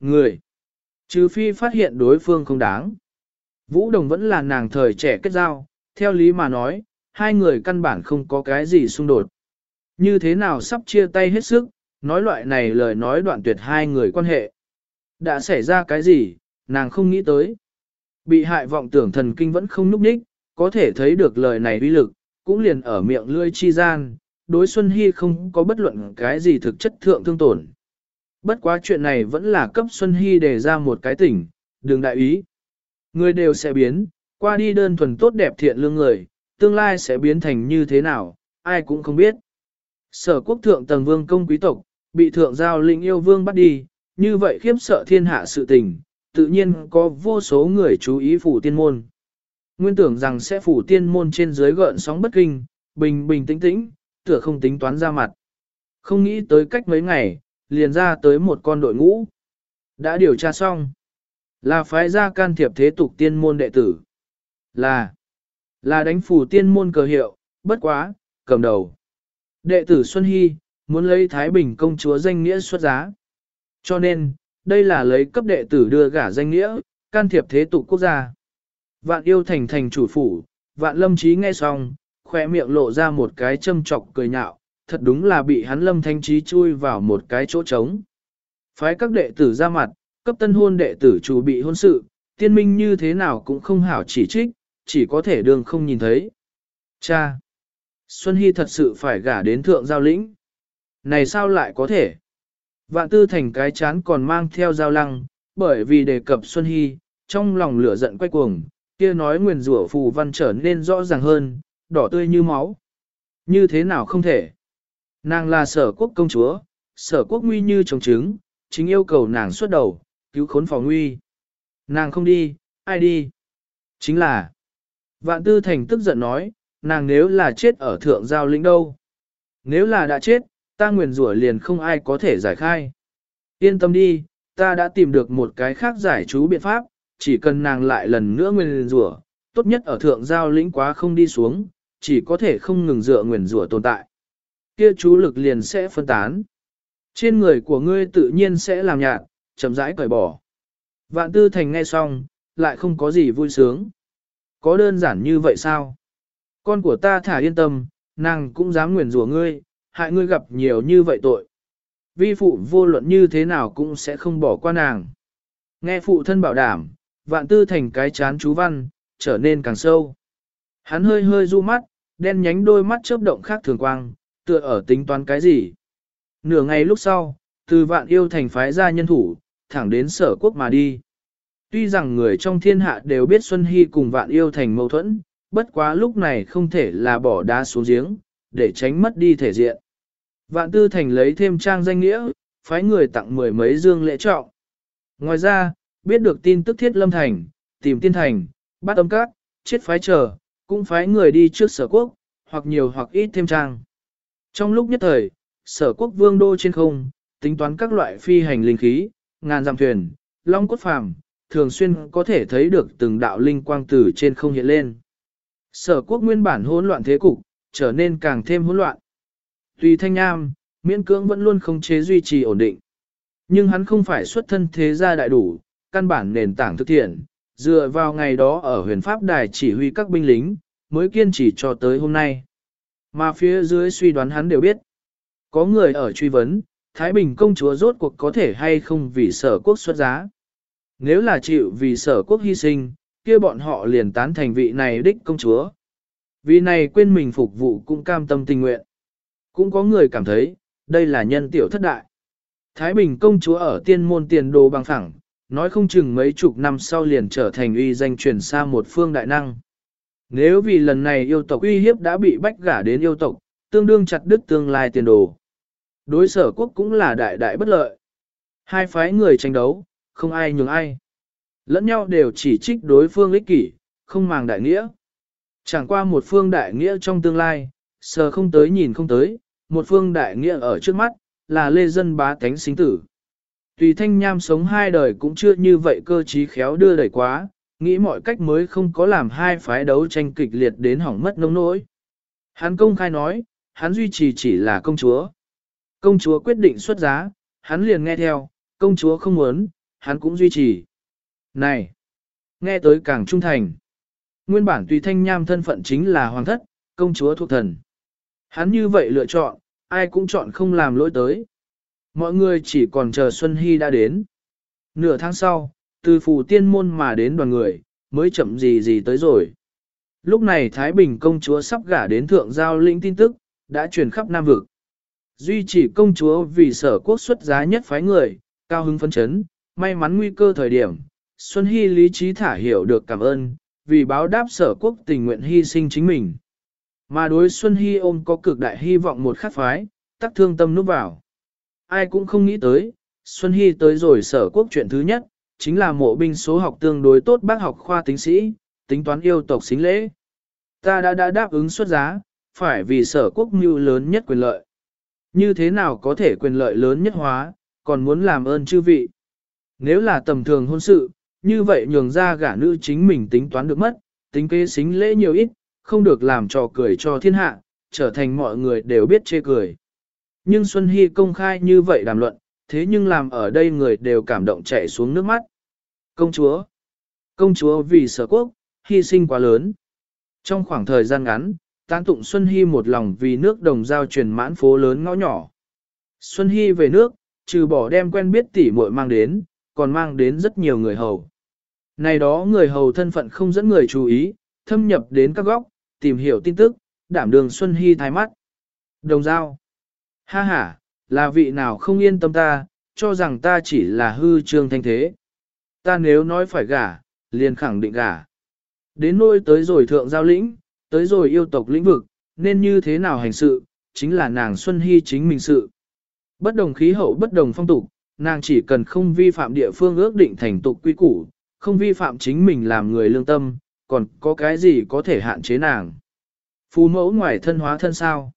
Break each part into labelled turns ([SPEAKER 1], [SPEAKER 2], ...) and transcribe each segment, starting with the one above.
[SPEAKER 1] người. Trừ phi phát hiện đối phương không đáng. Vũ Đồng vẫn là nàng thời trẻ kết giao, theo lý mà nói, hai người căn bản không có cái gì xung đột. Như thế nào sắp chia tay hết sức, nói loại này lời nói đoạn tuyệt hai người quan hệ. Đã xảy ra cái gì, nàng không nghĩ tới. Bị hại vọng tưởng thần kinh vẫn không núp ních, có thể thấy được lời này uy lực, cũng liền ở miệng lươi chi gian, đối Xuân Hy không có bất luận cái gì thực chất thượng thương tổn. Bất quá chuyện này vẫn là cấp Xuân Hy đề ra một cái tỉnh, đừng đại ý. Người đều sẽ biến, qua đi đơn thuần tốt đẹp thiện lương người, tương lai sẽ biến thành như thế nào, ai cũng không biết. Sở quốc thượng tầng vương công quý tộc, bị thượng giao linh yêu vương bắt đi, như vậy khiếp sợ thiên hạ sự tình, tự nhiên có vô số người chú ý phủ tiên môn. Nguyên tưởng rằng sẽ phủ tiên môn trên dưới gợn sóng bất kinh, bình bình tĩnh tĩnh, tựa không tính toán ra mặt. Không nghĩ tới cách mấy ngày, liền ra tới một con đội ngũ. Đã điều tra xong. Là phái ra can thiệp thế tục tiên môn đệ tử. Là. Là đánh phủ tiên môn cờ hiệu, bất quá, cầm đầu. Đệ tử Xuân Hy, muốn lấy Thái Bình công chúa danh nghĩa xuất giá. Cho nên, đây là lấy cấp đệ tử đưa gả danh nghĩa, can thiệp thế tục quốc gia. Vạn yêu thành thành chủ phủ, vạn lâm trí nghe xong, khoe miệng lộ ra một cái châm trọc cười nhạo, thật đúng là bị hắn lâm thanh trí chui vào một cái chỗ trống. Phái các đệ tử ra mặt, cấp tân hôn đệ tử chủ bị hôn sự, tiên minh như thế nào cũng không hảo chỉ trích, chỉ có thể đường không nhìn thấy. Cha! Xuân Hy thật sự phải gả đến thượng giao lĩnh. Này sao lại có thể? Vạn tư thành cái chán còn mang theo giao lăng, bởi vì đề cập Xuân Hy, trong lòng lửa giận quay cuồng, kia nói nguyền rủa phù văn trở nên rõ ràng hơn, đỏ tươi như máu. Như thế nào không thể? Nàng là sở quốc công chúa, sở quốc nguy như trồng trứng, chính yêu cầu nàng xuất đầu, cứu khốn phò nguy. Nàng không đi, ai đi? Chính là, vạn tư thành tức giận nói, nàng nếu là chết ở thượng giao lĩnh đâu? Nếu là đã chết, ta nguyền rủa liền không ai có thể giải khai. Yên tâm đi, ta đã tìm được một cái khác giải chú biện pháp, chỉ cần nàng lại lần nữa nguyền rủa, tốt nhất ở thượng giao lĩnh quá không đi xuống, chỉ có thể không ngừng dựa nguyền rủa tồn tại. Kia chú lực liền sẽ phân tán. Trên người của ngươi tự nhiên sẽ làm nhạt, chậm rãi cởi bỏ. Vạn tư thành nghe xong, lại không có gì vui sướng. Có đơn giản như vậy sao? Con của ta thả yên tâm, nàng cũng dám nguyền rủa ngươi, hại ngươi gặp nhiều như vậy tội. Vi phụ vô luận như thế nào cũng sẽ không bỏ qua nàng. Nghe phụ thân bảo đảm, vạn tư thành cái chán chú văn, trở nên càng sâu. Hắn hơi hơi du mắt, đen nhánh đôi mắt chớp động khác thường quang, tựa ở tính toán cái gì. Nửa ngày lúc sau, từ vạn yêu thành phái ra nhân thủ, thẳng đến sở quốc mà đi. Tuy rằng người trong thiên hạ đều biết Xuân Hy cùng vạn yêu thành mâu thuẫn, bất quá lúc này không thể là bỏ đá xuống giếng, để tránh mất đi thể diện. Vạn tư thành lấy thêm trang danh nghĩa, phái người tặng mười mấy dương lễ trọng. Ngoài ra, biết được tin tức thiết lâm thành, tìm tiên thành, bắt âm cát, chết phái chờ, cũng phái người đi trước sở quốc, hoặc nhiều hoặc ít thêm trang. Trong lúc nhất thời, sở quốc vương đô trên không, tính toán các loại phi hành linh khí, ngàn dặm thuyền, long cốt phàm, thường xuyên có thể thấy được từng đạo linh quang tử trên không hiện lên. Sở quốc nguyên bản hỗn loạn thế cục, trở nên càng thêm hỗn loạn. Tùy thanh nam miễn cưỡng vẫn luôn không chế duy trì ổn định. Nhưng hắn không phải xuất thân thế gia đại đủ, căn bản nền tảng thực thiện, dựa vào ngày đó ở huyền pháp đài chỉ huy các binh lính, mới kiên trì cho tới hôm nay. Mà phía dưới suy đoán hắn đều biết. Có người ở truy vấn, Thái Bình công chúa rốt cuộc có thể hay không vì sở quốc xuất giá. Nếu là chịu vì sở quốc hy sinh, kia bọn họ liền tán thành vị này đích công chúa. Vì này quên mình phục vụ cũng cam tâm tình nguyện. Cũng có người cảm thấy, đây là nhân tiểu thất đại. Thái Bình công chúa ở tiên môn tiền đồ bằng phẳng, nói không chừng mấy chục năm sau liền trở thành uy danh truyền xa một phương đại năng. Nếu vì lần này yêu tộc uy hiếp đã bị bách gả đến yêu tộc, tương đương chặt đứt tương lai tiền đồ. Đối sở quốc cũng là đại đại bất lợi. Hai phái người tranh đấu, không ai nhường ai. Lẫn nhau đều chỉ trích đối phương ích kỷ, không màng đại nghĩa. Chẳng qua một phương đại nghĩa trong tương lai, sờ không tới nhìn không tới, một phương đại nghĩa ở trước mắt, là lê dân bá tánh sinh tử. Tùy thanh nham sống hai đời cũng chưa như vậy cơ trí khéo đưa đẩy quá, nghĩ mọi cách mới không có làm hai phái đấu tranh kịch liệt đến hỏng mất nông nỗi. Hắn công khai nói, hắn duy trì chỉ là công chúa. Công chúa quyết định xuất giá, hắn liền nghe theo, công chúa không muốn, hắn cũng duy trì. Này! Nghe tới càng trung thành. Nguyên bản tùy thanh nham thân phận chính là hoàng thất, công chúa thuộc thần. Hắn như vậy lựa chọn, ai cũng chọn không làm lỗi tới. Mọi người chỉ còn chờ Xuân Hy đã đến. Nửa tháng sau, từ phủ tiên môn mà đến đoàn người, mới chậm gì gì tới rồi. Lúc này Thái Bình công chúa sắp gả đến thượng giao lĩnh tin tức, đã truyền khắp Nam Vực. Duy chỉ công chúa vì sở quốc xuất giá nhất phái người, cao hứng phấn chấn, may mắn nguy cơ thời điểm. Xuân Hy lý trí thả hiểu được cảm ơn, vì báo đáp sở quốc tình nguyện hy sinh chính mình. Mà đối Xuân Hy ôm có cực đại hy vọng một khắc phái, tắc thương tâm núp vào. Ai cũng không nghĩ tới, Xuân Hy tới rồi sở quốc chuyện thứ nhất, chính là mộ binh số học tương đối tốt bác học khoa tính sĩ, tính toán yêu tộc xính lễ. Ta đã đã đáp ứng xuất giá, phải vì sở quốc mưu lớn nhất quyền lợi. Như thế nào có thể quyền lợi lớn nhất hóa, còn muốn làm ơn chư vị. Nếu là tầm thường hôn sự, như vậy nhường ra gả nữ chính mình tính toán được mất, tính kế xính lễ nhiều ít, không được làm trò cười cho thiên hạ, trở thành mọi người đều biết chê cười. Nhưng Xuân Hy công khai như vậy đàm luận, thế nhưng làm ở đây người đều cảm động chảy xuống nước mắt. Công chúa! Công chúa vì sở quốc, hy sinh quá lớn. Trong khoảng thời gian ngắn, tán tụng Xuân Hy một lòng vì nước đồng giao truyền mãn phố lớn ngõ nhỏ. Xuân Hy về nước, trừ bỏ đem quen biết tỉ muội mang đến, còn mang đến rất nhiều người hầu. Này đó người hầu thân phận không dẫn người chú ý, thâm nhập đến các góc, tìm hiểu tin tức, đảm đường Xuân Hy thái mắt. Đồng giao. Ha ha, là vị nào không yên tâm ta, cho rằng ta chỉ là hư trương thanh thế. Ta nếu nói phải gả, liền khẳng định gả. Đến nôi tới rồi thượng giao lĩnh, tới rồi yêu tộc lĩnh vực, nên như thế nào hành sự, chính là nàng Xuân Hy chính mình sự. Bất đồng khí hậu bất đồng phong tục, nàng chỉ cần không vi phạm địa phương ước định thành tục quy củ, không vi phạm chính mình làm người lương tâm, còn có cái gì có thể hạn chế nàng. Phù mẫu ngoài thân hóa thân sao.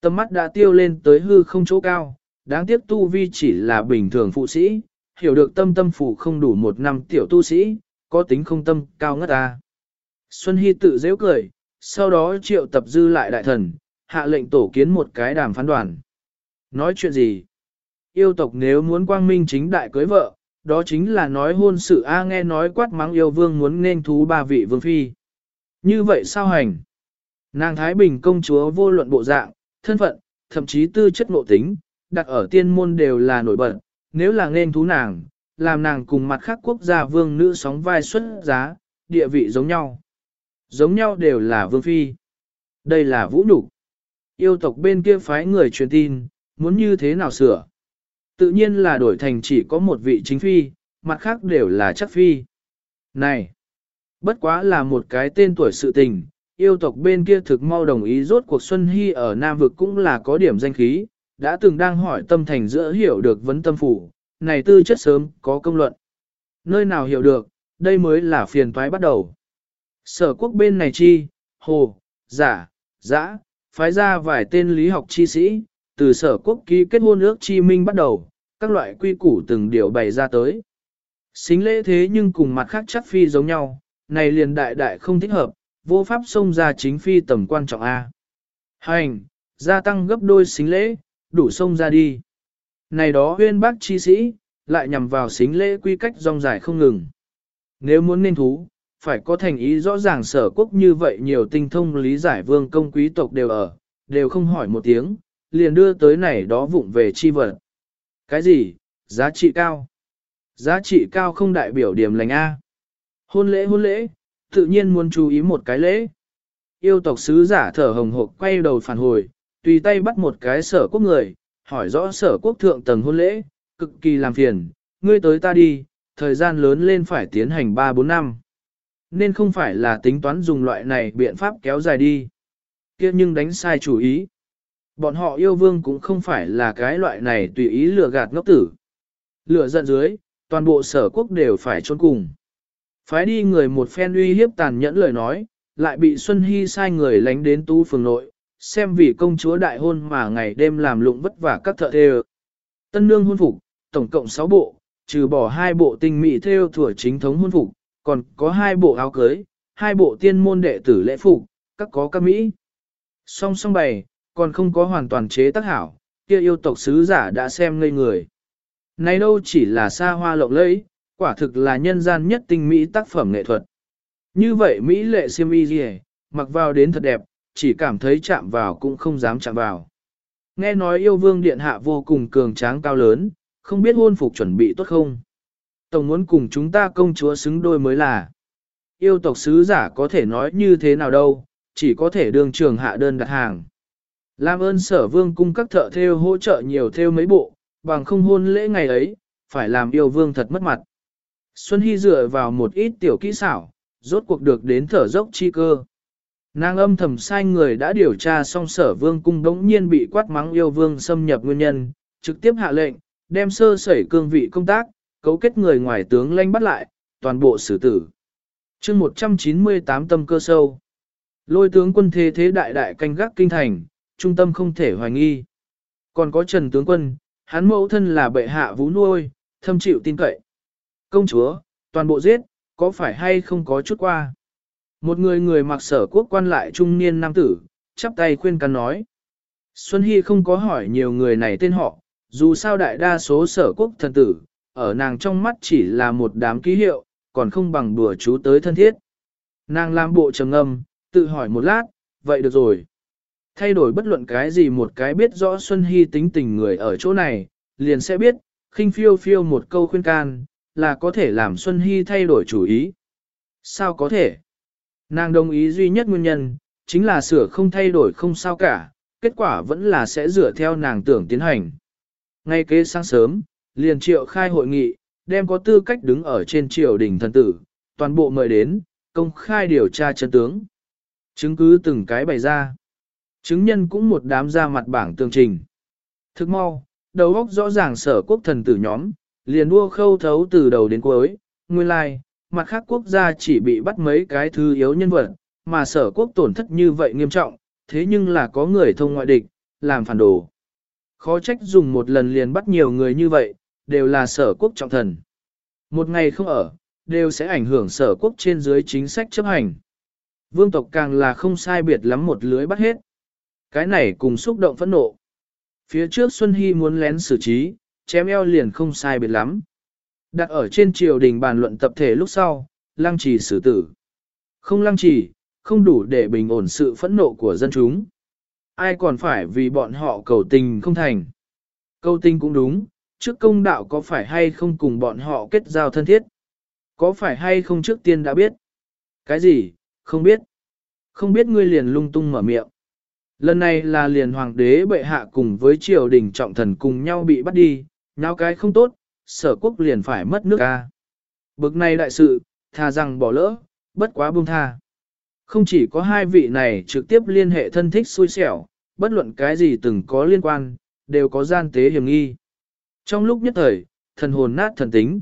[SPEAKER 1] Tâm mắt đã tiêu lên tới hư không chỗ cao, đáng tiếc tu vi chỉ là bình thường phụ sĩ, hiểu được tâm tâm phủ không đủ một năm tiểu tu sĩ, có tính không tâm cao ngất ta. Xuân Hy tự dễ cười, sau đó triệu tập dư lại đại thần, hạ lệnh tổ kiến một cái đàm phán đoàn. Nói chuyện gì? Yêu tộc nếu muốn quang minh chính đại cưới vợ, đó chính là nói hôn sự A nghe nói quát mắng yêu vương muốn nên thú ba vị vương phi. Như vậy sao hành? Nàng Thái Bình công chúa vô luận bộ dạng, thân phận, thậm chí tư chất ngộ tính, đặt ở tiên môn đều là nổi bật, nếu là nên thú nàng, làm nàng cùng mặt khác quốc gia vương nữ sóng vai xuất giá, địa vị giống nhau. Giống nhau đều là vương phi. Đây là vũ nhục Yêu tộc bên kia phái người truyền tin, muốn như thế nào sửa? Tự nhiên là đổi thành chỉ có một vị chính phi, mặt khác đều là chắc phi. Này! Bất quá là một cái tên tuổi sự tình, yêu tộc bên kia thực mau đồng ý rốt cuộc Xuân Hy ở Nam Vực cũng là có điểm danh khí, đã từng đang hỏi tâm thành giữa hiểu được vấn tâm phủ, này tư chất sớm có công luận. Nơi nào hiểu được, đây mới là phiền toái bắt đầu. Sở quốc bên này chi, hồ, giả, giã, phái ra vài tên lý học chi sĩ, từ sở quốc ký kết hôn ước chi minh bắt đầu, các loại quy củ từng điều bày ra tới. Xính lễ thế nhưng cùng mặt khác chắc phi giống nhau, này liền đại đại không thích hợp, vô pháp xông ra chính phi tầm quan trọng A. Hành, gia tăng gấp đôi xính lễ, đủ xông ra đi. Này đó huyên bác chi sĩ, lại nhằm vào xính lễ quy cách rong dài không ngừng. Nếu muốn nên thú, phải có thành ý rõ ràng sở quốc như vậy nhiều tinh thông lý giải vương công quý tộc đều ở, đều không hỏi một tiếng, liền đưa tới này đó vụng về chi vật. Cái gì? Giá trị cao. Giá trị cao không đại biểu điểm lành A. Hôn lễ hôn lễ, tự nhiên muốn chú ý một cái lễ. Yêu tộc sứ giả thở hồng hộc quay đầu phản hồi, tùy tay bắt một cái sở quốc người, hỏi rõ sở quốc thượng tầng hôn lễ, cực kỳ làm phiền, ngươi tới ta đi, thời gian lớn lên phải tiến hành 3-4 năm. Nên không phải là tính toán dùng loại này biện pháp kéo dài đi. kia nhưng đánh sai chủ ý. Bọn họ yêu vương cũng không phải là cái loại này tùy ý lừa gạt ngốc tử. Lừa giận dưới, toàn bộ sở quốc đều phải trốn cùng. Phái đi người một phen uy hiếp tàn nhẫn lời nói, lại bị Xuân Hy sai người lánh đến tu phường nội, xem vì công chúa đại hôn mà ngày đêm làm lụng vất vả các thợ thê Tân nương hôn phục, tổng cộng 6 bộ, trừ bỏ hai bộ tinh mỹ theo thủa chính thống hôn phục, còn có hai bộ áo cưới, hai bộ tiên môn đệ tử lễ phục, các có các mỹ. Song song bày, còn không có hoàn toàn chế tác hảo, kia yêu tộc sứ giả đã xem ngây người. Này đâu chỉ là xa hoa lộng lẫy, Quả thực là nhân gian nhất tinh mỹ tác phẩm nghệ thuật. Như vậy Mỹ lệ siêm y gì mặc vào đến thật đẹp, chỉ cảm thấy chạm vào cũng không dám chạm vào. Nghe nói yêu vương điện hạ vô cùng cường tráng cao lớn, không biết hôn phục chuẩn bị tốt không. Tổng muốn cùng chúng ta công chúa xứng đôi mới là. Yêu tộc sứ giả có thể nói như thế nào đâu, chỉ có thể đường trường hạ đơn đặt hàng. Làm ơn sở vương cung các thợ theo hỗ trợ nhiều theo mấy bộ, bằng không hôn lễ ngày ấy, phải làm yêu vương thật mất mặt. Xuân Hy dựa vào một ít tiểu kỹ xảo, rốt cuộc được đến thở dốc chi cơ. Nàng âm thầm sai người đã điều tra xong sở vương cung đống nhiên bị quát mắng yêu vương xâm nhập nguyên nhân, trực tiếp hạ lệnh, đem sơ sẩy cương vị công tác, cấu kết người ngoài tướng lanh bắt lại, toàn bộ xử tử. chương 198 tâm cơ sâu. Lôi tướng quân thế thế đại đại canh gác kinh thành, trung tâm không thể hoài nghi. Còn có Trần tướng quân, hắn mẫu thân là bệ hạ vũ nuôi, thâm chịu tin cậy. Công chúa, toàn bộ giết, có phải hay không có chút qua? Một người người mặc sở quốc quan lại trung niên nam tử, chắp tay khuyên can nói. Xuân Hy không có hỏi nhiều người này tên họ, dù sao đại đa số sở quốc thần tử, ở nàng trong mắt chỉ là một đám ký hiệu, còn không bằng đùa chú tới thân thiết. Nàng làm bộ trầm ngâm, tự hỏi một lát, vậy được rồi. Thay đổi bất luận cái gì một cái biết rõ Xuân Hy tính tình người ở chỗ này, liền sẽ biết, khinh phiêu phiêu một câu khuyên can, là có thể làm Xuân Hy thay đổi chủ ý. Sao có thể? Nàng đồng ý duy nhất nguyên nhân, chính là sửa không thay đổi không sao cả, kết quả vẫn là sẽ dựa theo nàng tưởng tiến hành. Ngay kế sáng sớm, liền triệu khai hội nghị, đem có tư cách đứng ở trên triều đình thần tử, toàn bộ mời đến, công khai điều tra chân tướng. Chứng cứ từng cái bày ra. Chứng nhân cũng một đám ra mặt bảng tường trình. Thức mau, đầu óc rõ ràng sở quốc thần tử nhóm, liền đua khâu thấu từ đầu đến cuối, nguyên lai, like, mặt khác quốc gia chỉ bị bắt mấy cái thứ yếu nhân vật, mà sở quốc tổn thất như vậy nghiêm trọng, thế nhưng là có người thông ngoại địch, làm phản đồ. Khó trách dùng một lần liền bắt nhiều người như vậy, đều là sở quốc trọng thần. Một ngày không ở, đều sẽ ảnh hưởng sở quốc trên dưới chính sách chấp hành. Vương tộc càng là không sai biệt lắm một lưới bắt hết. Cái này cùng xúc động phẫn nộ. Phía trước Xuân Hy muốn lén xử trí, chém eo liền không sai biệt lắm. Đặt ở trên triều đình bàn luận tập thể lúc sau, lăng trì xử tử. Không lăng trì, không đủ để bình ổn sự phẫn nộ của dân chúng. Ai còn phải vì bọn họ cầu tình không thành. Cầu tình cũng đúng, trước công đạo có phải hay không cùng bọn họ kết giao thân thiết. Có phải hay không trước tiên đã biết. Cái gì, không biết. Không biết ngươi liền lung tung mở miệng. Lần này là liền hoàng đế bệ hạ cùng với triều đình trọng thần cùng nhau bị bắt đi, nháo cái không tốt, sở quốc liền phải mất nước ca. Bực này đại sự, thà rằng bỏ lỡ, bất quá buông tha. Không chỉ có hai vị này trực tiếp liên hệ thân thích xui xẻo, bất luận cái gì từng có liên quan, đều có gian tế hiểm nghi. Trong lúc nhất thời, thần hồn nát thần tính.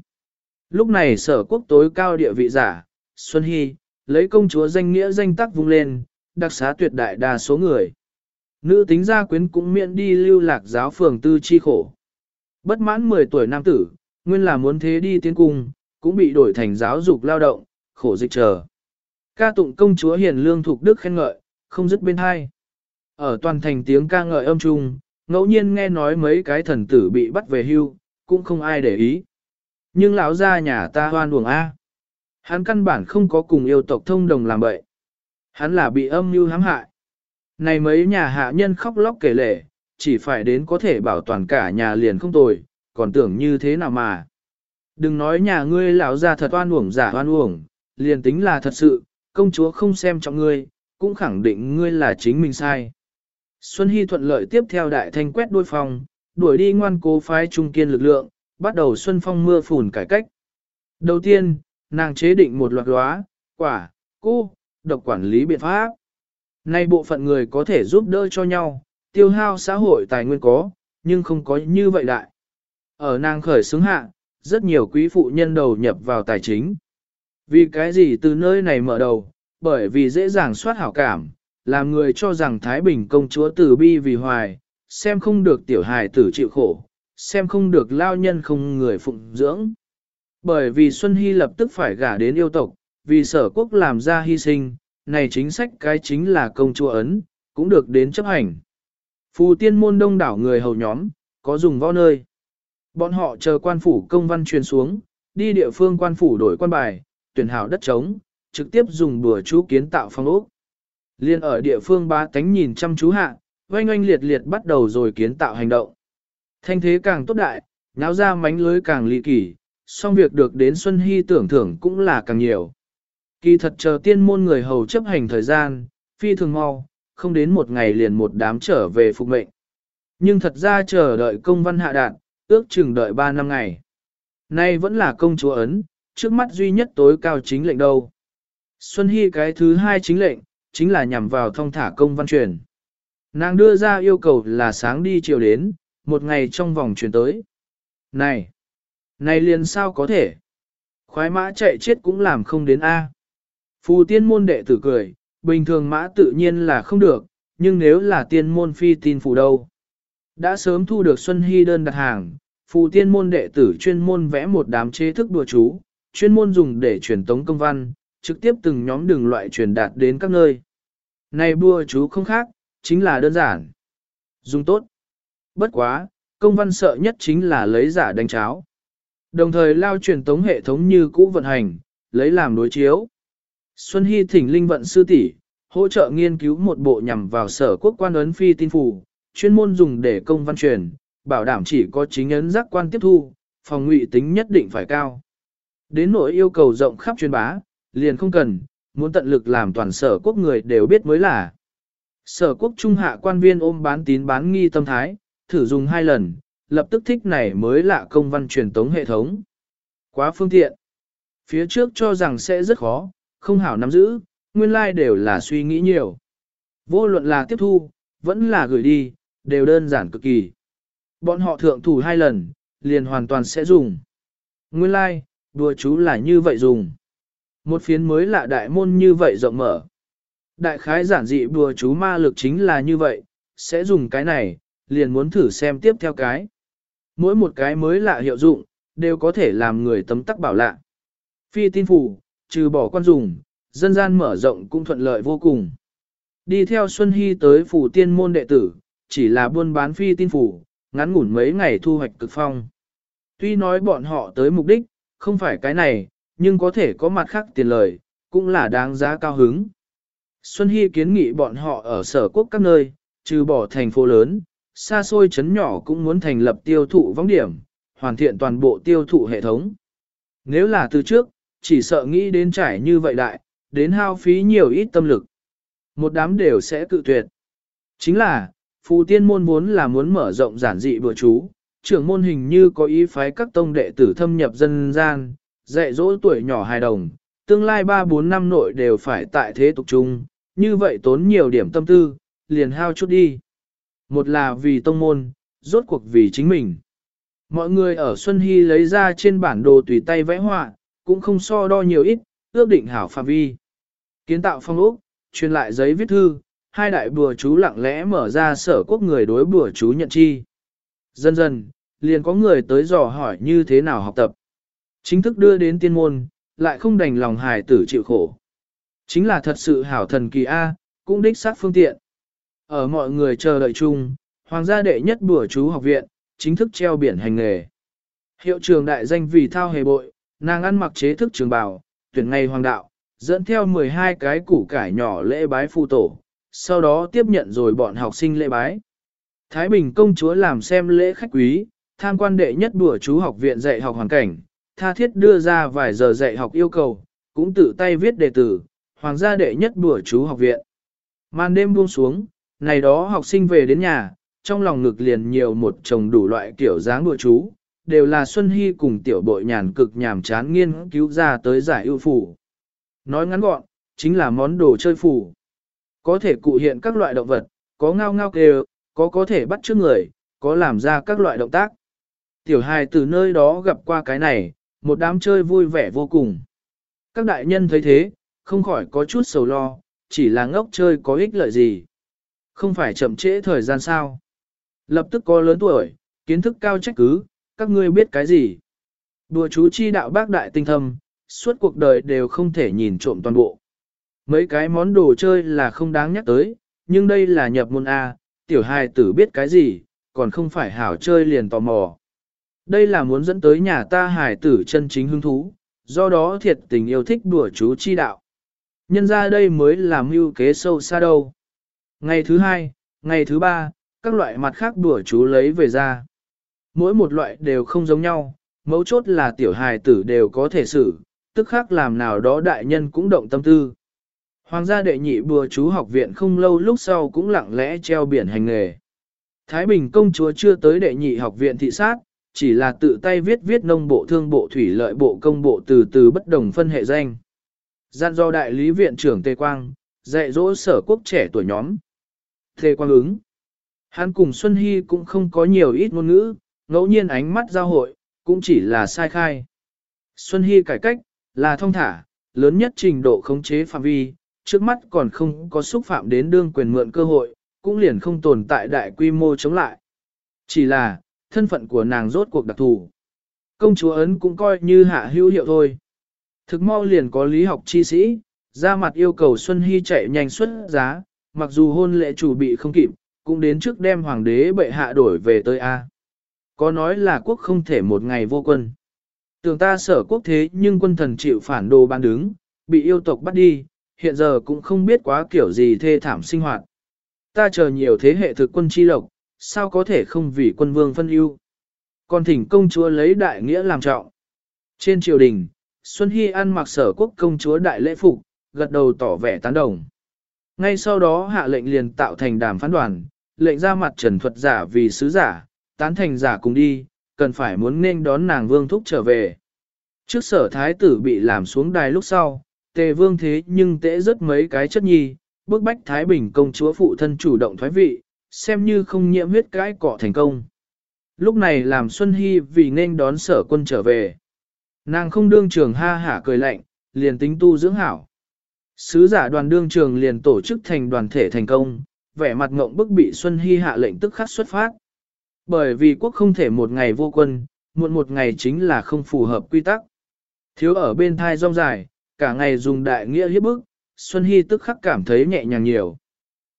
[SPEAKER 1] Lúc này sở quốc tối cao địa vị giả, Xuân Hy, lấy công chúa danh nghĩa danh tắc vung lên, đặc xá tuyệt đại đa số người. Nữ tính gia quyến cũng miễn đi lưu lạc giáo phường tư chi khổ. Bất mãn 10 tuổi nam tử, nguyên là muốn thế đi tiến cung, cũng bị đổi thành giáo dục lao động, khổ dịch chờ. Ca tụng công chúa hiền lương thuộc đức khen ngợi, không dứt bên hai. Ở toàn thành tiếng ca ngợi âm trung, ngẫu nhiên nghe nói mấy cái thần tử bị bắt về hưu, cũng không ai để ý. Nhưng lão gia nhà ta hoan buồng A. Hắn căn bản không có cùng yêu tộc thông đồng làm bậy. Hắn là bị âm mưu hãm hại. Này mấy nhà hạ nhân khóc lóc kể lể, chỉ phải đến có thể bảo toàn cả nhà liền không tồi, còn tưởng như thế nào mà. Đừng nói nhà ngươi lão ra thật oan uổng giả oan uổng, liền tính là thật sự, công chúa không xem trọng ngươi, cũng khẳng định ngươi là chính mình sai. Xuân Hy thuận lợi tiếp theo đại thanh quét đôi phòng, đuổi đi ngoan cố phái trung kiên lực lượng, bắt đầu xuân phong mưa phùn cải cách. Đầu tiên, nàng chế định một loạt đoá, quả, cô, độc quản lý biện pháp. Nay bộ phận người có thể giúp đỡ cho nhau, tiêu hao xã hội tài nguyên có, nhưng không có như vậy đại. Ở nàng khởi xướng hạ, rất nhiều quý phụ nhân đầu nhập vào tài chính. Vì cái gì từ nơi này mở đầu, bởi vì dễ dàng soát hảo cảm, làm người cho rằng Thái Bình công chúa từ bi vì hoài, xem không được tiểu hài tử chịu khổ, xem không được lao nhân không người phụng dưỡng. Bởi vì Xuân Hy lập tức phải gả đến yêu tộc, vì sở quốc làm ra hy sinh, này chính sách cái chính là công chúa ấn, cũng được đến chấp hành. Phù tiên môn đông đảo người hầu nhóm, có dùng võ nơi. Bọn họ chờ quan phủ công văn truyền xuống, đi địa phương quan phủ đổi quan bài, tuyển hảo đất trống, trực tiếp dùng bùa chú kiến tạo phong ốc. Liên ở địa phương ba tánh nhìn chăm chú hạ, oanh oanh liệt liệt bắt đầu rồi kiến tạo hành động. Thanh thế càng tốt đại, náo ra mánh lưới càng ly kỳ, song việc được đến Xuân Hy tưởng thưởng cũng là càng nhiều. Kỳ thật chờ tiên môn người hầu chấp hành thời gian, phi thường mau, không đến một ngày liền một đám trở về phục mệnh. Nhưng thật ra chờ đợi công văn hạ đạn, ước chừng đợi 3 năm ngày. Nay vẫn là công chúa ấn, trước mắt duy nhất tối cao chính lệnh đâu. Xuân Hy cái thứ hai chính lệnh, chính là nhằm vào thông thả công văn truyền. Nàng đưa ra yêu cầu là sáng đi chiều đến, một ngày trong vòng truyền tới. Này! Này liền sao có thể? Khoái mã chạy chết cũng làm không đến A. Phù tiên môn đệ tử cười, bình thường mã tự nhiên là không được, nhưng nếu là tiên môn phi tin phù đâu. Đã sớm thu được Xuân Hy đơn đặt hàng, phù tiên môn đệ tử chuyên môn vẽ một đám chế thức đùa chú, chuyên môn dùng để truyền tống công văn, trực tiếp từng nhóm đường loại truyền đạt đến các nơi. Này bùa chú không khác, chính là đơn giản. Dùng tốt. Bất quá, công văn sợ nhất chính là lấy giả đánh cháo. Đồng thời lao truyền tống hệ thống như cũ vận hành, lấy làm đối chiếu. Xuân Hy thỉnh linh vận sư tỷ hỗ trợ nghiên cứu một bộ nhằm vào sở quốc quan ấn phi tin phủ, chuyên môn dùng để công văn truyền, bảo đảm chỉ có chính ấn giác quan tiếp thu, phòng ngụy tính nhất định phải cao. Đến nỗi yêu cầu rộng khắp truyền bá, liền không cần, muốn tận lực làm toàn sở quốc người đều biết mới là. Sở quốc trung hạ quan viên ôm bán tín bán nghi tâm thái, thử dùng hai lần, lập tức thích này mới là công văn truyền tống hệ thống. Quá phương tiện. Phía trước cho rằng sẽ rất khó, không hảo nắm giữ, nguyên lai like đều là suy nghĩ nhiều. Vô luận là tiếp thu, vẫn là gửi đi, đều đơn giản cực kỳ. Bọn họ thượng thủ hai lần, liền hoàn toàn sẽ dùng. Nguyên lai, like, đùa chú là như vậy dùng. Một phiến mới lạ đại môn như vậy rộng mở. Đại khái giản dị đùa chú ma lực chính là như vậy, sẽ dùng cái này, liền muốn thử xem tiếp theo cái. Mỗi một cái mới lạ hiệu dụng, đều có thể làm người tấm tắc bảo lạ. Phi tin phủ, trừ bỏ quan dùng, dân gian mở rộng cũng thuận lợi vô cùng. Đi theo Xuân Hy tới phủ tiên môn đệ tử, chỉ là buôn bán phi tin phủ, ngắn ngủn mấy ngày thu hoạch cực phong. Tuy nói bọn họ tới mục đích, không phải cái này, nhưng có thể có mặt khác tiền lời, cũng là đáng giá cao hứng. Xuân Hy kiến nghị bọn họ ở sở quốc các nơi, trừ bỏ thành phố lớn, xa xôi chấn nhỏ cũng muốn thành lập tiêu thụ vong điểm, hoàn thiện toàn bộ tiêu thụ hệ thống. Nếu là từ trước, chỉ sợ nghĩ đến trải như vậy đại, đến hao phí nhiều ít tâm lực. Một đám đều sẽ cự tuyệt. Chính là, phù tiên môn muốn là muốn mở rộng giản dị bữa chú, trưởng môn hình như có ý phái các tông đệ tử thâm nhập dân gian, dạy dỗ tuổi nhỏ hài đồng, tương lai 3-4 năm nội đều phải tại thế tục chung, như vậy tốn nhiều điểm tâm tư, liền hao chút đi. Một là vì tông môn, rốt cuộc vì chính mình. Mọi người ở Xuân Hy lấy ra trên bản đồ tùy tay vẽ họa, cũng không so đo nhiều ít, ước định hảo phạm vi. Kiến tạo phong ốc, truyền lại giấy viết thư, hai đại bùa chú lặng lẽ mở ra sở quốc người đối bùa chú nhận chi. Dần dần, liền có người tới dò hỏi như thế nào học tập. Chính thức đưa đến tiên môn, lại không đành lòng hài tử chịu khổ. Chính là thật sự hảo thần kỳ A, cũng đích xác phương tiện. Ở mọi người chờ đợi chung, hoàng gia đệ nhất bùa chú học viện, chính thức treo biển hành nghề. Hiệu trường đại danh vì thao hề bội, nàng ăn mặc chế thức trường bào, tuyển ngày hoàng đạo, dẫn theo 12 cái củ cải nhỏ lễ bái phu tổ, sau đó tiếp nhận rồi bọn học sinh lễ bái. Thái Bình công chúa làm xem lễ khách quý, tham quan đệ nhất bùa chú học viện dạy học hoàn cảnh, tha thiết đưa ra vài giờ dạy học yêu cầu, cũng tự tay viết đề tử, hoàng gia đệ nhất bùa chú học viện. Màn đêm buông xuống, này đó học sinh về đến nhà, trong lòng ngực liền nhiều một chồng đủ loại kiểu dáng đùa chú, đều là Xuân Hy cùng tiểu bội nhàn cực nhàm chán nghiên cứu ra tới giải ưu phủ. Nói ngắn gọn, chính là món đồ chơi phủ. Có thể cụ hiện các loại động vật, có ngao ngao kêu, có có thể bắt trước người, có làm ra các loại động tác. Tiểu hài từ nơi đó gặp qua cái này, một đám chơi vui vẻ vô cùng. Các đại nhân thấy thế, không khỏi có chút sầu lo, chỉ là ngốc chơi có ích lợi gì. Không phải chậm trễ thời gian sao. Lập tức có lớn tuổi, kiến thức cao trách cứ, các ngươi biết cái gì. Đùa chú chi đạo bác đại tinh thâm, suốt cuộc đời đều không thể nhìn trộm toàn bộ. Mấy cái món đồ chơi là không đáng nhắc tới, nhưng đây là nhập môn A, tiểu hài tử biết cái gì, còn không phải hảo chơi liền tò mò. Đây là muốn dẫn tới nhà ta hài tử chân chính hứng thú, do đó thiệt tình yêu thích đùa chú chi đạo. Nhân ra đây mới là mưu kế sâu xa đâu. Ngày thứ hai, ngày thứ ba, các loại mặt khác đùa chú lấy về ra. Mỗi một loại đều không giống nhau, mấu chốt là tiểu hài tử đều có thể xử, tức khác làm nào đó đại nhân cũng động tâm tư. Hoàng gia đệ nhị bùa chú học viện không lâu lúc sau cũng lặng lẽ treo biển hành nghề. Thái Bình công chúa chưa tới đệ nhị học viện thị sát, chỉ là tự tay viết viết nông bộ thương bộ thủy lợi bộ công bộ từ từ bất đồng phân hệ danh. Gian do đại lý viện trưởng Tề Quang, dạy dỗ sở quốc trẻ tuổi nhóm. Tề Quang ứng. Hắn cùng Xuân Hy cũng không có nhiều ít ngôn ngữ, ngẫu nhiên ánh mắt giao hội, cũng chỉ là sai khai. Xuân Hy cải cách, là thông thả, lớn nhất trình độ khống chế phạm vi, trước mắt còn không có xúc phạm đến đương quyền mượn cơ hội, cũng liền không tồn tại đại quy mô chống lại. Chỉ là, thân phận của nàng rốt cuộc đặc thù. Công chúa ấn cũng coi như hạ hữu hiệu thôi. Thực mau liền có lý học chi sĩ, ra mặt yêu cầu Xuân Hy chạy nhanh xuất giá, mặc dù hôn lễ chủ bị không kịp, cũng đến trước đem hoàng đế bệ hạ đổi về tới A. Có nói là quốc không thể một ngày vô quân. Tưởng ta sở quốc thế nhưng quân thần chịu phản đồ ban đứng, bị yêu tộc bắt đi, hiện giờ cũng không biết quá kiểu gì thê thảm sinh hoạt. Ta chờ nhiều thế hệ thực quân chi lộc, sao có thể không vì quân vương phân ưu. Còn thỉnh công chúa lấy đại nghĩa làm trọng. Trên triều đình, Xuân Hy ăn mặc sở quốc công chúa đại lễ phục, gật đầu tỏ vẻ tán đồng. Ngay sau đó hạ lệnh liền tạo thành đàm phán đoàn, lệnh ra mặt trần thuật giả vì sứ giả, tán thành giả cùng đi, cần phải muốn nên đón nàng vương thúc trở về. Trước sở thái tử bị làm xuống đài lúc sau, tề vương thế nhưng tễ rất mấy cái chất nhi, bước bách Thái Bình công chúa phụ thân chủ động thoái vị, xem như không nhiễm huyết cái cọ thành công. Lúc này làm Xuân Hy vì nên đón sở quân trở về. Nàng không đương trường ha hả cười lạnh, liền tính tu dưỡng hảo. Sứ giả đoàn đương trường liền tổ chức thành đoàn thể thành công, vẻ mặt ngộng bức bị Xuân Hy hạ lệnh tức khắc xuất phát. Bởi vì quốc không thể một ngày vô quân, muộn một ngày chính là không phù hợp quy tắc. Thiếu ở bên thai rong dài, cả ngày dùng đại nghĩa hiếp bức, Xuân Hy tức khắc cảm thấy nhẹ nhàng nhiều.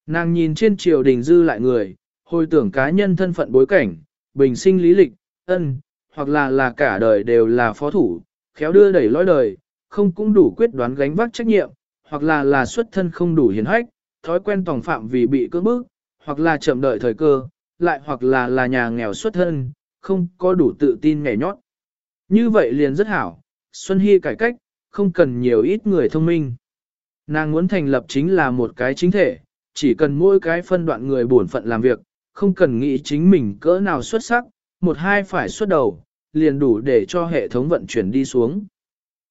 [SPEAKER 1] Nàng nhìn trên triều đình dư lại người, hồi tưởng cá nhân thân phận bối cảnh, bình sinh lý lịch, ân, hoặc là là cả đời đều là phó thủ, khéo đưa đẩy lõi đời, không cũng đủ quyết đoán gánh vác trách nhiệm, hoặc là là xuất thân không đủ hiền hách, thói quen tòng phạm vì bị cưỡng bức, hoặc là chậm đợi thời cơ, lại hoặc là là nhà nghèo xuất thân, không có đủ tự tin nhảy nhót. Như vậy liền rất hảo, Xuân Hy cải cách, không cần nhiều ít người thông minh. Nàng muốn thành lập chính là một cái chính thể, chỉ cần mỗi cái phân đoạn người bổn phận làm việc, không cần nghĩ chính mình cỡ nào xuất sắc, một hai phải xuất đầu, liền đủ để cho hệ thống vận chuyển đi xuống.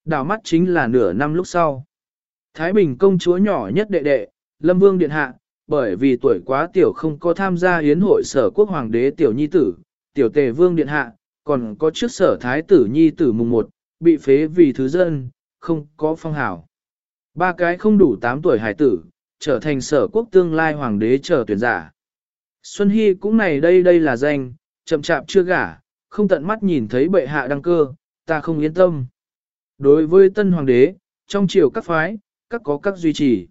[SPEAKER 1] Đào mắt chính là nửa năm lúc sau. Thái Bình công chúa nhỏ nhất đệ đệ, Lâm Vương Điện Hạ, bởi vì tuổi quá tiểu không có tham gia hiến hội sở quốc hoàng đế tiểu nhi tử, tiểu tề Vương Điện Hạ, còn có trước sở thái tử nhi tử mùng một, bị phế vì thứ dân, không có phong hảo. Ba cái không đủ 8 tuổi hải tử, trở thành sở quốc tương lai hoàng đế trở tuyển giả. Xuân Hy cũng này đây đây là danh, chậm chạp chưa gả, không tận mắt nhìn thấy bệ hạ đăng cơ, ta không yên tâm. Đối với tân hoàng đế, trong triều các phái, các có các duy trì.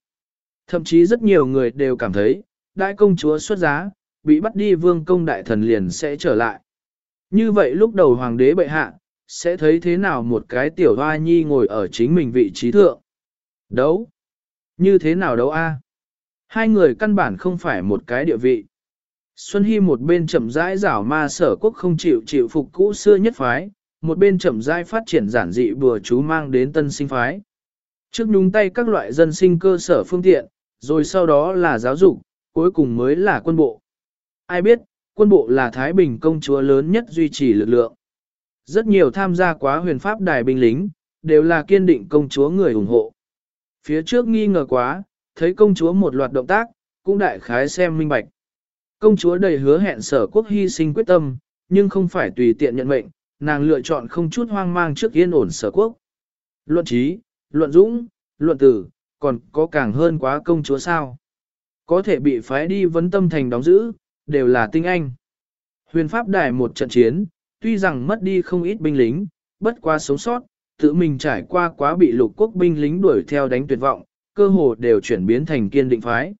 [SPEAKER 1] Thậm chí rất nhiều người đều cảm thấy, đại công chúa xuất giá, bị bắt đi vương công đại thần liền sẽ trở lại. Như vậy lúc đầu hoàng đế bệ hạ, sẽ thấy thế nào một cái tiểu hoa nhi ngồi ở chính mình vị trí thượng. Đấu? Như thế nào đấu a? Hai người căn bản không phải một cái địa vị. Xuân Hy một bên chậm rãi rảo ma sở quốc không chịu chịu phục cũ xưa nhất phái, một bên chậm rãi phát triển giản dị bừa chú mang đến tân sinh phái. Trước nhúng tay các loại dân sinh cơ sở phương tiện, rồi sau đó là giáo dục, cuối cùng mới là quân bộ. Ai biết, quân bộ là Thái Bình công chúa lớn nhất duy trì lực lượng. Rất nhiều tham gia quá huyền pháp đài binh lính, đều là kiên định công chúa người ủng hộ. Phía trước nghi ngờ quá, thấy công chúa một loạt động tác, cũng đại khái xem minh bạch. Công chúa đầy hứa hẹn sở quốc hy sinh quyết tâm, nhưng không phải tùy tiện nhận mệnh, nàng lựa chọn không chút hoang mang trước yên ổn sở quốc. Luận trí, luận dũng, luận tử, còn có càng hơn quá công chúa sao. Có thể bị phái đi vấn tâm thành đóng giữ, đều là tinh anh. Huyền Pháp đài một trận chiến, tuy rằng mất đi không ít binh lính, bất qua sống sót, tự mình trải qua quá bị lục quốc binh lính đuổi theo đánh tuyệt vọng, cơ hồ đều chuyển biến thành kiên định phái.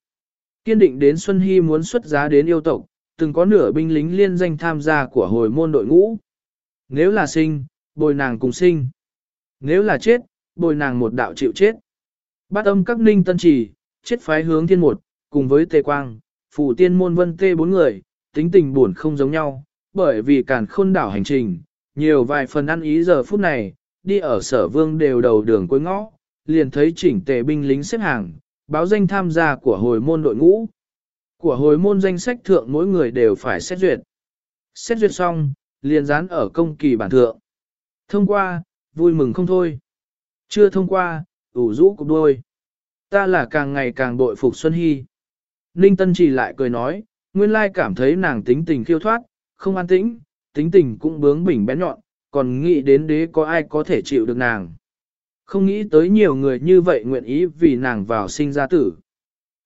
[SPEAKER 1] Kiên định đến Xuân Hy muốn xuất giá đến yêu tộc, từng có nửa binh lính liên danh tham gia của hồi môn đội ngũ. Nếu là sinh, bồi nàng cùng sinh. Nếu là chết, bồi nàng một đạo chịu chết. Bát âm các ninh tân trì, chết phái hướng thiên một, cùng với tề quang, phủ tiên môn vân tê bốn người, tính tình buồn không giống nhau, bởi vì càn khôn đảo hành trình, nhiều vài phần ăn ý giờ phút này, đi ở sở vương đều đầu đường cuối ngõ, liền thấy chỉnh tề binh lính xếp hàng, báo danh tham gia của hồi môn đội ngũ. Của hồi môn danh sách thượng mỗi người đều phải xét duyệt. Xét duyệt xong, liền dán ở công kỳ bản thượng. Thông qua, vui mừng không thôi. Chưa thông qua, ủ rũ cục đôi. Ta là càng ngày càng bội phục Xuân Hy. Ninh Tân chỉ lại cười nói, nguyên lai cảm thấy nàng tính tình khiêu thoát, không an tĩnh, tính tình cũng bướng bỉnh bén nhọn, còn nghĩ đến đế có ai có thể chịu được nàng. Không nghĩ tới nhiều người như vậy nguyện ý vì nàng vào sinh ra tử.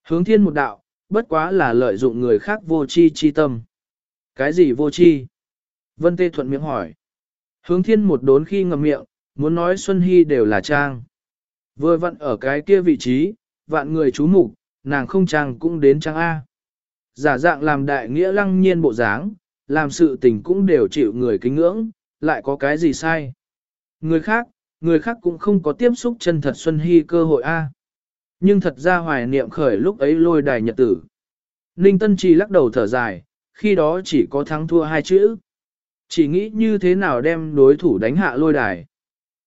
[SPEAKER 1] Hướng thiên một đạo, bất quá là lợi dụng người khác vô chi chi tâm. Cái gì vô chi? Vân Tê thuận miệng hỏi. Hướng thiên một đốn khi ngậm miệng, muốn nói Xuân Hy đều là trang. Vừa vặn ở cái kia vị trí, vạn người chú mục, nàng không trang cũng đến trang A. Giả dạng làm đại nghĩa lăng nhiên bộ dáng, làm sự tình cũng đều chịu người kính ngưỡng, lại có cái gì sai. Người khác, người khác cũng không có tiếp xúc chân thật Xuân Hy cơ hội A. Nhưng thật ra hoài niệm khởi lúc ấy lôi đài nhật tử. Ninh Tân Trì lắc đầu thở dài, khi đó chỉ có thắng thua hai chữ. Chỉ nghĩ như thế nào đem đối thủ đánh hạ lôi đài.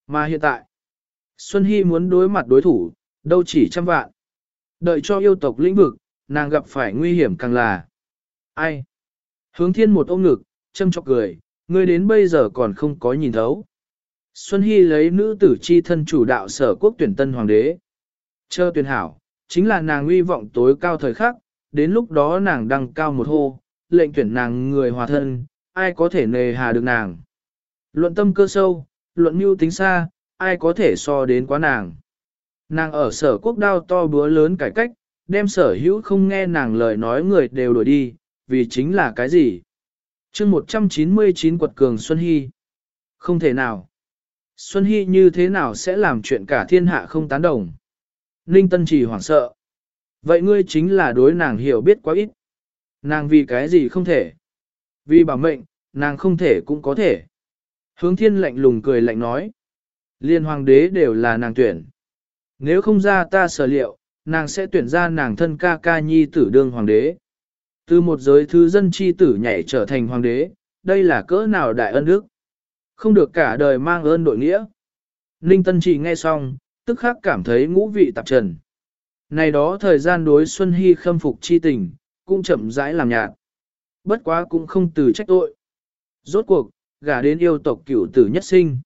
[SPEAKER 1] Mà hiện tại, Xuân Hy muốn đối mặt đối thủ, đâu chỉ trăm vạn. Đợi cho yêu tộc lĩnh vực, nàng gặp phải nguy hiểm càng là. Ai? Hướng thiên một ôm ngực, châm chọc cười, ngươi đến bây giờ còn không có nhìn thấu. Xuân Hy lấy nữ tử chi thân chủ đạo sở quốc tuyển tân hoàng đế. Chơ tuyển hảo, chính là nàng uy vọng tối cao thời khắc, đến lúc đó nàng đăng cao một hô, lệnh tuyển nàng người hòa thân, ai có thể nề hà được nàng. Luận tâm cơ sâu, luận mưu tính xa, ai có thể so đến quá nàng. Nàng ở sở quốc đao to búa lớn cải cách, đem sở hữu không nghe nàng lời nói người đều đuổi đi, vì chính là cái gì? chương 199 quật cường Xuân Hy. Không thể nào. Xuân Hy như thế nào sẽ làm chuyện cả thiên hạ không tán đồng? Ninh Tân chỉ hoảng sợ. Vậy ngươi chính là đối nàng hiểu biết quá ít. Nàng vì cái gì không thể? Vì bảo mệnh, nàng không thể cũng có thể. Hướng thiên lạnh lùng cười lạnh nói. Liên hoàng đế đều là nàng tuyển. Nếu không ra ta sở liệu, nàng sẽ tuyển ra nàng thân ca ca nhi tử đương hoàng đế. Từ một giới thứ dân chi tử nhảy trở thành hoàng đế, đây là cỡ nào đại ân đức. Không được cả đời mang ơn đội nghĩa. Ninh Tân chỉ nghe xong, tức khắc cảm thấy ngũ vị tạp trần. Này đó thời gian đối Xuân Hy khâm phục chi tình, cũng chậm rãi làm nhạt. Bất quá cũng không từ trách tội. Rốt cuộc, gả đến yêu tộc cửu tử nhất sinh.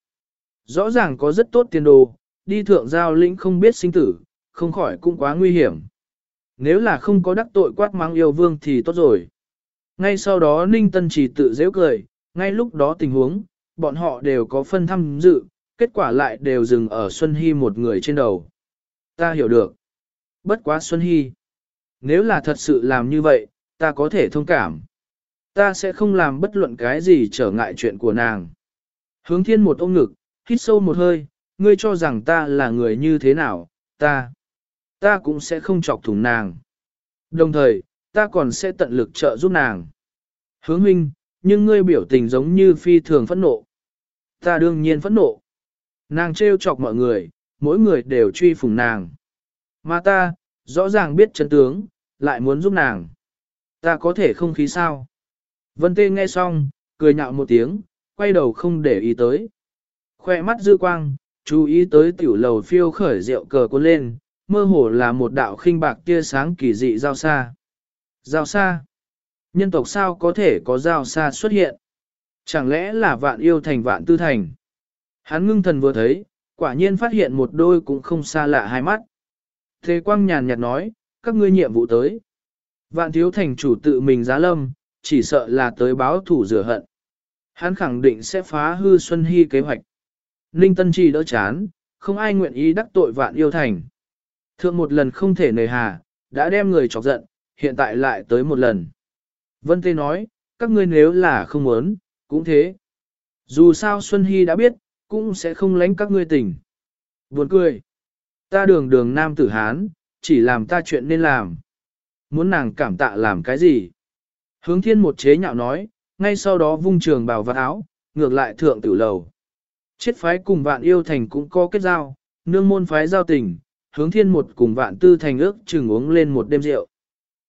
[SPEAKER 1] Rõ ràng có rất tốt tiền đồ, đi thượng giao lĩnh không biết sinh tử, không khỏi cũng quá nguy hiểm. Nếu là không có đắc tội quát mang yêu vương thì tốt rồi. Ngay sau đó Ninh Tân chỉ tự dễ cười, ngay lúc đó tình huống, bọn họ đều có phân thăm dự, kết quả lại đều dừng ở Xuân Hy một người trên đầu. Ta hiểu được. Bất quá Xuân Hy. Nếu là thật sự làm như vậy, ta có thể thông cảm. Ta sẽ không làm bất luận cái gì trở ngại chuyện của nàng. Hướng thiên một ôm ngực, hít sâu một hơi, ngươi cho rằng ta là người như thế nào, ta, ta cũng sẽ không chọc thủng nàng. Đồng thời, ta còn sẽ tận lực trợ giúp nàng. Hướng huynh, nhưng ngươi biểu tình giống như phi thường phẫn nộ. Ta đương nhiên phẫn nộ. Nàng trêu chọc mọi người, mỗi người đều truy phủng nàng. Mà ta, rõ ràng biết chân tướng, lại muốn giúp nàng. Ta có thể không khí sao? Vân Tê nghe xong, cười nhạo một tiếng, quay đầu không để ý tới. Khoe mắt dư quang, chú ý tới tiểu lầu phiêu khởi rượu cờ cuốn lên, mơ hồ là một đạo khinh bạc tia sáng kỳ dị giao xa. Giao xa? Nhân tộc sao có thể có giao xa xuất hiện? Chẳng lẽ là vạn yêu thành vạn tư thành? Hắn ngưng thần vừa thấy, quả nhiên phát hiện một đôi cũng không xa lạ hai mắt. Thế quang nhàn nhạt nói, các ngươi nhiệm vụ tới. Vạn thiếu thành chủ tự mình giá lâm, chỉ sợ là tới báo thủ rửa hận. Hắn khẳng định sẽ phá hư Xuân Hy kế hoạch. Ninh Tân Trì đỡ chán, không ai nguyện ý đắc tội vạn yêu thành. Thượng một lần không thể nề hà, đã đem người chọc giận, hiện tại lại tới một lần. Vân Tê nói, các ngươi nếu là không muốn, cũng thế. Dù sao Xuân Hy đã biết, cũng sẽ không lánh các ngươi tỉnh. Buồn cười. Ta đường đường nam tử Hán, chỉ làm ta chuyện nên làm. Muốn nàng cảm tạ làm cái gì? Hướng thiên một chế nhạo nói, ngay sau đó vung trường bào vạt áo, ngược lại thượng tử lầu. Chết phái cùng vạn yêu thành cũng có kết giao, nương môn phái giao tình, hướng thiên một cùng vạn tư thành ước chừng uống lên một đêm rượu.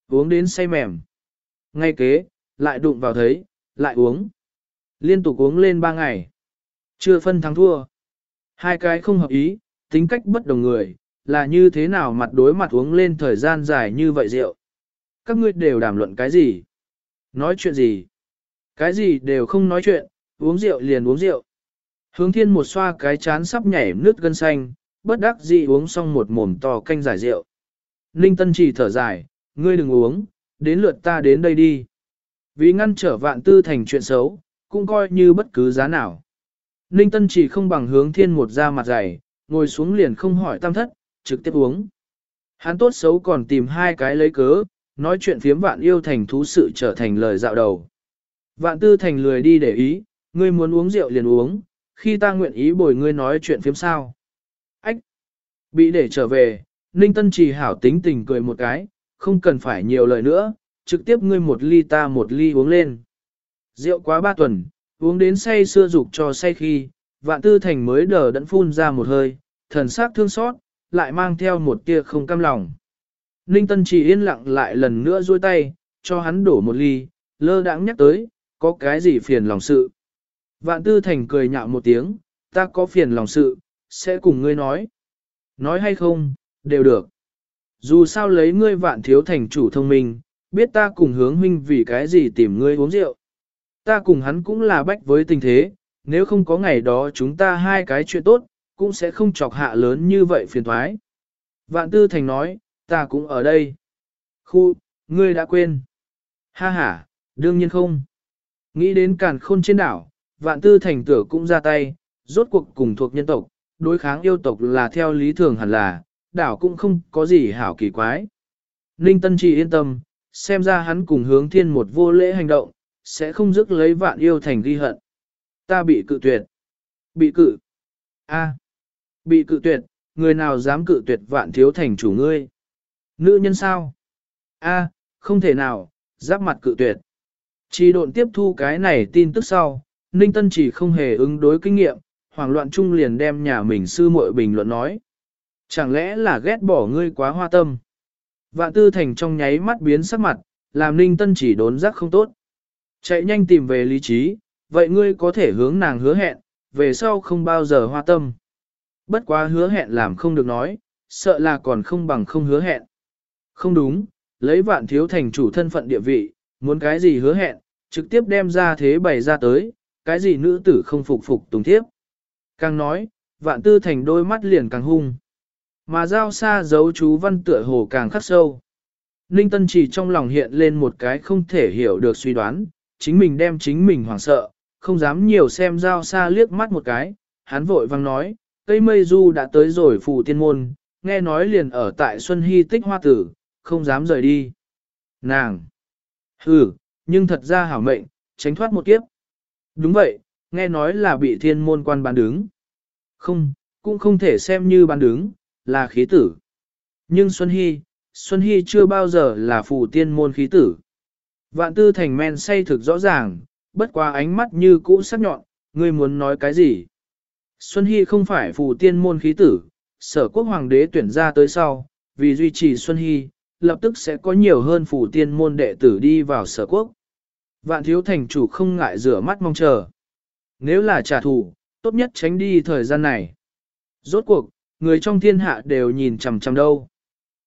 [SPEAKER 1] Uống đến say mềm. Ngay kế, lại đụng vào thấy, lại uống. Liên tục uống lên ba ngày. Chưa phân thắng thua. Hai cái không hợp ý, tính cách bất đồng người, là như thế nào mặt đối mặt uống lên thời gian dài như vậy rượu. Các ngươi đều đàm luận cái gì? Nói chuyện gì? Cái gì đều không nói chuyện, uống rượu liền uống rượu. Hướng thiên một xoa cái chán sắp nhảy nước gân xanh, bất đắc dĩ uống xong một mồm to canh giải rượu. Ninh Tân chỉ thở dài, ngươi đừng uống, đến lượt ta đến đây đi. Vì ngăn trở vạn tư thành chuyện xấu, cũng coi như bất cứ giá nào. Ninh Tân chỉ không bằng hướng thiên một ra mặt dày, ngồi xuống liền không hỏi tam thất, trực tiếp uống. Hắn tốt xấu còn tìm hai cái lấy cớ, nói chuyện phiếm vạn yêu thành thú sự trở thành lời dạo đầu. Vạn tư thành lười đi để ý, ngươi muốn uống rượu liền uống, khi ta nguyện ý bồi ngươi nói chuyện phiếm sao. Ách! Bị để trở về, Ninh Tân Trì hảo tính tình cười một cái, không cần phải nhiều lời nữa, trực tiếp ngươi một ly ta một ly uống lên. Rượu quá ba tuần, uống đến say xưa dục cho say khi, vạn tư thành mới đờ đẫn phun ra một hơi, thần sắc thương xót, lại mang theo một tia không cam lòng. Ninh Tân chỉ yên lặng lại lần nữa duỗi tay, cho hắn đổ một ly, lơ đãng nhắc tới, có cái gì phiền lòng sự. Vạn tư thành cười nhạo một tiếng, ta có phiền lòng sự, sẽ cùng ngươi nói. Nói hay không, đều được. Dù sao lấy ngươi vạn thiếu thành chủ thông minh, biết ta cùng hướng huynh vì cái gì tìm ngươi uống rượu. Ta cùng hắn cũng là bách với tình thế, nếu không có ngày đó chúng ta hai cái chuyện tốt, cũng sẽ không chọc hạ lớn như vậy phiền thoái. Vạn tư thành nói, ta cũng ở đây. Khu, ngươi đã quên. Ha ha, đương nhiên không. Nghĩ đến càn khôn trên đảo, vạn tư thành tử cũng ra tay, rốt cuộc cùng thuộc nhân tộc, đối kháng yêu tộc là theo lý thường hẳn là, đảo cũng không có gì hảo kỳ quái. Ninh Tân chỉ yên tâm, xem ra hắn cùng hướng thiên một vô lễ hành động, sẽ không dứt lấy vạn yêu thành ghi hận. Ta bị cự tuyệt. Bị cự. A. À. Bị cự tuyệt, người nào dám cự tuyệt vạn thiếu thành chủ ngươi? Nữ nhân sao? A, không thể nào, giáp mặt cự tuyệt. Chỉ độn tiếp thu cái này tin tức sau, Ninh Tân chỉ không hề ứng đối kinh nghiệm, hoảng loạn chung liền đem nhà mình sư muội bình luận nói. Chẳng lẽ là ghét bỏ ngươi quá hoa tâm? Vạn tư thành trong nháy mắt biến sắc mặt, làm Ninh Tân chỉ đốn giác không tốt. Chạy nhanh tìm về lý trí, vậy ngươi có thể hướng nàng hứa hẹn, về sau không bao giờ hoa tâm. Bất quá hứa hẹn làm không được nói, sợ là còn không bằng không hứa hẹn. Không đúng, lấy vạn thiếu thành chủ thân phận địa vị, muốn cái gì hứa hẹn, trực tiếp đem ra thế bày ra tới, cái gì nữ tử không phục phục tùng thiếp. Càng nói, vạn tư thành đôi mắt liền càng hung. Mà giao xa giấu chú văn tựa hồ càng khắc sâu. Ninh Tân chỉ trong lòng hiện lên một cái không thể hiểu được suy đoán, chính mình đem chính mình hoảng sợ, không dám nhiều xem giao xa liếc mắt một cái, hắn vội vang nói, cây mây du đã tới rồi phù tiên môn, nghe nói liền ở tại Xuân Hy tích hoa tử, không dám rời đi. Nàng! Hừ, nhưng thật ra hảo mệnh, tránh thoát một kiếp. Đúng vậy, nghe nói là bị thiên môn quan bán đứng. Không, cũng không thể xem như bán đứng, là khí tử. Nhưng Xuân Hy, Xuân Hy chưa bao giờ là phù tiên môn khí tử. Vạn tư thành men say thực rõ ràng, bất qua ánh mắt như cũ sắc nhọn, ngươi muốn nói cái gì? Xuân Hy không phải phù tiên môn khí tử, sở quốc hoàng đế tuyển ra tới sau, vì duy trì Xuân Hy, lập tức sẽ có nhiều hơn phù tiên môn đệ tử đi vào sở quốc. Vạn thiếu thành chủ không ngại rửa mắt mong chờ. Nếu là trả thù, tốt nhất tránh đi thời gian này. Rốt cuộc, người trong thiên hạ đều nhìn chằm chằm đâu.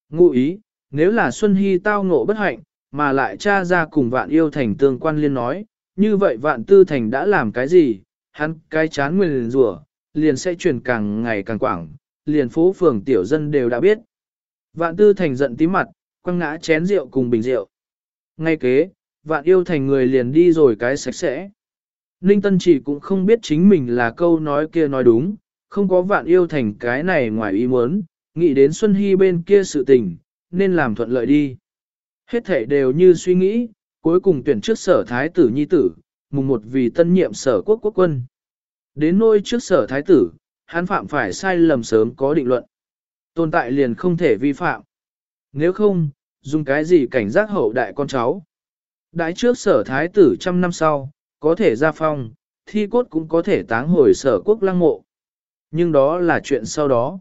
[SPEAKER 1] Ngụ ý, nếu là Xuân Hy tao ngộ bất hạnh, mà lại cha ra cùng vạn yêu thành tương quan liên nói, như vậy vạn tư thành đã làm cái gì, hắn cái chán nguyên rủa liền sẽ truyền càng ngày càng quảng, liền phố phường tiểu dân đều đã biết. Vạn tư thành giận tí mặt, quăng ngã chén rượu cùng bình rượu. Ngay kế, vạn yêu thành người liền đi rồi cái sạch sẽ. Ninh Tân chỉ cũng không biết chính mình là câu nói kia nói đúng, không có vạn yêu thành cái này ngoài ý muốn, nghĩ đến Xuân Hy bên kia sự tình, nên làm thuận lợi đi. Hết thể đều như suy nghĩ, cuối cùng tuyển trước sở thái tử nhi tử, mùng một vì tân nhiệm sở quốc quốc quân. Đến nôi trước sở thái tử, hắn phạm phải sai lầm sớm có định luận. Tồn tại liền không thể vi phạm. Nếu không, dùng cái gì cảnh giác hậu đại con cháu. Đãi trước sở thái tử trăm năm sau, có thể ra phong, thi cốt cũng có thể táng hồi sở quốc lăng mộ. Nhưng đó là chuyện sau đó.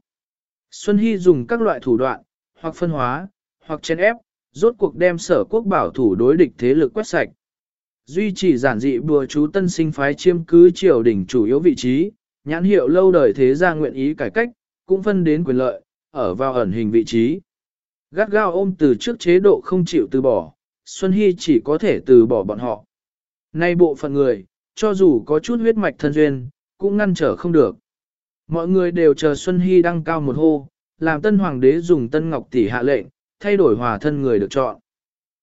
[SPEAKER 1] Xuân Hy dùng các loại thủ đoạn, hoặc phân hóa, hoặc chen ép, rốt cuộc đem sở quốc bảo thủ đối địch thế lực quét sạch. Duy trì giản dị bùa chú tân sinh phái chiêm cứ triều đỉnh chủ yếu vị trí, nhãn hiệu lâu đời thế gia nguyện ý cải cách, cũng phân đến quyền lợi, ở vào ẩn hình vị trí. Gắt gao ôm từ trước chế độ không chịu từ bỏ, Xuân Hy chỉ có thể từ bỏ bọn họ. Nay bộ phận người, cho dù có chút huyết mạch thân duyên, cũng ngăn trở không được. Mọi người đều chờ Xuân Hy đăng cao một hô, làm tân hoàng đế dùng tân ngọc tỷ hạ lệnh, thay đổi hòa thân người được chọn.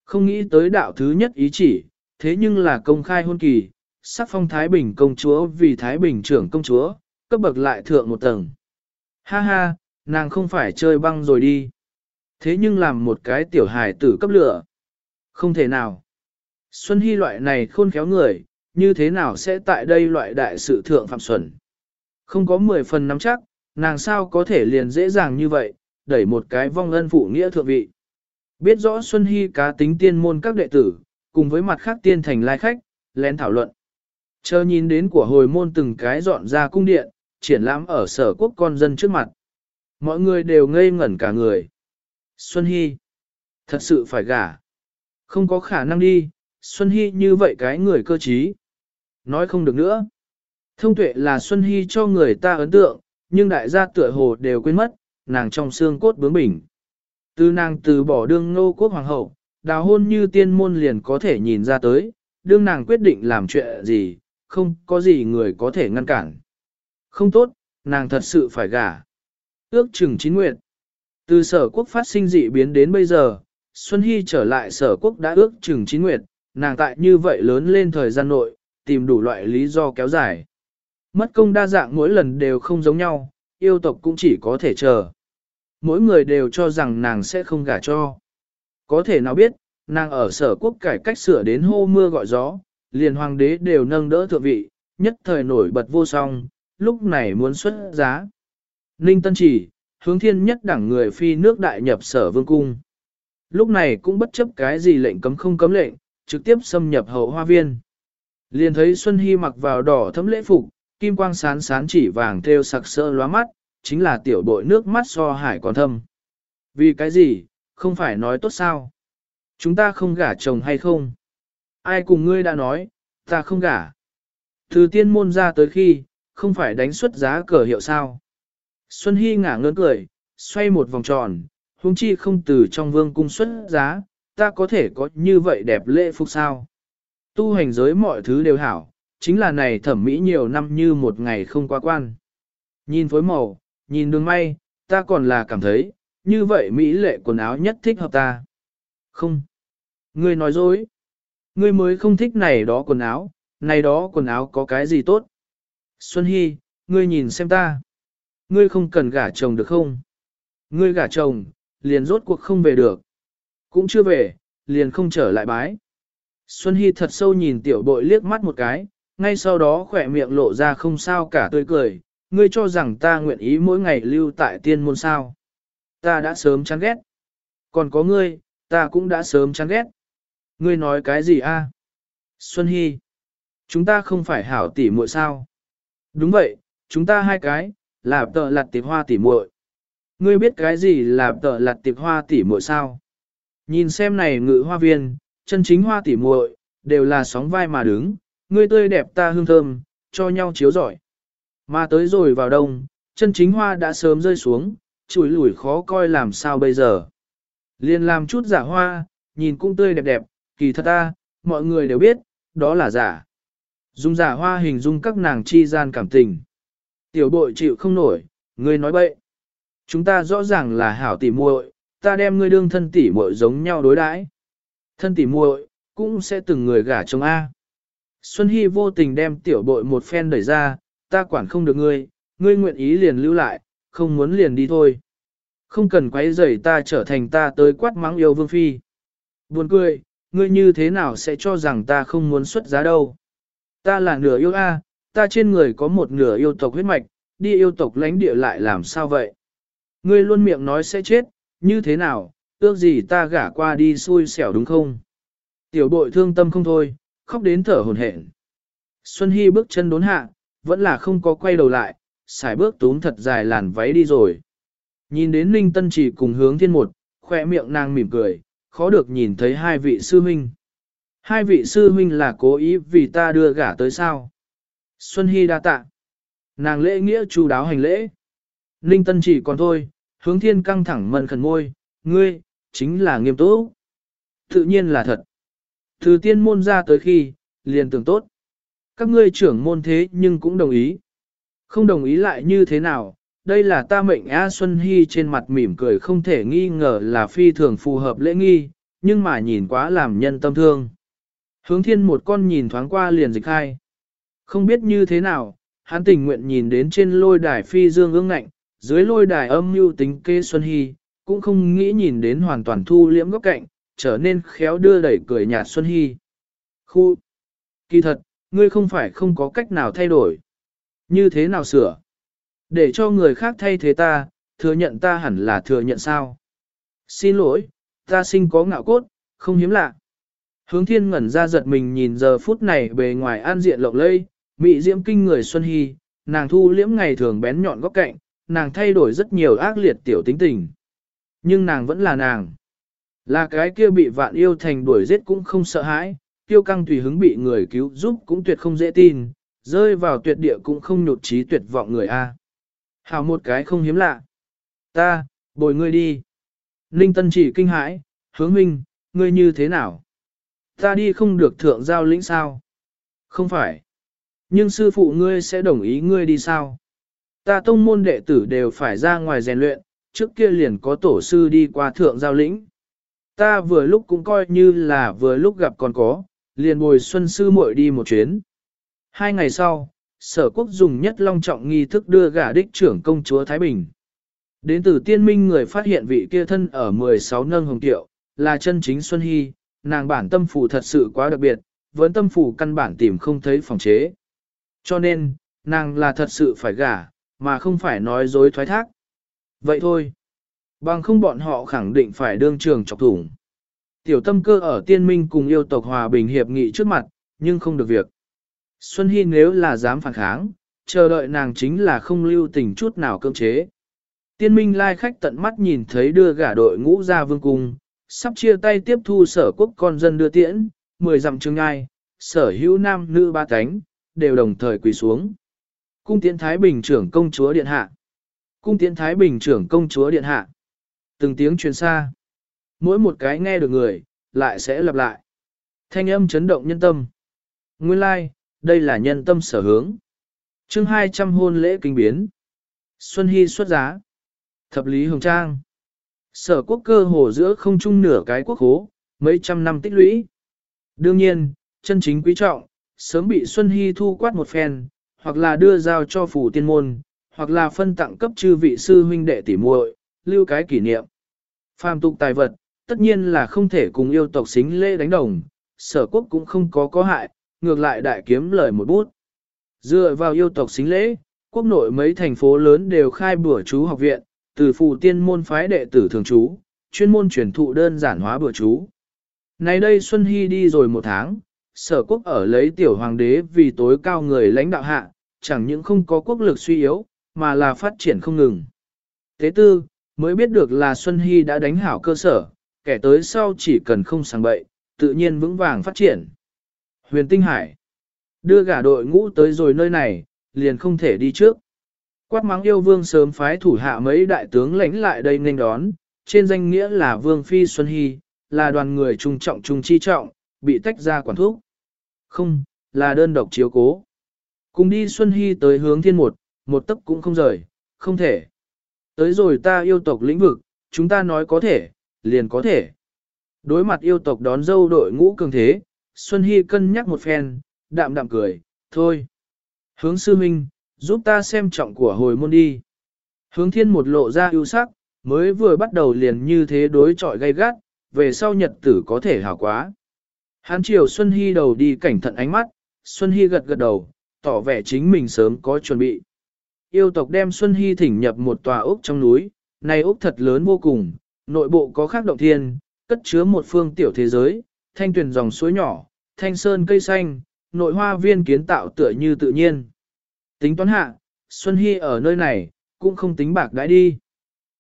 [SPEAKER 1] Không nghĩ tới đạo thứ nhất ý chỉ, thế nhưng là công khai hôn kỳ, sắc phong Thái Bình công chúa vì Thái Bình trưởng công chúa, cấp bậc lại thượng một tầng. Ha ha, nàng không phải chơi băng rồi đi. Thế nhưng làm một cái tiểu hài tử cấp lửa. Không thể nào. Xuân Hy loại này khôn khéo người, như thế nào sẽ tại đây loại đại sự thượng phạm xuẩn. Không có 10 phần nắm chắc, nàng sao có thể liền dễ dàng như vậy, đẩy một cái vong ân phụ nghĩa thượng vị. Biết rõ Xuân Hy cá tính tiên môn các đệ tử, cùng với mặt khác tiên thành lai khách, lén thảo luận. Chờ nhìn đến của hồi môn từng cái dọn ra cung điện, triển lãm ở sở quốc con dân trước mặt. Mọi người đều ngây ngẩn cả người. Xuân Hy, thật sự phải gả. Không có khả năng đi, Xuân Hy như vậy cái người cơ trí. Nói không được nữa. Thông tuệ là Xuân Hy cho người ta ấn tượng, nhưng đại gia tựa hồ đều quên mất, nàng trong xương cốt bướng bỉnh. Từ nàng từ bỏ đương ngô quốc hoàng hậu, đào hôn như tiên môn liền có thể nhìn ra tới, đương nàng quyết định làm chuyện gì, không có gì người có thể ngăn cản. Không tốt, nàng thật sự phải gả. Ước chừng chín nguyện. Từ sở quốc phát sinh dị biến đến bây giờ, Xuân Hy trở lại sở quốc đã ước chừng chín nguyện, nàng tại như vậy lớn lên thời gian nội, tìm đủ loại lý do kéo dài. Mất công đa dạng mỗi lần đều không giống nhau, yêu tộc cũng chỉ có thể chờ. Mỗi người đều cho rằng nàng sẽ không gả cho. Có thể nào biết, nàng ở sở quốc cải cách sửa đến hô mưa gọi gió, liền hoàng đế đều nâng đỡ thượng vị, nhất thời nổi bật vô song, lúc này muốn xuất giá. Ninh Tân chỉ, hướng thiên nhất đẳng người phi nước đại nhập sở vương cung. Lúc này cũng bất chấp cái gì lệnh cấm không cấm lệnh, trực tiếp xâm nhập hậu hoa viên. Liền thấy Xuân Hy mặc vào đỏ thấm lễ phục, kim quang sán sán chỉ vàng theo sặc sỡ lóa mắt, chính là tiểu bội nước mắt so hải còn thâm. Vì cái gì, không phải nói tốt sao? Chúng ta không gả chồng hay không? Ai cùng ngươi đã nói, ta không gả. Từ tiên môn ra tới khi, không phải đánh xuất giá cờ hiệu sao. Xuân Hy ngả ngớn cười, xoay một vòng tròn, huống chi không từ trong vương cung xuất giá, ta có thể có như vậy đẹp lễ phục sao. Tu hành giới mọi thứ đều hảo, chính là này thẩm mỹ nhiều năm như một ngày không qua quan. Nhìn phối màu, nhìn đường may, ta còn là cảm thấy, như vậy mỹ lệ quần áo nhất thích hợp ta. Không. Ngươi nói dối. Ngươi mới không thích này đó quần áo, này đó quần áo có cái gì tốt. Xuân Hy, ngươi nhìn xem ta. Ngươi không cần gả chồng được không? Ngươi gả chồng, liền rốt cuộc không về được. Cũng chưa về, liền không trở lại bái. Xuân Hy thật sâu nhìn tiểu bội liếc mắt một cái, ngay sau đó khỏe miệng lộ ra không sao cả tươi cười, ngươi cho rằng ta nguyện ý mỗi ngày lưu tại tiên môn sao. Ta đã sớm chán ghét. Còn có ngươi, ta cũng đã sớm chán ghét. Ngươi nói cái gì a? Xuân Hy. Chúng ta không phải hảo tỉ muội sao? Đúng vậy, chúng ta hai cái, là tợ lặt tiệp hoa tỉ muội. Ngươi biết cái gì là tợ lặt tiệp hoa tỉ muội sao? Nhìn xem này ngự hoa viên, chân chính hoa tỉ muội, đều là sóng vai mà đứng, ngươi tươi đẹp ta hương thơm, cho nhau chiếu giỏi. Mà tới rồi vào đông, chân chính hoa đã sớm rơi xuống, chùi lủi khó coi làm sao bây giờ. Liên làm chút giả hoa, nhìn cũng tươi đẹp đẹp, kỳ thật ta, mọi người đều biết, đó là giả. Dùng giả hoa hình dung các nàng chi gian cảm tình. Tiểu bội chịu không nổi, ngươi nói bậy. Chúng ta rõ ràng là hảo tỉ muội, ta đem ngươi đương thân tỉ muội giống nhau đối đãi. Thân tỉ muội cũng sẽ từng người gả chồng A. Xuân Hy vô tình đem tiểu bội một phen đẩy ra, ta quản không được ngươi, ngươi nguyện ý liền lưu lại, không muốn liền đi thôi. Không cần quấy rầy ta trở thành ta tới quát mắng yêu vương phi. Buồn cười, ngươi như thế nào sẽ cho rằng ta không muốn xuất giá đâu. Ta là nửa yêu A, ta trên người có một nửa yêu tộc huyết mạch, đi yêu tộc lãnh địa lại làm sao vậy? Ngươi luôn miệng nói sẽ chết, như thế nào, ước gì ta gả qua đi xui xẻo đúng không? Tiểu bội thương tâm không thôi, khóc đến thở hồn hển. Xuân Hy bước chân đốn hạ, vẫn là không có quay đầu lại, xài bước túm thật dài làn váy đi rồi. Nhìn đến Ninh Tân chỉ cùng hướng thiên một, khỏe miệng nàng mỉm cười, khó được nhìn thấy hai vị sư huynh. Hai vị sư huynh là cố ý vì ta đưa gả tới sao. Xuân Hy đa tạ. Nàng lễ nghĩa chu đáo hành lễ. Ninh Tân chỉ còn thôi, hướng thiên căng thẳng mần khẩn môi, ngươi, chính là nghiêm túc. Tự nhiên là thật. Từ tiên môn ra tới khi, liền tưởng tốt. Các ngươi trưởng môn thế nhưng cũng đồng ý. Không đồng ý lại như thế nào, đây là ta mệnh A Xuân Hy trên mặt mỉm cười không thể nghi ngờ là phi thường phù hợp lễ nghi, nhưng mà nhìn quá làm nhân tâm thương. Hướng thiên một con nhìn thoáng qua liền dịch hai. Không biết như thế nào, hắn tình nguyện nhìn đến trên lôi đài phi dương ương ngạnh, dưới lôi đài âm mưu tính kê Xuân Hy, cũng không nghĩ nhìn đến hoàn toàn thu liễm góc cạnh, trở nên khéo đưa đẩy cười nhạt Xuân Hy. Khu! Kỳ thật, ngươi không phải không có cách nào thay đổi. Như thế nào sửa? Để cho người khác thay thế ta, thừa nhận ta hẳn là thừa nhận sao? Xin lỗi, ta sinh có ngạo cốt, không hiếm lạ. Hướng thiên ngẩn ra giật mình nhìn giờ phút này bề ngoài an diện lộng lây, mị diễm kinh người Xuân Hy, nàng thu liễm ngày thường bén nhọn góc cạnh, nàng thay đổi rất nhiều ác liệt tiểu tính tình. Nhưng nàng vẫn là nàng. Là cái kia bị vạn yêu thành đuổi giết cũng không sợ hãi, tiêu căng tùy hứng bị người cứu giúp cũng tuyệt không dễ tin, rơi vào tuyệt địa cũng không nhột trí tuyệt vọng người A. Hào một cái không hiếm lạ. Ta, bồi ngươi đi. Ninh Tân chỉ kinh hãi, hướng minh, ngươi như thế nào? Ta đi không được thượng giao lĩnh sao? Không phải. Nhưng sư phụ ngươi sẽ đồng ý ngươi đi sao? Ta tông môn đệ tử đều phải ra ngoài rèn luyện, trước kia liền có tổ sư đi qua thượng giao lĩnh. Ta vừa lúc cũng coi như là vừa lúc gặp còn có, liền bồi xuân sư muội đi một chuyến. Hai ngày sau, sở quốc dùng nhất long trọng nghi thức đưa gả đích trưởng công chúa Thái Bình. Đến từ tiên minh người phát hiện vị kia thân ở 16 nâng hồng tiệu, là chân chính Xuân Hy, nàng bản tâm phủ thật sự quá đặc biệt, vẫn tâm phủ căn bản tìm không thấy phòng chế. Cho nên, nàng là thật sự phải gả, mà không phải nói dối thoái thác. Vậy thôi. Bằng không bọn họ khẳng định phải đương trường chọc thủng. Tiểu tâm cơ ở tiên minh cùng yêu tộc hòa bình hiệp nghị trước mặt, nhưng không được việc. Xuân Hy nếu là dám phản kháng, chờ đợi nàng chính là không lưu tình chút nào cưỡng chế. Tiên minh lai khách tận mắt nhìn thấy đưa gả đội ngũ ra vương cung, sắp chia tay tiếp thu sở quốc con dân đưa tiễn, mười dặm trường ai sở hữu nam nữ ba cánh, đều đồng thời quỳ xuống. Cung tiễn Thái Bình trưởng công chúa điện hạ. Cung tiễn Thái Bình trưởng công chúa điện hạ. Từng tiếng truyền xa. Mỗi một cái nghe được người, lại sẽ lặp lại. Thanh âm chấn động nhân tâm. Nguyên lai, like, đây là nhân tâm sở hướng. chương 200 hôn lễ kinh biến. Xuân Hy xuất giá. Thập lý hồng trang. Sở quốc cơ hồ giữa không trung nửa cái quốc hố, mấy trăm năm tích lũy. Đương nhiên, chân chính quý trọng, sớm bị Xuân Hy thu quát một phen, hoặc là đưa giao cho phủ tiên môn, hoặc là phân tặng cấp chư vị sư huynh đệ tỉ muội, lưu cái kỷ niệm. Phàm tục tài vật, tất nhiên là không thể cùng yêu tộc xính lễ đánh đồng, sở quốc cũng không có có hại, ngược lại đại kiếm lời một bút. Dựa vào yêu tộc xính lễ, quốc nội mấy thành phố lớn đều khai bữa chú học viện, từ phù tiên môn phái đệ tử thường trú, chuyên môn truyền thụ đơn giản hóa bữa chú. Nay đây Xuân Hy đi rồi một tháng, sở quốc ở lấy tiểu hoàng đế vì tối cao người lãnh đạo hạ, chẳng những không có quốc lực suy yếu, mà là phát triển không ngừng. Thế tư, mới biết được là Xuân Hy đã đánh hảo cơ sở, kẻ tới sau chỉ cần không sang bậy, tự nhiên vững vàng phát triển. Huyền Tinh Hải đưa gả đội ngũ tới rồi nơi này, liền không thể đi trước. Quát mắng yêu vương sớm phái thủ hạ mấy đại tướng lãnh lại đây nên đón, trên danh nghĩa là Vương Phi Xuân Hy, là đoàn người trung trọng trung chi trọng, bị tách ra quản thúc. Không, là đơn độc chiếu cố. Cùng đi Xuân Hy tới hướng thiên một, một tấc cũng không rời, không thể. Tới rồi ta yêu tộc lĩnh vực, chúng ta nói có thể, liền có thể. Đối mặt yêu tộc đón dâu đội ngũ cường thế, Xuân Hy cân nhắc một phen, đạm đạm cười, thôi. Hướng sư minh, giúp ta xem trọng của hồi môn đi. Hướng thiên một lộ ra ưu sắc, mới vừa bắt đầu liền như thế đối chọi gay gắt, về sau nhật tử có thể hảo quá. Hán chiều Xuân Hy đầu đi cảnh thận ánh mắt, Xuân Hy gật gật đầu, tỏ vẻ chính mình sớm có chuẩn bị. Yêu tộc đem Xuân Hy thỉnh nhập một tòa ốc trong núi, này ốc thật lớn vô cùng, nội bộ có khác động thiên, cất chứa một phương tiểu thế giới, thanh tuyển dòng suối nhỏ, thanh sơn cây xanh, nội hoa viên kiến tạo tựa như tự nhiên. Tính toán hạ, Xuân Hy ở nơi này, cũng không tính bạc đãi đi.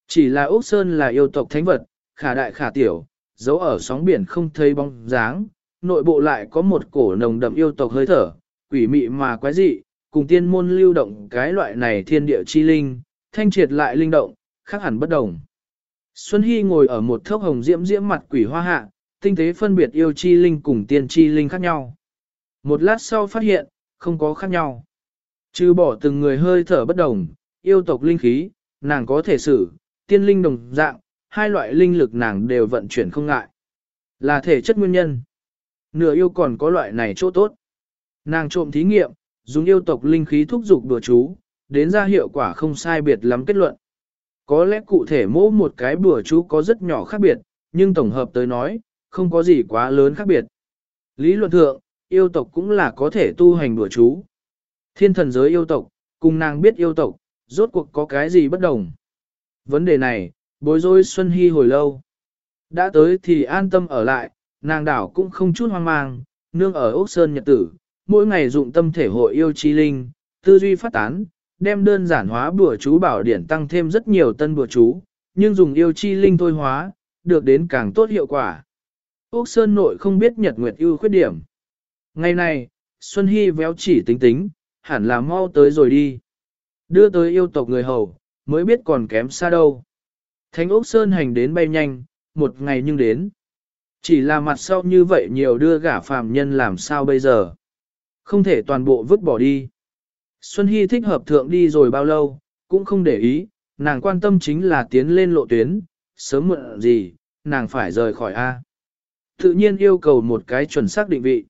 [SPEAKER 1] Chỉ là Úc Sơn là yêu tộc thánh vật, khả đại khả tiểu, giấu ở sóng biển không thấy bóng dáng, nội bộ lại có một cổ nồng đậm yêu tộc hơi thở, quỷ mị mà quái dị, cùng tiên môn lưu động cái loại này thiên địa chi linh, thanh triệt lại linh động, khác hẳn bất đồng. Xuân Hy ngồi ở một thốc hồng diễm diễm mặt quỷ hoa hạ, tinh tế phân biệt yêu chi linh cùng tiên chi linh khác nhau. Một lát sau phát hiện, không có khác nhau. Trừ bỏ từng người hơi thở bất đồng, yêu tộc linh khí, nàng có thể xử, tiên linh đồng dạng, hai loại linh lực nàng đều vận chuyển không ngại. Là thể chất nguyên nhân. Nửa yêu còn có loại này chỗ tốt. Nàng trộm thí nghiệm, dùng yêu tộc linh khí thúc dục đùa chú, đến ra hiệu quả không sai biệt lắm kết luận. Có lẽ cụ thể mỗi một cái bùa chú có rất nhỏ khác biệt, nhưng tổng hợp tới nói, không có gì quá lớn khác biệt. Lý luận thượng, yêu tộc cũng là có thể tu hành bùa chú. Thiên thần giới yêu tộc, cùng nàng biết yêu tộc, rốt cuộc có cái gì bất đồng. Vấn đề này, bối rối Xuân Hy hồi lâu. Đã tới thì an tâm ở lại, nàng đảo cũng không chút hoang mang, nương ở Úc Sơn Nhật Tử, mỗi ngày dụng tâm thể hội yêu chi linh, tư duy phát tán, đem đơn giản hóa bùa chú bảo điển tăng thêm rất nhiều tân bùa chú, nhưng dùng yêu chi linh thôi hóa, được đến càng tốt hiệu quả. Úc Sơn nội không biết Nhật Nguyệt ưu khuyết điểm. Ngày này, Xuân Hy véo chỉ tính tính, hẳn là mau tới rồi đi. Đưa tới yêu tộc người hầu, mới biết còn kém xa đâu. Thánh Úc Sơn hành đến bay nhanh, một ngày nhưng đến. Chỉ là mặt sau như vậy nhiều đưa gả phàm nhân làm sao bây giờ. Không thể toàn bộ vứt bỏ đi. Xuân Hy thích hợp thượng đi rồi bao lâu, cũng không để ý, nàng quan tâm chính là tiến lên lộ tuyến, sớm muộn gì, nàng phải rời khỏi A. Tự nhiên yêu cầu một cái chuẩn xác định vị.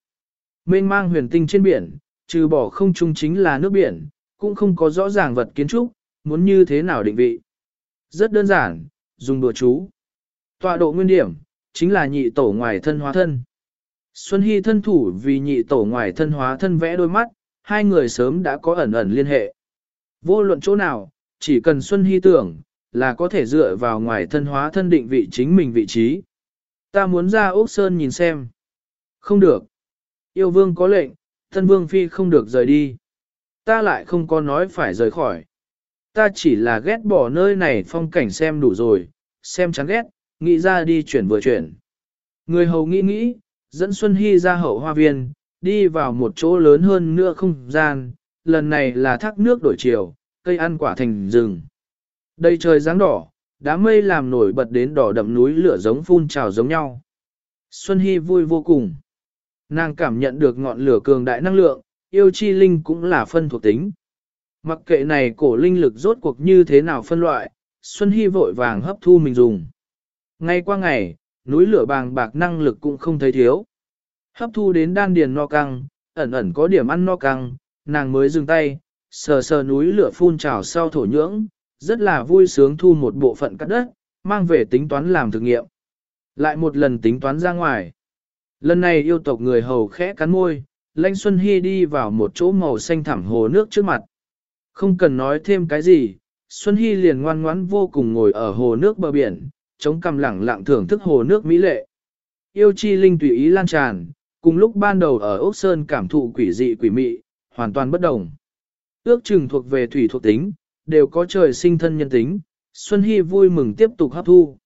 [SPEAKER 1] Mênh mang huyền tinh trên biển, trừ bỏ không trung chính là nước biển, cũng không có rõ ràng vật kiến trúc, muốn như thế nào định vị. Rất đơn giản, dùng đùa chú. Tọa độ nguyên điểm, chính là nhị tổ ngoài thân hóa thân. Xuân Hy thân thủ vì nhị tổ ngoài thân hóa thân vẽ đôi mắt, hai người sớm đã có ẩn ẩn liên hệ. Vô luận chỗ nào, chỉ cần Xuân Hy tưởng, là có thể dựa vào ngoài thân hóa thân định vị chính mình vị trí. Ta muốn ra Úc Sơn nhìn xem. Không được. Yêu vương có lệnh, thân vương phi không được rời đi. Ta lại không có nói phải rời khỏi. Ta chỉ là ghét bỏ nơi này phong cảnh xem đủ rồi, xem chán ghét, nghĩ ra đi chuyển vừa chuyển. Người hầu nghĩ nghĩ, dẫn Xuân Hy ra hậu hoa viên, đi vào một chỗ lớn hơn nữa không gian, lần này là thác nước đổi chiều, cây ăn quả thành rừng. Đây trời dáng đỏ, đám mây làm nổi bật đến đỏ đậm núi lửa giống phun trào giống nhau. Xuân Hy vui vô cùng. Nàng cảm nhận được ngọn lửa cường đại năng lượng, yêu chi linh cũng là phân thuộc tính. Mặc kệ này cổ linh lực rốt cuộc như thế nào phân loại, Xuân Hy vội vàng hấp thu mình dùng. Ngay qua ngày, núi lửa bàng bạc năng lực cũng không thấy thiếu. Hấp thu đến đan điền no căng, ẩn ẩn có điểm ăn no căng, nàng mới dừng tay, sờ sờ núi lửa phun trào sau thổ nhưỡng, rất là vui sướng thu một bộ phận cắt đất, mang về tính toán làm thực nghiệm. Lại một lần tính toán ra ngoài. Lần này yêu tộc người hầu khẽ cắn môi, Lanh Xuân Hy đi vào một chỗ màu xanh thẳm hồ nước trước mặt. Không cần nói thêm cái gì, Xuân Hy liền ngoan ngoãn vô cùng ngồi ở hồ nước bờ biển, chống cằm lẳng lặng thưởng thức hồ nước mỹ lệ. Yêu chi linh tùy ý lan tràn, cùng lúc ban đầu ở Ốc Sơn cảm thụ quỷ dị quỷ mị, hoàn toàn bất đồng. Ước chừng thuộc về thủy thuộc tính, đều có trời sinh thân nhân tính, Xuân Hy vui mừng tiếp tục hấp thu.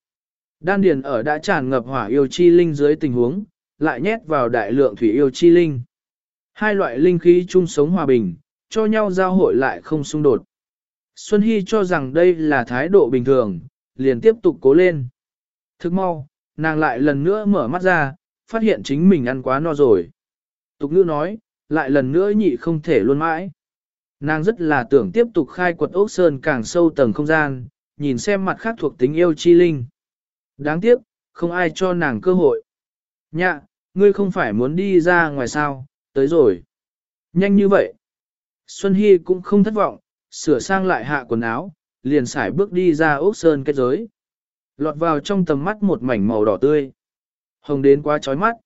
[SPEAKER 1] Đan điền ở đã tràn ngập hỏa yêu chi linh dưới tình huống, lại nhét vào đại lượng thủy yêu chi linh. Hai loại linh khí chung sống hòa bình, cho nhau giao hội lại không xung đột. Xuân Hy cho rằng đây là thái độ bình thường, liền tiếp tục cố lên. Thức mau, nàng lại lần nữa mở mắt ra, phát hiện chính mình ăn quá no rồi. Tục ngữ nói, lại lần nữa nhị không thể luôn mãi. Nàng rất là tưởng tiếp tục khai quật ốc sơn càng sâu tầng không gian, nhìn xem mặt khác thuộc tính yêu chi linh. Đáng tiếc, không ai cho nàng cơ hội. Nhạ, ngươi không phải muốn đi ra ngoài sao, tới rồi. Nhanh như vậy. Xuân Hy cũng không thất vọng, sửa sang lại hạ quần áo, liền xài bước đi ra ốc sơn kết giới. Lọt vào trong tầm mắt một mảnh màu đỏ tươi. Hồng đến quá chói mắt.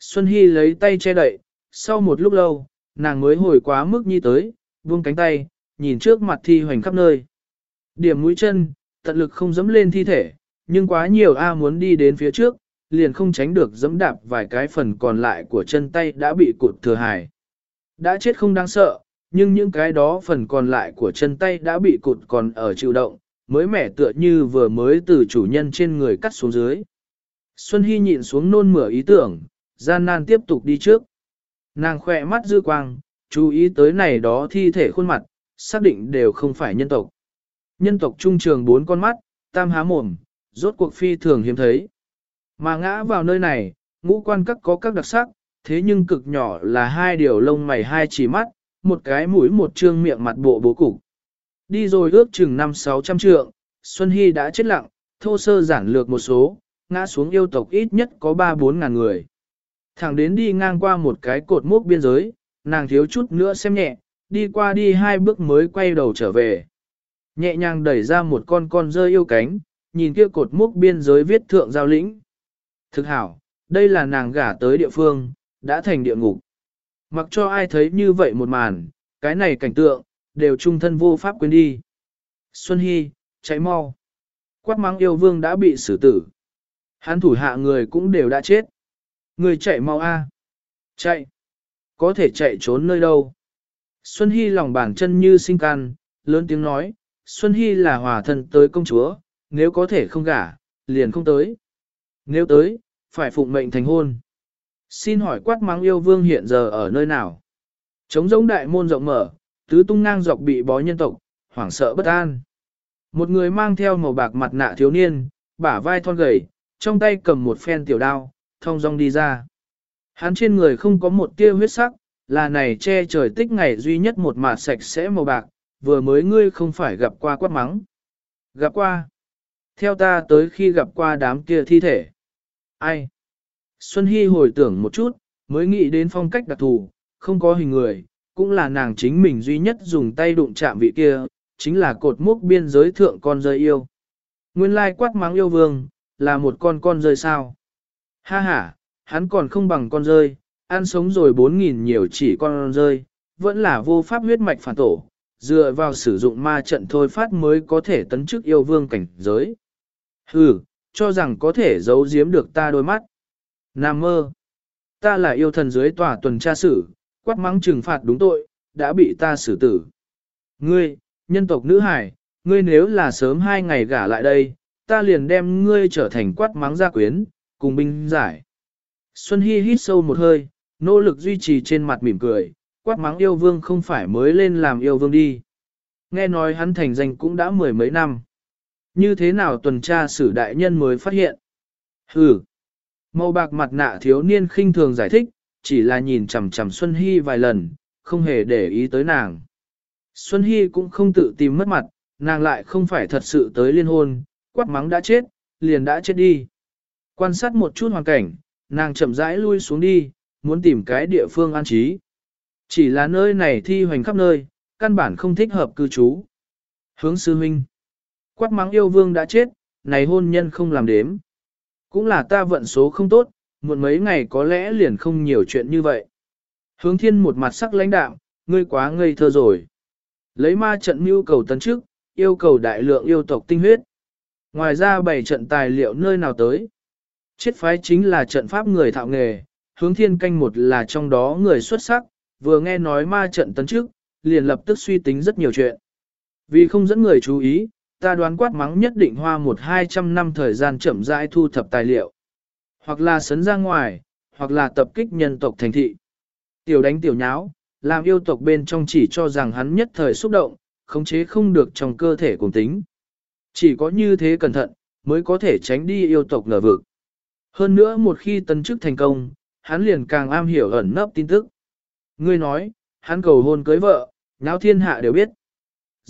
[SPEAKER 1] Xuân Hy lấy tay che đậy, sau một lúc lâu, nàng mới hồi quá mức nhi tới, buông cánh tay, nhìn trước mặt thi hoành khắp nơi. Điểm mũi chân, tận lực không dẫm lên thi thể, nhưng quá nhiều A muốn đi đến phía trước, liền không tránh được dẫm đạp vài cái phần còn lại của chân tay đã bị cụt thừa hài. Đã chết không đáng sợ, nhưng những cái đó phần còn lại của chân tay đã bị cụt còn ở chịu động, mới mẻ tựa như vừa mới từ chủ nhân trên người cắt xuống dưới. Xuân Hy nhịn xuống nôn mửa ý tưởng, gian nan tiếp tục đi trước. Nàng khỏe mắt dư quang, chú ý tới này đó thi thể khuôn mặt, xác định đều không phải nhân tộc. Nhân tộc trung trường bốn con mắt, tam há mồm, rốt cuộc phi thường hiếm thấy. Mà ngã vào nơi này, ngũ quan các có các đặc sắc, thế nhưng cực nhỏ là hai điều lông mày hai chỉ mắt, một cái mũi một trương miệng mặt bộ bố cục. Đi rồi ước chừng năm sáu trăm trượng, Xuân Hy đã chết lặng, thô sơ giản lược một số, ngã xuống yêu tộc ít nhất có ba bốn ngàn người. Thẳng đến đi ngang qua một cái cột mốc biên giới, nàng thiếu chút nữa xem nhẹ, đi qua đi hai bước mới quay đầu trở về. Nhẹ nhàng đẩy ra một con con rơi yêu cánh, nhìn kia cột mốc biên giới viết thượng giao lĩnh. Thực hảo, đây là nàng gả tới địa phương, đã thành địa ngục. Mặc cho ai thấy như vậy một màn, cái này cảnh tượng, đều trung thân vô pháp quên đi. Xuân Hy, cháy mau. Quát mắng yêu vương đã bị xử tử. Hắn thủ hạ người cũng đều đã chết. Người chạy mau a, Chạy. Có thể chạy trốn nơi đâu. Xuân Hy lòng bàn chân như sinh can, lớn tiếng nói, Xuân Hy là hòa thân tới công chúa, nếu có thể không gả, liền không tới. Nếu tới, phải phụng mệnh thành hôn. Xin hỏi quát mắng yêu vương hiện giờ ở nơi nào? Trống giống đại môn rộng mở, tứ tung ngang dọc bị bó nhân tộc, hoảng sợ bất an. Một người mang theo màu bạc mặt nạ thiếu niên, bả vai thon gầy, trong tay cầm một phen tiểu đao, thông dong đi ra. Hắn trên người không có một tia huyết sắc, là này che trời tích ngày duy nhất một mạt sạch sẽ màu bạc, vừa mới ngươi không phải gặp qua quát mắng. Gặp qua. Theo ta tới khi gặp qua đám kia thi thể. Ai? Xuân Hy hồi tưởng một chút, mới nghĩ đến phong cách đặc thù, không có hình người, cũng là nàng chính mình duy nhất dùng tay đụng chạm vị kia, chính là cột mốc biên giới thượng con rơi yêu. Nguyên lai quát mắng yêu vương, là một con con rơi sao. Ha ha, hắn còn không bằng con rơi, ăn sống rồi 4.000 nhiều chỉ con rơi, vẫn là vô pháp huyết mạch phản tổ, dựa vào sử dụng ma trận thôi phát mới có thể tấn chức yêu vương cảnh giới. Hừ, cho rằng có thể giấu giếm được ta đôi mắt. Nam mơ, ta là yêu thần dưới tòa tuần tra xử, quát mắng trừng phạt đúng tội, đã bị ta xử tử. Ngươi, nhân tộc nữ hải, ngươi nếu là sớm hai ngày gả lại đây, ta liền đem ngươi trở thành quát mắng gia quyến, cùng binh giải. Xuân Hy hít sâu một hơi, nỗ lực duy trì trên mặt mỉm cười, quát mắng yêu vương không phải mới lên làm yêu vương đi. Nghe nói hắn thành danh cũng đã mười mấy năm. Như thế nào tuần tra sử đại nhân mới phát hiện? Hừ. Màu bạc mặt nạ thiếu niên khinh thường giải thích, chỉ là nhìn chằm chằm Xuân Hy vài lần, không hề để ý tới nàng. Xuân Hy cũng không tự tìm mất mặt, nàng lại không phải thật sự tới liên hôn, quát mắng đã chết, liền đã chết đi. Quan sát một chút hoàn cảnh, nàng chậm rãi lui xuống đi, muốn tìm cái địa phương an trí. Chỉ là nơi này thi hoành khắp nơi, căn bản không thích hợp cư trú. Hướng sư huynh. Quát mắng yêu vương đã chết, này hôn nhân không làm đếm. Cũng là ta vận số không tốt, muộn mấy ngày có lẽ liền không nhiều chuyện như vậy. Hướng thiên một mặt sắc lãnh đạm, ngươi quá ngây thơ rồi. Lấy ma trận mưu cầu tấn trước, yêu cầu đại lượng yêu tộc tinh huyết. Ngoài ra bảy trận tài liệu nơi nào tới. Chết phái chính là trận pháp người thạo nghề, hướng thiên canh một là trong đó người xuất sắc, vừa nghe nói ma trận tấn trước, liền lập tức suy tính rất nhiều chuyện. Vì không dẫn người chú ý, ta đoán quát mắng nhất định hoa một hai trăm năm thời gian chậm rãi thu thập tài liệu. Hoặc là sấn ra ngoài, hoặc là tập kích nhân tộc thành thị. Tiểu đánh tiểu nháo, làm yêu tộc bên trong chỉ cho rằng hắn nhất thời xúc động, khống chế không được trong cơ thể cùng tính. Chỉ có như thế cẩn thận, mới có thể tránh đi yêu tộc ngờ vực. Hơn nữa một khi tân chức thành công, hắn liền càng am hiểu ẩn nấp tin tức. Ngươi nói, hắn cầu hôn cưới vợ, náo thiên hạ đều biết.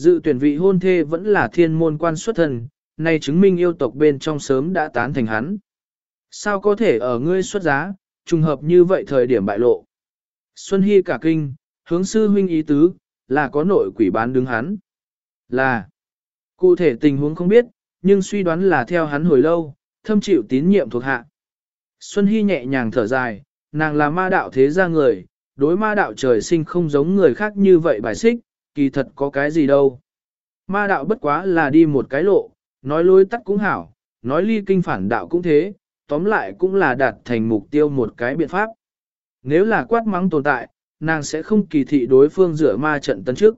[SPEAKER 1] Dự tuyển vị hôn thê vẫn là thiên môn quan xuất thần, nay chứng minh yêu tộc bên trong sớm đã tán thành hắn. Sao có thể ở ngươi xuất giá, trùng hợp như vậy thời điểm bại lộ. Xuân Hy cả kinh, hướng sư huynh ý tứ, là có nội quỷ bán đứng hắn. Là, cụ thể tình huống không biết, nhưng suy đoán là theo hắn hồi lâu, thâm chịu tín nhiệm thuộc hạ. Xuân Hy nhẹ nhàng thở dài, nàng là ma đạo thế gia người, đối ma đạo trời sinh không giống người khác như vậy bài xích, kỳ thật có cái gì đâu. Ma đạo bất quá là đi một cái lộ, nói lối tắt cũng hảo, nói ly kinh phản đạo cũng thế, tóm lại cũng là đạt thành mục tiêu một cái biện pháp. Nếu là quát mắng tồn tại, nàng sẽ không kỳ thị đối phương rửa ma trận tấn trước.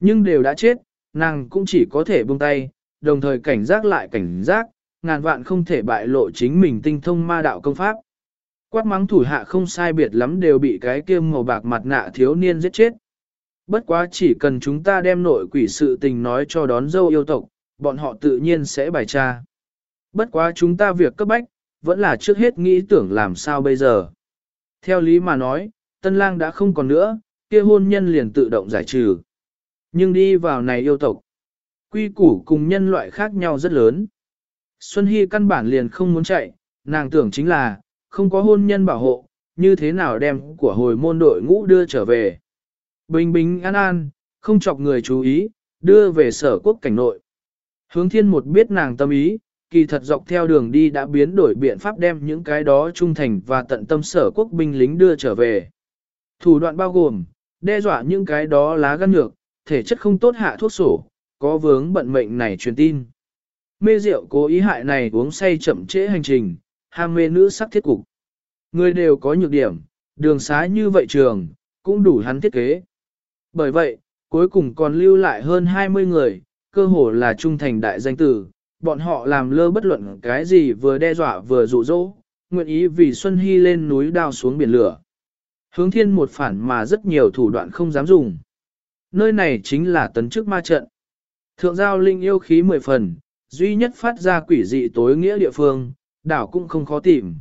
[SPEAKER 1] Nhưng đều đã chết, nàng cũng chỉ có thể buông tay, đồng thời cảnh giác lại cảnh giác, ngàn vạn không thể bại lộ chính mình tinh thông ma đạo công pháp. Quát mắng thủ hạ không sai biệt lắm đều bị cái kiêm màu bạc mặt nạ thiếu niên giết chết. Bất quá chỉ cần chúng ta đem nội quỷ sự tình nói cho đón dâu yêu tộc, bọn họ tự nhiên sẽ bài tra. Bất quá chúng ta việc cấp bách, vẫn là trước hết nghĩ tưởng làm sao bây giờ. Theo lý mà nói, tân lang đã không còn nữa, kia hôn nhân liền tự động giải trừ. Nhưng đi vào này yêu tộc, quy củ cùng nhân loại khác nhau rất lớn. Xuân Hy căn bản liền không muốn chạy, nàng tưởng chính là, không có hôn nhân bảo hộ, như thế nào đem của hồi môn đội ngũ đưa trở về. Bình bình an an, không chọc người chú ý, đưa về sở quốc cảnh nội. Hướng thiên một biết nàng tâm ý, kỳ thật dọc theo đường đi đã biến đổi biện pháp đem những cái đó trung thành và tận tâm sở quốc binh lính đưa trở về. Thủ đoạn bao gồm, đe dọa những cái đó lá gan nhược, thể chất không tốt hạ thuốc sổ, có vướng bận mệnh này truyền tin. Mê rượu cố ý hại này uống say chậm trễ hành trình, ham mê nữ sắc thiết cục. Người đều có nhược điểm, đường xá như vậy trường, cũng đủ hắn thiết kế. Bởi vậy, cuối cùng còn lưu lại hơn 20 người, cơ hồ là trung thành đại danh tử, bọn họ làm lơ bất luận cái gì vừa đe dọa vừa dụ dỗ, nguyện ý vì Xuân Hy lên núi đao xuống biển lửa. Hướng thiên một phản mà rất nhiều thủ đoạn không dám dùng. Nơi này chính là tấn chức ma trận. Thượng giao linh yêu khí mười phần, duy nhất phát ra quỷ dị tối nghĩa địa phương, đảo cũng không khó tìm.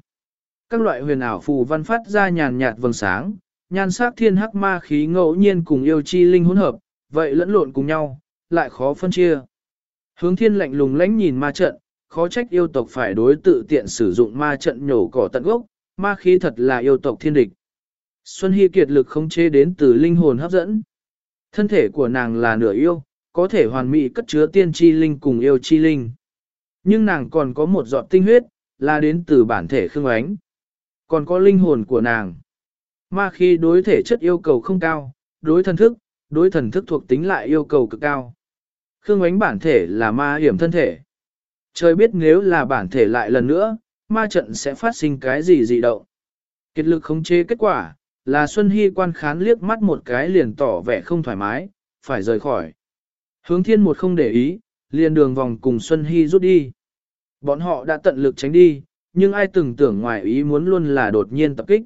[SPEAKER 1] Các loại huyền ảo phù văn phát ra nhàn nhạt vầng sáng, nhan sắc thiên hắc ma khí ngẫu nhiên cùng yêu chi linh hỗn hợp, vậy lẫn lộn cùng nhau, lại khó phân chia. Hướng thiên lạnh lùng lánh nhìn ma trận, khó trách yêu tộc phải đối tự tiện sử dụng ma trận nhổ cỏ tận gốc, ma khí thật là yêu tộc thiên địch. Xuân Hy kiệt lực không chế đến từ linh hồn hấp dẫn. Thân thể của nàng là nửa yêu, có thể hoàn mỹ cất chứa tiên chi linh cùng yêu chi linh. Nhưng nàng còn có một giọt tinh huyết, là đến từ bản thể khương ánh. Còn có linh hồn của nàng. Ma khi đối thể chất yêu cầu không cao, đối thần thức, đối thần thức thuộc tính lại yêu cầu cực cao. Khương ánh bản thể là ma hiểm thân thể. Trời biết nếu là bản thể lại lần nữa, ma trận sẽ phát sinh cái gì dị động. Kết lực khống chế kết quả, là Xuân Hy quan khán liếc mắt một cái liền tỏ vẻ không thoải mái, phải rời khỏi. Hướng thiên một không để ý, liền đường vòng cùng Xuân Hy rút đi. Bọn họ đã tận lực tránh đi, nhưng ai từng tưởng ngoài ý muốn luôn là đột nhiên tập kích.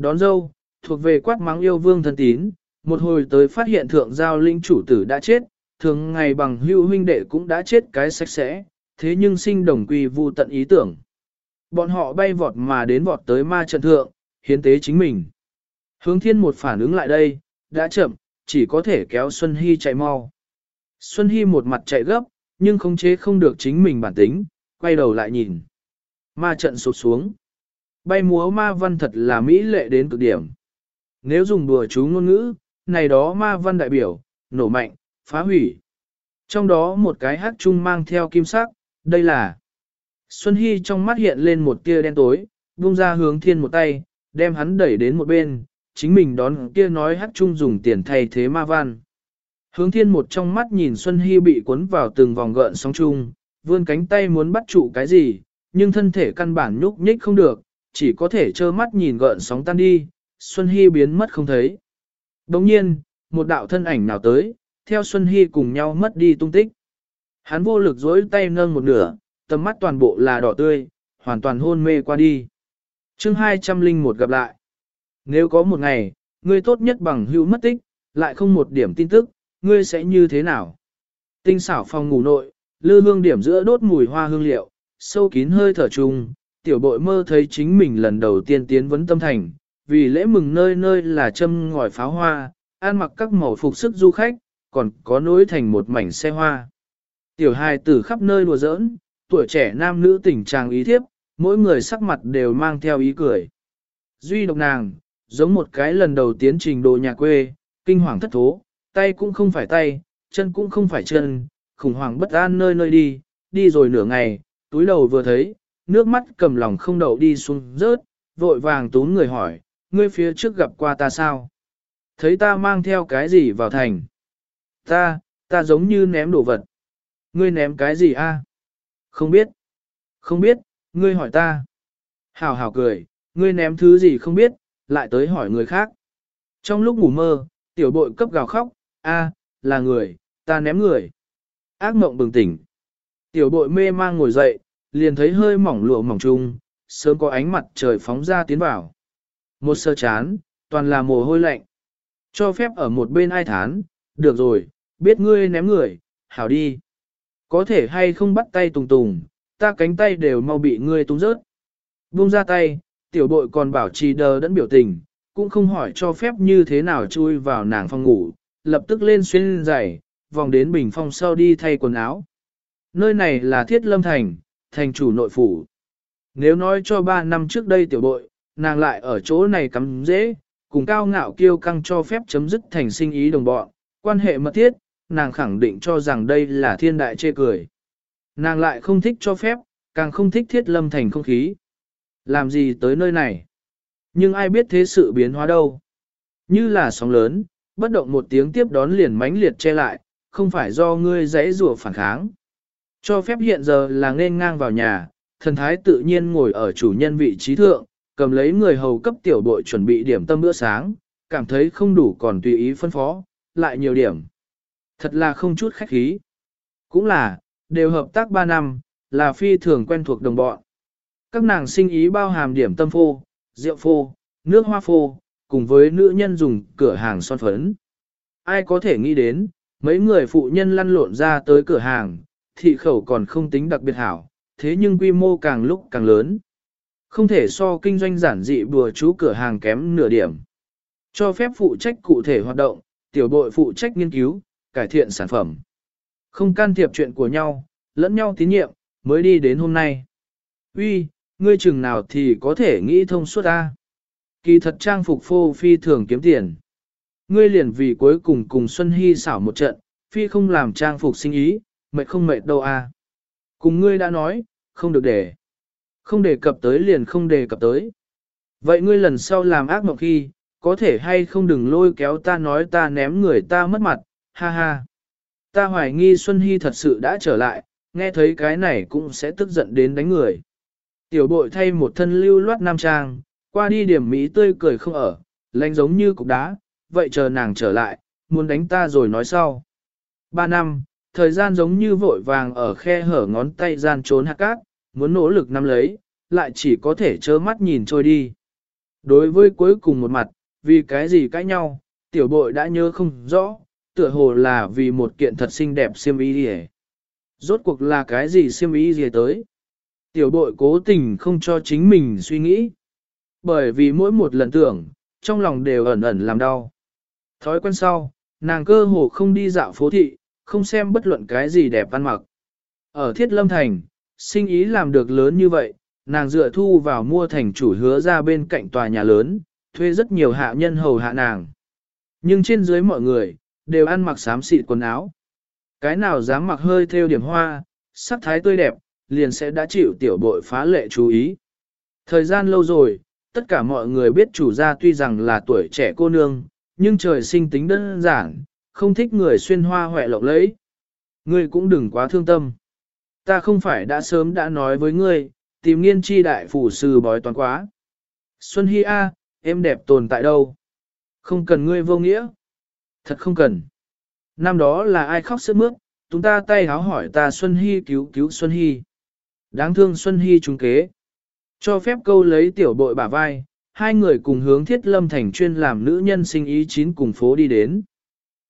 [SPEAKER 1] Đón dâu, thuộc về quát mắng yêu vương thân tín, một hồi tới phát hiện thượng giao linh chủ tử đã chết, thường ngày bằng hưu huynh đệ cũng đã chết cái sạch sẽ, thế nhưng sinh đồng quy vu tận ý tưởng. Bọn họ bay vọt mà đến vọt tới ma trận thượng, hiến tế chính mình. Hướng thiên một phản ứng lại đây, đã chậm, chỉ có thể kéo Xuân Hy chạy mau. Xuân Hy một mặt chạy gấp, nhưng khống chế không được chính mình bản tính, quay đầu lại nhìn. Ma trận sụp xuống. Bay múa ma văn thật là mỹ lệ đến cực điểm. Nếu dùng đùa chú ngôn ngữ, này đó ma văn đại biểu, nổ mạnh, phá hủy. Trong đó một cái hát trung mang theo kim sắc, đây là. Xuân Hy trong mắt hiện lên một tia đen tối, buông ra hướng thiên một tay, đem hắn đẩy đến một bên, chính mình đón kia nói hát trung dùng tiền thay thế ma văn. Hướng thiên một trong mắt nhìn Xuân Hy bị cuốn vào từng vòng gợn sóng chung, vươn cánh tay muốn bắt trụ cái gì, nhưng thân thể căn bản nhúc nhích không được, chỉ có thể trơ mắt nhìn gợn sóng tan đi, Xuân Hy biến mất không thấy. Đồng nhiên, một đạo thân ảnh nào tới, theo Xuân Hy cùng nhau mất đi tung tích. Hắn vô lực dối tay nâng một nửa, tầm mắt toàn bộ là đỏ tươi, hoàn toàn hôn mê qua đi. chương 201 gặp lại. Nếu có một ngày, ngươi tốt nhất bằng hữu mất tích, lại không một điểm tin tức, ngươi sẽ như thế nào? Tinh xảo phòng ngủ nội, lư hương điểm giữa đốt mùi hoa hương liệu, sâu kín hơi thở trùng, tiểu bội mơ thấy chính mình lần đầu tiên tiến vấn tâm thành, vì lễ mừng nơi nơi là châm ngòi pháo hoa, ăn mặc các màu phục sức du khách, còn có nối thành một mảnh xe hoa. Tiểu hài tử khắp nơi đùa giỡn, tuổi trẻ nam nữ tình trạng ý thiếp, mỗi người sắc mặt đều mang theo ý cười. Duy độc nàng, giống một cái lần đầu tiến trình đồ nhà quê, kinh hoàng thất thố, tay cũng không phải tay, chân cũng không phải chân, khủng hoảng bất an nơi nơi đi, đi rồi nửa ngày, túi đầu vừa thấy, nước mắt cầm lòng không đậu đi xuống rớt, vội vàng tún người hỏi, ngươi phía trước gặp qua ta sao? Thấy ta mang theo cái gì vào thành? Ta, ta giống như ném đồ vật. Ngươi ném cái gì a? Không biết. Không biết, ngươi hỏi ta. Hào hào cười, ngươi ném thứ gì không biết, lại tới hỏi người khác. Trong lúc ngủ mơ, tiểu bội cấp gào khóc, a, là người, ta ném người. Ác mộng bừng tỉnh. Tiểu bội mê mang ngồi dậy, liền thấy hơi mỏng lụa mỏng trung, sớm có ánh mặt trời phóng ra tiến vào. Một sơ chán, toàn là mồ hôi lạnh. Cho phép ở một bên ai thán, được rồi, biết ngươi ném người, hảo đi. Có thể hay không bắt tay tùng tùng, ta cánh tay đều mau bị ngươi tung rớt. Buông ra tay, tiểu bội còn bảo trì đờ đẫn biểu tình, cũng không hỏi cho phép như thế nào chui vào nàng phòng ngủ, lập tức lên xuyên giày, vòng đến bình phong sau đi thay quần áo. Nơi này là thiết lâm thành, thành chủ nội phủ. Nếu nói cho ba năm trước đây tiểu bội, nàng lại ở chỗ này cắm dễ, cùng cao ngạo kiêu căng cho phép chấm dứt thành sinh ý đồng bọn, quan hệ mật thiết, nàng khẳng định cho rằng đây là thiên đại chê cười. Nàng lại không thích cho phép, càng không thích thiết lâm thành không khí. Làm gì tới nơi này? Nhưng ai biết thế sự biến hóa đâu? Như là sóng lớn, bất động một tiếng tiếp đón liền mãnh liệt che lại, không phải do ngươi dãy rùa phản kháng. Cho phép hiện giờ là nên ngang vào nhà, thần thái tự nhiên ngồi ở chủ nhân vị trí thượng, cầm lấy người hầu cấp tiểu bội chuẩn bị điểm tâm bữa sáng, cảm thấy không đủ còn tùy ý phân phó, lại nhiều điểm. Thật là không chút khách khí. Cũng là, đều hợp tác 3 năm, là phi thường quen thuộc đồng bọn. Các nàng sinh ý bao hàm điểm tâm phô, rượu phô, nước hoa phô, cùng với nữ nhân dùng cửa hàng son phấn. Ai có thể nghĩ đến, mấy người phụ nhân lăn lộn ra tới cửa hàng, thị khẩu còn không tính đặc biệt hảo, thế nhưng quy mô càng lúc càng lớn. Không thể so kinh doanh giản dị bùa chú cửa hàng kém nửa điểm. Cho phép phụ trách cụ thể hoạt động, tiểu bội phụ trách nghiên cứu, cải thiện sản phẩm. Không can thiệp chuyện của nhau, lẫn nhau tín nhiệm, mới đi đến hôm nay. Uy, ngươi chừng nào thì có thể nghĩ thông suốt ta. Kỳ thật trang phục phô phi thường kiếm tiền. Ngươi liền vì cuối cùng cùng Xuân Hy xảo một trận, phi không làm trang phục sinh ý, mệt không mệt đâu à. Cùng ngươi đã nói, không được để. Không đề cập tới liền không đề cập tới. Vậy ngươi lần sau làm ác mộng khi, có thể hay không đừng lôi kéo ta nói ta ném người ta mất mặt, ha ha. Ta hoài nghi Xuân Hy thật sự đã trở lại, nghe thấy cái này cũng sẽ tức giận đến đánh người. Tiểu bội thay một thân lưu loát nam trang, qua đi điểm Mỹ tươi cười không ở, lạnh giống như cục đá, vậy chờ nàng trở lại, muốn đánh ta rồi nói sau. Ba năm, thời gian giống như vội vàng ở khe hở ngón tay gian trốn hạt cát, muốn nỗ lực nắm lấy, lại chỉ có thể trơ mắt nhìn trôi đi. Đối với cuối cùng một mặt, vì cái gì cãi nhau, tiểu bội đã nhớ không rõ, tựa hồ là vì một kiện thật xinh đẹp xiêm ý gì Rốt cuộc là cái gì xiêm ý gì tới? Tiểu bội cố tình không cho chính mình suy nghĩ. Bởi vì mỗi một lần tưởng, trong lòng đều ẩn ẩn làm đau. Thói quen sau, nàng cơ hồ không đi dạo phố thị, không xem bất luận cái gì đẹp ăn mặc. Ở Thiết Lâm Thành, sinh ý làm được lớn như vậy, nàng dựa thu vào mua thành chủ hứa ra bên cạnh tòa nhà lớn, thuê rất nhiều hạ nhân hầu hạ nàng. Nhưng trên dưới mọi người, đều ăn mặc xám xịt quần áo. Cái nào dám mặc hơi theo điểm hoa, sắc thái tươi đẹp, liền sẽ đã chịu tiểu bội phá lệ chú ý. Thời gian lâu rồi, tất cả mọi người biết chủ gia tuy rằng là tuổi trẻ cô nương, nhưng trời sinh tính đơn giản, không thích người xuyên hoa hoẹ lộng lẫy. Ngươi cũng đừng quá thương tâm. Ta không phải đã sớm đã nói với ngươi, tìm nghiên chi đại phủ sư bói toán quá. Xuân Hi A, em đẹp tồn tại đâu? Không cần ngươi vô nghĩa. Thật không cần. Năm đó là ai khóc sướt mướt, chúng ta tay háo hỏi ta Xuân Hi cứu cứu Xuân Hi. Đáng thương Xuân Hy trúng kế. Cho phép câu lấy tiểu bội bả vai, hai người cùng hướng thiết lâm thành chuyên làm nữ nhân sinh ý chín cùng phố đi đến.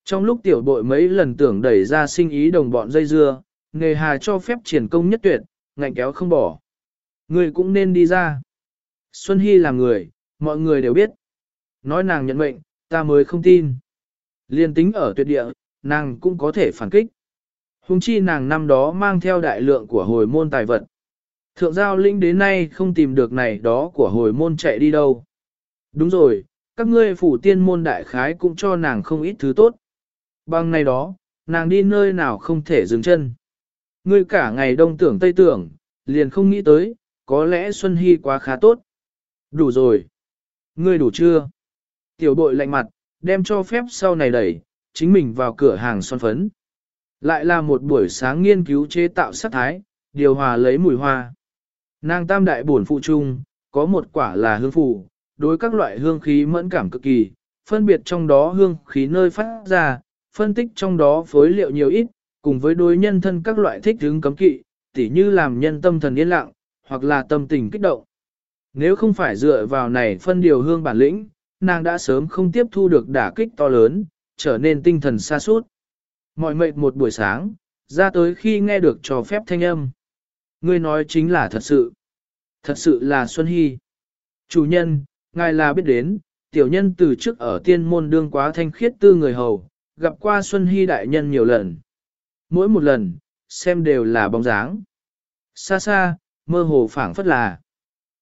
[SPEAKER 1] Trong lúc tiểu bội mấy lần tưởng đẩy ra sinh ý đồng bọn dây dưa, nghề hà cho phép triển công nhất tuyệt, ngạnh kéo không bỏ. Người cũng nên đi ra. Xuân Hy là người, mọi người đều biết. Nói nàng nhận mệnh, ta mới không tin. Liên tính ở tuyệt địa, nàng cũng có thể phản kích. Hùng chi nàng năm đó mang theo đại lượng của hồi môn tài vật. Thượng giao linh đến nay không tìm được này đó của hồi môn chạy đi đâu. Đúng rồi, các ngươi phủ tiên môn đại khái cũng cho nàng không ít thứ tốt. Bằng này đó, nàng đi nơi nào không thể dừng chân. Ngươi cả ngày đông tưởng tây tưởng, liền không nghĩ tới, có lẽ Xuân Hy quá khá tốt. Đủ rồi. Ngươi đủ chưa? Tiểu bội lạnh mặt, đem cho phép sau này đẩy, chính mình vào cửa hàng son phấn. Lại là một buổi sáng nghiên cứu chế tạo sắc thái, điều hòa lấy mùi hoa. Nàng tam đại buồn phụ trung có một quả là hương phụ, đối các loại hương khí mẫn cảm cực kỳ, phân biệt trong đó hương khí nơi phát ra, phân tích trong đó phối liệu nhiều ít, cùng với đối nhân thân các loại thích hướng cấm kỵ, tỉ như làm nhân tâm thần yên lặng, hoặc là tâm tình kích động. Nếu không phải dựa vào này phân điều hương bản lĩnh, nàng đã sớm không tiếp thu được đả kích to lớn, trở nên tinh thần xa suốt. Mọi mệt một buổi sáng, ra tới khi nghe được cho phép thanh âm. Ngươi nói chính là thật sự. Thật sự là Xuân Hy. Chủ nhân, ngài là biết đến, tiểu nhân từ trước ở tiên môn đương quá thanh khiết tư người hầu, gặp qua Xuân Hy đại nhân nhiều lần. Mỗi một lần, xem đều là bóng dáng. Xa xa, mơ hồ phảng phất là.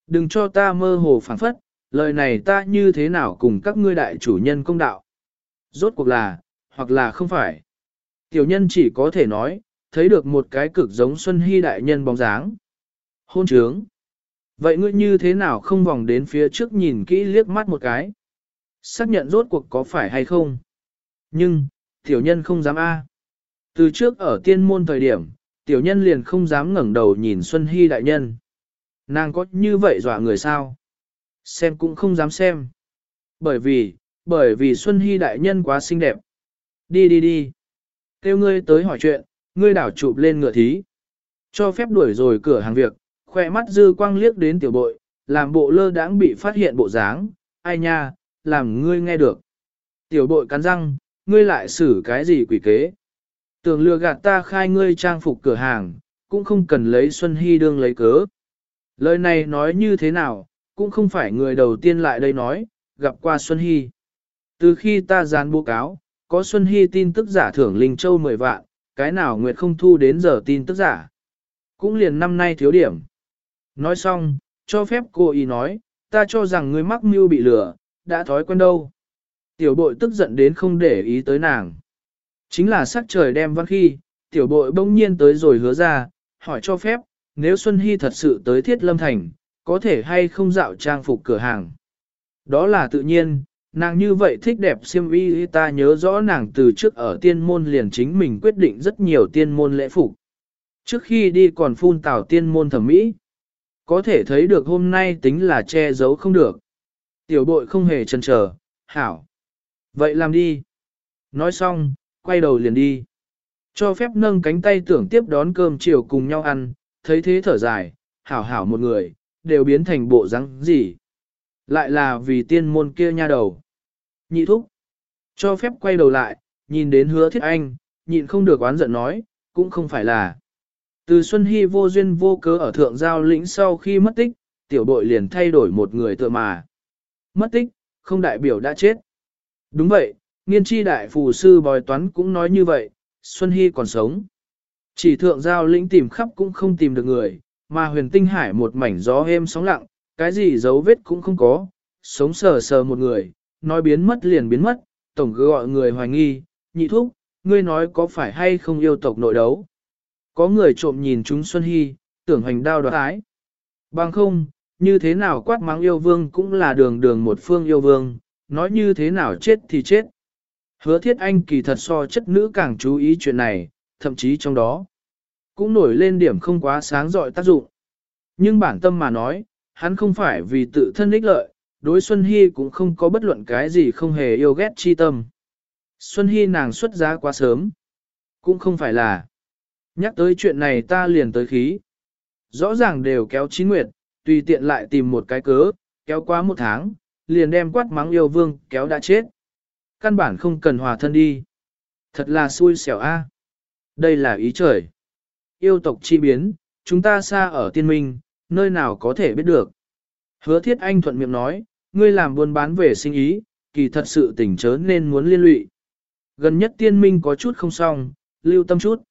[SPEAKER 1] Đừng cho ta mơ hồ phảng phất, lời này ta như thế nào cùng các ngươi đại chủ nhân công đạo. Rốt cuộc là, hoặc là không phải. Tiểu nhân chỉ có thể nói, thấy được một cái cực giống Xuân Hy đại nhân bóng dáng. Hôn trướng. Vậy ngươi như thế nào không vòng đến phía trước nhìn kỹ liếc mắt một cái? Xác nhận rốt cuộc có phải hay không? Nhưng, tiểu nhân không dám A. Từ trước ở tiên môn thời điểm, tiểu nhân liền không dám ngẩng đầu nhìn Xuân Hy đại nhân. Nàng có như vậy dọa người sao? Xem cũng không dám xem. Bởi vì, bởi vì Xuân Hy đại nhân quá xinh đẹp. Đi đi đi. Kêu ngươi tới hỏi chuyện, ngươi đảo chụp lên ngựa thí. Cho phép đuổi rồi cửa hàng việc, khoe mắt dư quang liếc đến tiểu bội, làm bộ lơ đãng bị phát hiện bộ dáng, ai nha, làm ngươi nghe được. Tiểu bội cắn răng, ngươi lại xử cái gì quỷ kế. Tưởng lừa gạt ta khai ngươi trang phục cửa hàng, cũng không cần lấy Xuân Hy đương lấy cớ. Lời này nói như thế nào, cũng không phải người đầu tiên lại đây nói, gặp qua Xuân Hy. Từ khi ta dán bố cáo, có Xuân Hy tin tức giả thưởng Linh Châu 10 vạn, cái nào Nguyệt không thu đến giờ tin tức giả. Cũng liền năm nay thiếu điểm. Nói xong, cho phép cô ý nói, ta cho rằng ngươi mắc mưu bị lừa, đã thói quen đâu. Tiểu bội tức giận đến không để ý tới nàng. Chính là sắc trời đem văn khi, tiểu bội bỗng nhiên tới rồi hứa ra, hỏi cho phép, nếu Xuân Hy thật sự tới thiết lâm thành, có thể hay không dạo trang phục cửa hàng. Đó là tự nhiên, nàng như vậy thích đẹp siêm y ta nhớ rõ nàng từ trước ở tiên môn liền chính mình quyết định rất nhiều tiên môn lễ phục. Trước khi đi còn phun tảo tiên môn thẩm mỹ. Có thể thấy được hôm nay tính là che giấu không được. Tiểu bội không hề chần chờ, hảo. Vậy làm đi. Nói xong, quay đầu liền đi. Cho phép nâng cánh tay tưởng tiếp đón cơm chiều cùng nhau ăn, thấy thế thở dài, hảo hảo một người, đều biến thành bộ rắn gì. Lại là vì tiên môn kia nha đầu. Nhị thúc. Cho phép quay đầu lại, nhìn đến hứa thiết anh, nhịn không được oán giận nói, cũng không phải là. Từ Xuân Hy vô duyên vô cớ ở thượng giao lĩnh sau khi mất tích, tiểu đội liền thay đổi một người tựa mà. Mất tích, không đại biểu đã chết. Đúng vậy, nghiên tri đại phù sư bòi toán cũng nói như vậy, Xuân Hy còn sống. Chỉ thượng giao lĩnh tìm khắp cũng không tìm được người, mà huyền tinh hải một mảnh gió êm sóng lặng, cái gì dấu vết cũng không có, sống sờ sờ một người, nói biến mất liền biến mất, tổng cứ gọi người hoài nghi, nhị thúc, ngươi nói có phải hay không yêu tộc nội đấu. Có người trộm nhìn chúng Xuân Hy, tưởng hành đao đoạt ái. Bằng không, như thế nào quát mắng yêu vương cũng là đường đường một phương yêu vương, nói như thế nào chết thì chết. Hứa thiết anh kỳ thật so chất nữ càng chú ý chuyện này, thậm chí trong đó, cũng nổi lên điểm không quá sáng dọi tác dụng. Nhưng bản tâm mà nói, hắn không phải vì tự thân ích lợi, đối Xuân Hy cũng không có bất luận cái gì không hề yêu ghét chi tâm. Xuân Hy nàng xuất giá quá sớm, cũng không phải là. Nhắc tới chuyện này ta liền tới khí. Rõ ràng đều kéo chín nguyệt, tùy tiện lại tìm một cái cớ, kéo quá một tháng, liền đem quát mắng yêu vương kéo đã chết. Căn bản không cần hòa thân đi. Thật là xui xẻo a. Đây là ý trời. Yêu tộc chi biến, chúng ta xa ở tiên minh, nơi nào có thể biết được. Hứa thiết anh thuận miệng nói, ngươi làm buôn bán về sinh ý, kỳ thật sự tỉnh chớ nên muốn liên lụy. Gần nhất tiên minh có chút không xong, lưu tâm chút.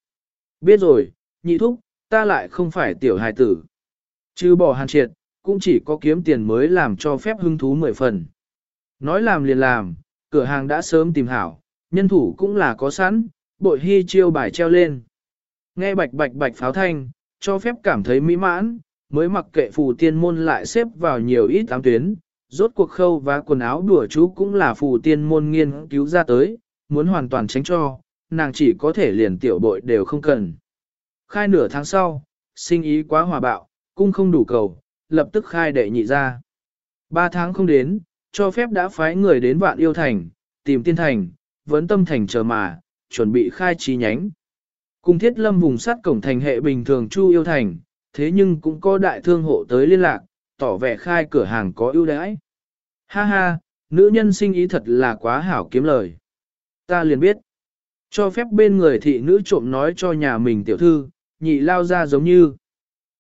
[SPEAKER 1] Biết rồi, nhị thúc, ta lại không phải tiểu hài tử. Chứ bỏ hàn triệt, cũng chỉ có kiếm tiền mới làm cho phép hứng thú mười phần. Nói làm liền làm, cửa hàng đã sớm tìm hảo, nhân thủ cũng là có sẵn, bội hy chiêu bài treo lên. Nghe bạch bạch bạch pháo thanh, cho phép cảm thấy mỹ mãn, mới mặc kệ phù tiên môn lại xếp vào nhiều ít tám tuyến, rốt cuộc khâu và quần áo đùa chú cũng là phù tiên môn nghiên cứu ra tới, muốn hoàn toàn tránh cho, nàng chỉ có thể liền tiểu bội đều không cần. Khai nửa tháng sau, sinh ý quá hòa bạo, cung không đủ cầu, lập tức khai đệ nhị ra. Ba tháng không đến, cho phép đã phái người đến vạn yêu thành, tìm tiên thành, vấn tâm thành chờ mà, chuẩn bị khai trí nhánh. Cùng thiết lâm vùng sát cổng thành hệ bình thường chu yêu thành, thế nhưng cũng có đại thương hộ tới liên lạc, tỏ vẻ khai cửa hàng có ưu đãi. Ha ha, nữ nhân sinh ý thật là quá hảo kiếm lời. Ta liền biết, cho phép bên người thị nữ trộm nói cho nhà mình tiểu thư, nhị lao ra giống như,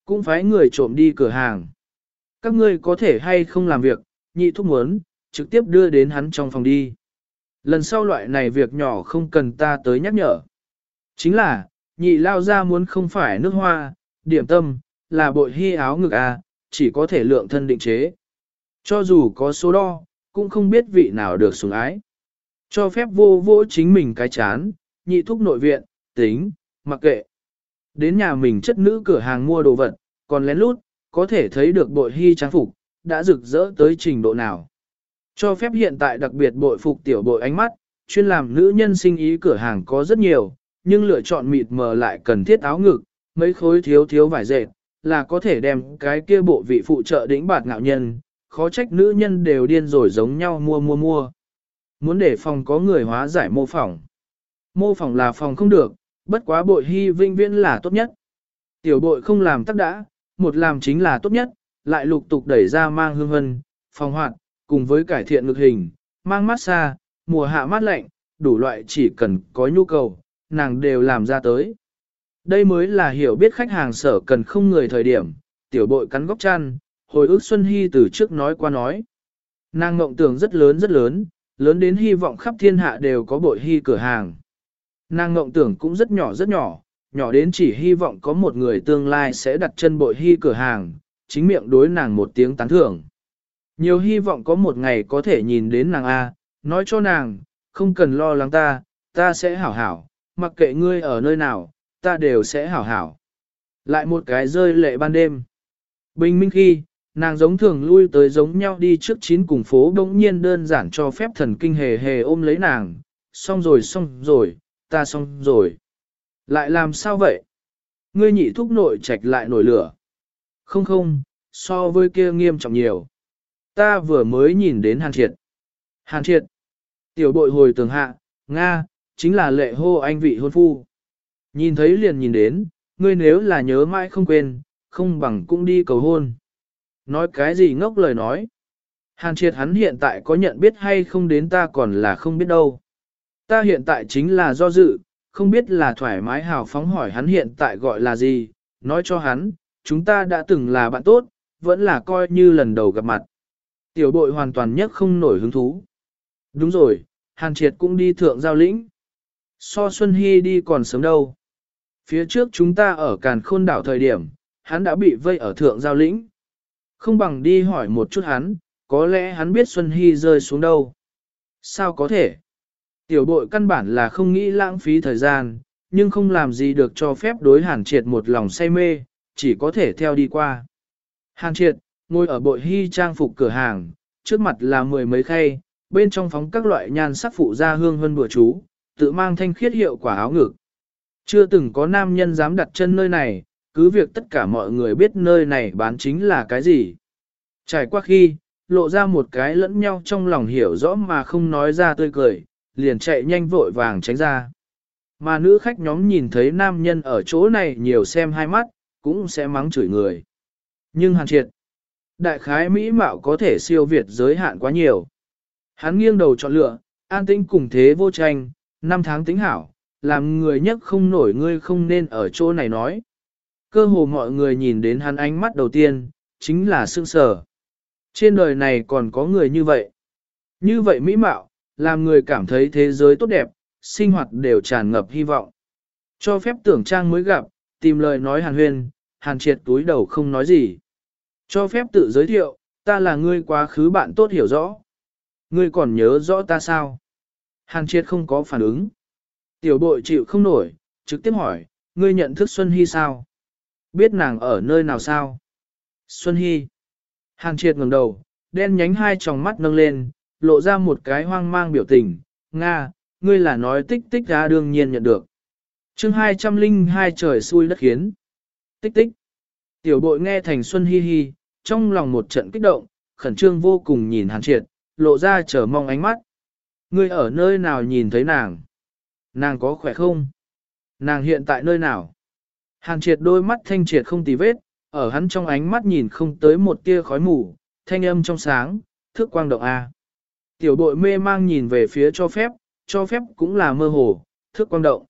[SPEAKER 1] cũng phải người trộm đi cửa hàng. Các ngươi có thể hay không làm việc, nhị thúc muốn, trực tiếp đưa đến hắn trong phòng đi. Lần sau loại này việc nhỏ không cần ta tới nhắc nhở. Chính là, nhị lao ra muốn không phải nước hoa, điểm tâm, là bội hy áo ngực à, chỉ có thể lượng thân định chế. Cho dù có số đo, cũng không biết vị nào được sủng ái. Cho phép vô vô chính mình cái chán, nhị thúc nội viện, tính, mặc kệ. Đến nhà mình chất nữ cửa hàng mua đồ vật, còn lén lút, có thể thấy được bội hy trang phục, đã rực rỡ tới trình độ nào. Cho phép hiện tại đặc biệt bội phục tiểu bội ánh mắt, chuyên làm nữ nhân sinh ý cửa hàng có rất nhiều, nhưng lựa chọn mịt mờ lại cần thiết áo ngực, mấy khối thiếu thiếu vải dệt, là có thể đem cái kia bộ vị phụ trợ đỉnh bạt ngạo nhân, khó trách nữ nhân đều điên rồi giống nhau mua mua mua. Muốn để phòng có người hóa giải mô phỏng. Mô phỏng là phòng không được, bất quá bội hy vinh viễn là tốt nhất. Tiểu bội không làm tắc đã, một làm chính là tốt nhất, lại lục tục đẩy ra mang hương hân, phòng hoạt, cùng với cải thiện ngực hình, mang mát xa, mùa hạ mát lạnh, đủ loại chỉ cần có nhu cầu, nàng đều làm ra tới. Đây mới là hiểu biết khách hàng sở cần không người thời điểm, tiểu bội cắn góc chăn, hồi ức Xuân Hy từ trước nói qua nói. Nàng ngộng tưởng rất lớn rất lớn, lớn đến hy vọng khắp thiên hạ đều có bội hy cửa hàng. Nàng ngộng tưởng cũng rất nhỏ rất nhỏ, nhỏ đến chỉ hy vọng có một người tương lai sẽ đặt chân bội hy cửa hàng, chính miệng đối nàng một tiếng tán thưởng. Nhiều hy vọng có một ngày có thể nhìn đến nàng A, nói cho nàng, không cần lo lắng ta, ta sẽ hảo hảo, mặc kệ ngươi ở nơi nào, ta đều sẽ hảo hảo. Lại một cái rơi lệ ban đêm. Bình minh khi, nàng giống thường lui tới giống nhau đi trước chín cùng phố đống nhiên đơn giản cho phép thần kinh hề hề ôm lấy nàng, xong rồi xong rồi, ta xong rồi. Lại làm sao vậy? Ngươi nhị thúc nội trạch lại nổi lửa. Không không, so với kia nghiêm trọng nhiều. Ta vừa mới nhìn đến Hàn Triệt. Hàn Triệt. Tiểu bội hồi tường hạ, Nga, chính là lệ hô anh vị hôn phu. Nhìn thấy liền nhìn đến, ngươi nếu là nhớ mãi không quên, không bằng cũng đi cầu hôn. Nói cái gì ngốc lời nói. Hàn triệt hắn hiện tại có nhận biết hay không đến ta còn là không biết đâu. Ta hiện tại chính là do dự, không biết là thoải mái hào phóng hỏi hắn hiện tại gọi là gì, nói cho hắn, chúng ta đã từng là bạn tốt, vẫn là coi như lần đầu gặp mặt. Tiểu bội hoàn toàn nhất không nổi hứng thú. Đúng rồi, Hàn Triệt cũng đi thượng giao lĩnh. So Xuân Hy đi còn sớm đâu. Phía trước chúng ta ở Càn Khôn đảo thời điểm, hắn đã bị vây ở thượng giao lĩnh. Không bằng đi hỏi một chút hắn, có lẽ hắn biết Xuân Hy rơi xuống đâu. Sao có thể? Tiểu bội căn bản là không nghĩ lãng phí thời gian, nhưng không làm gì được cho phép đối hàn triệt một lòng say mê, chỉ có thể theo đi qua. Hàn triệt, ngồi ở bội hy trang phục cửa hàng, trước mặt là mười mấy khay, bên trong phóng các loại nhan sắc phụ ra hương hơn bữa chú, tự mang thanh khiết hiệu quả áo ngực. Chưa từng có nam nhân dám đặt chân nơi này, cứ việc tất cả mọi người biết nơi này bán chính là cái gì. Trải qua khi, lộ ra một cái lẫn nhau trong lòng hiểu rõ mà không nói ra tươi cười, liền chạy nhanh vội vàng tránh ra. Mà nữ khách nhóm nhìn thấy nam nhân ở chỗ này nhiều xem hai mắt, cũng sẽ mắng chửi người. Nhưng hàn triệt, đại khái mỹ mạo có thể siêu việt giới hạn quá nhiều. Hắn nghiêng đầu chọn lựa, an tĩnh cùng thế vô tranh, năm tháng tính hảo, làm người nhất không nổi ngươi không nên ở chỗ này nói. Cơ hồ mọi người nhìn đến hắn ánh mắt đầu tiên, chính là sương sở. Trên đời này còn có người như vậy. Như vậy mỹ mạo, làm người cảm thấy thế giới tốt đẹp, sinh hoạt đều tràn ngập hy vọng. Cho phép tưởng trang mới gặp, tìm lời nói hàn huyên, hàn triệt túi đầu không nói gì. Cho phép tự giới thiệu, ta là ngươi quá khứ bạn tốt hiểu rõ. Ngươi còn nhớ rõ ta sao? Hàn triệt không có phản ứng. Tiểu bội chịu không nổi, trực tiếp hỏi, ngươi nhận thức Xuân Hy sao? Biết nàng ở nơi nào sao? Xuân Hy. Hàn triệt ngẩng đầu, đen nhánh hai tròng mắt nâng lên, lộ ra một cái hoang mang biểu tình. Nga, ngươi là nói tích tích ra đương nhiên nhận được. chương 202 trời xui đất khiến. Tích tích. Tiểu bội nghe thành Xuân Hi Hi, trong lòng một trận kích động, khẩn trương vô cùng nhìn hàn triệt, lộ ra chờ mong ánh mắt. Ngươi ở nơi nào nhìn thấy nàng? Nàng có khỏe không? Nàng hiện tại nơi nào? Hàn triệt đôi mắt thanh triệt không tì vết, ở hắn trong ánh mắt nhìn không tới một tia khói mù, thanh âm trong sáng, thước quang động A. Tiểu bội mê mang nhìn về phía cho phép, cho phép cũng là mơ hồ, thức quang động.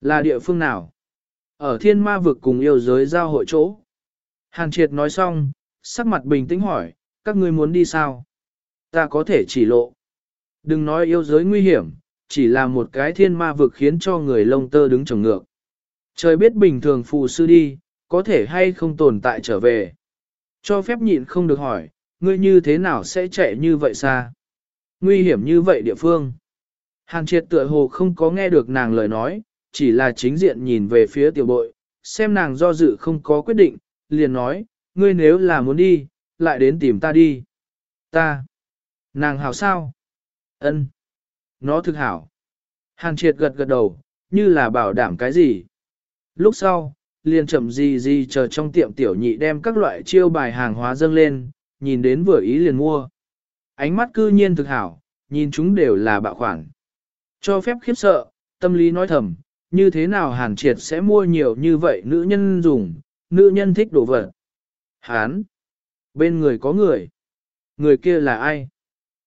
[SPEAKER 1] Là địa phương nào? Ở thiên ma vực cùng yêu giới giao hội chỗ. Hàn triệt nói xong, sắc mặt bình tĩnh hỏi, các ngươi muốn đi sao? Ta có thể chỉ lộ. Đừng nói yêu giới nguy hiểm, chỉ là một cái thiên ma vực khiến cho người lông tơ đứng trồng ngược. Trời biết bình thường phù sư đi, có thể hay không tồn tại trở về. Cho phép nhịn không được hỏi, ngươi như thế nào sẽ chạy như vậy xa? Nguy hiểm như vậy địa phương. Hàn triệt tựa hồ không có nghe được nàng lời nói, chỉ là chính diện nhìn về phía tiểu bội, xem nàng do dự không có quyết định, liền nói, ngươi nếu là muốn đi, lại đến tìm ta đi. Ta. Nàng hảo sao? Ân. Nó thực hảo. Hàn triệt gật gật đầu, như là bảo đảm cái gì. Lúc sau, liền chậm gì gì chờ trong tiệm tiểu nhị đem các loại chiêu bài hàng hóa dâng lên, nhìn đến vừa ý liền mua. Ánh mắt cư nhiên thực hảo, nhìn chúng đều là bạo khoản. Cho phép khiếp sợ, tâm lý nói thầm, như thế nào hàn triệt sẽ mua nhiều như vậy nữ nhân dùng, nữ nhân thích đồ vật. Hán! Bên người có người. Người kia là ai?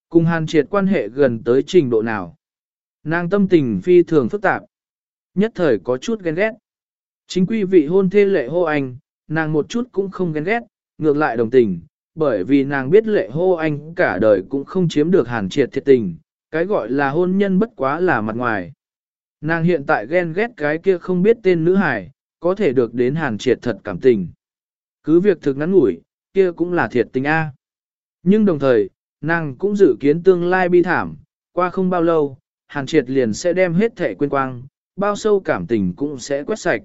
[SPEAKER 1] Cùng hàn triệt quan hệ gần tới trình độ nào? Nàng tâm tình phi thường phức tạp. Nhất thời có chút ghen ghét. Chính quy vị hôn thê lệ hô anh, nàng một chút cũng không ghen ghét, ngược lại đồng tình, bởi vì nàng biết lệ hô anh cả đời cũng không chiếm được hàn triệt thiệt tình, cái gọi là hôn nhân bất quá là mặt ngoài. Nàng hiện tại ghen ghét cái kia không biết tên nữ hải, có thể được đến hàn triệt thật cảm tình. Cứ việc thực ngắn ngủi, kia cũng là thiệt tình A. Nhưng đồng thời, nàng cũng dự kiến tương lai bi thảm, qua không bao lâu, hàn triệt liền sẽ đem hết thể quên quang, bao sâu cảm tình cũng sẽ quét sạch.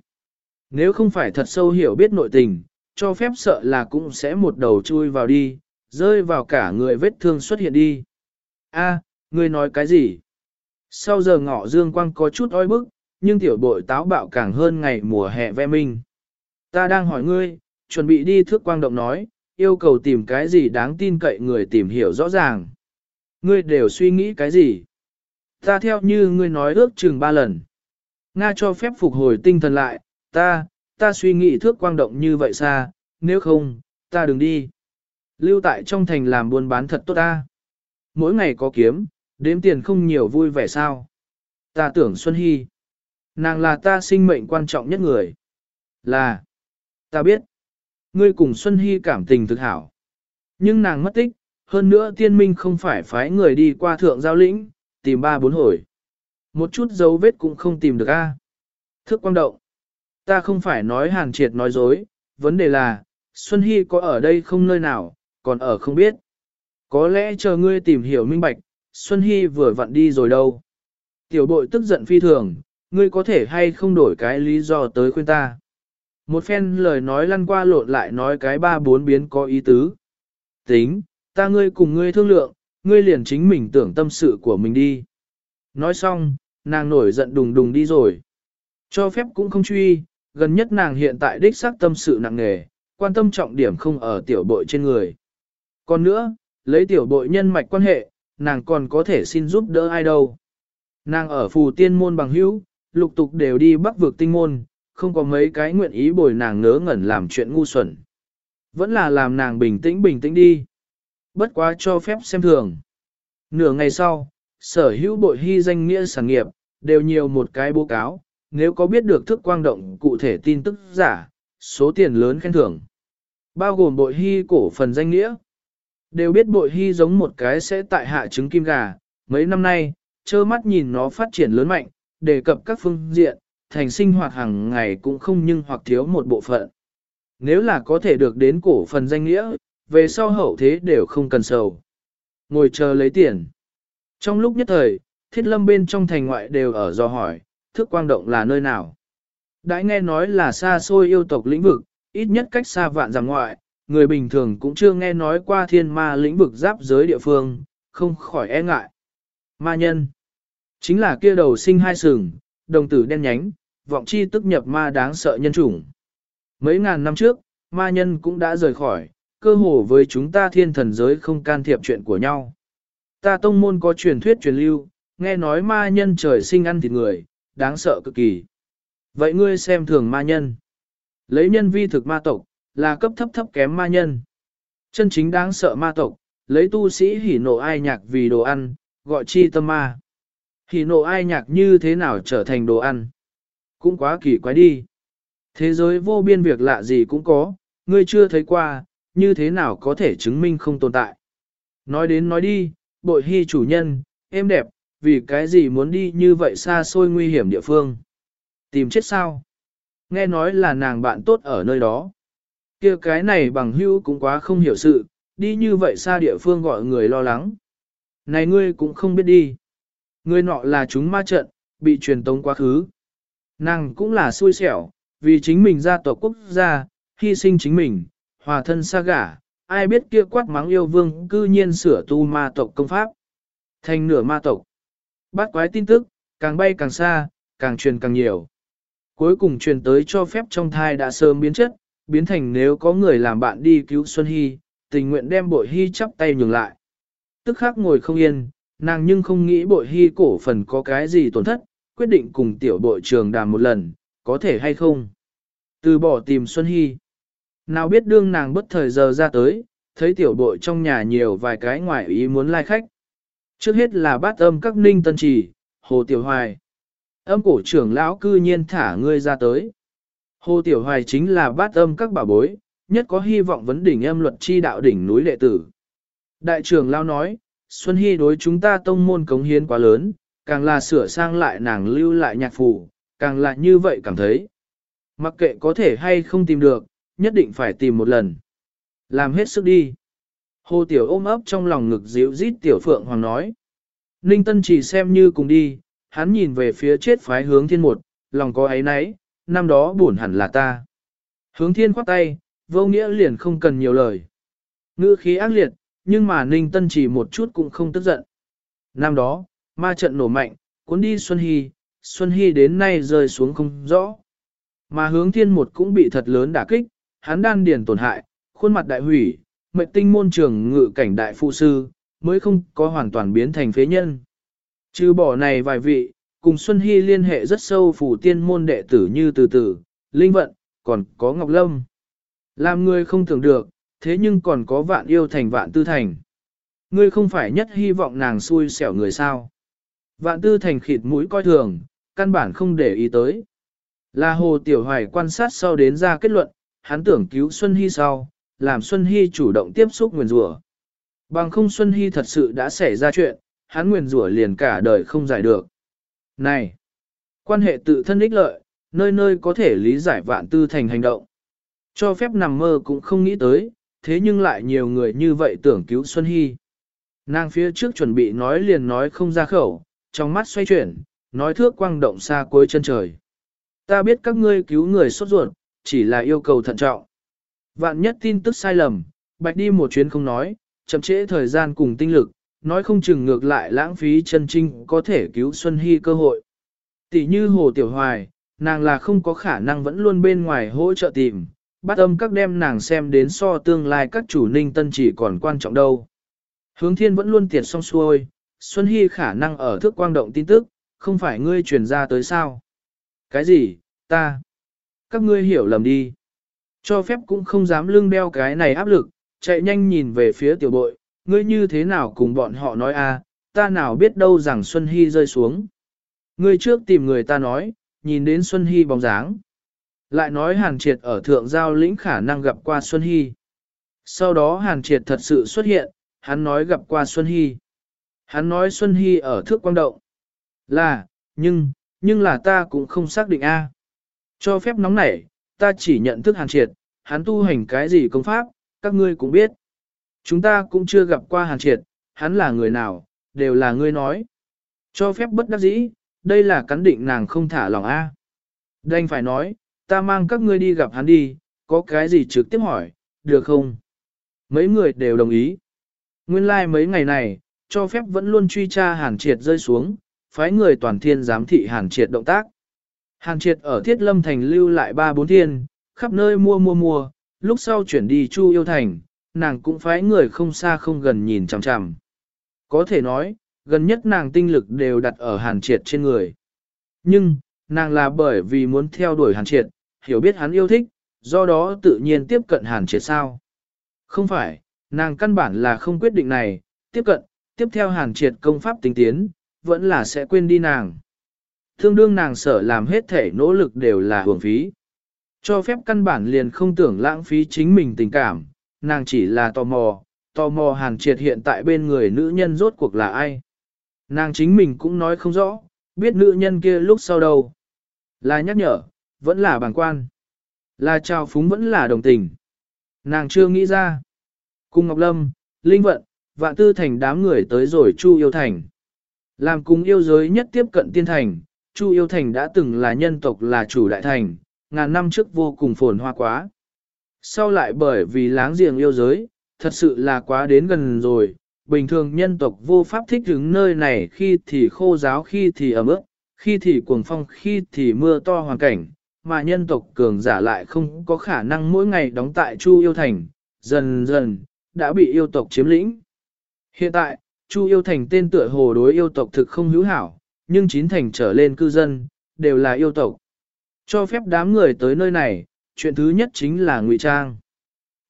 [SPEAKER 1] Nếu không phải thật sâu hiểu biết nội tình, cho phép sợ là cũng sẽ một đầu chui vào đi, rơi vào cả người vết thương xuất hiện đi. A, ngươi nói cái gì? Sau giờ ngọ dương quang có chút oi bức, nhưng tiểu bội táo bạo càng hơn ngày mùa hè ve minh. Ta đang hỏi ngươi, chuẩn bị đi thước quang động nói, yêu cầu tìm cái gì đáng tin cậy người tìm hiểu rõ ràng. Ngươi đều suy nghĩ cái gì? Ta theo như ngươi nói ước chừng ba lần. Nga cho phép phục hồi tinh thần lại, ta, ta suy nghĩ thước quang động như vậy xa, nếu không, ta đừng đi. Lưu tại trong thành làm buôn bán thật tốt ta. Mỗi ngày có kiếm, đếm tiền không nhiều vui vẻ sao. Ta tưởng Xuân Hy. Nàng là ta sinh mệnh quan trọng nhất người. Là. Ta biết. Ngươi cùng Xuân Hy cảm tình thực hảo. Nhưng nàng mất tích, hơn nữa tiên minh không phải phái người đi qua thượng giao lĩnh, tìm ba bốn hồi. Một chút dấu vết cũng không tìm được a. À. Thức quang động. Ta không phải nói hàn triệt nói dối, vấn đề là, Xuân Hy có ở đây không nơi nào, còn ở không biết. Có lẽ chờ ngươi tìm hiểu minh bạch, Xuân Hy vừa vặn đi rồi đâu. Tiểu bội tức giận phi thường, ngươi có thể hay không đổi cái lý do tới khuyên ta. Một phen lời nói lăn qua lộn lại nói cái ba bốn biến có ý tứ. Tính, ta ngươi cùng ngươi thương lượng, ngươi liền chính mình tưởng tâm sự của mình đi. Nói xong, nàng nổi giận đùng đùng đi rồi. Cho phép cũng không truy, gần nhất nàng hiện tại đích xác tâm sự nặng nề, quan tâm trọng điểm không ở tiểu bội trên người. Còn nữa, lấy tiểu bội nhân mạch quan hệ, nàng còn có thể xin giúp đỡ ai đâu. Nàng ở phù tiên môn bằng hữu, lục tục đều đi bắc vực tinh môn, không có mấy cái nguyện ý bồi nàng ngớ ngẩn làm chuyện ngu xuẩn. Vẫn là làm nàng bình tĩnh bình tĩnh đi. Bất quá cho phép xem thường. Nửa ngày sau, sở hữu bội hy danh nghĩa sản nghiệp, đều nhiều một cái bố cáo, nếu có biết được thức quang động cụ thể tin tức giả, số tiền lớn khen thưởng. Bao gồm bội hy cổ phần danh nghĩa. Đều biết bội hy giống một cái sẽ tại hạ trứng kim gà, mấy năm nay, trơ mắt nhìn nó phát triển lớn mạnh, đề cập các phương diện, thành sinh hoạt hàng ngày cũng không nhưng hoặc thiếu một bộ phận. Nếu là có thể được đến cổ phần danh nghĩa, về sau hậu thế đều không cần sầu. Ngồi chờ lấy tiền. Trong lúc nhất thời, thiết lâm bên trong thành ngoại đều ở do hỏi, Thước quang động là nơi nào. Đã nghe nói là xa xôi yêu tộc lĩnh vực, ít nhất cách xa vạn giảm ngoại, người bình thường cũng chưa nghe nói qua thiên ma lĩnh vực giáp giới địa phương, không khỏi e ngại. Ma nhân, chính là kia đầu sinh hai sừng, đồng tử đen nhánh, vọng chi tức nhập ma đáng sợ nhân chủng. Mấy ngàn năm trước, ma nhân cũng đã rời khỏi, cơ hồ với chúng ta thiên thần giới không can thiệp chuyện của nhau. Ta tông môn có truyền thuyết truyền lưu, nghe nói ma nhân trời sinh ăn thịt người, đáng sợ cực kỳ. Vậy ngươi xem thường ma nhân. Lấy nhân vi thực ma tộc, là cấp thấp thấp kém ma nhân. Chân chính đáng sợ ma tộc, lấy tu sĩ hỉ nộ ai nhạc vì đồ ăn, gọi chi tâm ma. Hỉ nộ ai nhạc như thế nào trở thành đồ ăn? Cũng quá kỳ quái đi. Thế giới vô biên việc lạ gì cũng có, ngươi chưa thấy qua, như thế nào có thể chứng minh không tồn tại. Nói đến nói đi, bội hy chủ nhân, em đẹp, vì cái gì muốn đi như vậy xa xôi nguy hiểm địa phương. Tìm chết sao? Nghe nói là nàng bạn tốt ở nơi đó. kia cái này bằng hữu cũng quá không hiểu sự, đi như vậy xa địa phương gọi người lo lắng. Này ngươi cũng không biết đi. Ngươi nọ là chúng ma trận, bị truyền tống quá khứ. Nàng cũng là xui xẻo, vì chính mình gia tộc quốc gia, hy sinh chính mình, hòa thân xa gả, ai biết kia quát mắng yêu vương cư nhiên sửa tu ma tộc công pháp. Thành nửa ma tộc. Bát quái tin tức, càng bay càng xa, càng truyền càng nhiều. Cuối cùng truyền tới cho phép trong thai đã sớm biến chất, biến thành nếu có người làm bạn đi cứu Xuân Hy, tình nguyện đem bội Hy chắp tay nhường lại. Tức khắc ngồi không yên, nàng nhưng không nghĩ bội Hy cổ phần có cái gì tổn thất, quyết định cùng tiểu bội trường đàm một lần, có thể hay không. Từ bỏ tìm Xuân Hy. Nào biết đương nàng bất thời giờ ra tới, thấy tiểu bội trong nhà nhiều vài cái ngoại ý muốn lai khách. Trước hết là bát âm các ninh tân trì, hồ tiểu hoài. Âm cổ trưởng lão cư nhiên thả ngươi ra tới. Hồ tiểu hoài chính là bát âm các bà bối, nhất có hy vọng vấn đỉnh âm luật chi đạo đỉnh núi đệ tử. Đại trưởng lão nói, Xuân Hy đối chúng ta tông môn cống hiến quá lớn, càng là sửa sang lại nàng lưu lại nhạc phù, càng là như vậy cảm thấy. Mặc kệ có thể hay không tìm được, nhất định phải tìm một lần. Làm hết sức đi. Hồ Tiểu ôm ấp trong lòng ngực dịu rít Tiểu Phượng Hoàng nói. Ninh Tân chỉ xem như cùng đi, hắn nhìn về phía chết phái hướng thiên một, lòng có ấy nấy, năm đó buồn hẳn là ta. Hướng thiên khoát tay, vô nghĩa liền không cần nhiều lời. Ngữ khí ác liệt, nhưng mà Ninh Tân chỉ một chút cũng không tức giận. Năm đó, ma trận nổ mạnh, cuốn đi Xuân Hy, Xuân Hy đến nay rơi xuống không rõ. Mà hướng thiên một cũng bị thật lớn đả kích, hắn đan điền tổn hại, khuôn mặt đại hủy, mệnh tinh môn trưởng ngự cảnh đại phụ sư, mới không có hoàn toàn biến thành phế nhân. Trừ bỏ này vài vị, cùng Xuân Hy liên hệ rất sâu phủ tiên môn đệ tử như từ từ, linh vận, còn có Ngọc Lâm. Làm người không tưởng được, thế nhưng còn có vạn yêu thành vạn tư thành. Ngươi không phải nhất hy vọng nàng xui xẻo người sao. Vạn tư thành khịt mũi coi thường, căn bản không để ý tới. Là Hồ Tiểu Hoài quan sát sau đến ra kết luận, hắn tưởng cứu Xuân Hy sau, làm Xuân Hy chủ động tiếp xúc nguyền rủa. Bằng không Xuân Hy thật sự đã xảy ra chuyện, hắn nguyền rủa liền cả đời không giải được. Này! Quan hệ tự thân ích lợi, nơi nơi có thể lý giải vạn tư thành hành động. Cho phép nằm mơ cũng không nghĩ tới, thế nhưng lại nhiều người như vậy tưởng cứu Xuân Hy. Nàng phía trước chuẩn bị nói liền nói không ra khẩu, trong mắt xoay chuyển, nói thước quang động xa cuối chân trời. Ta biết các ngươi cứu người sốt ruột, chỉ là yêu cầu thận trọng. Vạn nhất tin tức sai lầm, bạch đi một chuyến không nói, chậm trễ thời gian cùng tinh lực, nói không chừng ngược lại lãng phí chân trinh có thể cứu Xuân Hy cơ hội. Tỷ như Hồ Tiểu Hoài, nàng là không có khả năng vẫn luôn bên ngoài hỗ trợ tìm, bắt âm các đem nàng xem đến so tương lai các chủ ninh tân chỉ còn quan trọng đâu. Hướng thiên vẫn luôn tiệt xong xuôi, Xuân Hy khả năng ở thước quang động tin tức, không phải ngươi truyền ra tới sao. Cái gì, ta? Các ngươi hiểu lầm đi. Cho phép cũng không dám lưng đeo cái này áp lực, chạy nhanh nhìn về phía tiểu bội, ngươi như thế nào cùng bọn họ nói a? ta nào biết đâu rằng Xuân Hy rơi xuống. Ngươi trước tìm người ta nói, nhìn đến Xuân Hy bóng dáng. Lại nói Hàn Triệt ở thượng giao lĩnh khả năng gặp qua Xuân Hy. Sau đó Hàn Triệt thật sự xuất hiện, hắn nói gặp qua Xuân Hy. Hắn nói Xuân Hy ở thước quang động. Là, nhưng, nhưng là ta cũng không xác định a. Cho phép nóng nảy, ta chỉ nhận thức Hàn Triệt, hắn tu hành cái gì công pháp, các ngươi cũng biết. Chúng ta cũng chưa gặp qua Hàn Triệt, hắn là người nào, đều là ngươi nói. Cho phép bất đắc dĩ, đây là cắn định nàng không thả lòng A. Đành phải nói, ta mang các ngươi đi gặp hắn đi, có cái gì trực tiếp hỏi, được không? Mấy người đều đồng ý. Nguyên lai like mấy ngày này, cho phép vẫn luôn truy tra Hàn Triệt rơi xuống, phái người toàn thiên giám thị Hàn Triệt động tác. Hàn Triệt ở Thiết Lâm Thành lưu lại ba bốn thiên, khắp nơi mua mua mua, lúc sau chuyển đi Chu Yêu Thành, nàng cũng phái người không xa không gần nhìn chằm chằm. Có thể nói, gần nhất nàng tinh lực đều đặt ở hàn triệt trên người. Nhưng, nàng là bởi vì muốn theo đuổi hàn triệt, hiểu biết hắn yêu thích, do đó tự nhiên tiếp cận hàn triệt sao. Không phải, nàng căn bản là không quyết định này, tiếp cận, tiếp theo hàn triệt công pháp tinh tiến, vẫn là sẽ quên đi nàng. Thương đương nàng sở làm hết thể nỗ lực đều là hưởng phí. Cho phép căn bản liền không tưởng lãng phí chính mình tình cảm, nàng chỉ là tò mò, tò mò hàng triệt hiện tại bên người nữ nhân rốt cuộc là ai. Nàng chính mình cũng nói không rõ, biết nữ nhân kia lúc sau đâu. Là nhắc nhở, vẫn là bàng quan. Là trao phúng vẫn là đồng tình. Nàng chưa nghĩ ra. Cùng Ngọc Lâm, Linh Vận, Vạn Tư Thành đám người tới rồi Chu Yêu Thành. Làm cùng yêu giới nhất tiếp cận tiên thành, Chu Yêu Thành đã từng là nhân tộc là chủ đại thành, ngàn năm trước vô cùng phồn hoa quá. Sau lại bởi vì láng giềng yêu giới, thật sự là quá đến gần rồi, bình thường nhân tộc vô pháp thích ứng nơi này khi thì khô giáo khi thì ẩm ướt, khi thì cuồng phong khi thì mưa to hoàn cảnh, mà nhân tộc cường giả lại không có khả năng mỗi ngày đóng tại Chu Yêu Thành, dần dần, đã bị yêu tộc chiếm lĩnh. Hiện tại, Chu Yêu Thành tên tựa hồ đối yêu tộc thực không hữu hảo, nhưng chín thành trở lên cư dân, đều là yêu tộc. Cho phép đám người tới nơi này, chuyện thứ nhất chính là ngụy trang.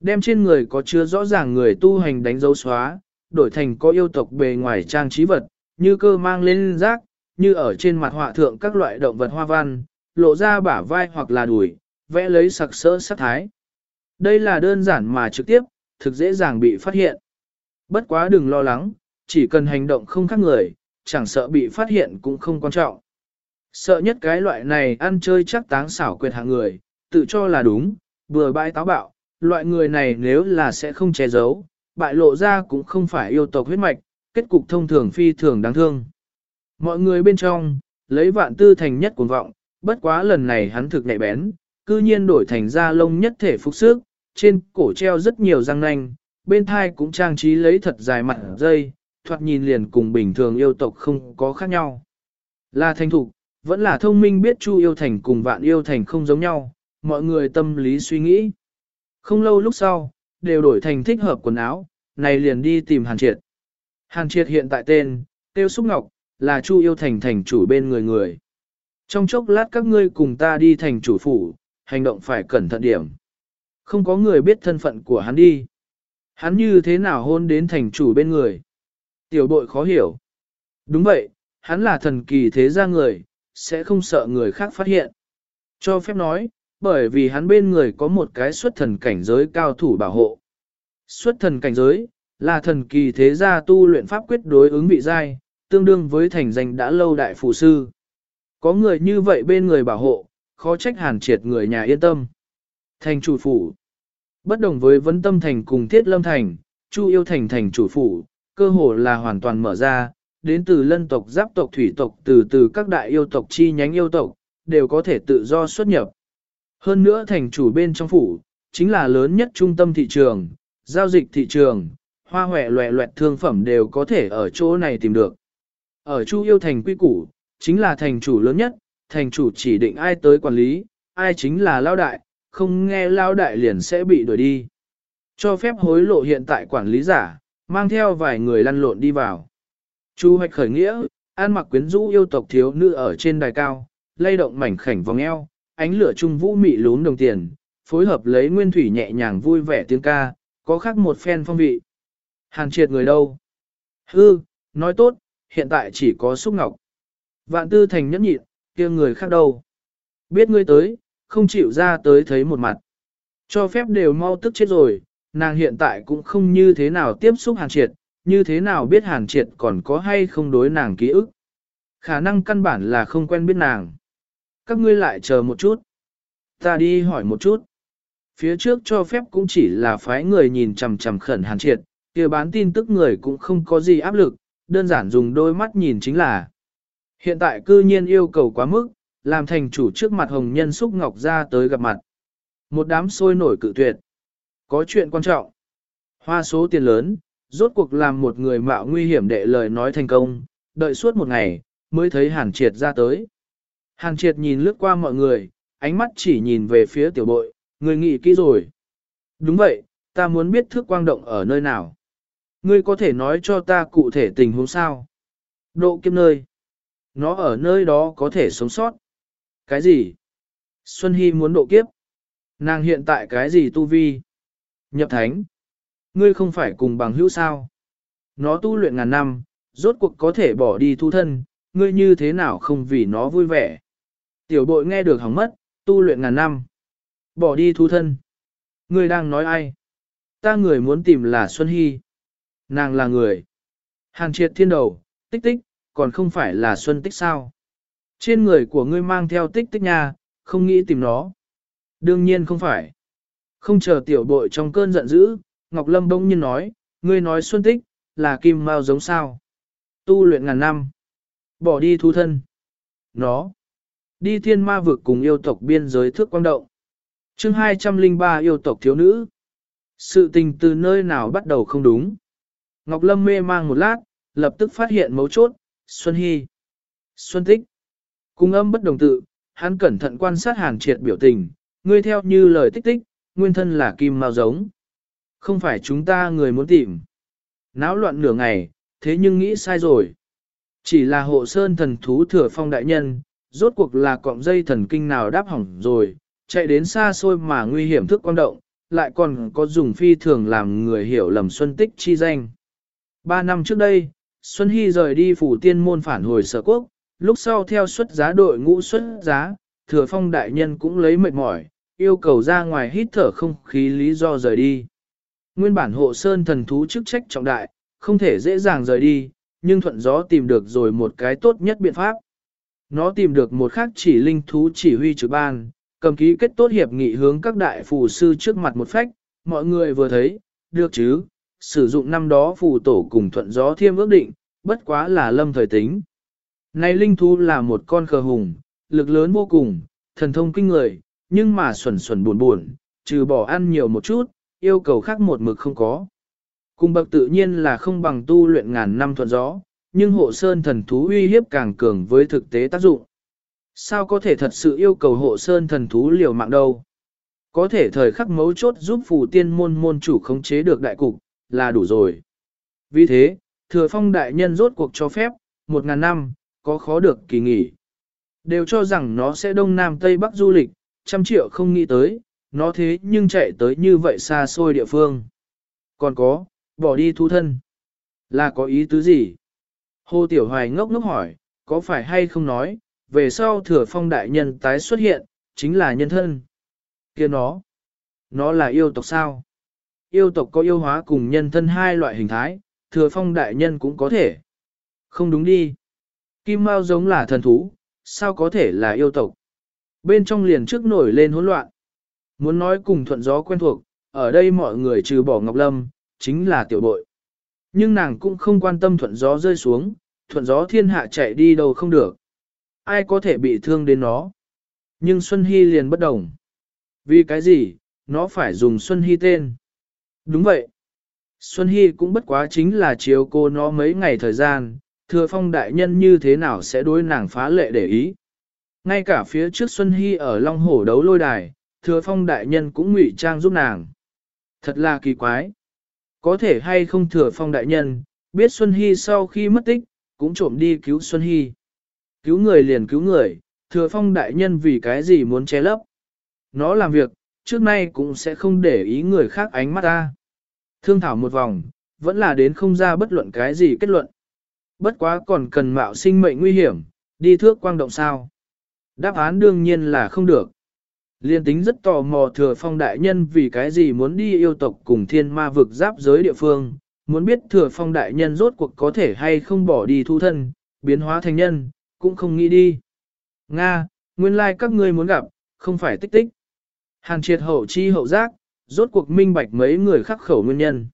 [SPEAKER 1] Đem trên người có chứa rõ ràng người tu hành đánh dấu xóa, đổi thành có yêu tộc bề ngoài trang trí vật, như cơ mang lên rác, như ở trên mặt họa thượng các loại động vật hoa văn, lộ ra bả vai hoặc là đùi, vẽ lấy sặc sỡ sắc thái. Đây là đơn giản mà trực tiếp, thực dễ dàng bị phát hiện. Bất quá đừng lo lắng, chỉ cần hành động không khác người, chẳng sợ bị phát hiện cũng không quan trọng. Sợ nhất cái loại này ăn chơi chắc táng xảo quyệt hạng người, tự cho là đúng, vừa bãi táo bạo, loại người này nếu là sẽ không che giấu, bại lộ ra cũng không phải yêu tộc huyết mạch, kết cục thông thường phi thường đáng thương. Mọi người bên trong, lấy vạn tư thành nhất cuồng vọng, bất quá lần này hắn thực nhạy bén, cư nhiên đổi thành da lông nhất thể phục sức, trên cổ treo rất nhiều răng nanh, bên thai cũng trang trí lấy thật dài mặt dây, thoạt nhìn liền cùng bình thường yêu tộc không có khác nhau. Là thành thục, vẫn là thông minh biết Chu yêu thành cùng vạn yêu thành không giống nhau, mọi người tâm lý suy nghĩ. Không lâu lúc sau, đều đổi thành thích hợp quần áo, này liền đi tìm Hàn Triệt. Hàn Triệt hiện tại tên, Tiêu Xúc Ngọc, là Chu yêu thành thành chủ bên người người. Trong chốc lát các ngươi cùng ta đi thành chủ phủ, hành động phải cẩn thận điểm. Không có người biết thân phận của hắn đi. Hắn như thế nào hôn đến thành chủ bên người. Tiểu bội khó hiểu. Đúng vậy, hắn là thần kỳ thế gia người, sẽ không sợ người khác phát hiện. Cho phép nói, bởi vì hắn bên người có một cái xuất thần cảnh giới cao thủ bảo hộ. Xuất thần cảnh giới, là thần kỳ thế gia tu luyện pháp quyết đối ứng vị giai, tương đương với thành danh đã lâu đại phù sư. Có người như vậy bên người bảo hộ, khó trách hàn triệt người nhà yên tâm. Thành chủ phủ. Bất đồng với vấn tâm thành cùng thiết lâm thành, chu yêu thành thành chủ phủ, cơ hồ là hoàn toàn mở ra, đến từ lân tộc giáp tộc thủy tộc từ từ các đại yêu tộc chi nhánh yêu tộc, đều có thể tự do xuất nhập. Hơn nữa thành chủ bên trong phủ, chính là lớn nhất trung tâm thị trường, giao dịch thị trường, hoa hòe loẹ loẹt thương phẩm đều có thể ở chỗ này tìm được. Ở Chu Yêu Thành quy củ, chính là thành chủ lớn nhất, thành chủ chỉ định ai tới quản lý, ai chính là lao đại, không nghe lao đại liền sẽ bị đuổi đi. Cho phép hối lộ hiện tại quản lý giả, mang theo vài người lăn lộn đi vào. Chu hoạch khởi nghĩa, an mặc quyến rũ yêu tộc thiếu nữ ở trên đài cao, lay động mảnh khảnh vòng eo, ánh lửa trung vũ mị lún đồng tiền, phối hợp lấy nguyên thủy nhẹ nhàng vui vẻ tiếng ca, có khác một phen phong vị. Hàn triệt người đâu? Hư, nói tốt, hiện tại chỉ có xúc ngọc. Vạn tư thành nhẫn nhịn, kia người khác đâu? Biết ngươi tới, không chịu ra tới thấy một mặt. Cho phép đều mau tức chết rồi, nàng hiện tại cũng không như thế nào tiếp xúc hàn triệt, như thế nào biết hàn triệt còn có hay không đối nàng ký ức. Khả năng căn bản là không quen biết nàng. Các ngươi lại chờ một chút. Ta đi hỏi một chút. Phía trước cho phép cũng chỉ là phái người nhìn chằm chằm khẩn hàn triệt, kia bán tin tức người cũng không có gì áp lực, đơn giản dùng đôi mắt nhìn chính là. Hiện tại cư nhiên yêu cầu quá mức, làm thành chủ trước mặt hồng nhân xúc ngọc ra tới gặp mặt. Một đám sôi nổi cự tuyệt. Có chuyện quan trọng. Hoa số tiền lớn, rốt cuộc làm một người mạo nguy hiểm đệ lời nói thành công, đợi suốt một ngày, mới thấy hàn triệt ra tới. Hàn triệt nhìn lướt qua mọi người, ánh mắt chỉ nhìn về phía tiểu bội, người nghĩ kỹ rồi. Đúng vậy, Ta muốn biết thước quang động ở nơi nào. Ngươi có thể nói cho ta cụ thể tình huống sao? Độ kiếp nơi. Nó ở nơi đó có thể sống sót. Cái gì? Xuân Hy muốn độ kiếp. Nàng hiện tại cái gì tu vi? Nhập thánh. Ngươi không phải cùng bằng hữu sao? Nó tu luyện ngàn năm, rốt cuộc có thể bỏ đi thu thân, ngươi như thế nào không vì nó vui vẻ. Tiểu bội nghe được hỏng mất, tu luyện ngàn năm. Bỏ đi thu thân. Ngươi đang nói ai? Ta người muốn tìm là Xuân Hy. Nàng là người. Hàn triệt thiên đầu, tích tích, còn không phải là Xuân tích sao? Trên người của ngươi mang theo tích tích nha, không nghĩ tìm nó. Đương nhiên không phải. Không chờ tiểu bội trong cơn giận dữ, Ngọc Lâm bỗng nhiên nói, ngươi nói Xuân tích, là kim mao giống sao? Tu luyện ngàn năm. Bỏ đi thu thân. Nó. Đi thiên ma vực cùng yêu tộc biên giới thước quang động. chương 203 yêu tộc thiếu nữ. Sự tình từ nơi nào bắt đầu không đúng. Ngọc Lâm mê mang một lát, lập tức phát hiện mấu chốt, Xuân Hy. Xuân Tích. Cung âm bất đồng tự, hắn cẩn thận quan sát hàn triệt biểu tình, ngươi theo như lời tích tích, nguyên thân là kim mao giống. Không phải chúng ta người muốn tìm. Náo loạn nửa ngày, thế nhưng nghĩ sai rồi. Chỉ là hộ sơn thần thú thừa phong đại nhân, rốt cuộc là cọng dây thần kinh nào đáp hỏng rồi, chạy đến xa xôi mà nguy hiểm thức quan động, lại còn có dùng phi thường làm người hiểu lầm Xuân Tích chi danh. Ba năm trước đây, Xuân Hy rời đi phủ tiên môn phản hồi sở quốc, lúc sau theo xuất giá đội ngũ xuất giá, thừa phong đại nhân cũng lấy mệt mỏi, yêu cầu ra ngoài hít thở không khí lý do rời đi. Nguyên bản hộ sơn thần thú chức trách trọng đại, không thể dễ dàng rời đi, nhưng thuận gió tìm được rồi một cái tốt nhất biện pháp. Nó tìm được một khác chỉ linh thú chỉ huy trực ban, cầm ký kết tốt hiệp nghị hướng các đại phù sư trước mặt một phách, mọi người vừa thấy, được chứ, sử dụng năm đó phù tổ cùng thuận gió thiêm ước định, bất quá là lâm thời tính. Này linh thú là một con khờ hùng, lực lớn vô cùng, thần thông kinh người, nhưng mà xuẩn xuẩn buồn buồn, trừ bỏ ăn nhiều một chút, yêu cầu khác một mực không có. Cùng bậc tự nhiên là không bằng tu luyện ngàn năm thuận gió, nhưng hộ sơn thần thú uy hiếp càng cường với thực tế tác dụng. Sao có thể thật sự yêu cầu hộ sơn thần thú liều mạng đâu? Có thể thời khắc mấu chốt giúp phù tiên môn môn chủ khống chế được đại cục, là đủ rồi. Vì thế, thừa phong đại nhân rốt cuộc cho phép, một ngàn năm, có khó được kỳ nghỉ. Đều cho rằng nó sẽ đông nam tây bắc du lịch, trăm triệu không nghĩ tới, nó thế nhưng chạy tới như vậy xa xôi địa phương. Còn có, bỏ đi thu thân. Là có ý tứ gì? Hồ Tiểu Hoài ngốc ngốc hỏi, có phải hay không nói, về sau thừa phong đại nhân tái xuất hiện, chính là nhân thân. kia nó, nó là yêu tộc sao? Yêu tộc có yêu hóa cùng nhân thân hai loại hình thái, thừa phong đại nhân cũng có thể. Không đúng đi. Kim Mao giống là thần thú, sao có thể là yêu tộc? Bên trong liền trước nổi lên hỗn loạn. Muốn nói cùng thuận gió quen thuộc, ở đây mọi người trừ bỏ Ngọc Lâm, chính là tiểu bội. Nhưng nàng cũng không quan tâm thuận gió rơi xuống, thuận gió thiên hạ chạy đi đâu không được. Ai có thể bị thương đến nó. Nhưng Xuân Hy liền bất đồng. Vì cái gì, nó phải dùng Xuân Hy tên. Đúng vậy. Xuân Hy cũng bất quá chính là chiếu cô nó mấy ngày thời gian, thừa phong đại nhân như thế nào sẽ đối nàng phá lệ để ý. Ngay cả phía trước Xuân Hy ở Long Hổ đấu lôi đài, thừa phong đại nhân cũng ngụy trang giúp nàng. Thật là kỳ quái. Có thể hay không thừa phong đại nhân, biết Xuân Hy sau khi mất tích, cũng trộm đi cứu Xuân Hy. Cứu người liền cứu người, thừa phong đại nhân vì cái gì muốn che lấp. Nó làm việc, trước nay cũng sẽ không để ý người khác ánh mắt ta. Thương thảo một vòng, vẫn là đến không ra bất luận cái gì kết luận. Bất quá còn cần mạo sinh mệnh nguy hiểm, đi thước quang động sao. Đáp án đương nhiên là không được. Liên tính rất tò mò thừa phong đại nhân vì cái gì muốn đi yêu tộc cùng thiên ma vực giáp giới địa phương, muốn biết thừa phong đại nhân rốt cuộc có thể hay không bỏ đi thu thân, biến hóa thành nhân, cũng không nghĩ đi. Nga, nguyên lai like các ngươi muốn gặp, không phải tích tích. Hàn triệt hậu chi hậu giác, rốt cuộc minh bạch mấy người khắc khẩu nguyên nhân.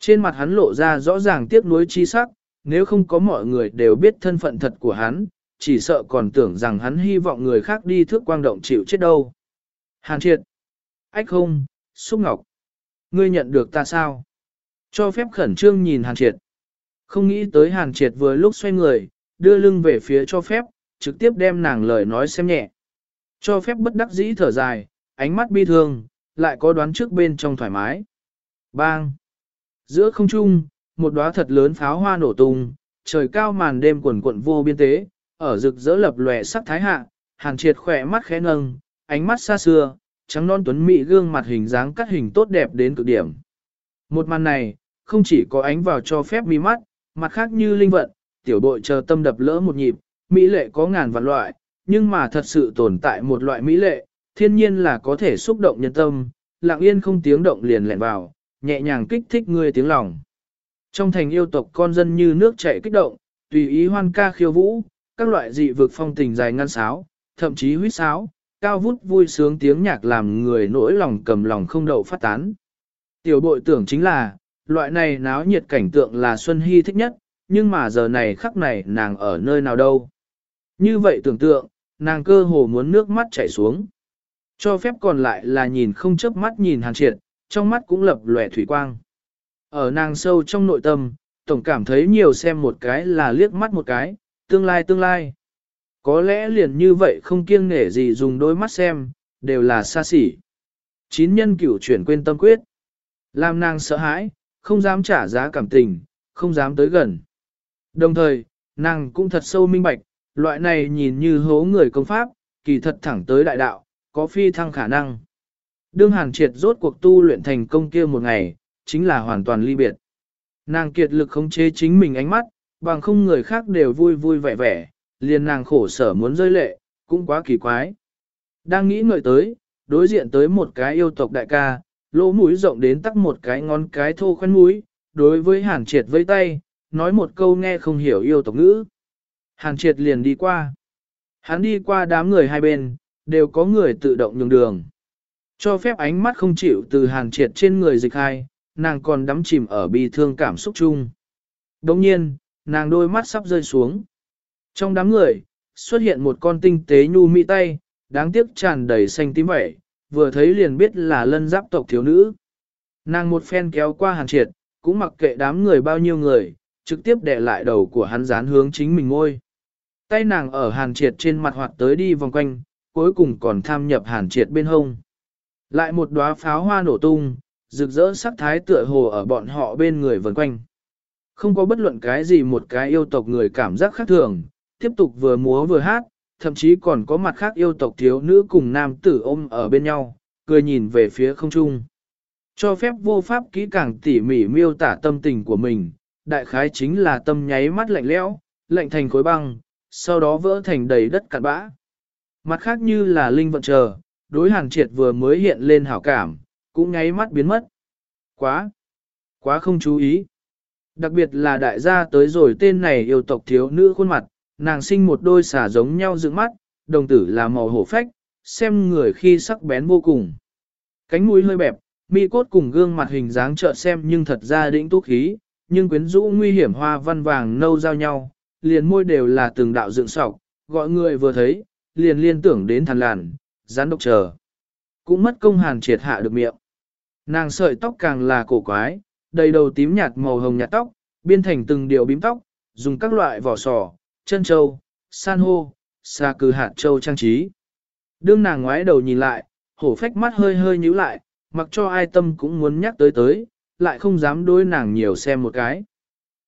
[SPEAKER 1] Trên mặt hắn lộ ra rõ ràng tiếc nuối chi sắc, nếu không có mọi người đều biết thân phận thật của hắn, chỉ sợ còn tưởng rằng hắn hy vọng người khác đi thước quang động chịu chết đâu. Hàn triệt. Ách không, xúc ngọc. Ngươi nhận được ta sao? Cho phép khẩn trương nhìn hàn triệt. Không nghĩ tới hàn triệt vừa lúc xoay người, đưa lưng về phía cho phép, trực tiếp đem nàng lời nói xem nhẹ. Cho phép bất đắc dĩ thở dài, ánh mắt bi thương, lại có đoán trước bên trong thoải mái. Bang! Giữa không trung, một đóa thật lớn pháo hoa nổ tung, trời cao màn đêm quần quận vô biên tế, ở rực rỡ lập lòe sắc thái hạ, hàn triệt khỏe mắt khẽ nâng, ánh mắt xa xưa, trắng non tuấn mỹ gương mặt hình dáng cắt hình tốt đẹp đến cực điểm. Một màn này, không chỉ có ánh vào cho phép mi mắt, mặt khác như linh vận, tiểu bội chờ tâm đập lỡ một nhịp, mỹ lệ có ngàn vạn loại, nhưng mà thật sự tồn tại một loại mỹ lệ, thiên nhiên là có thể xúc động nhân tâm, lặng yên không tiếng động liền lẹn vào, nhẹ nhàng kích thích người tiếng lòng. Trong thành yêu tộc con dân như nước chảy kích động, tùy ý hoan ca khiêu vũ, các loại dị vực phong tình dài ngăn sáo, thậm chí huýt sáo, cao vút vui sướng tiếng nhạc làm người nỗi lòng cầm lòng không đậu phát tán. Tiểu bội tưởng chính là, loại này náo nhiệt cảnh tượng là Xuân Hy thích nhất, nhưng mà giờ này khắc này nàng ở nơi nào đâu. Như vậy tưởng tượng, nàng cơ hồ muốn nước mắt chảy xuống. Cho phép còn lại là nhìn không chớp mắt nhìn hàn triệt, trong mắt cũng lập lòe thủy quang. Ở nàng sâu trong nội tâm, tổng cảm thấy nhiều xem một cái là liếc mắt một cái, tương lai tương lai. Có lẽ liền như vậy không kiêng nể gì dùng đôi mắt xem, đều là xa xỉ. Chín nhân cửu chuyển quên tâm quyết. Làm nàng sợ hãi, không dám trả giá cảm tình, không dám tới gần. Đồng thời, nàng cũng thật sâu minh bạch, loại này nhìn như hố người công pháp, kỳ thật thẳng tới đại đạo, có phi thăng khả năng. Đương hàn triệt rốt cuộc tu luyện thành công kia một ngày, chính là hoàn toàn ly biệt. Nàng kiệt lực khống chế chính mình ánh mắt, bằng không người khác đều vui vui vẻ vẻ, liền nàng khổ sở muốn rơi lệ, cũng quá kỳ quái. Đang nghĩ ngợi tới, đối diện tới một cái yêu tộc đại ca, lỗ mũi rộng đến tắc một cái ngón cái thô khoăn mũi, đối với hàn triệt với tay, nói một câu nghe không hiểu yêu tộc ngữ. Hàn triệt liền đi qua. Hắn đi qua đám người hai bên, đều có người tự động nhường đường. Cho phép ánh mắt không chịu từ hàn triệt trên người dịch hai, nàng còn đắm chìm ở bi thương cảm xúc chung. Đồng nhiên, nàng đôi mắt sắp rơi xuống. Trong đám người, xuất hiện một con tinh tế nhu mỹ tay, đáng tiếc tràn đầy xanh tím vẻ, vừa thấy liền biết là lân giáp tộc thiếu nữ. Nàng một phen kéo qua hàn triệt, cũng mặc kệ đám người bao nhiêu người, trực tiếp đè lại đầu của hắn dán hướng chính mình ngôi. Tay nàng ở hàn triệt trên mặt hoạt tới đi vòng quanh, cuối cùng còn tham nhập hàn triệt bên hông. Lại một đóa pháo hoa nổ tung, rực rỡ sắc thái tựa hồ ở bọn họ bên người vần quanh. Không có bất luận cái gì một cái yêu tộc người cảm giác khác thường, tiếp tục vừa múa vừa hát, thậm chí còn có mặt khác yêu tộc thiếu nữ cùng nam tử ôm ở bên nhau, cười nhìn về phía không trung. Cho phép vô pháp kỹ càng tỉ mỉ miêu tả tâm tình của mình, đại khái chính là tâm nháy mắt lạnh lẽo, lạnh thành khối băng, sau đó vỡ thành đầy đất cạn bã. Mặt khác như là linh vận chờ, đối hàn triệt vừa mới hiện lên hảo cảm, cũng nháy mắt biến mất. Quá, quá không chú ý. Đặc biệt là đại gia tới rồi tên này yêu tộc thiếu nữ khuôn mặt, nàng sinh một đôi xả giống nhau dựng mắt, đồng tử là màu hổ phách, xem người khi sắc bén vô cùng. Cánh mũi hơi bẹp, mi cốt cùng gương mặt hình dáng trợ xem nhưng thật ra đĩnh tú khí, nhưng quyến rũ nguy hiểm hoa văn vàng nâu giao nhau, liền môi đều là từng đạo dựng sọc, gọi người vừa thấy, liền liên tưởng đến thằn làn, rắn độc chờ. Cũng mất công hàn triệt hạ được miệng. Nàng sợi tóc càng là cổ quái, đầy đầu tím nhạt màu hồng nhạt tóc, biên thành từng điều bím tóc, dùng các loại vỏ sò, chân châu, san hô, xa cừ hạt châu trang trí. Đương nàng ngoái đầu nhìn lại, hổ phách mắt hơi hơi nhíu lại, mặc cho ai tâm cũng muốn nhắc tới tới, lại không dám đối nàng nhiều xem một cái.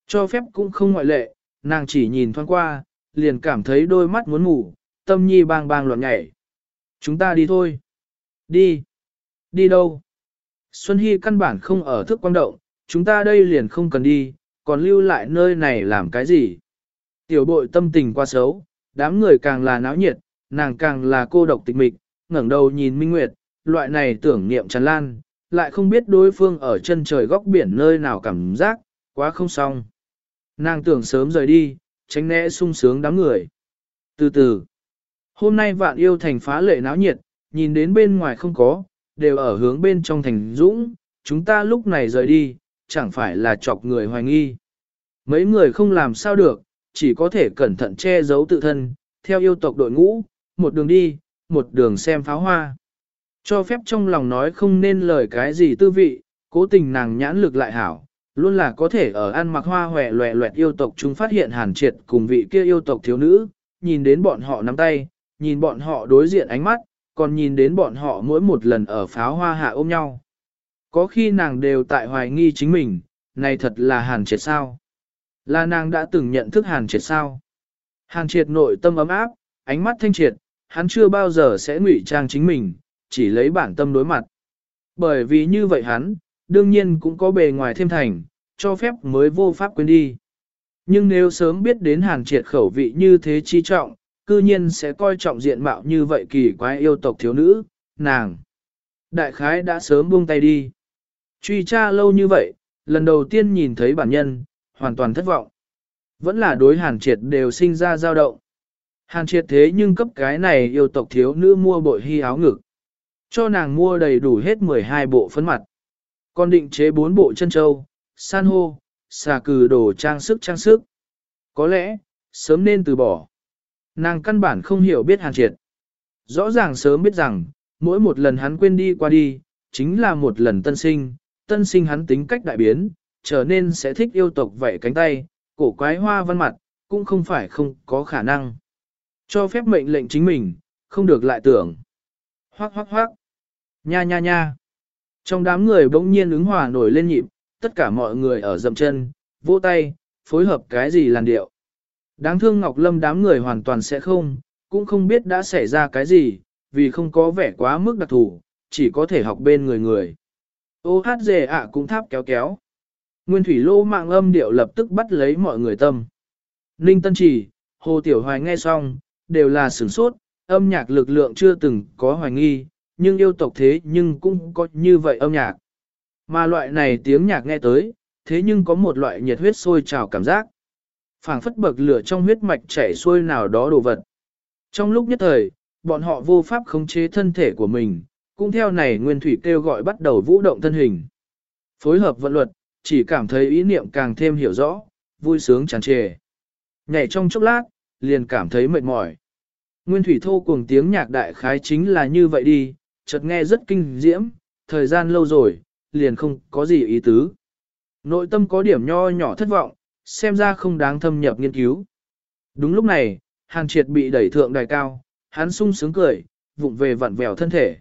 [SPEAKER 1] Cho phép cũng không ngoại lệ, nàng chỉ nhìn thoáng qua, liền cảm thấy đôi mắt muốn ngủ, tâm nhi bang bang loạn nhảy. Chúng ta đi thôi. Đi. Đi đâu? Xuân Hy căn bản không ở thức quang động, chúng ta đây liền không cần đi, còn lưu lại nơi này làm cái gì? Tiểu bội tâm tình quá xấu, đám người càng là náo nhiệt, nàng càng là cô độc tịch mịch, ngẩng đầu nhìn Minh Nguyệt, loại này tưởng niệm tràn lan, lại không biết đối phương ở chân trời góc biển nơi nào cảm giác, quá không xong. Nàng tưởng sớm rời đi, tránh né sung sướng đám người. Từ từ, hôm nay vạn yêu thành phá lệ náo nhiệt, nhìn đến bên ngoài không có, đều ở hướng bên trong thành dũng, chúng ta lúc này rời đi, chẳng phải là chọc người hoài nghi. Mấy người không làm sao được, chỉ có thể cẩn thận che giấu tự thân, theo yêu tộc đội ngũ, một đường đi, một đường xem pháo hoa. Cho phép trong lòng nói không nên lời cái gì tư vị, cố tình nàng nhãn lực lại hảo, luôn là có thể ở ăn mặc hoa hòe loẹ loẹt yêu tộc chúng phát hiện hàn triệt cùng vị kia yêu tộc thiếu nữ, nhìn đến bọn họ nắm tay, nhìn bọn họ đối diện ánh mắt, còn nhìn đến bọn họ mỗi một lần ở pháo hoa hạ ôm nhau. Có khi nàng đều tại hoài nghi chính mình, này thật là hàn triệt sao? Là nàng đã từng nhận thức hàn triệt sao? Hàn triệt nội tâm ấm áp, ánh mắt thanh triệt, hắn chưa bao giờ sẽ ngụy trang chính mình, chỉ lấy bản tâm đối mặt. Bởi vì như vậy hắn, đương nhiên cũng có bề ngoài thêm thành, cho phép mới vô pháp quên đi. Nhưng nếu sớm biết đến hàn triệt khẩu vị như thế chi trọng, cư nhiên sẽ coi trọng diện mạo như vậy kỳ quái yêu tộc thiếu nữ, nàng. Đại khái đã sớm buông tay đi. Truy tra lâu như vậy, lần đầu tiên nhìn thấy bản nhân, hoàn toàn thất vọng. Vẫn là đối hàn triệt đều sinh ra dao động. Hàn triệt thế nhưng cấp cái này yêu tộc thiếu nữ mua bội hy áo ngực. Cho nàng mua đầy đủ hết 12 bộ phấn mặt. Còn định chế 4 bộ chân châu, san hô, xà cừ đồ trang sức trang sức. Có lẽ, sớm nên từ bỏ. Nàng căn bản không hiểu biết hàn triệt. Rõ ràng sớm biết rằng, mỗi một lần hắn quên đi qua đi, chính là một lần tân sinh, tân sinh hắn tính cách đại biến, trở nên sẽ thích yêu tộc vẩy cánh tay, cổ quái hoa văn mặt, cũng không phải không có khả năng. Cho phép mệnh lệnh chính mình, không được lại tưởng. Hoác hoác hoác. Nha nha nha. Trong đám người bỗng nhiên ứng hòa nổi lên nhịp, tất cả mọi người ở dậm chân, vỗ tay, phối hợp cái gì làn điệu. Đáng thương Ngọc Lâm đám người hoàn toàn sẽ không, cũng không biết đã xảy ra cái gì, vì không có vẻ quá mức đặc thù, chỉ có thể học bên người người. Ô hát dề ạ cũng tháp kéo kéo. Nguyên thủy lô mạng âm điệu lập tức bắt lấy mọi người tâm. Ninh Tân Chỉ, Hồ Tiểu Hoài nghe xong, đều là sửng sốt, âm nhạc lực lượng chưa từng có hoài nghi, nhưng yêu tộc thế nhưng cũng có như vậy âm nhạc. Mà loại này tiếng nhạc nghe tới, thế nhưng có một loại nhiệt huyết sôi trào cảm giác. phảng phất bậc lửa trong huyết mạch chảy xuôi nào đó đồ vật. Trong lúc nhất thời, bọn họ vô pháp khống chế thân thể của mình, cũng theo này nguyên thủy kêu gọi bắt đầu vũ động thân hình. Phối hợp vận luật, chỉ cảm thấy ý niệm càng thêm hiểu rõ, vui sướng tràn trề. Nhảy trong chốc lát, liền cảm thấy mệt mỏi. Nguyên thủy thô cuồng tiếng nhạc đại khái chính là như vậy đi, chợt nghe rất kinh diễm, thời gian lâu rồi, liền không có gì ý tứ. Nội tâm có điểm nho nhỏ thất vọng, xem ra không đáng thâm nhập nghiên cứu. Đúng lúc này, Hàn Triệt bị đẩy thượng đài cao, hắn sung sướng cười, vụng về vặn vẹo thân thể.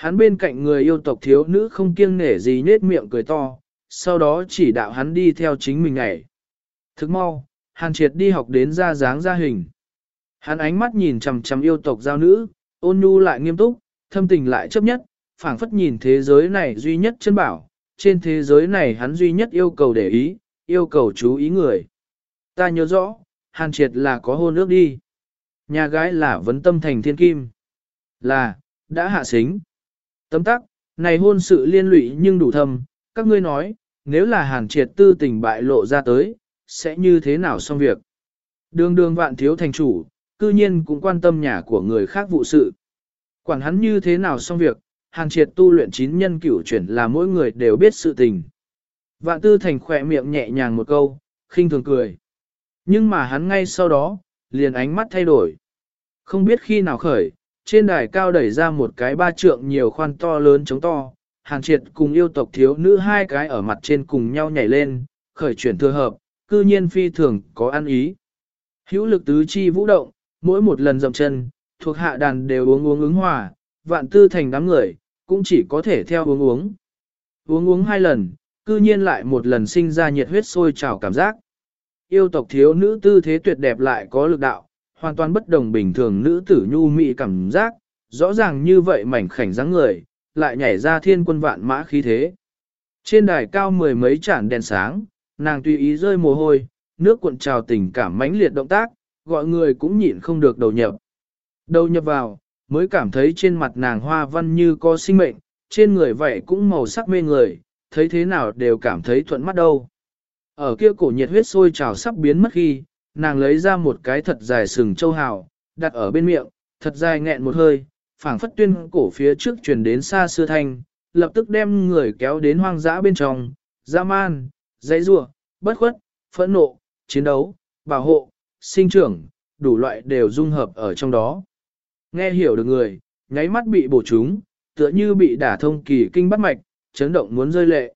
[SPEAKER 1] Hắn bên cạnh người yêu tộc thiếu nữ không kiêng nể gì nết miệng cười to, sau đó chỉ đạo hắn đi theo chính mình ngày. Thức mau, Hàn Triệt đi học đến ra dáng ra hình. Hắn ánh mắt nhìn chằm chằm yêu tộc giao nữ, ôn nhu lại nghiêm túc, thâm tình lại chấp nhất, phảng phất nhìn thế giới này duy nhất chân bảo, trên thế giới này hắn duy nhất yêu cầu để ý, yêu cầu chú ý người. Ta nhớ rõ, Hàn Triệt là có hôn ước đi. Nhà gái là vấn tâm thành thiên kim. Là, đã hạ xính. Tấm tắc, này hôn sự liên lụy nhưng đủ thâm, các ngươi nói, nếu là Hàn Triệt tư tình bại lộ ra tới, sẽ như thế nào xong việc. Đường đường vạn thiếu thành chủ, cư nhiên cũng quan tâm nhà của người khác vụ sự. Quản hắn như thế nào xong việc, Hàn Triệt tu luyện chín nhân cửu chuyển là mỗi người đều biết sự tình. Vạn tư thành khỏe miệng nhẹ nhàng một câu, khinh thường cười. Nhưng mà hắn ngay sau đó, liền ánh mắt thay đổi. Không biết khi nào khởi, trên đài cao đẩy ra một cái ba trượng nhiều khoan to lớn chống to, hàng Triệt cùng yêu tộc thiếu nữ hai cái ở mặt trên cùng nhau nhảy lên, khởi chuyển thừa hợp, cư nhiên phi thường có ăn ý. Hữu lực tứ chi vũ động, mỗi một lần dậm chân, thuộc hạ đàn đều uống uống ứng hòa, vạn tư thành đám người, cũng chỉ có thể theo uống uống. Uống uống hai lần, cư nhiên lại một lần sinh ra nhiệt huyết sôi trào cảm giác. Yêu tộc thiếu nữ tư thế tuyệt đẹp lại có lực đạo, hoàn toàn bất đồng bình thường nữ tử nhu mị cảm giác, rõ ràng như vậy mảnh khảnh dáng người, lại nhảy ra thiên quân vạn mã khí thế. Trên đài cao mười mấy chản đèn sáng, nàng tùy ý rơi mồ hôi, nước cuộn trào tình cảm mãnh liệt động tác, gọi người cũng nhịn không được đầu nhập. Đầu nhập vào, mới cảm thấy trên mặt nàng hoa văn như có sinh mệnh, trên người vậy cũng màu sắc mê người, thấy thế nào đều cảm thấy thuận mắt đâu. Ở kia cổ nhiệt huyết sôi trào sắp biến mất khi, nàng lấy ra một cái thật dài sừng châu hào, đặt ở bên miệng, thật dài nghẹn một hơi, phảng phất tuyên cổ phía trước truyền đến xa xưa thanh, lập tức đem người kéo đến hoang dã bên trong, dã man, dãy rủa, bất khuất, phẫn nộ, chiến đấu, bảo hộ, sinh trưởng, đủ loại đều dung hợp ở trong đó. Nghe hiểu được người, nháy mắt bị bổ trúng, tựa như bị đả thông kỳ kinh bắt mạch, chấn động muốn rơi lệ.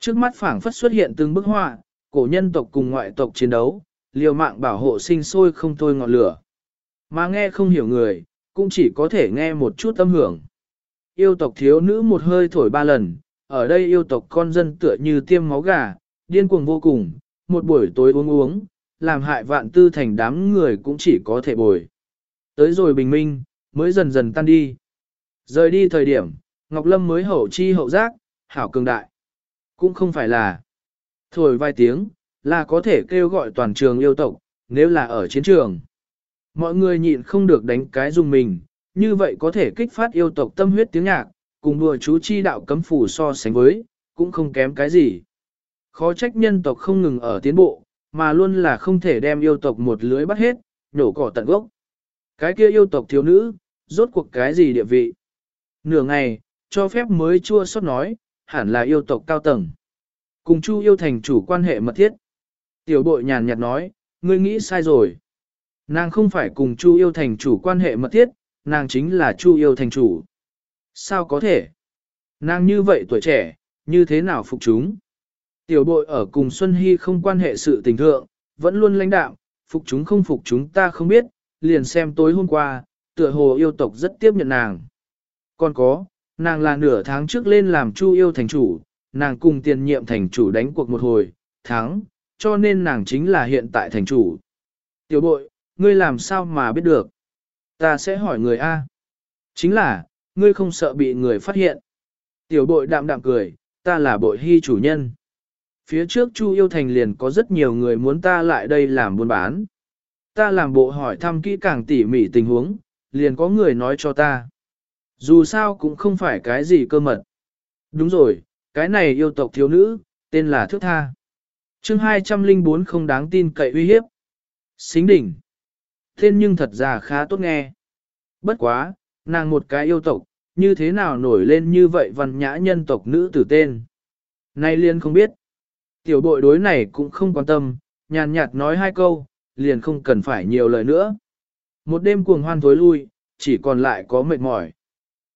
[SPEAKER 1] Trước mắt phảng phất xuất hiện từng bức họa, cổ nhân tộc cùng ngoại tộc chiến đấu, liều mạng bảo hộ sinh sôi không thôi ngọn lửa. Mà nghe không hiểu người, cũng chỉ có thể nghe một chút âm hưởng. Yêu tộc thiếu nữ một hơi thổi ba lần, ở đây yêu tộc con dân tựa như tiêm máu gà, điên cuồng vô cùng, một buổi tối uống uống, làm hại vạn tư thành đám người cũng chỉ có thể bồi. Tới rồi bình minh, mới dần dần tan đi. Rời đi thời điểm, Ngọc Lâm mới hậu chi hậu giác, hảo cường đại. Cũng không phải là thổi vài tiếng, là có thể kêu gọi toàn trường yêu tộc, nếu là ở chiến trường. Mọi người nhịn không được đánh cái dùng mình, như vậy có thể kích phát yêu tộc tâm huyết tiếng nhạc, cùng đùa chú chi đạo cấm phủ so sánh với, cũng không kém cái gì. Khó trách nhân tộc không ngừng ở tiến bộ, mà luôn là không thể đem yêu tộc một lưới bắt hết, nhổ cỏ tận gốc. Cái kia yêu tộc thiếu nữ, rốt cuộc cái gì địa vị? Nửa ngày, cho phép mới chua xót nói, hẳn là yêu tộc cao tầng. Cùng Chu yêu thành chủ quan hệ mật thiết. Tiểu bội nhàn nhạt nói, ngươi nghĩ sai rồi. Nàng không phải cùng Chu yêu thành chủ quan hệ mật thiết, nàng chính là Chu yêu thành chủ. Sao có thể? Nàng như vậy tuổi trẻ, như thế nào phục chúng? Tiểu bội ở cùng Xuân Hy không quan hệ sự tình thượng, vẫn luôn lãnh đạo, phục chúng không phục chúng ta không biết, liền xem tối hôm qua, tựa hồ yêu tộc rất tiếp nhận nàng. Còn có, nàng là nửa tháng trước lên làm Chu yêu thành chủ, nàng cùng tiền nhiệm thành chủ đánh cuộc một hồi, thắng, cho nên nàng chính là hiện tại thành chủ. Tiểu bội, ngươi làm sao mà biết được? Ta sẽ hỏi người A. Chính là, ngươi không sợ bị người phát hiện. Tiểu bội đạm đạm cười, ta là bội hy chủ nhân. Phía trước Chu yêu thành liền có rất nhiều người muốn ta lại đây làm buôn bán. Ta làm bộ hỏi thăm kỹ càng tỉ mỉ tình huống, liền có người nói cho ta. Dù sao cũng không phải cái gì cơ mật. Đúng rồi, cái này yêu tộc thiếu nữ, tên là Thước Tha chương 204 không đáng tin cậy uy hiếp. Xính đỉnh. Tên nhưng thật ra khá tốt nghe. Bất quá, nàng một cái yêu tộc, như thế nào nổi lên như vậy văn nhã nhân tộc nữ tử tên. Nay liên không biết. Tiểu bội đối này cũng không quan tâm, nhàn nhạt nói hai câu, liền không cần phải nhiều lời nữa. Một đêm cuồng hoan tối lui, chỉ còn lại có mệt mỏi.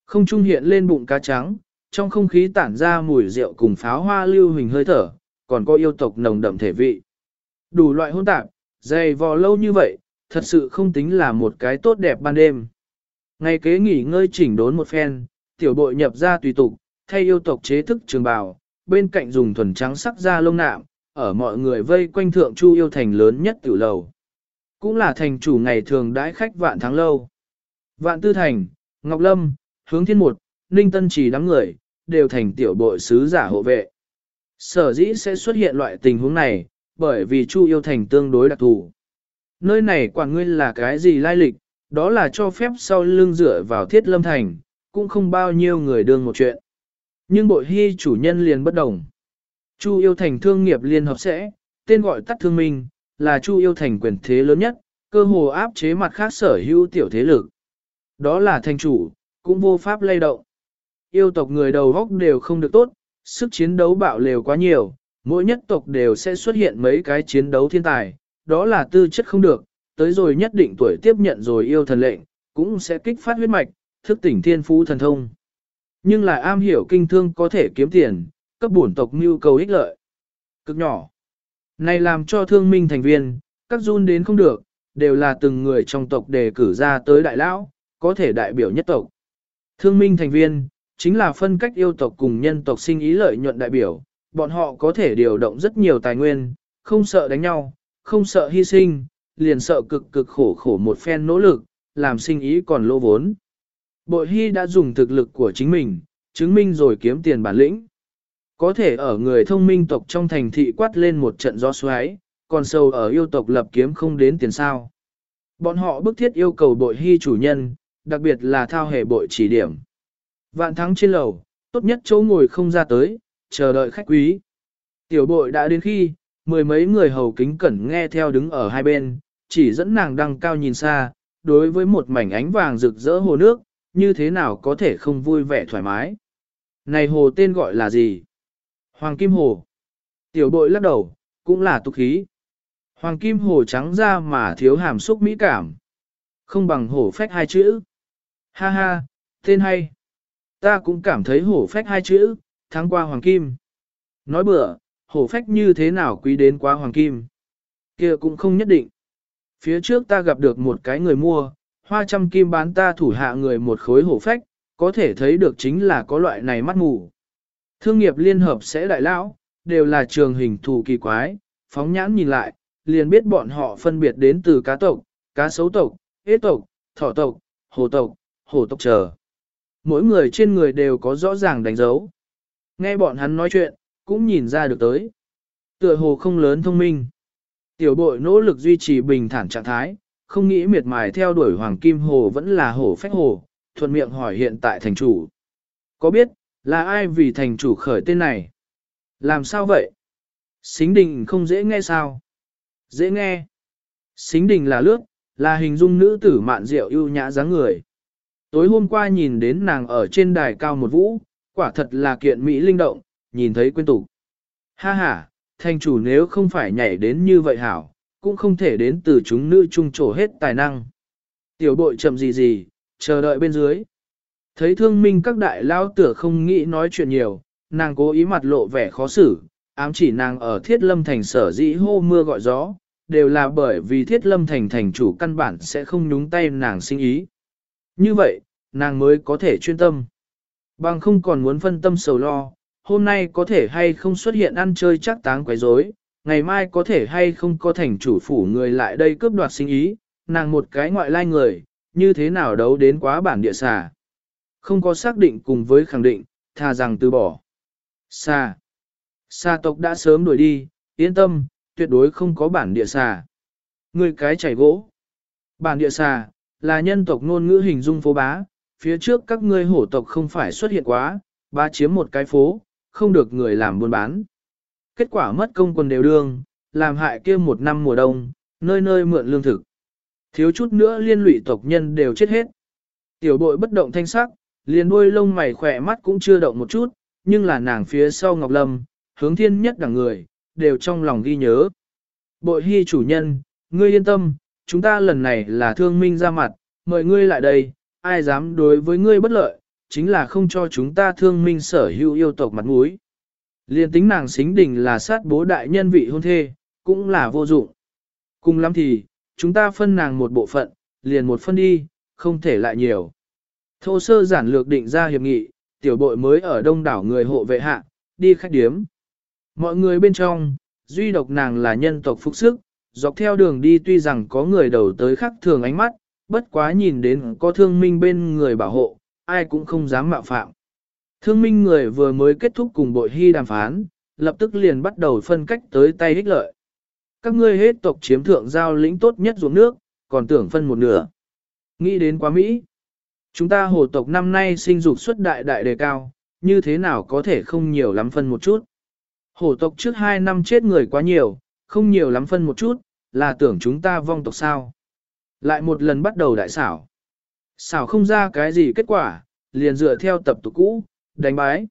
[SPEAKER 1] Không trung hiện lên bụng cá trắng, trong không khí tản ra mùi rượu cùng pháo hoa lưu hình hơi thở, còn có yêu tộc nồng đậm thể vị. Đủ loại hôn tạp, dày vò lâu như vậy, thật sự không tính là một cái tốt đẹp ban đêm. ngay kế nghỉ ngơi chỉnh đốn một phen, tiểu bội nhập ra tùy tục, thay yêu tộc chế thức trường bào, bên cạnh dùng thuần trắng sắc da lông nạm, ở mọi người vây quanh thượng chu yêu thành lớn nhất tiểu lầu. Cũng là thành chủ ngày thường đãi khách vạn tháng lâu. Vạn tư thành, Ngọc Lâm, hướng thiên một, ninh tân chỉ đám người, đều thành tiểu bội sứ giả hộ vệ. Sở dĩ sẽ xuất hiện loại tình huống này, bởi vì Chu yêu thành tương đối đặc thù. Nơi này quản ngươi là cái gì lai lịch, đó là cho phép sau lưng dựa vào thiết lâm thành, cũng không bao nhiêu người đương một chuyện. Nhưng bội hy chủ nhân liền bất đồng. Chu yêu thành thương nghiệp liên hợp sẽ, tên gọi tắt thương minh, là Chu yêu thành quyền thế lớn nhất, cơ hồ áp chế mặt khác sở hữu tiểu thế lực. Đó là thành chủ, cũng vô pháp lay động. Yêu tộc người đầu góc đều không được tốt, sức chiến đấu bạo lều quá nhiều, mỗi nhất tộc đều sẽ xuất hiện mấy cái chiến đấu thiên tài, đó là tư chất không được, tới rồi nhất định tuổi tiếp nhận rồi yêu thần lệnh, cũng sẽ kích phát huyết mạch, thức tỉnh thiên phú thần thông. Nhưng là am hiểu kinh thương có thể kiếm tiền, cấp bổn tộc mưu cầu ích lợi. Cực nhỏ. Này làm cho thương minh thành viên, các run đến không được, đều là từng người trong tộc đề cử ra tới đại lão, có thể đại biểu nhất tộc. Thương minh thành viên, chính là phân cách yêu tộc cùng nhân tộc sinh ý lợi nhuận đại biểu, bọn họ có thể điều động rất nhiều tài nguyên, không sợ đánh nhau, không sợ hy sinh, liền sợ cực cực khổ khổ một phen nỗ lực, làm sinh ý còn lỗ vốn. Bội hy đã dùng thực lực của chính mình, chứng minh rồi kiếm tiền bản lĩnh. Có thể ở người thông minh tộc trong thành thị quát lên một trận gió xoáy, còn sâu ở yêu tộc lập kiếm không đến tiền sao. Bọn họ bức thiết yêu cầu bội hy chủ nhân, đặc biệt là thao hề bội chỉ điểm. Vạn thắng trên lầu, tốt nhất chỗ ngồi không ra tới, chờ đợi khách quý. Tiểu bội đã đến khi, mười mấy người hầu kính cẩn nghe theo đứng ở hai bên, chỉ dẫn nàng đăng cao nhìn xa, đối với một mảnh ánh vàng rực rỡ hồ nước, như thế nào có thể không vui vẻ thoải mái. Này hồ tên gọi là gì? Hoàng Kim Hồ. Tiểu bội lắc đầu, cũng là tục khí. Hoàng Kim Hồ trắng ra mà thiếu hàm xúc mỹ cảm. Không bằng hổ phách hai chữ. Ha ha, tên hay. Ta cũng cảm thấy hổ phách hai chữ, thắng qua Hoàng Kim. Nói bừa, hổ phách như thế nào quý đến quá Hoàng Kim. kia cũng không nhất định. Phía trước ta gặp được một cái người mua, hoa trăm kim bán ta thủ hạ người một khối hổ phách, có thể thấy được chính là có loại này mắt mù. Thương nghiệp liên hợp sẽ đại lão, đều là trường hình thù kỳ quái, phóng nhãn nhìn lại, liền biết bọn họ phân biệt đến từ cá tộc, cá sấu tộc, ế tộc, thỏ tộc, hồ tộc, hồ tộc chờ. Mỗi người trên người đều có rõ ràng đánh dấu. Nghe bọn hắn nói chuyện, cũng nhìn ra được tới. Tựa hồ không lớn thông minh. Tiểu bội nỗ lực duy trì bình thản trạng thái, không nghĩ miệt mài theo đuổi Hoàng Kim Hồ vẫn là hổ phách hồ, thuận miệng hỏi hiện tại thành chủ. Có biết, là ai vì thành chủ khởi tên này? Làm sao vậy? Xính đình không dễ nghe sao? Dễ nghe. Xính đình là lướt, là hình dung nữ tử mạn diệu ưu nhã dáng người. Tối hôm qua nhìn đến nàng ở trên đài cao một vũ, quả thật là kiện mỹ linh động, nhìn thấy quên tục. Ha ha, thành chủ nếu không phải nhảy đến như vậy hảo, cũng không thể đến từ chúng nữ trung trổ hết tài năng. Tiểu bội chậm gì gì, chờ đợi bên dưới. Thấy thương minh các đại lao tửa không nghĩ nói chuyện nhiều, nàng cố ý mặt lộ vẻ khó xử, ám chỉ nàng ở thiết lâm thành sở dĩ hô mưa gọi gió, đều là bởi vì thiết lâm thành thành chủ căn bản sẽ không nhúng tay nàng sinh ý. Như vậy, nàng mới có thể chuyên tâm. Bằng không còn muốn phân tâm sầu lo, hôm nay có thể hay không xuất hiện ăn chơi chắc táng quấy rối, ngày mai có thể hay không có thành chủ phủ người lại đây cướp đoạt sinh ý, nàng một cái ngoại lai người, như thế nào đấu đến quá bản địa xà. Không có xác định cùng với khẳng định, thà rằng từ bỏ. Xà. Xà tộc đã sớm đuổi đi, yên tâm, tuyệt đối không có bản địa xà. Người cái chảy gỗ. Bản địa xà, là nhân tộc ngôn ngữ hình dung phố bá, phía trước các ngươi hổ tộc không phải xuất hiện quá, ba chiếm một cái phố, không được người làm buôn bán. Kết quả mất công quần đều đương, làm hại kia một năm mùa đông, nơi nơi mượn lương thực. Thiếu chút nữa liên lụy tộc nhân đều chết hết. Tiểu bội bất động thanh sắc, liền đuôi lông mày khỏe mắt cũng chưa động một chút, nhưng là nàng phía sau Ngọc Lâm, hướng thiên nhất đẳng người, đều trong lòng ghi nhớ. Bội hy chủ nhân, ngươi yên tâm, chúng ta lần này là thương minh ra mặt, mời ngươi lại đây, ai dám đối với ngươi bất lợi, chính là không cho chúng ta thương minh sở hữu yêu tộc mặt mũi. Liên tính nàng xính đình là sát bố đại nhân vị hôn thê, cũng là vô dụng. Cùng lắm thì, chúng ta phân nàng một bộ phận, liền một phân đi, không thể lại nhiều. Thô sơ giản lược định ra hiệp nghị, tiểu bội mới ở đông đảo người hộ vệ hạ, đi khách điếm. Mọi người bên trong, duy độc nàng là nhân tộc phục sức, dọc theo đường đi tuy rằng có người đầu tới khắc thường ánh mắt, bất quá nhìn đến có thương minh bên người bảo hộ, ai cũng không dám mạo phạm. Thương minh người vừa mới kết thúc cùng bội hy đàm phán, lập tức liền bắt đầu phân cách tới tay ích lợi. Các ngươi hết tộc chiếm thượng giao lĩnh tốt nhất ruộng nước, còn tưởng phân một nửa. Nghĩ đến quá Mỹ. Chúng ta hồ tộc năm nay sinh dục xuất đại đại đề cao, như thế nào có thể không nhiều lắm phân một chút. Hổ tộc trước hai năm chết người quá nhiều, không nhiều lắm phân một chút, là tưởng chúng ta vong tộc sao. Lại một lần bắt đầu đại xảo. Xảo không ra cái gì kết quả, liền dựa theo tập tục cũ, đánh bái.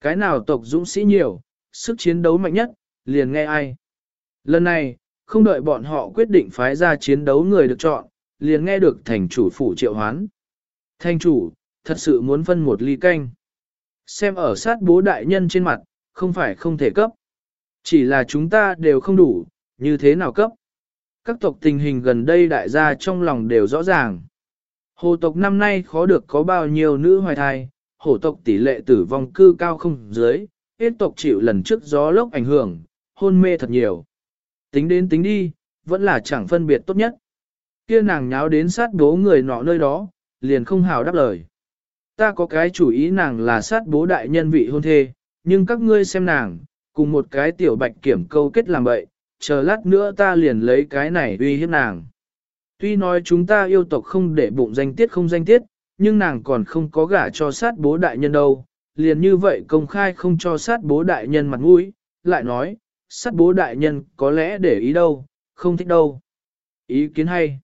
[SPEAKER 1] Cái nào tộc dũng sĩ nhiều, sức chiến đấu mạnh nhất, liền nghe ai. Lần này, không đợi bọn họ quyết định phái ra chiến đấu người được chọn, liền nghe được thành chủ phủ triệu hoán. Thành chủ, thật sự muốn phân một ly canh. Xem ở sát bố đại nhân trên mặt, không phải không thể cấp. Chỉ là chúng ta đều không đủ, như thế nào cấp. Các tộc tình hình gần đây đại gia trong lòng đều rõ ràng. Hồ tộc năm nay khó được có bao nhiêu nữ hoài thai, hổ tộc tỷ lệ tử vong cư cao không dưới, hết tộc chịu lần trước gió lốc ảnh hưởng, hôn mê thật nhiều. Tính đến tính đi, vẫn là chẳng phân biệt tốt nhất. Kia nàng nháo đến sát bố người nọ nơi đó, liền không hào đáp lời. Ta có cái chủ ý nàng là sát bố đại nhân vị hôn thê, nhưng các ngươi xem nàng, cùng một cái tiểu bạch kiểm câu kết làm vậy, chờ lát nữa ta liền lấy cái này uy hiếp nàng. Tuy nói chúng ta yêu tộc không để bụng danh tiết không danh tiết, nhưng nàng còn không có gả cho sát bố đại nhân đâu, liền như vậy công khai không cho sát bố đại nhân mặt mũi, lại nói, sát bố đại nhân có lẽ để ý đâu, không thích đâu. Ý kiến hay.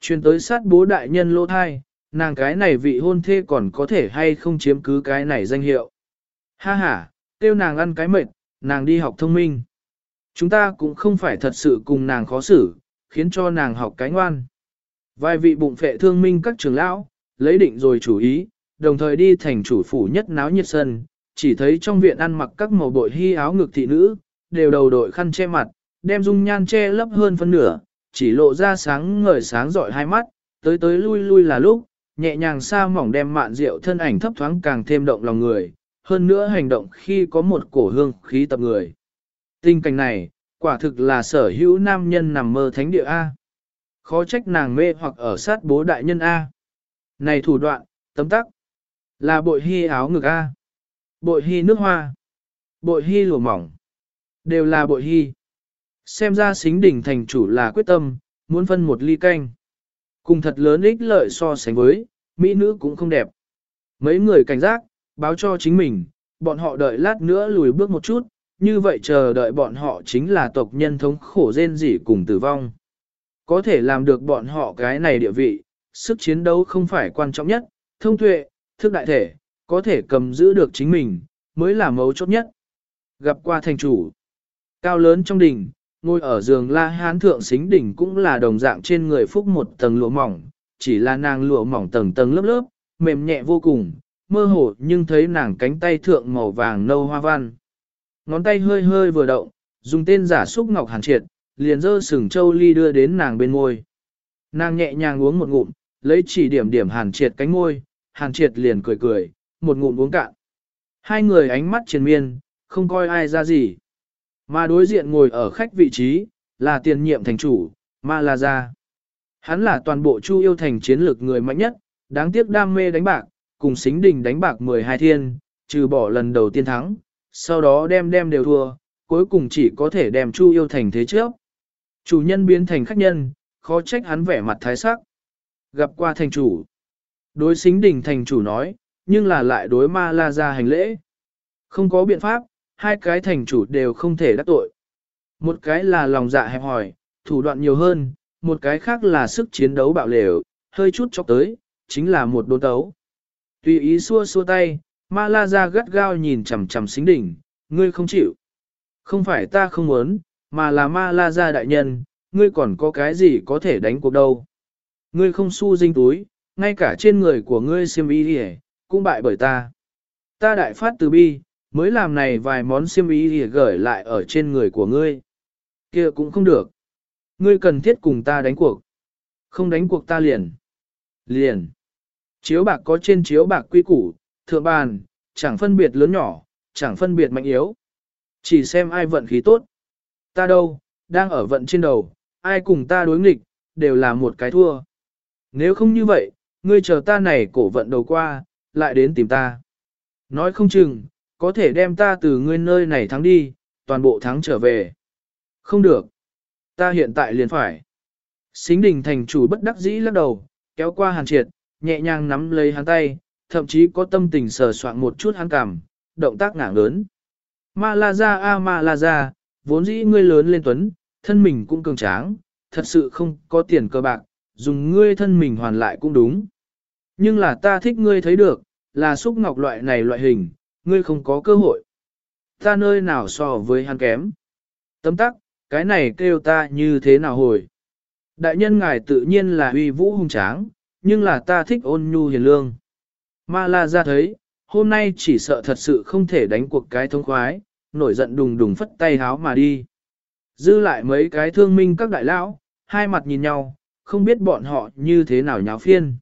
[SPEAKER 1] Truyền tới sát bố đại nhân lô thai, nàng cái này vị hôn thê còn có thể hay không chiếm cứ cái này danh hiệu. Ha ha, tiêu nàng ăn cái mệt, nàng đi học thông minh. Chúng ta cũng không phải thật sự cùng nàng khó xử, khiến cho nàng học cái ngoan. Vài vị bụng phệ thương minh các trưởng lão, lấy định rồi chủ ý, đồng thời đi thành chủ phủ nhất náo nhiệt sân, chỉ thấy trong viện ăn mặc các màu bội hy áo ngực thị nữ, đều đầu đội khăn che mặt, đem dung nhan che lấp hơn phân nửa, chỉ lộ ra sáng ngời sáng rọi hai mắt, tới tới lui lui là lúc, nhẹ nhàng xa mỏng đem mạn rượu thân ảnh thấp thoáng càng thêm động lòng người, hơn nữa hành động khi có một cổ hương khí tập người. Tình cảnh này, quả thực là sở hữu nam nhân nằm mơ thánh địa A. Khó trách nàng mê hoặc ở sát bố đại nhân A. Này thủ đoạn, tấm tắc, là bội hy áo ngực A. Bội hy nước hoa, bội hy lùa mỏng, đều là bội hy. Xem ra xính đỉnh thành chủ là quyết tâm, muốn phân một ly canh. Cùng thật lớn ích lợi so sánh với, mỹ nữ cũng không đẹp. Mấy người cảnh giác, báo cho chính mình, bọn họ đợi lát nữa lùi bước một chút, như vậy chờ đợi bọn họ chính là tộc nhân thống khổ rên rỉ cùng tử vong. Có thể làm được bọn họ cái này địa vị, sức chiến đấu không phải quan trọng nhất, thông tuệ, thức đại thể, có thể cầm giữ được chính mình, mới là mấu chốt nhất. Gặp qua thành chủ, cao lớn trong đỉnh, ngồi ở giường la hán thượng xính đỉnh cũng là đồng dạng trên người phúc một tầng lụa mỏng, chỉ là nàng lụa mỏng tầng tầng lớp lớp, mềm nhẹ vô cùng, mơ hồ nhưng thấy nàng cánh tay thượng màu vàng nâu hoa văn. Ngón tay hơi hơi vừa động, dùng tên giả xúc ngọc hàn triệt, liền dơ sừng châu ly đưa đến nàng bên môi. Nàng nhẹ nhàng uống một ngụm, lấy chỉ điểm điểm hàn triệt cánh môi, hàn triệt liền cười cười, một ngụm uống cạn. Hai người ánh mắt triền miên, không coi ai ra gì. Mà đối diện ngồi ở khách vị trí, là tiền nhiệm thành chủ, Ma La Gia. Hắn là toàn bộ Chu yêu thành chiến lược người mạnh nhất, đáng tiếc đam mê đánh bạc, cùng xính đình đánh bạc 12 thiên, trừ bỏ lần đầu tiên thắng, sau đó đem đem đều thua, cuối cùng chỉ có thể đem Chu yêu thành thế trước. Chủ nhân biến thành khách nhân, khó trách hắn vẻ mặt thái sắc. Gặp qua thành chủ. Đối xính đình thành chủ nói, nhưng là lại đối ma la ra hành lễ. Không có biện pháp, hai cái thành chủ đều không thể đắc tội. Một cái là lòng dạ hẹp hòi, thủ đoạn nhiều hơn, một cái khác là sức chiến đấu bạo lều, hơi chút chọc tới, chính là một đốn tấu. Tùy ý xua xua tay, ma la ra gắt gao nhìn chằm chằm xính đỉnh, ngươi không chịu. Không phải ta không muốn, mà là ma la ra đại nhân, ngươi còn có cái gì có thể đánh cuộc đâu. Ngươi không su dinh túi, ngay cả trên người của ngươi siêm y hề, cũng bại bởi ta. Ta đại phát từ bi, mới làm này vài món siêm y hề gửi lại ở trên người của ngươi. kia cũng không được. Ngươi cần thiết cùng ta đánh cuộc. Không đánh cuộc ta liền. Liền. Chiếu bạc có trên chiếu bạc quy củ, thượng bàn, chẳng phân biệt lớn nhỏ, chẳng phân biệt mạnh yếu. Chỉ xem ai vận khí tốt. Ta đâu, đang ở vận trên đầu, ai cùng ta đối nghịch, đều là một cái thua. Nếu không như vậy, ngươi chờ ta này cổ vận đầu qua, lại đến tìm ta. Nói không chừng, có thể đem ta từ ngươi nơi này thắng đi, toàn bộ thắng trở về. Không được. Ta hiện tại liền phải. Xính đình thành chủ bất đắc dĩ lắc đầu, kéo qua hàn triệt, nhẹ nhàng nắm lấy hắn tay, thậm chí có tâm tình sờ soạn một chút hắn cảm, động tác ngảng lớn. Ma la ra a ma la ra, vốn dĩ ngươi lớn lên tuấn, thân mình cũng cường tráng, thật sự không có tiền cơ bạc, dùng ngươi thân mình hoàn lại cũng đúng. Nhưng là ta thích ngươi thấy được, là xúc ngọc loại này loại hình, ngươi không có cơ hội. Ta nơi nào so với hắn kém. Tấm tắc, cái này kêu ta như thế nào hồi. Đại nhân ngài tự nhiên là uy vũ hung tráng, nhưng là ta thích ôn nhu hiền lương. Ma la ra thấy, hôm nay chỉ sợ thật sự không thể đánh cuộc cái thông khoái, nổi giận đùng đùng phất tay háo mà đi. Dư lại mấy cái thương minh các đại lão, hai mặt nhìn nhau, không biết bọn họ như thế nào nháo phiên.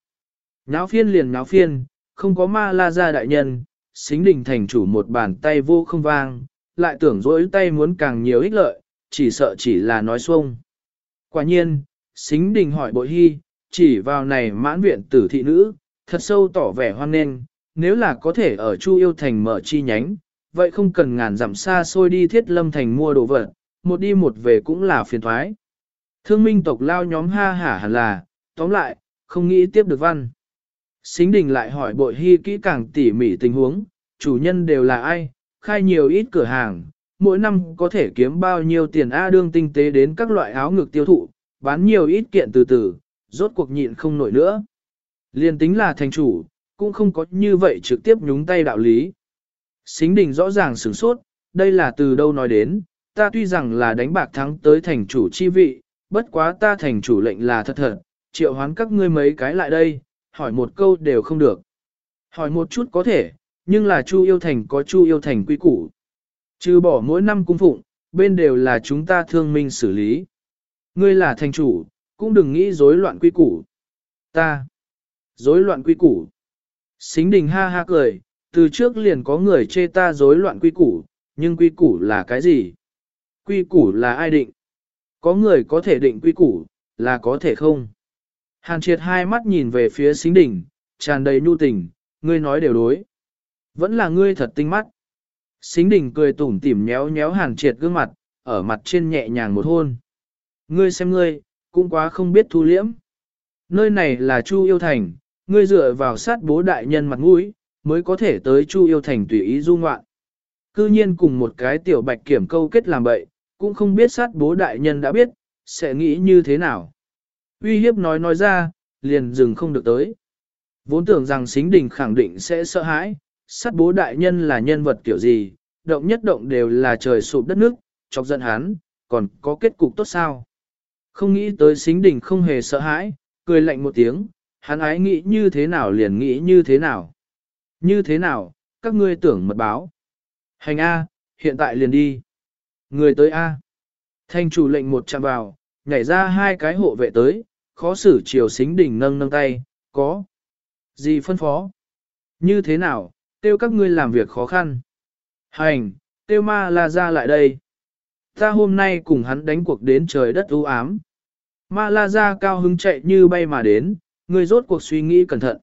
[SPEAKER 1] Nháo phiên liền nháo phiên, không có ma la ra đại nhân, xính đình thành chủ một bàn tay vô không vang, lại tưởng dỗi tay muốn càng nhiều ích lợi, chỉ sợ chỉ là nói xuông. Quả nhiên, xính đình hỏi bội hy, chỉ vào này mãn viện tử thị nữ, thật sâu tỏ vẻ hoan nghênh, nếu là có thể ở Chu Yêu Thành mở chi nhánh, vậy không cần ngàn dặm xa xôi đi thiết lâm thành mua đồ vật, một đi một về cũng là phiền thoái. Thương minh tộc lao nhóm ha hả hẳn là, tóm lại, không nghĩ tiếp được văn. Xính đình lại hỏi bội hy kỹ càng tỉ mỉ tình huống, chủ nhân đều là ai, khai nhiều ít cửa hàng, mỗi năm có thể kiếm bao nhiêu tiền A đương tinh tế đến các loại áo ngực tiêu thụ, bán nhiều ít kiện từ từ, rốt cuộc nhịn không nổi nữa. Liên tính là thành chủ, cũng không có như vậy trực tiếp nhúng tay đạo lý. Xính đình rõ ràng sửng sốt, đây là từ đâu nói đến, ta tuy rằng là đánh bạc thắng tới thành chủ chi vị, bất quá ta thành chủ lệnh là thật thật, triệu hoán các ngươi mấy cái lại đây, hỏi một câu đều không được. Hỏi một chút có thể, nhưng là Chu yêu thành có Chu yêu thành quy củ. Trừ bỏ mỗi năm cung phụng, bên đều là chúng ta thương minh xử lý. Ngươi là thành chủ, cũng đừng nghĩ rối loạn quy củ. Ta, rối loạn quy củ. Xính đình ha ha cười, Từ trước liền có người chê ta rối loạn quy củ, nhưng quy củ là cái gì? Quy củ là ai định? Có người có thể định quy củ, là có thể không? Hàn triệt hai mắt nhìn về phía xính đỉnh, tràn đầy nhu tình, ngươi nói đều đối. Vẫn là ngươi thật tinh mắt. Xính đỉnh cười tủm tỉm nhéo nhéo hàn triệt gương mặt, ở mặt trên nhẹ nhàng một hôn. Ngươi xem ngươi, cũng quá không biết thu liễm. Nơi này là Chu Yêu Thành, ngươi dựa vào sát bố đại nhân mặt mũi, mới có thể tới Chu Yêu Thành tùy ý du ngoạn. Cư nhiên cùng một cái tiểu bạch kiểm câu kết làm bậy, cũng không biết sát bố đại nhân đã biết, sẽ nghĩ như thế nào. Uy hiếp nói nói ra, liền dừng không được tới. Vốn tưởng rằng xính đình khẳng định sẽ sợ hãi, sát bố đại nhân là nhân vật kiểu gì, động nhất động đều là trời sụp đất nước, chọc giận hắn, còn có kết cục tốt sao. Không nghĩ tới xính đỉnh không hề sợ hãi, cười lạnh một tiếng, hắn ái nghĩ như thế nào liền nghĩ như thế nào. Như thế nào, các ngươi tưởng mật báo. Hành A, hiện tại liền đi. Người tới A. Thanh chủ lệnh một chạm vào, nhảy ra hai cái hộ vệ tới, khó xử chiều xính đỉnh nâng nâng tay, có. Gì phân phó? Như thế nào, tiêu các ngươi làm việc khó khăn. Hành, tiêu ma la ra lại đây. Ta hôm nay cùng hắn đánh cuộc đến trời đất u ám. Ma la Gia cao hứng chạy như bay mà đến, người rốt cuộc suy nghĩ cẩn thận.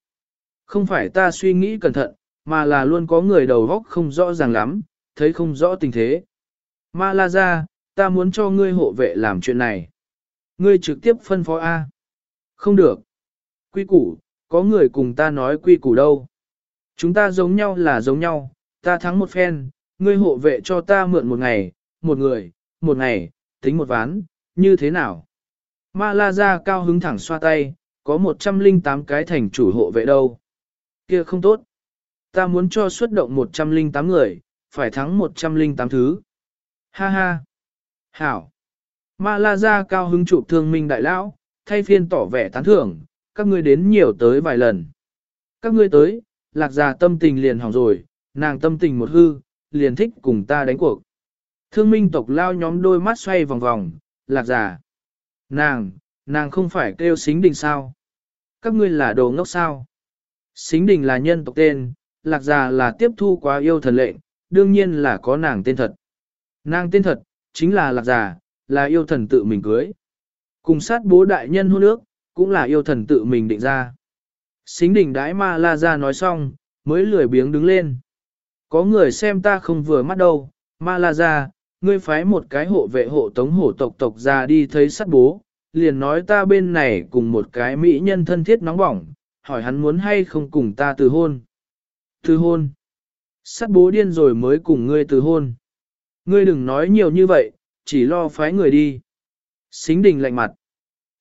[SPEAKER 1] Không phải ta suy nghĩ cẩn thận, mà là luôn có người đầu góc không rõ ràng lắm, thấy không rõ tình thế. Ma la Gia, ta muốn cho ngươi hộ vệ làm chuyện này. Ngươi trực tiếp phân phó A. Không được. Quy củ, có người cùng ta nói quy củ đâu. Chúng ta giống nhau là giống nhau, ta thắng một phen, ngươi hộ vệ cho ta mượn một ngày, một người, một ngày, tính một ván, như thế nào? Ma la Gia cao hứng thẳng xoa tay, có 108 cái thành chủ hộ vệ đâu. Kia không tốt. Ta muốn cho xuất động 108 người, phải thắng 108 thứ. Ha ha. Hảo. Ma la Gia cao hứng chụp thương minh đại lão, thay phiên tỏ vẻ tán thưởng, các ngươi đến nhiều tới vài lần. Các ngươi tới, lạc già tâm tình liền hỏng rồi, nàng tâm tình một hư, liền thích cùng ta đánh cuộc. Thương minh tộc lao nhóm đôi mắt xoay vòng vòng, lạc giả. Nàng, nàng không phải kêu xính đình sao? Các ngươi là đồ ngốc sao? Xính đình là nhân tộc tên, lạc giả là tiếp thu quá yêu thần lệnh, đương nhiên là có nàng tên thật. Nàng tên thật, chính là lạc giả, là yêu thần tự mình cưới. Cùng sát bố đại nhân hôn ước, cũng là yêu thần tự mình định ra. Xính đình đái ma la ra nói xong, mới lười biếng đứng lên. Có người xem ta không vừa mắt đâu, ma la ra, ngươi phái một cái hộ vệ hộ tống hổ tộc tộc ra đi thấy sát bố, liền nói ta bên này cùng một cái mỹ nhân thân thiết nóng bỏng, hỏi hắn muốn hay không cùng ta từ hôn. Từ hôn. Sát bố điên rồi mới cùng ngươi từ hôn. Ngươi đừng nói nhiều như vậy, chỉ lo phái người đi. Xính đình lạnh mặt.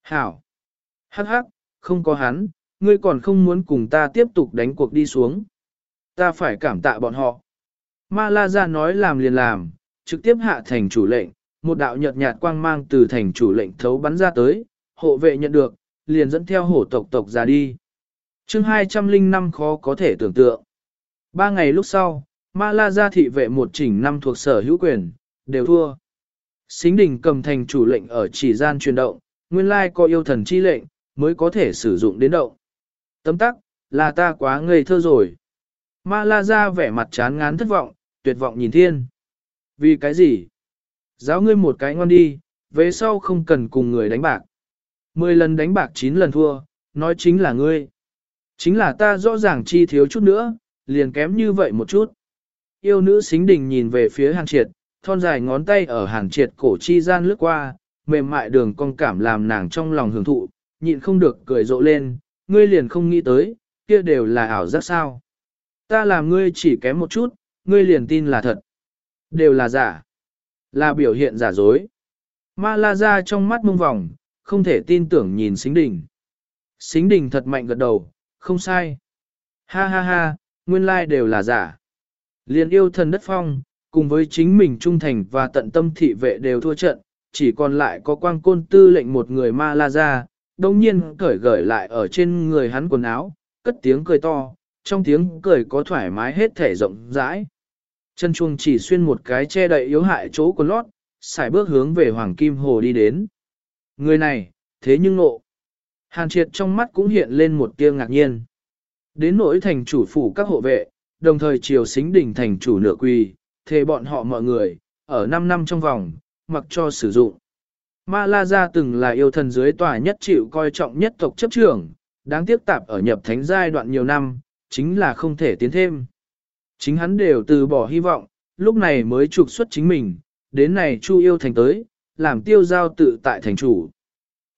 [SPEAKER 1] Hảo. Hắc hắc, không có hắn, ngươi còn không muốn cùng ta tiếp tục đánh cuộc đi xuống. Ta phải cảm tạ bọn họ. Ma La Gia nói làm liền làm, trực tiếp hạ thành chủ lệnh, một đạo nhợt nhạt quang mang từ thành chủ lệnh thấu bắn ra tới, hộ vệ nhận được, liền dẫn theo hổ tộc tộc ra đi. chương 205 khó có thể tưởng tượng. Ba ngày lúc sau, Ma La Gia thị vệ một chỉnh năm thuộc sở hữu quyền, đều thua. Xính đình cầm thành chủ lệnh ở chỉ gian truyền động, nguyên lai có yêu thần chi lệnh, mới có thể sử dụng đến động. Tấm tắc, là ta quá ngây thơ rồi. Ma la gia vẻ mặt chán ngán thất vọng, tuyệt vọng nhìn thiên. Vì cái gì? Giáo ngươi một cái ngon đi, về sau không cần cùng người đánh bạc. Mười lần đánh bạc chín lần thua, nói chính là ngươi. Chính là ta rõ ràng chi thiếu chút nữa, liền kém như vậy một chút. Yêu nữ xính đình nhìn về phía hàng triệt, thon dài ngón tay ở hàng triệt cổ chi gian lướt qua, mềm mại đường cong cảm làm nàng trong lòng hưởng thụ, nhịn không được cười rộ lên, ngươi liền không nghĩ tới, kia đều là ảo giác sao. Ta làm ngươi chỉ kém một chút, ngươi liền tin là thật. Đều là giả. Là biểu hiện giả dối. Ma la ra trong mắt mông vòng, không thể tin tưởng nhìn xính đình. Xính đình thật mạnh gật đầu, không sai. Ha ha ha, nguyên lai đều là giả. Liên yêu thần đất phong, cùng với chính mình trung thành và tận tâm thị vệ đều thua trận, chỉ còn lại có quang côn tư lệnh một người ma la ra, đồng nhiên cởi gởi lại ở trên người hắn quần áo, cất tiếng cười to, trong tiếng cười có thoải mái hết thể rộng rãi. Chân chuông chỉ xuyên một cái che đậy yếu hại chỗ của lót, xài bước hướng về Hoàng Kim Hồ đi đến. Người này, thế nhưng nộ. Hàn triệt trong mắt cũng hiện lên một tia ngạc nhiên. Đến nỗi thành chủ phủ các hộ vệ, đồng thời chiều xính đỉnh thành chủ nửa quỳ, thề bọn họ mọi người, ở 5 năm trong vòng, mặc cho sử dụng. Ma La Gia từng là yêu thần dưới tòa nhất chịu coi trọng nhất tộc chấp trưởng, đáng tiếc tạp ở nhập thánh giai đoạn nhiều năm, chính là không thể tiến thêm. Chính hắn đều từ bỏ hy vọng, lúc này mới trục xuất chính mình, đến này Chu yêu thành tới, làm tiêu giao tự tại thành chủ.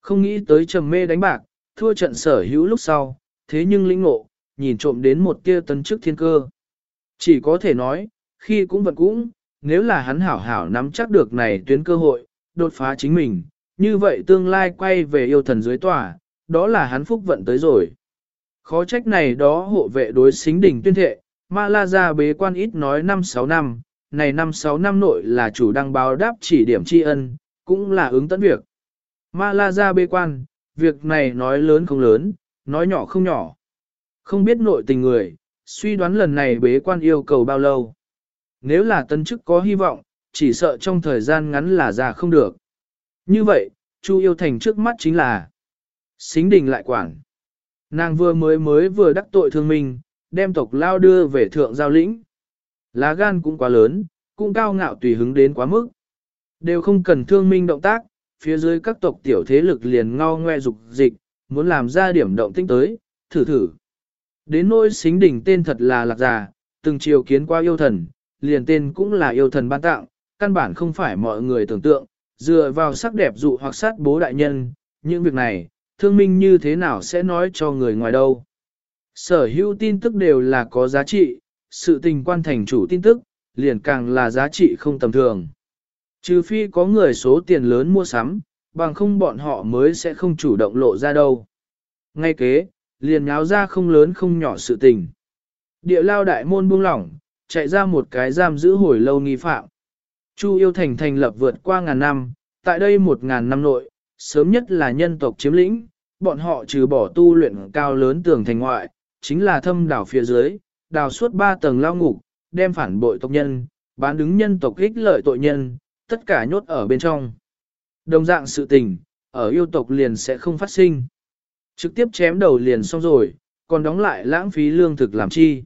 [SPEAKER 1] Không nghĩ tới trầm mê đánh bạc, thua trận sở hữu lúc sau, thế nhưng lĩnh ngộ, nhìn trộm đến một tia tấn chức thiên cơ. Chỉ có thể nói, khi cũng vẫn cũng, nếu là hắn hảo hảo nắm chắc được này tuyến cơ hội, đột phá chính mình, như vậy tương lai quay về yêu thần dưới tòa, đó là hắn phúc vận tới rồi. Khó trách này đó hộ vệ đối xính đỉnh tuyên thệ, Ma La Gia bế quan ít nói 5-6 năm, này 5-6 năm nội là chủ đăng báo đáp chỉ điểm tri ân, cũng là ứng tận việc. Ma La Gia bế quan, việc này nói lớn không lớn, nói nhỏ không nhỏ. Không biết nội tình người, suy đoán lần này bế quan yêu cầu bao lâu. Nếu là tân chức có hy vọng, chỉ sợ trong thời gian ngắn là ra không được. Như vậy, Chu yêu thành trước mắt chính là xính đình lại quản. Nàng vừa mới mới vừa đắc tội thương minh, đem tộc lao đưa về thượng giao lĩnh. Lá gan cũng quá lớn, cũng cao ngạo tùy hứng đến quá mức. Đều không cần thương minh động tác, phía dưới các tộc tiểu thế lực liền ngao ngoe dục dịch, muốn làm ra điểm động tinh tới, thử thử. Đến nỗi xính đỉnh tên thật là lạc già, từng chiều kiến qua yêu thần, liền tên cũng là yêu thần ban tặng, căn bản không phải mọi người tưởng tượng, dựa vào sắc đẹp dụ hoặc sát bố đại nhân, những việc này, thương minh như thế nào sẽ nói cho người ngoài đâu. Sở hữu tin tức đều là có giá trị, sự tình quan thành chủ tin tức, liền càng là giá trị không tầm thường. Trừ phi có người số tiền lớn mua sắm, bằng không bọn họ mới sẽ không chủ động lộ ra đâu. Ngay kế, liền nháo ra không lớn không nhỏ sự tình. Địa lao đại môn buông lỏng, chạy ra một cái giam giữ hồi lâu nghi phạm. Chu yêu thành thành lập vượt qua ngàn năm, tại đây một ngàn năm nội, sớm nhất là nhân tộc chiếm lĩnh, bọn họ trừ bỏ tu luyện cao lớn tường thành ngoại, chính là thâm đảo phía dưới, đào suốt ba tầng lao ngục, đem phản bội tộc nhân, bán đứng nhân tộc ích lợi tội nhân, tất cả nhốt ở bên trong. Đồng dạng sự tình, ở yêu tộc liền sẽ không phát sinh. Trực tiếp chém đầu liền xong rồi, còn đóng lại lãng phí lương thực làm chi.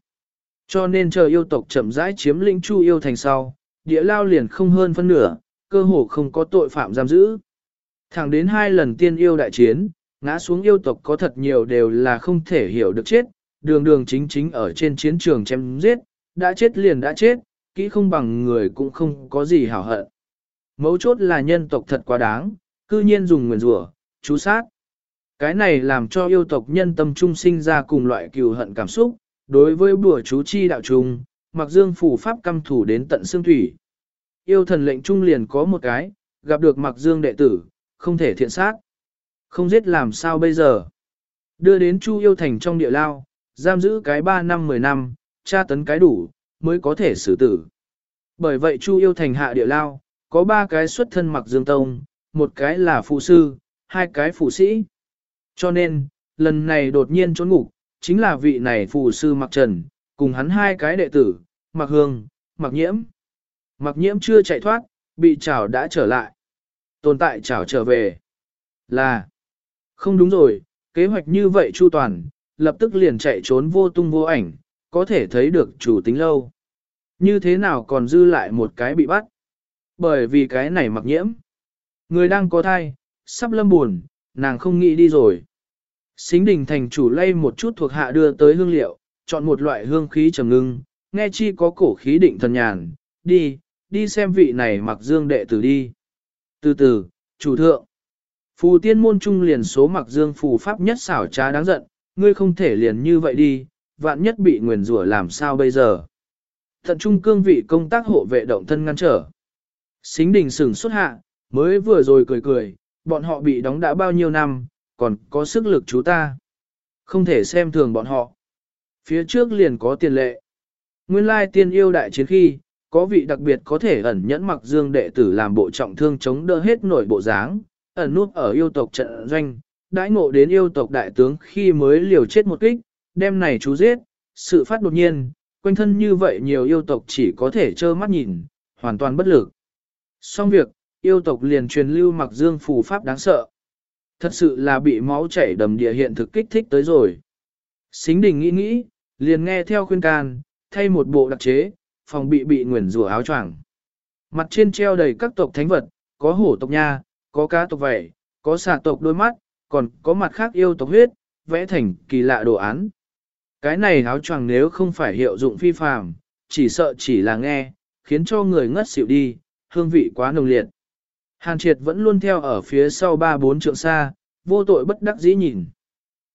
[SPEAKER 1] Cho nên chờ yêu tộc chậm rãi chiếm lĩnh chu yêu thành sau, địa lao liền không hơn phân nửa, cơ hồ không có tội phạm giam giữ. Thẳng đến hai lần tiên yêu đại chiến, ngã xuống yêu tộc có thật nhiều đều là không thể hiểu được chết, đường đường chính chính ở trên chiến trường chém giết, đã chết liền đã chết, kỹ không bằng người cũng không có gì hảo hận. Mấu chốt là nhân tộc thật quá đáng, cư nhiên dùng nguyền rủa, chú sát. Cái này làm cho yêu tộc nhân tâm trung sinh ra cùng loại cừu hận cảm xúc, đối với bùa chú chi đạo trùng, mặc dương phủ pháp căm thủ đến tận xương thủy. Yêu thần lệnh trung liền có một cái, gặp được mặc dương đệ tử, không thể thiện sát. Không giết làm sao bây giờ. Đưa đến chu yêu thành trong địa lao, giam giữ cái 3 năm 10 năm, tra tấn cái đủ, mới có thể xử tử. Bởi vậy chu yêu thành hạ địa lao, có ba cái xuất thân mặc dương tông, một cái là phụ sư, hai cái phụ sĩ. Cho nên, lần này đột nhiên trốn ngục, chính là vị này phụ sư mặc trần, cùng hắn hai cái đệ tử, mặc hương, mặc nhiễm. Mặc nhiễm chưa chạy thoát, bị trảo đã trở lại. Tồn tại trảo trở về. Là, không đúng rồi, kế hoạch như vậy chu toàn, lập tức liền chạy trốn vô tung vô ảnh, có thể thấy được chủ tính lâu. Như thế nào còn dư lại một cái bị bắt? Bởi vì cái này mặc nhiễm. Người đang có thai, sắp lâm buồn, nàng không nghĩ đi rồi. Xính đình thành chủ lay một chút thuộc hạ đưa tới hương liệu, chọn một loại hương khí trầm ngưng, nghe chi có cổ khí định thần nhàn, đi, đi xem vị này mặc dương đệ tử đi. Từ từ, chủ thượng. Phù tiên môn trung liền số mặc dương phù pháp nhất xảo trá đáng giận, ngươi không thể liền như vậy đi, vạn nhất bị nguyền rủa làm sao bây giờ. Thận trung cương vị công tác hộ vệ động thân ngăn trở. Xính đình sửng xuất hạ, mới vừa rồi cười cười, bọn họ bị đóng đã bao nhiêu năm, còn có sức lực chú ta. Không thể xem thường bọn họ. Phía trước liền có tiền lệ. Nguyên lai tiên yêu đại chiến khi, có vị đặc biệt có thể ẩn nhẫn mặc dương đệ tử làm bộ trọng thương chống đỡ hết nổi bộ dáng, ẩn nút ở yêu tộc trận doanh, đãi ngộ đến yêu tộc đại tướng khi mới liều chết một kích, đem này chú giết, sự phát đột nhiên, quanh thân như vậy nhiều yêu tộc chỉ có thể trơ mắt nhìn, hoàn toàn bất lực. Xong việc, yêu tộc liền truyền lưu mặc dương phù pháp đáng sợ. Thật sự là bị máu chảy đầm địa hiện thực kích thích tới rồi. Xính đình nghĩ nghĩ, liền nghe theo khuyên can, thay một bộ đặc chế, phòng bị bị nguyền rủa áo choàng. Mặt trên treo đầy các tộc thánh vật, có hổ tộc nha, có cá tộc vảy, có xà tộc đôi mắt, còn có mặt khác yêu tộc huyết, vẽ thành kỳ lạ đồ án. Cái này áo choàng nếu không phải hiệu dụng phi phàm, chỉ sợ chỉ là nghe, khiến cho người ngất xỉu đi, hương vị quá nồng liệt. Hàn triệt vẫn luôn theo ở phía sau ba bốn trượng xa, vô tội bất đắc dĩ nhìn.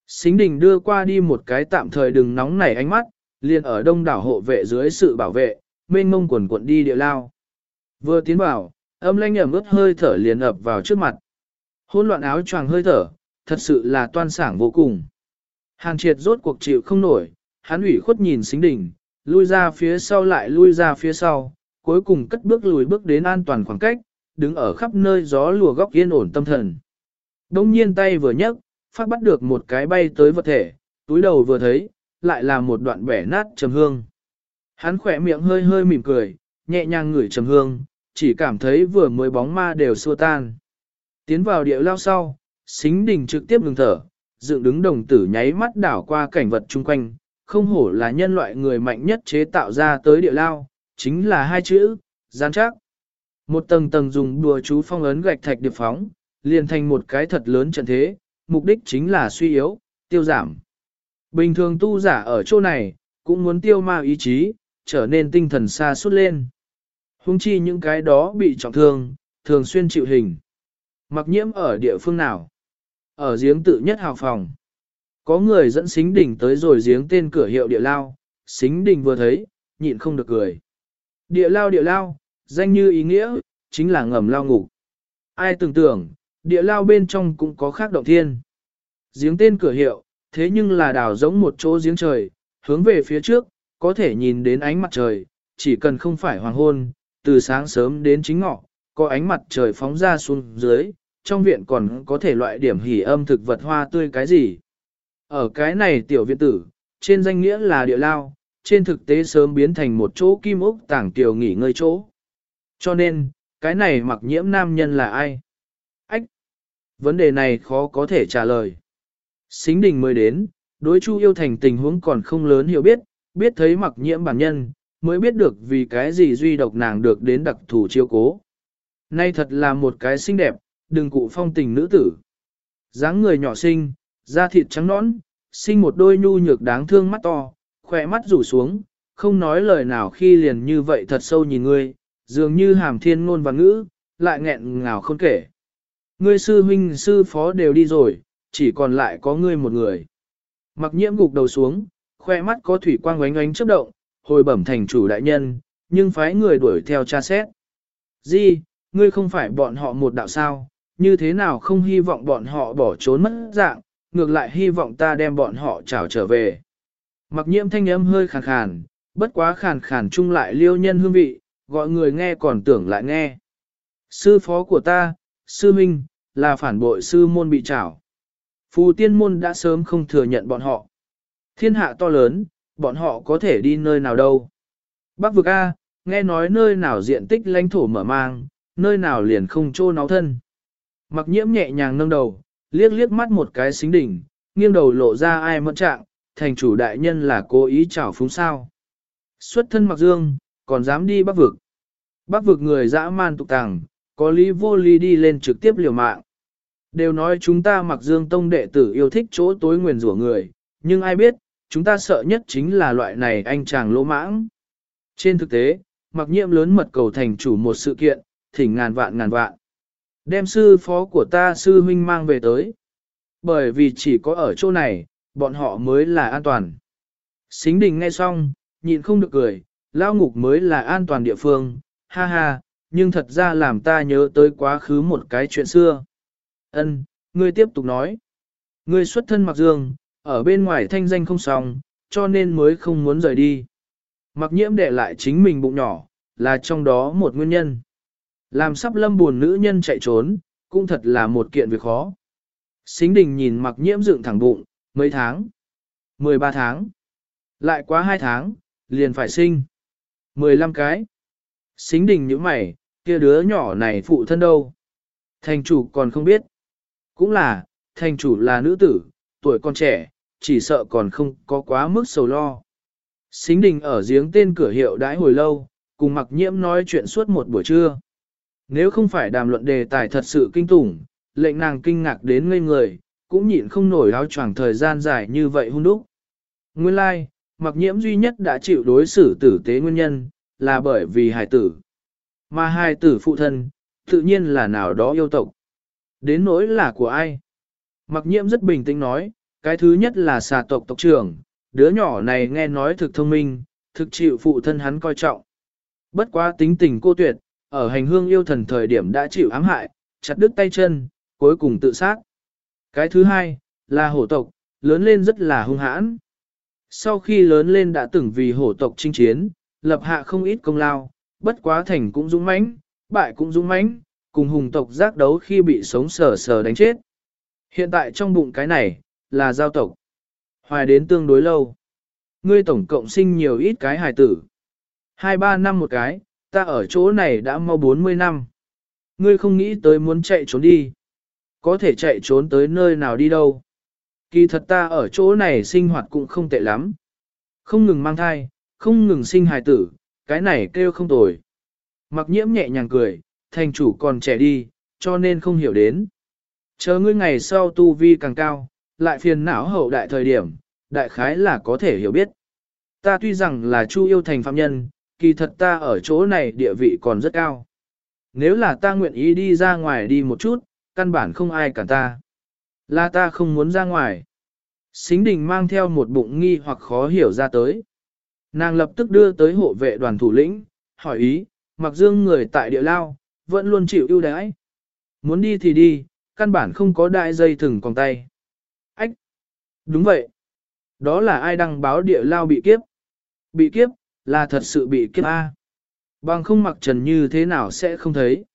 [SPEAKER 1] Xính đình đưa qua đi một cái tạm thời đừng nóng nảy ánh mắt, liền ở đông đảo hộ vệ dưới sự bảo vệ, mênh mông quần cuộn đi địa lao. Vừa tiến vào, âm lanh ẩm ướt hơi thở liền ập vào trước mặt. Hôn loạn áo choàng hơi thở, thật sự là toan sảng vô cùng. Hàn triệt rốt cuộc chịu không nổi, hắn ủy khuất nhìn xính đỉnh, lui ra phía sau lại lui ra phía sau, cuối cùng cất bước lùi bước đến an toàn khoảng cách, đứng ở khắp nơi gió lùa góc yên ổn tâm thần. Đông nhiên tay vừa nhấc, phát bắt được một cái bay tới vật thể, túi đầu vừa thấy, lại là một đoạn bẻ nát trầm hương. Hắn khỏe miệng hơi hơi mỉm cười, nhẹ nhàng ngửi trầm hương, chỉ cảm thấy vừa mới bóng ma đều xua tan. Tiến vào địa lao sau, xính đình trực tiếp ngừng thở, dựng đứng đồng tử nháy mắt đảo qua cảnh vật chung quanh, không hổ là nhân loại người mạnh nhất chế tạo ra tới địa lao, chính là hai chữ, gian chắc. Một tầng tầng dùng đùa chú phong ấn gạch thạch điệp phóng, liền thành một cái thật lớn trận thế, mục đích chính là suy yếu, tiêu giảm. Bình thường tu giả ở chỗ này, cũng muốn tiêu ma ý chí, trở nên tinh thần xa suốt lên. Hùng chi những cái đó bị trọng thương, thường xuyên chịu hình. Mặc nhiễm ở địa phương nào? Ở giếng tự nhất hào phòng. Có người dẫn xính đỉnh tới rồi giếng tên cửa hiệu địa lao, xính đỉnh vừa thấy, nhịn không được cười. Địa lao địa lao, danh như ý nghĩa, chính là ngầm lao ngục. Ai tưởng tưởng, địa lao bên trong cũng có khác động thiên. Giếng tên cửa hiệu, thế nhưng là đào giống một chỗ giếng trời, hướng về phía trước, có thể nhìn đến ánh mặt trời, chỉ cần không phải hoàng hôn, từ sáng sớm đến chính ngọ, có ánh mặt trời phóng ra xuống dưới, trong viện còn có thể loại điểm hỉ âm thực vật hoa tươi cái gì. Ở cái này tiểu viện tử, trên danh nghĩa là địa lao, trên thực tế sớm biến thành một chỗ kim ốc tảng tiểu nghỉ ngơi chỗ. Cho nên, cái này mặc nhiễm nam nhân là ai? Ách! Vấn đề này khó có thể trả lời. Xính đình mới đến, đối chu yêu thành tình huống còn không lớn hiểu biết, biết thấy mặc nhiễm bản nhân, mới biết được vì cái gì duy độc nàng được đến đặc thù chiêu cố. Nay thật là một cái xinh đẹp, đừng cụ phong tình nữ tử. dáng người nhỏ xinh, da thịt trắng nõn, sinh một đôi nhu nhược đáng thương mắt to, khỏe mắt rủ xuống, không nói lời nào khi liền như vậy thật sâu nhìn ngươi, dường như hàm thiên ngôn và ngữ, lại nghẹn ngào không kể. Ngươi sư huynh sư phó đều đi rồi, chỉ còn lại có ngươi một người. Mặc nhiễm gục đầu xuống, khoe mắt có thủy quang oánh oánh chớp động, hồi bẩm thành chủ đại nhân, nhưng phái người đuổi theo tra xét. Di, ngươi không phải bọn họ một đạo sao, như thế nào không hy vọng bọn họ bỏ trốn mất dạng, ngược lại hy vọng ta đem bọn họ trảo trở về. Mặc nhiễm thanh âm hơi khàn khàn, bất quá khàn khàn chung lại liêu nhân hương vị, gọi người nghe còn tưởng lại nghe. Sư phó của ta, sư minh, là phản bội sư môn bị trảo. Phù tiên môn đã sớm không thừa nhận bọn họ. Thiên hạ to lớn, bọn họ có thể đi nơi nào đâu. Bắc vực A, nghe nói nơi nào diện tích lãnh thổ mở mang, nơi nào liền không trô náo thân. Mặc nhiễm nhẹ nhàng nâng đầu, liếc liếc mắt một cái xính đỉnh, nghiêng đầu lộ ra ai mẫn trạng, thành chủ đại nhân là cố ý chảo phúng sao. Xuất thân mặc dương, còn dám đi bắc vực. Bắc vực người dã man tục tàng, có lý vô lý đi lên trực tiếp liều mạng. Đều nói chúng ta mặc dương tông đệ tử yêu thích chỗ tối nguyền rủa người, nhưng ai biết, chúng ta sợ nhất chính là loại này anh chàng lỗ mãng. Trên thực tế, mặc nhiệm lớn mật cầu thành chủ một sự kiện, thỉnh ngàn vạn ngàn vạn. Đem sư phó của ta sư huynh mang về tới. Bởi vì chỉ có ở chỗ này, bọn họ mới là an toàn. Xính đình nghe xong, nhịn không được cười, lao ngục mới là an toàn địa phương, ha ha, nhưng thật ra làm ta nhớ tới quá khứ một cái chuyện xưa. Ân, ngươi tiếp tục nói. Ngươi xuất thân mặc dương, ở bên ngoài thanh danh không xong, cho nên mới không muốn rời đi. Mặc nhiễm để lại chính mình bụng nhỏ, là trong đó một nguyên nhân. Làm sắp lâm buồn nữ nhân chạy trốn, cũng thật là một kiện việc khó. Xính đình nhìn mặc nhiễm dựng thẳng bụng, mấy tháng? 13 tháng. Lại quá 2 tháng, liền phải sinh. 15 cái. Xính đình như mày, kia đứa nhỏ này phụ thân đâu? Thành chủ còn không biết. Cũng là, thành chủ là nữ tử, tuổi còn trẻ, chỉ sợ còn không có quá mức sầu lo. Xính đình ở giếng tên cửa hiệu đãi hồi lâu, cùng mặc nhiễm nói chuyện suốt một buổi trưa. Nếu không phải đàm luận đề tài thật sự kinh tủng, lệnh nàng kinh ngạc đến ngây người, cũng nhịn không nổi áo choàng thời gian dài như vậy hung đúc. Nguyên lai, like, mặc nhiễm duy nhất đã chịu đối xử tử tế nguyên nhân, là bởi vì hài tử. Mà hài tử phụ thân, tự nhiên là nào đó yêu tộc. Đến nỗi là của ai? Mặc nhiễm rất bình tĩnh nói, cái thứ nhất là xà tộc tộc trưởng, đứa nhỏ này nghe nói thực thông minh, thực chịu phụ thân hắn coi trọng. Bất quá tính tình cô tuyệt, ở hành hương yêu thần thời điểm đã chịu ám hại, chặt đứt tay chân, cuối cùng tự sát. Cái thứ hai, là hổ tộc, lớn lên rất là hung hãn. Sau khi lớn lên đã từng vì hổ tộc chinh chiến, lập hạ không ít công lao, bất quá thành cũng dũng mãnh, bại cũng dũng mãnh, cùng hùng tộc giác đấu khi bị sống sờ sờ đánh chết. Hiện tại trong bụng cái này, là giao tộc. Hoài đến tương đối lâu. Ngươi tổng cộng sinh nhiều ít cái hài tử. Hai ba năm một cái, ta ở chỗ này đã mau 40 năm. Ngươi không nghĩ tới muốn chạy trốn đi. Có thể chạy trốn tới nơi nào đi đâu. Kỳ thật ta ở chỗ này sinh hoạt cũng không tệ lắm. Không ngừng mang thai, không ngừng sinh hài tử, cái này kêu không tồi. Mặc nhiễm nhẹ nhàng cười, thành chủ còn trẻ đi, cho nên không hiểu đến. Chờ ngươi ngày sau tu vi càng cao, lại phiền não hậu đại thời điểm, đại khái là có thể hiểu biết. Ta tuy rằng là chu yêu thành phạm nhân, kỳ thật ta ở chỗ này địa vị còn rất cao. Nếu là ta nguyện ý đi ra ngoài đi một chút, căn bản không ai cản ta. Là ta không muốn ra ngoài. Xính đình mang theo một bụng nghi hoặc khó hiểu ra tới. Nàng lập tức đưa tới hộ vệ đoàn thủ lĩnh, hỏi ý, mặc dương người tại địa lao, vẫn luôn chịu ưu đãi. Muốn đi thì đi, căn bản không có đại dây thừng còn tay. Ách! Đúng vậy. Đó là ai đăng báo địa lao bị kiếp? Bị kiếp, là thật sự bị kiếp A. Bằng không mặc trần như thế nào sẽ không thấy.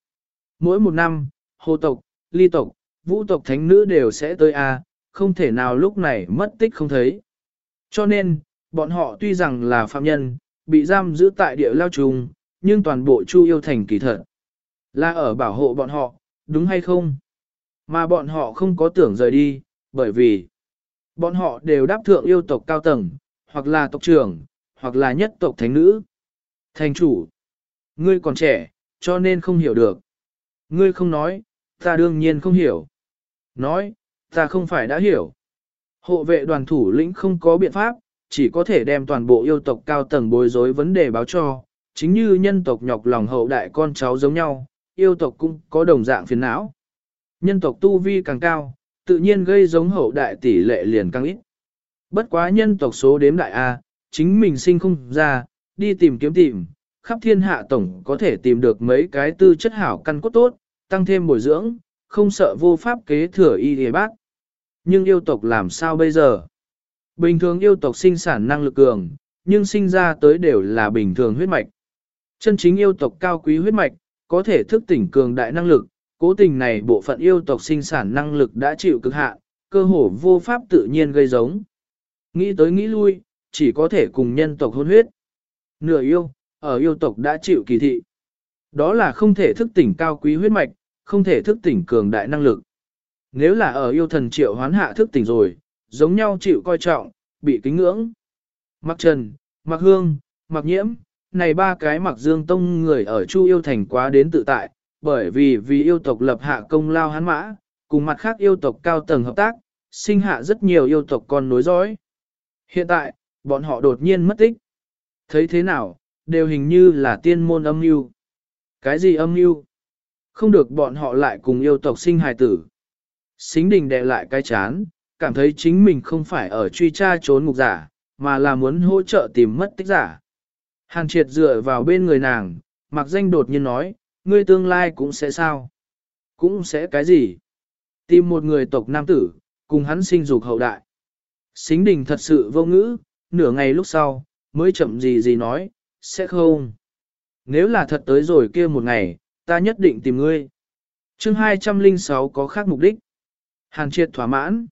[SPEAKER 1] Mỗi một năm, hồ tộc, ly tộc, vũ tộc thánh nữ đều sẽ tới A, không thể nào lúc này mất tích không thấy. Cho nên, bọn họ tuy rằng là phạm nhân, bị giam giữ tại địa lao trùng, nhưng toàn bộ chu yêu thành kỳ thật. Là ở bảo hộ bọn họ, đúng hay không? Mà bọn họ không có tưởng rời đi, bởi vì bọn họ đều đáp thượng yêu tộc cao tầng, hoặc là tộc trưởng, hoặc là nhất tộc thánh nữ. Thành chủ, ngươi còn trẻ, cho nên không hiểu được. Ngươi không nói, ta đương nhiên không hiểu. Nói, ta không phải đã hiểu. Hộ vệ đoàn thủ lĩnh không có biện pháp, chỉ có thể đem toàn bộ yêu tộc cao tầng bối rối vấn đề báo cho, chính như nhân tộc nhọc lòng hậu đại con cháu giống nhau, yêu tộc cũng có đồng dạng phiền não. Nhân tộc tu vi càng cao, tự nhiên gây giống hậu đại tỷ lệ liền càng ít. Bất quá nhân tộc số đếm đại A, chính mình sinh không ra, đi tìm kiếm tìm, khắp thiên hạ tổng có thể tìm được mấy cái tư chất hảo căn cốt tốt, tăng thêm bồi dưỡng, không sợ vô pháp kế thừa y hề bác. Nhưng yêu tộc làm sao bây giờ? Bình thường yêu tộc sinh sản năng lực cường, nhưng sinh ra tới đều là bình thường huyết mạch. Chân chính yêu tộc cao quý huyết mạch, có thể thức tỉnh cường đại năng lực, cố tình này bộ phận yêu tộc sinh sản năng lực đã chịu cực hạn, cơ hồ vô pháp tự nhiên gây giống. Nghĩ tới nghĩ lui, chỉ có thể cùng nhân tộc hôn huyết. Nửa yêu, ở yêu tộc đã chịu kỳ thị. Đó là không thể thức tỉnh cao quý huyết mạch, không thể thức tỉnh cường đại năng lực. Nếu là ở yêu thần triệu hoán hạ thức tỉnh rồi, giống nhau chịu coi trọng, bị kính ngưỡng. Mặc trần, mặc hương, mặc nhiễm, này ba cái mặc dương tông người ở Chu yêu thành quá đến tự tại, bởi vì vì yêu tộc lập hạ công lao hắn mã, cùng mặt khác yêu tộc cao tầng hợp tác, sinh hạ rất nhiều yêu tộc con nối dõi. Hiện tại, bọn họ đột nhiên mất tích. Thấy thế nào, đều hình như là tiên môn âm mưu. Cái gì âm mưu? Không được bọn họ lại cùng yêu tộc sinh hài tử. Xính đình đè lại cái chán, cảm thấy chính mình không phải ở truy tra trốn ngục giả, mà là muốn hỗ trợ tìm mất tích giả. Hàn triệt dựa vào bên người nàng, mặc danh đột nhiên nói, ngươi tương lai cũng sẽ sao? Cũng sẽ cái gì? Tìm một người tộc nam tử, cùng hắn sinh dục hậu đại. Xính đình thật sự vô ngữ, nửa ngày lúc sau, mới chậm gì gì nói, sẽ không. Nếu là thật tới rồi kia một ngày, ta nhất định tìm ngươi. chương 206 có khác mục đích. Hàn triệt thỏa mãn.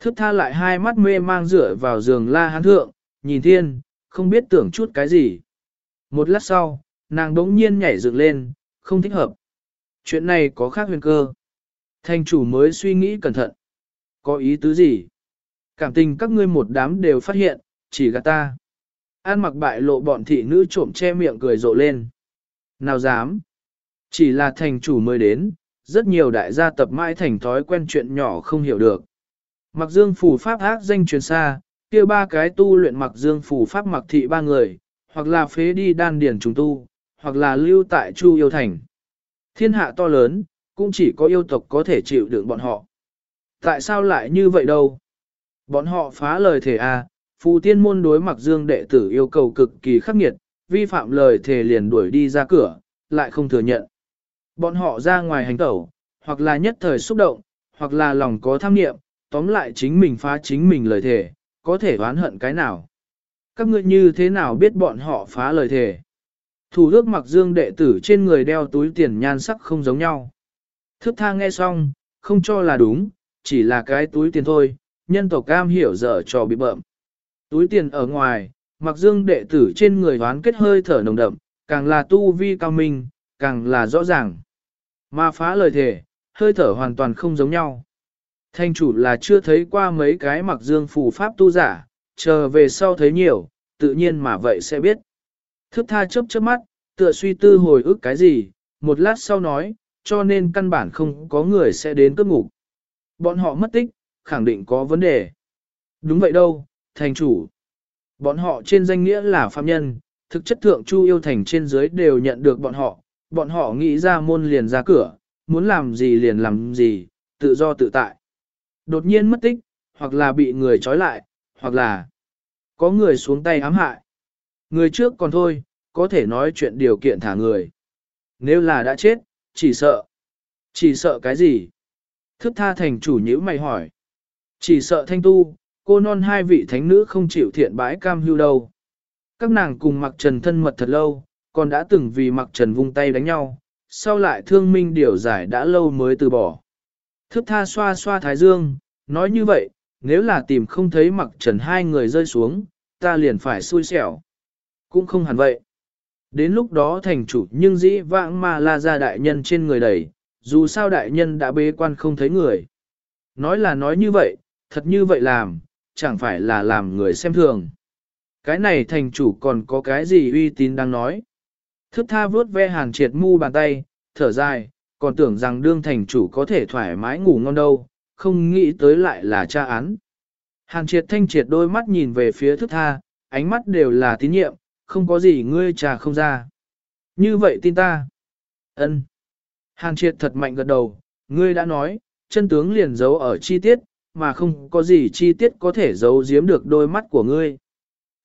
[SPEAKER 1] Thức tha lại hai mắt mê mang rửa vào giường la hán thượng, nhìn thiên, không biết tưởng chút cái gì. Một lát sau, nàng đống nhiên nhảy dựng lên, không thích hợp. Chuyện này có khác huyền cơ. Thành chủ mới suy nghĩ cẩn thận. Có ý tứ gì? Cảm tình các ngươi một đám đều phát hiện, chỉ gạt ta. An mặc bại lộ bọn thị nữ trộm che miệng cười rộ lên. Nào dám? Chỉ là thành chủ mới đến, rất nhiều đại gia tập mãi thành thói quen chuyện nhỏ không hiểu được. Mặc dương phù pháp ác danh truyền xa, kia ba cái tu luyện mặc dương phù pháp mặc thị ba người, hoặc là phế đi đan điển trùng tu, hoặc là lưu tại chu yêu thành. Thiên hạ to lớn, cũng chỉ có yêu tộc có thể chịu đựng bọn họ. Tại sao lại như vậy đâu? Bọn họ phá lời thể à? Phù tiên môn đối mặc dương đệ tử yêu cầu cực kỳ khắc nghiệt, vi phạm lời thể liền đuổi đi ra cửa, lại không thừa nhận. Bọn họ ra ngoài hành tẩu, hoặc là nhất thời xúc động, hoặc là lòng có tham niệm, tóm lại chính mình phá chính mình lời thể, có thể oán hận cái nào. Các ngươi như thế nào biết bọn họ phá lời thể? Thủ ước mặc dương đệ tử trên người đeo túi tiền nhan sắc không giống nhau. Thức tha nghe xong, không cho là đúng, chỉ là cái túi tiền thôi, nhân tộc cam hiểu dở trò bị bợm. Túi tiền ở ngoài, mặc dương đệ tử trên người hoán kết hơi thở nồng đậm, càng là tu vi cao minh, càng là rõ ràng. Mà phá lời thể, hơi thở hoàn toàn không giống nhau. Thanh chủ là chưa thấy qua mấy cái mặc dương phù pháp tu giả, chờ về sau thấy nhiều, tự nhiên mà vậy sẽ biết. Thức tha chớp chớp mắt, tựa suy tư hồi ức cái gì, một lát sau nói, cho nên căn bản không có người sẽ đến cướp ngục. Bọn họ mất tích, khẳng định có vấn đề. Đúng vậy đâu, thành chủ. Bọn họ trên danh nghĩa là phạm nhân, thực chất thượng chu yêu thành trên dưới đều nhận được bọn họ, bọn họ nghĩ ra môn liền ra cửa, muốn làm gì liền làm gì, tự do tự tại. Đột nhiên mất tích, hoặc là bị người trói lại, hoặc là có người xuống tay ám hại. Người trước còn thôi, có thể nói chuyện điều kiện thả người. Nếu là đã chết, chỉ sợ. Chỉ sợ cái gì? Thức tha thành chủ nhữ mày hỏi. Chỉ sợ thanh tu, cô non hai vị thánh nữ không chịu thiện bãi cam hưu đâu. Các nàng cùng mặc trần thân mật thật lâu, còn đã từng vì mặc trần vung tay đánh nhau, sau lại thương minh điều giải đã lâu mới từ bỏ. Thức tha xoa xoa thái dương, nói như vậy, nếu là tìm không thấy mặc trần hai người rơi xuống, ta liền phải xui xẻo. Cũng không hẳn vậy. Đến lúc đó thành chủ nhưng dĩ vãng mà la ra đại nhân trên người đầy. dù sao đại nhân đã bế quan không thấy người. Nói là nói như vậy, thật như vậy làm, chẳng phải là làm người xem thường. Cái này thành chủ còn có cái gì uy tín đang nói. Thức tha vướt ve hàn triệt mu bàn tay, thở dài, còn tưởng rằng đương thành chủ có thể thoải mái ngủ ngon đâu, không nghĩ tới lại là cha án. Hàn triệt thanh triệt đôi mắt nhìn về phía thức tha, ánh mắt đều là tín nhiệm, không có gì ngươi trà không ra. Như vậy tin ta. ân Hàn triệt thật mạnh gật đầu, ngươi đã nói, chân tướng liền giấu ở chi tiết, mà không có gì chi tiết có thể giấu giếm được đôi mắt của ngươi.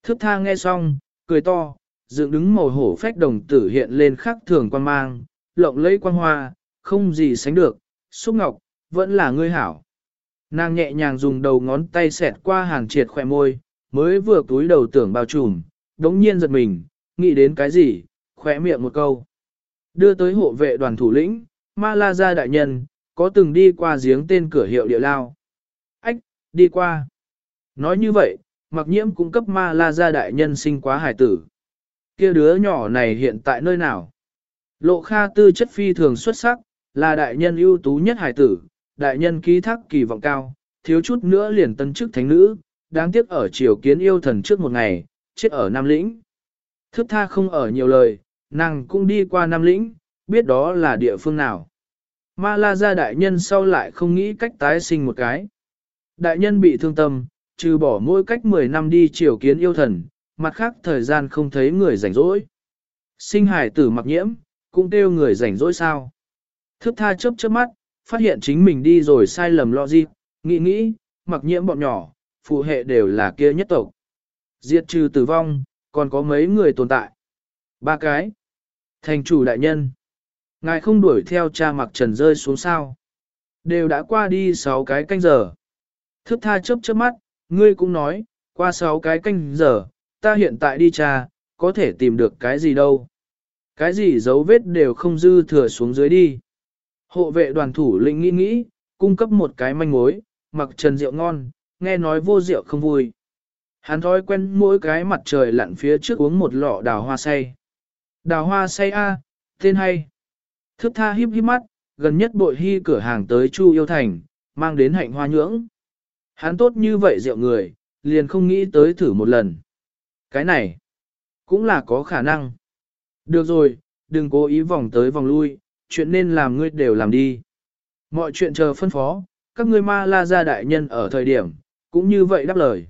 [SPEAKER 1] Thức tha nghe xong, cười to, dựng đứng màu hổ phách đồng tử hiện lên khắc thường quan mang, lộng lẫy quan hoa, không gì sánh được, xúc ngọc, vẫn là ngươi hảo. Nàng nhẹ nhàng dùng đầu ngón tay xẹt qua hàng triệt khỏe môi, mới vừa túi đầu tưởng bao trùm, đống nhiên giật mình, nghĩ đến cái gì, khỏe miệng một câu. Đưa tới hộ vệ đoàn thủ lĩnh, Ma La Gia đại nhân, có từng đi qua giếng tên cửa hiệu địa lao. Đi qua. Nói như vậy, mặc nhiễm cũng cấp Ma La Gia đại nhân sinh quá hải tử. kia đứa nhỏ này hiện tại nơi nào? Lộ Kha tư chất phi thường xuất sắc, là đại nhân ưu tú nhất hải tử, đại nhân ký thác kỳ vọng cao, thiếu chút nữa liền tân chức thánh nữ, đáng tiếc ở triều kiến yêu thần trước một ngày, chết ở Nam Lĩnh. Thức tha không ở nhiều lời, nàng cũng đi qua Nam Lĩnh, biết đó là địa phương nào. Ma la gia đại nhân sau lại không nghĩ cách tái sinh một cái. Đại nhân bị thương tâm, trừ bỏ mỗi cách 10 năm đi triều kiến yêu thần, mặt khác thời gian không thấy người rảnh rỗi. Sinh hải tử mặc nhiễm, cũng kêu người rảnh rỗi sao. Thức tha chớp chớp mắt, phát hiện chính mình đi rồi sai lầm lo gì? nghĩ nghĩ, mặc nhiễm bọn nhỏ, phụ hệ đều là kia nhất tộc. Diệt trừ tử vong, còn có mấy người tồn tại. Ba cái. Thành chủ đại nhân. Ngài không đuổi theo cha mặc trần rơi xuống sao. Đều đã qua đi sáu cái canh giờ. Thức tha chớp chớp mắt, ngươi cũng nói, qua sáu cái canh giờ, ta hiện tại đi trà, có thể tìm được cái gì đâu. Cái gì dấu vết đều không dư thừa xuống dưới đi. Hộ vệ đoàn thủ lĩnh nghĩ nghĩ, cung cấp một cái manh mối, mặc trần rượu ngon, nghe nói vô rượu không vui. Hắn thói quen mỗi cái mặt trời lặn phía trước uống một lọ đào hoa say. Đào hoa say A, tên hay. Thức tha híp híp mắt, gần nhất bội hy cửa hàng tới Chu Yêu Thành, mang đến hạnh hoa nhưỡng. Hắn tốt như vậy rượu người, liền không nghĩ tới thử một lần. Cái này, Cũng là có khả năng. Được rồi, đừng cố ý vòng tới vòng lui, chuyện nên làm ngươi đều làm đi. Mọi chuyện chờ phân phó, các ngươi ma la gia đại nhân ở thời điểm, cũng như vậy đáp lời.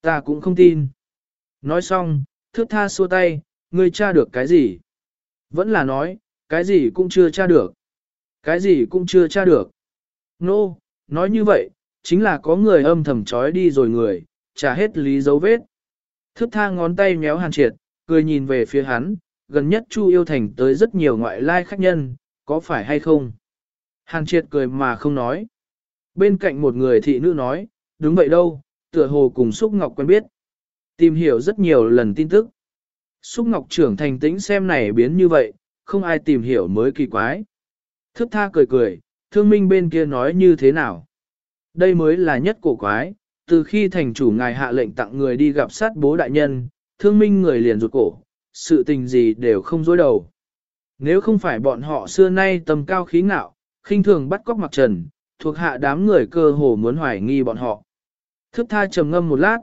[SPEAKER 1] Ta cũng không tin. Nói xong, thước tha xua tay, ngươi tra được cái gì? Vẫn là nói, cái gì cũng chưa tra được. Cái gì cũng chưa tra được. Nô, no, nói như vậy, chính là có người âm thầm trói đi rồi người, trả hết lý dấu vết. Thức tha ngón tay méo hàn triệt, cười nhìn về phía hắn, gần nhất Chu yêu thành tới rất nhiều ngoại lai khách nhân, có phải hay không? Hàn triệt cười mà không nói. Bên cạnh một người thị nữ nói, đúng vậy đâu, tựa hồ cùng Xúc Ngọc quen biết. Tìm hiểu rất nhiều lần tin tức. Xúc Ngọc trưởng thành tĩnh xem này biến như vậy, không ai tìm hiểu mới kỳ quái. Thức tha cười cười, thương minh bên kia nói như thế nào? Đây mới là nhất cổ quái, từ khi thành chủ ngài hạ lệnh tặng người đi gặp sát bố đại nhân, thương minh người liền rụt cổ, sự tình gì đều không dối đầu. Nếu không phải bọn họ xưa nay tầm cao khí ngạo, khinh thường bắt cóc mặc trần, thuộc hạ đám người cơ hồ muốn hoài nghi bọn họ. Thức tha trầm ngâm một lát,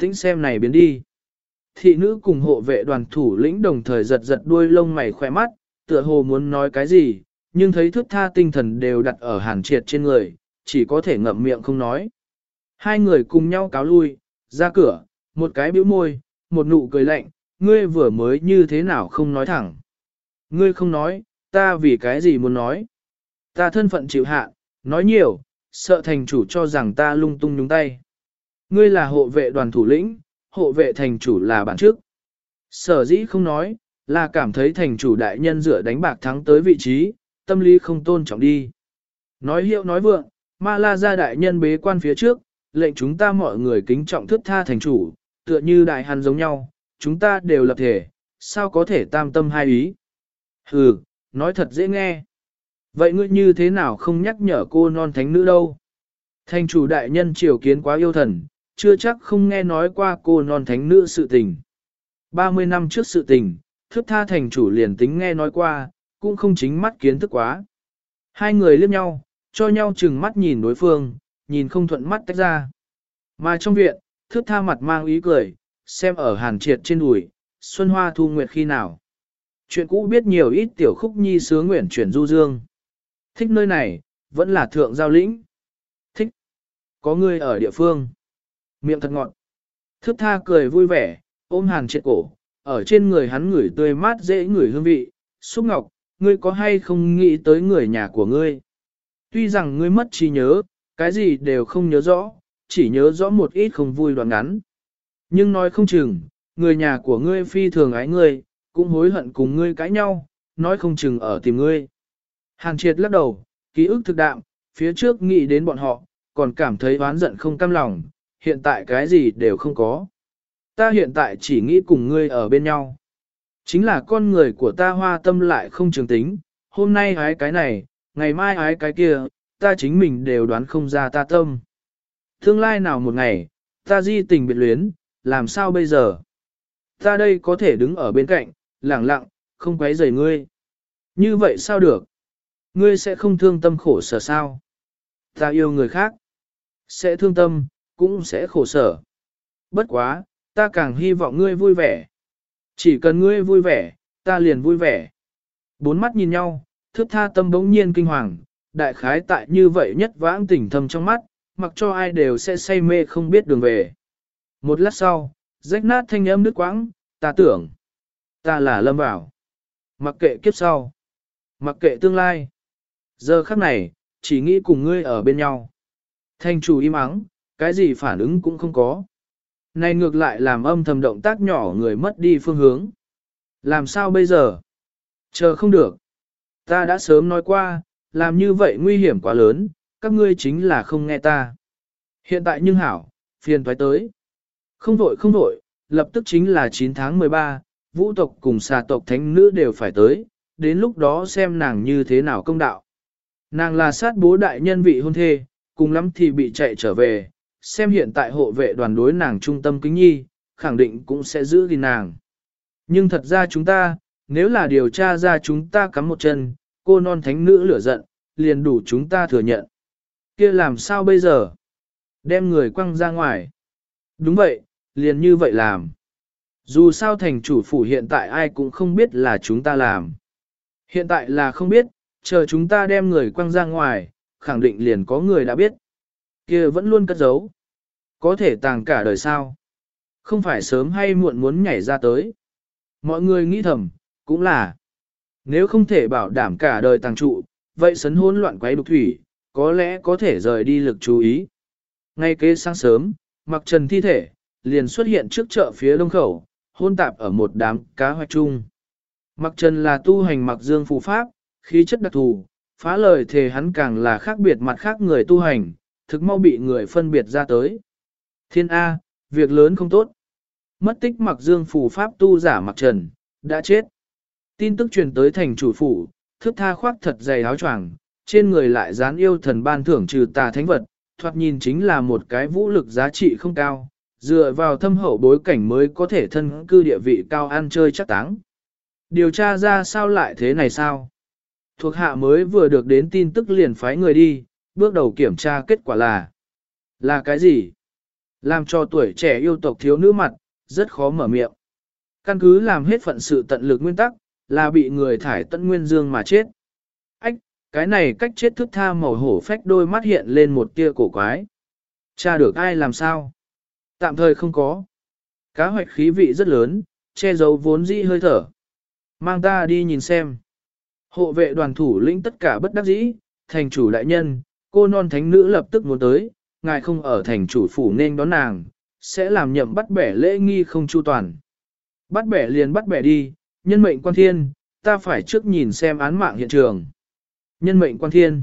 [SPEAKER 1] tính xem này biến đi. Thị nữ cùng hộ vệ đoàn thủ lĩnh đồng thời giật giật đuôi lông mày khỏe mắt, tựa hồ muốn nói cái gì, nhưng thấy thức tha tinh thần đều đặt ở hàn triệt trên người, chỉ có thể ngậm miệng không nói. Hai người cùng nhau cáo lui, ra cửa, một cái bĩu môi, một nụ cười lạnh, ngươi vừa mới như thế nào không nói thẳng. Ngươi không nói, ta vì cái gì muốn nói. Ta thân phận chịu hạ, nói nhiều, sợ thành chủ cho rằng ta lung tung nhúng tay. Ngươi là hộ vệ đoàn thủ lĩnh, hộ vệ thành chủ là bản trước. Sở dĩ không nói, là cảm thấy thành chủ đại nhân dựa đánh bạc thắng tới vị trí, tâm lý không tôn trọng đi. Nói hiệu nói vượng, ma la gia đại nhân bế quan phía trước, lệnh chúng ta mọi người kính trọng thức tha thành chủ, tựa như đại hàn giống nhau, chúng ta đều lập thể, sao có thể tam tâm hai ý. Hừ, nói thật dễ nghe. Vậy ngươi như thế nào không nhắc nhở cô non thánh nữ đâu? Thành chủ đại nhân triều kiến quá yêu thần, chưa chắc không nghe nói qua cô non thánh nữ sự tình. 30 năm trước sự tình, thức tha thành chủ liền tính nghe nói qua, cũng không chính mắt kiến thức quá. Hai người liếc nhau, cho nhau chừng mắt nhìn đối phương, nhìn không thuận mắt tách ra. Mà trong viện, thước tha mặt mang ý cười, xem ở hàn triệt trên đùi, xuân hoa thu nguyệt khi nào. Chuyện cũ biết nhiều ít tiểu khúc nhi sướng nguyện chuyển du dương. Thích nơi này, vẫn là thượng giao lĩnh. Thích. Có người ở địa phương. Miệng thật ngọt. Thước tha cười vui vẻ, ôm hàn triệt cổ, ở trên người hắn ngửi tươi mát dễ ngửi hương vị. Xúc ngọc, ngươi có hay không nghĩ tới người nhà của ngươi? Tuy rằng ngươi mất trí nhớ, cái gì đều không nhớ rõ, chỉ nhớ rõ một ít không vui đoạn ngắn. Nhưng nói không chừng, người nhà của ngươi phi thường ái ngươi, cũng hối hận cùng ngươi cãi nhau, nói không chừng ở tìm ngươi. Hàn triệt lắc đầu, ký ức thực đạm, phía trước nghĩ đến bọn họ, còn cảm thấy oán giận không cam lòng, hiện tại cái gì đều không có. Ta hiện tại chỉ nghĩ cùng ngươi ở bên nhau. Chính là con người của ta hoa tâm lại không trường tính, hôm nay hái cái này, ngày mai ái cái kia, ta chính mình đều đoán không ra ta tâm. Tương lai nào một ngày, ta di tình biệt luyến, làm sao bây giờ? Ta đây có thể đứng ở bên cạnh, lặng lặng, không quấy rầy ngươi. Như vậy sao được? Ngươi sẽ không thương tâm khổ sở sao? Ta yêu người khác. Sẽ thương tâm, cũng sẽ khổ sở. Bất quá, ta càng hy vọng ngươi vui vẻ. Chỉ cần ngươi vui vẻ, ta liền vui vẻ. Bốn mắt nhìn nhau, thước tha tâm bỗng nhiên kinh hoàng, đại khái tại như vậy nhất vãng tỉnh thầm trong mắt, mặc cho ai đều sẽ say mê không biết đường về. Một lát sau, rách nát thanh âm nước quãng, ta tưởng, ta là lâm vào. Mặc kệ kiếp sau, mặc kệ tương lai. Giờ khắc này, chỉ nghĩ cùng ngươi ở bên nhau. Thanh chủ im ắng, cái gì phản ứng cũng không có. Này ngược lại làm âm thầm động tác nhỏ người mất đi phương hướng. Làm sao bây giờ? Chờ không được. Ta đã sớm nói qua, làm như vậy nguy hiểm quá lớn, các ngươi chính là không nghe ta. Hiện tại nhưng hảo, phiền thoái tới. Không vội không vội, lập tức chính là 9 tháng 13, vũ tộc cùng xà tộc thánh nữ đều phải tới, đến lúc đó xem nàng như thế nào công đạo. Nàng là sát bố đại nhân vị hôn thê, cùng lắm thì bị chạy trở về, xem hiện tại hộ vệ đoàn đối nàng trung tâm kính nhi, khẳng định cũng sẽ giữ gìn nàng. Nhưng thật ra chúng ta, nếu là điều tra ra chúng ta cắm một chân, cô non thánh nữ lửa giận, liền đủ chúng ta thừa nhận. kia làm sao bây giờ? Đem người quăng ra ngoài. Đúng vậy, liền như vậy làm. Dù sao thành chủ phủ hiện tại ai cũng không biết là chúng ta làm. Hiện tại là không biết, chờ chúng ta đem người quăng ra ngoài, khẳng định liền có người đã biết. kia vẫn luôn cất giấu. Có thể tàng cả đời sao. Không phải sớm hay muộn muốn nhảy ra tới. Mọi người nghĩ thầm, cũng là. Nếu không thể bảo đảm cả đời tàng trụ, vậy sấn hỗn loạn quấy đục thủy, có lẽ có thể rời đi lực chú ý. Ngay kế sáng sớm, mặc trần thi thể, liền xuất hiện trước chợ phía đông khẩu, hôn tạp ở một đám cá hoạch chung. Mặc trần là tu hành mặc dương phù pháp, khí chất đặc thù, phá lời thề hắn càng là khác biệt mặt khác người tu hành, thực mau bị người phân biệt ra tới. Thiên A, việc lớn không tốt. Mất tích mặc dương phù pháp tu giả mặc trần, đã chết. Tin tức truyền tới thành chủ phủ, thức tha khoác thật dày áo choàng, trên người lại dán yêu thần ban thưởng trừ tà thánh vật, thoạt nhìn chính là một cái vũ lực giá trị không cao, dựa vào thâm hậu bối cảnh mới có thể thân cư địa vị cao ăn chơi chắc táng. Điều tra ra sao lại thế này sao? Thuộc hạ mới vừa được đến tin tức liền phái người đi, bước đầu kiểm tra kết quả là Là cái gì? Làm cho tuổi trẻ yêu tộc thiếu nữ mặt, rất khó mở miệng. Căn cứ làm hết phận sự tận lực nguyên tắc, là bị người thải tận nguyên dương mà chết. Ách, cái này cách chết thức tha màu hổ phách đôi mắt hiện lên một tia cổ quái. Cha được ai làm sao? Tạm thời không có. Cá hoạch khí vị rất lớn, che giấu vốn dĩ hơi thở. Mang ta đi nhìn xem. Hộ vệ đoàn thủ lĩnh tất cả bất đắc dĩ, thành chủ đại nhân, cô non thánh nữ lập tức muốn tới, ngài không ở thành chủ phủ nên đón nàng, sẽ làm nhậm bắt bẻ lễ nghi không chu toàn. Bắt bẻ liền bắt bẻ đi, nhân mệnh quan thiên, ta phải trước nhìn xem án mạng hiện trường. Nhân mệnh quan thiên.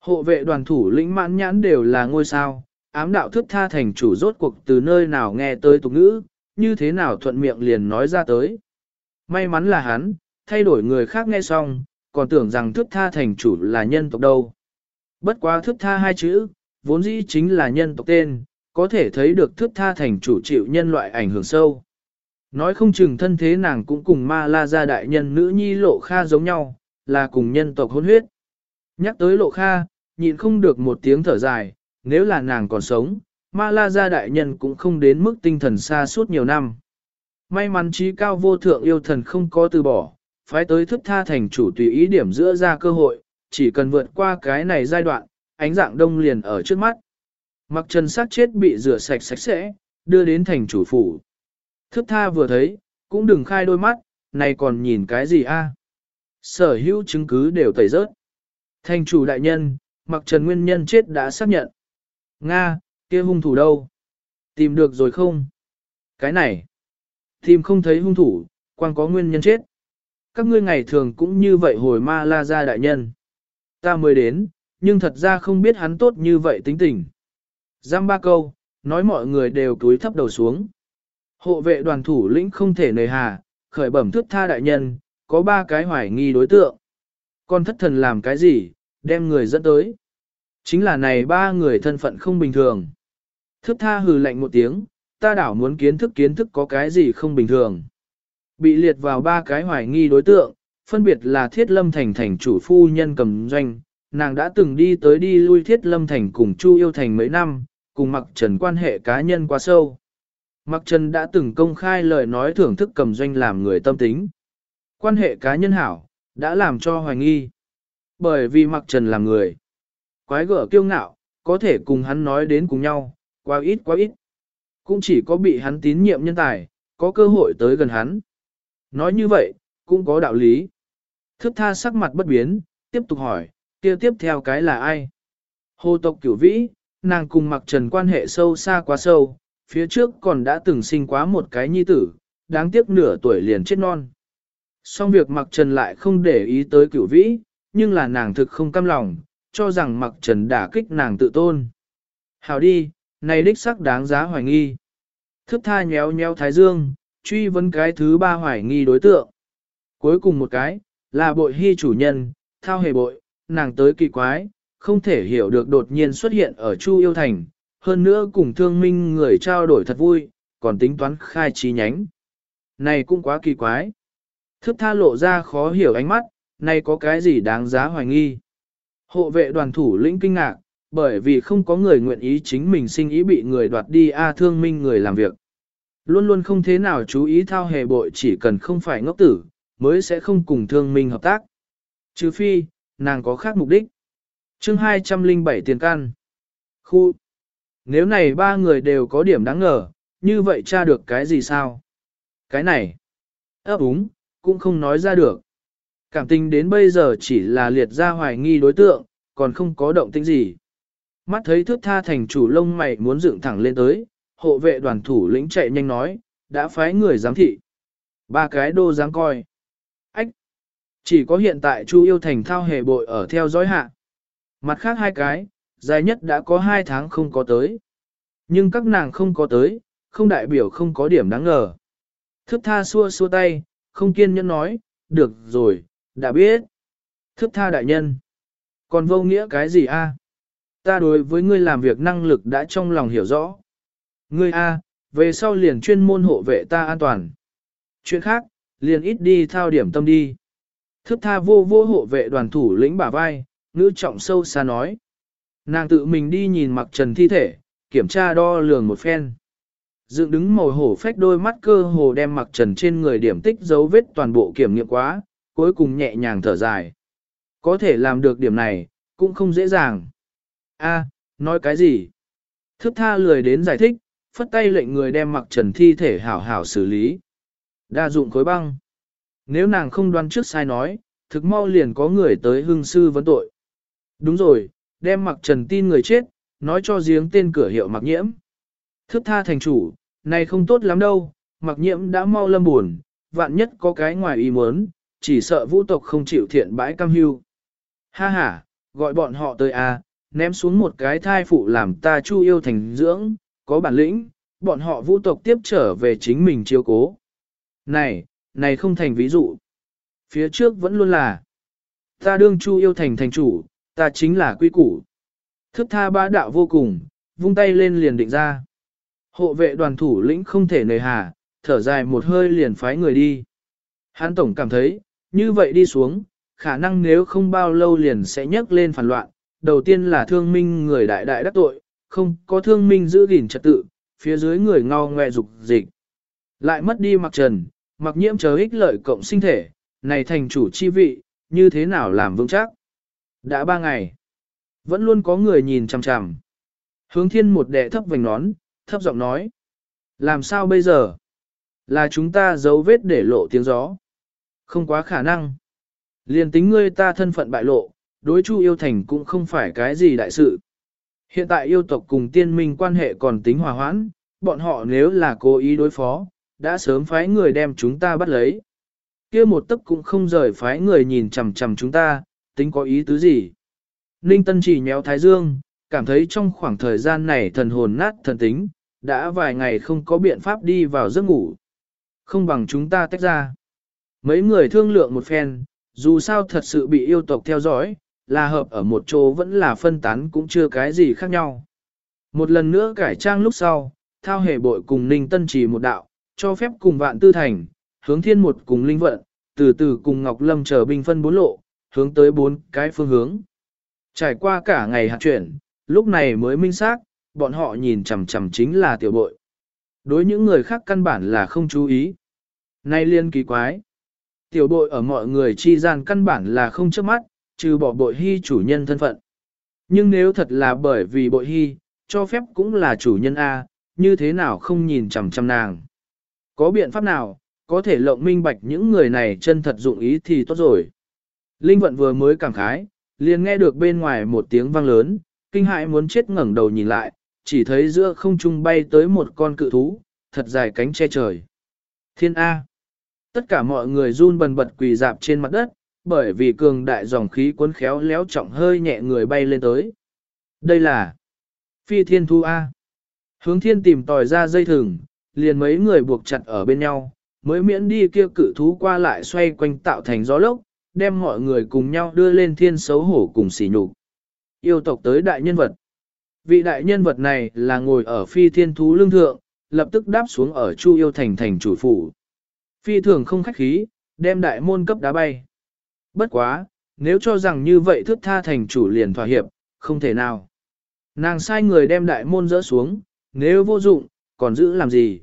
[SPEAKER 1] Hộ vệ đoàn thủ lĩnh mãn nhãn đều là ngôi sao, ám đạo thức tha thành chủ rốt cuộc từ nơi nào nghe tới tục ngữ, như thế nào thuận miệng liền nói ra tới. May mắn là hắn, thay đổi người khác nghe xong, còn tưởng rằng thức tha thành chủ là nhân tộc đâu. Bất quá thức tha hai chữ, vốn dĩ chính là nhân tộc tên, có thể thấy được thức tha thành chủ chịu nhân loại ảnh hưởng sâu. Nói không chừng thân thế nàng cũng cùng ma la gia đại nhân nữ nhi lộ kha giống nhau, là cùng nhân tộc hôn huyết. Nhắc tới lộ kha, nhịn không được một tiếng thở dài, nếu là nàng còn sống, ma la gia đại nhân cũng không đến mức tinh thần xa suốt nhiều năm. May mắn trí cao vô thượng yêu thần không có từ bỏ, phái tới thức tha thành chủ tùy ý điểm giữa ra cơ hội, chỉ cần vượt qua cái này giai đoạn, ánh dạng đông liền ở trước mắt. Mặc trần sát chết bị rửa sạch sạch sẽ, đưa đến thành chủ phủ. Thức tha vừa thấy, cũng đừng khai đôi mắt, này còn nhìn cái gì a? Sở hữu chứng cứ đều tẩy rớt. Thành chủ đại nhân, mặc trần nguyên nhân chết đã xác nhận. Nga, kia hung thủ đâu? Tìm được rồi không? Cái này, tìm không thấy hung thủ, quan có nguyên nhân chết. Các ngươi ngày thường cũng như vậy hồi ma la ra đại nhân. Ta mới đến, nhưng thật ra không biết hắn tốt như vậy tính tình. Giam ba câu, nói mọi người đều túi thấp đầu xuống. Hộ vệ đoàn thủ lĩnh không thể nề hà, khởi bẩm thước tha đại nhân, có ba cái hoài nghi đối tượng. Con thất thần làm cái gì, đem người dẫn tới. Chính là này ba người thân phận không bình thường. Thức tha hừ lạnh một tiếng, ta đảo muốn kiến thức kiến thức có cái gì không bình thường. Bị liệt vào ba cái hoài nghi đối tượng, phân biệt là Thiết Lâm Thành thành chủ phu nhân cầm doanh, nàng đã từng đi tới đi lui Thiết Lâm Thành cùng Chu Yêu Thành mấy năm, cùng Mặc Trần quan hệ cá nhân quá sâu. Mặc Trần đã từng công khai lời nói thưởng thức cầm doanh làm người tâm tính. Quan hệ cá nhân hảo, đã làm cho hoài nghi. Bởi vì Mặc Trần là người. Quái gở kiêu ngạo, có thể cùng hắn nói đến cùng nhau, quá ít quá ít. Cũng chỉ có bị hắn tín nhiệm nhân tài, có cơ hội tới gần hắn. Nói như vậy, cũng có đạo lý. Thức tha sắc mặt bất biến, tiếp tục hỏi, kia tiếp theo cái là ai? Hồ tộc cửu vĩ, nàng cùng mặc trần quan hệ sâu xa quá sâu, phía trước còn đã từng sinh quá một cái nhi tử, đáng tiếc nửa tuổi liền chết non. xong việc mặc trần lại không để ý tới cửu vĩ, nhưng là nàng thực không cam lòng, cho rằng mặc trần đã kích nàng tự tôn. Hào đi, này đích sắc đáng giá hoài nghi. Thức tha nhéo nhéo thái dương, truy vấn cái thứ ba hoài nghi đối tượng. Cuối cùng một cái, là bội hy chủ nhân, thao hề bội, nàng tới kỳ quái, không thể hiểu được đột nhiên xuất hiện ở Chu Yêu Thành, hơn nữa cùng thương minh người trao đổi thật vui, còn tính toán khai trí nhánh. Này cũng quá kỳ quái. Thức tha lộ ra khó hiểu ánh mắt, này có cái gì đáng giá hoài nghi. Hộ vệ đoàn thủ lĩnh kinh ngạc, bởi vì không có người nguyện ý chính mình sinh ý bị người đoạt đi A à, thương minh người làm việc. Luôn luôn không thế nào chú ý thao hề bội chỉ cần không phải ngốc tử, mới sẽ không cùng thương minh hợp tác. Trừ phi, nàng có khác mục đích. chương 207 tiền căn. Khu. Nếu này ba người đều có điểm đáng ngờ, như vậy tra được cái gì sao? Cái này. ấp úng, cũng không nói ra được. Cảm tình đến bây giờ chỉ là liệt ra hoài nghi đối tượng, còn không có động tĩnh gì. Mắt thấy thước tha thành chủ lông mày muốn dựng thẳng lên tới, hộ vệ đoàn thủ lĩnh chạy nhanh nói, đã phái người giám thị. Ba cái đô giám coi. Ách! Chỉ có hiện tại Chu yêu thành thao hề bội ở theo dõi hạ. Mặt khác hai cái, dài nhất đã có hai tháng không có tới. Nhưng các nàng không có tới, không đại biểu không có điểm đáng ngờ. Thức tha xua xua tay, không kiên nhẫn nói, được rồi, đã biết. Thức tha đại nhân. Còn vô nghĩa cái gì a? Ta đối với ngươi làm việc năng lực đã trong lòng hiểu rõ. Ngươi a, về sau liền chuyên môn hộ vệ ta an toàn. Chuyện khác, liền ít đi thao điểm tâm đi. Thức tha vô vô hộ vệ đoàn thủ lĩnh bả vai, ngữ trọng sâu xa nói. Nàng tự mình đi nhìn mặc trần thi thể, kiểm tra đo lường một phen. Dựng đứng màu hổ phách đôi mắt cơ hồ đem mặc trần trên người điểm tích dấu vết toàn bộ kiểm nghiệm quá, cuối cùng nhẹ nhàng thở dài. Có thể làm được điểm này, cũng không dễ dàng. A, nói cái gì? Thức tha lười đến giải thích, phất tay lệnh người đem mặc trần thi thể hảo hảo xử lý. Đa dụng khối băng. Nếu nàng không đoán trước sai nói, thực mau liền có người tới hưng sư vấn tội. Đúng rồi, đem mặc trần tin người chết, nói cho giếng tên cửa hiệu mặc nhiễm. Thức tha thành chủ, này không tốt lắm đâu, mặc nhiễm đã mau lâm buồn, vạn nhất có cái ngoài ý muốn, chỉ sợ vũ tộc không chịu thiện bãi cam hưu. Ha ha, gọi bọn họ tới à, ném xuống một cái thai phụ làm ta chu yêu thành dưỡng, có bản lĩnh, bọn họ vũ tộc tiếp trở về chính mình chiếu cố. Này, này không thành ví dụ. Phía trước vẫn luôn là, ta đương chu yêu thành thành chủ, ta chính là quy củ. Thức tha bá đạo vô cùng, vung tay lên liền định ra. Hộ vệ đoàn thủ lĩnh không thể nề hà, thở dài một hơi liền phái người đi. Hán tổng cảm thấy, như vậy đi xuống, khả năng nếu không bao lâu liền sẽ nhấc lên phản loạn. Đầu tiên là thương minh người đại đại đắc tội, không có thương minh giữ gìn trật tự, phía dưới người ngao ngoe dục dịch. Lại mất đi mặc trần, mặc nhiễm chờ ích lợi cộng sinh thể, này thành chủ chi vị, như thế nào làm vững chắc. Đã ba ngày, vẫn luôn có người nhìn chằm chằm. Hướng thiên một đệ thấp vành nón, thấp giọng nói. Làm sao bây giờ? Là chúng ta giấu vết để lộ tiếng gió. Không quá khả năng. liền tính ngươi ta thân phận bại lộ, đối chu yêu thành cũng không phải cái gì đại sự. Hiện tại yêu tộc cùng tiên minh quan hệ còn tính hòa hoãn, bọn họ nếu là cố ý đối phó, đã sớm phái người đem chúng ta bắt lấy. kia một tấc cũng không rời phái người nhìn chằm chằm chúng ta, tính có ý tứ gì. Ninh Tân chỉ nhéo thái dương, cảm thấy trong khoảng thời gian này thần hồn nát thần tính, đã vài ngày không có biện pháp đi vào giấc ngủ. Không bằng chúng ta tách ra. Mấy người thương lượng một phen, dù sao thật sự bị yêu tộc theo dõi, là hợp ở một chỗ vẫn là phân tán cũng chưa cái gì khác nhau. Một lần nữa cải trang lúc sau, thao hề bội cùng Ninh Tân chỉ một đạo, cho phép cùng vạn tư thành, hướng thiên một cùng linh vận, từ từ cùng Ngọc Lâm trở binh phân bốn lộ, hướng tới bốn cái phương hướng. Trải qua cả ngày hạt chuyển, lúc này mới minh xác, bọn họ nhìn chằm chằm chính là tiểu bội. Đối những người khác căn bản là không chú ý. Nay liên kỳ quái. Tiểu bội ở mọi người chi gian căn bản là không trước mắt, trừ bỏ bội hy chủ nhân thân phận. Nhưng nếu thật là bởi vì bội hy, cho phép cũng là chủ nhân A, như thế nào không nhìn chằm chằm nàng. Có biện pháp nào, có thể lộng minh bạch những người này chân thật dụng ý thì tốt rồi. Linh vận vừa mới cảm khái, liền nghe được bên ngoài một tiếng vang lớn, kinh hãi muốn chết ngẩng đầu nhìn lại, chỉ thấy giữa không trung bay tới một con cự thú, thật dài cánh che trời. Thiên A. Tất cả mọi người run bần bật quỳ dạp trên mặt đất, bởi vì cường đại dòng khí cuốn khéo léo trọng hơi nhẹ người bay lên tới. Đây là phi thiên thu A. Hướng thiên tìm tòi ra dây thừng, liền mấy người buộc chặt ở bên nhau, mới miễn đi kia cự thú qua lại xoay quanh tạo thành gió lốc, đem mọi người cùng nhau đưa lên thiên xấu hổ cùng sỉ nhục. Yêu tộc tới đại nhân vật. Vị đại nhân vật này là ngồi ở phi thiên thú lương thượng, lập tức đáp xuống ở Chu yêu thành thành chủ phủ. Phi thường không khách khí, đem đại môn cấp đá bay. Bất quá, nếu cho rằng như vậy thức tha thành chủ liền thỏa hiệp, không thể nào. Nàng sai người đem đại môn dỡ xuống, nếu vô dụng, còn giữ làm gì?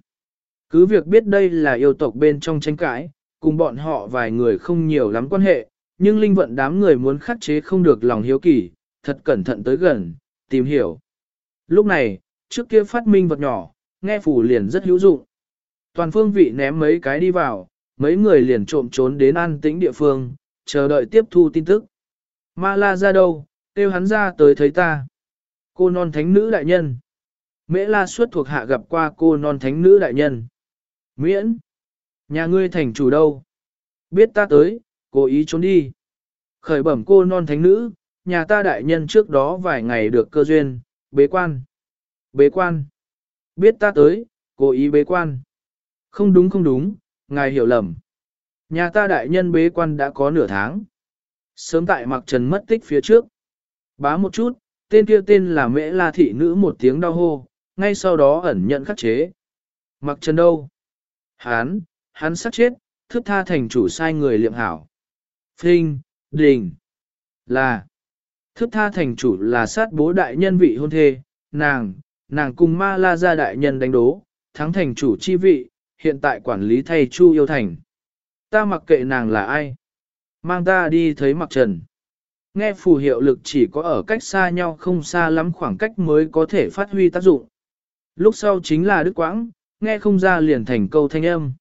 [SPEAKER 1] Cứ việc biết đây là yêu tộc bên trong tranh cãi, cùng bọn họ vài người không nhiều lắm quan hệ, nhưng linh vận đám người muốn khắc chế không được lòng hiếu kỳ, thật cẩn thận tới gần, tìm hiểu. Lúc này, trước kia phát minh vật nhỏ, nghe phủ liền rất hữu dụng. Toàn phương vị ném mấy cái đi vào, mấy người liền trộm trốn đến an tĩnh địa phương, chờ đợi tiếp thu tin tức. Ma la ra đâu, kêu hắn ra tới thấy ta. Cô non thánh nữ đại nhân. Mễ la suốt thuộc hạ gặp qua cô non thánh nữ đại nhân. Miễn. Nhà ngươi thành chủ đâu? Biết ta tới, cố ý trốn đi. Khởi bẩm cô non thánh nữ, nhà ta đại nhân trước đó vài ngày được cơ duyên, bế quan. Bế quan. Biết ta tới, cố ý bế quan. Không đúng không đúng, ngài hiểu lầm. Nhà ta đại nhân bế quan đã có nửa tháng. Sớm tại mặc trần mất tích phía trước. Bá một chút, tên kia tên là mễ la thị nữ một tiếng đau hô, ngay sau đó ẩn nhận khắc chế. Mặc trần đâu? Hán, hắn sát chết, thức tha thành chủ sai người liệm hảo. Phinh, đình, là, thức tha thành chủ là sát bố đại nhân vị hôn thê, nàng, nàng cùng ma la gia đại nhân đánh đố, thắng thành chủ chi vị, hiện tại quản lý thay chu yêu thành. Ta mặc kệ nàng là ai. Mang ta đi thấy mặc trần. Nghe phù hiệu lực chỉ có ở cách xa nhau không xa lắm khoảng cách mới có thể phát huy tác dụng. Lúc sau chính là đức quãng, nghe không ra liền thành câu thanh âm.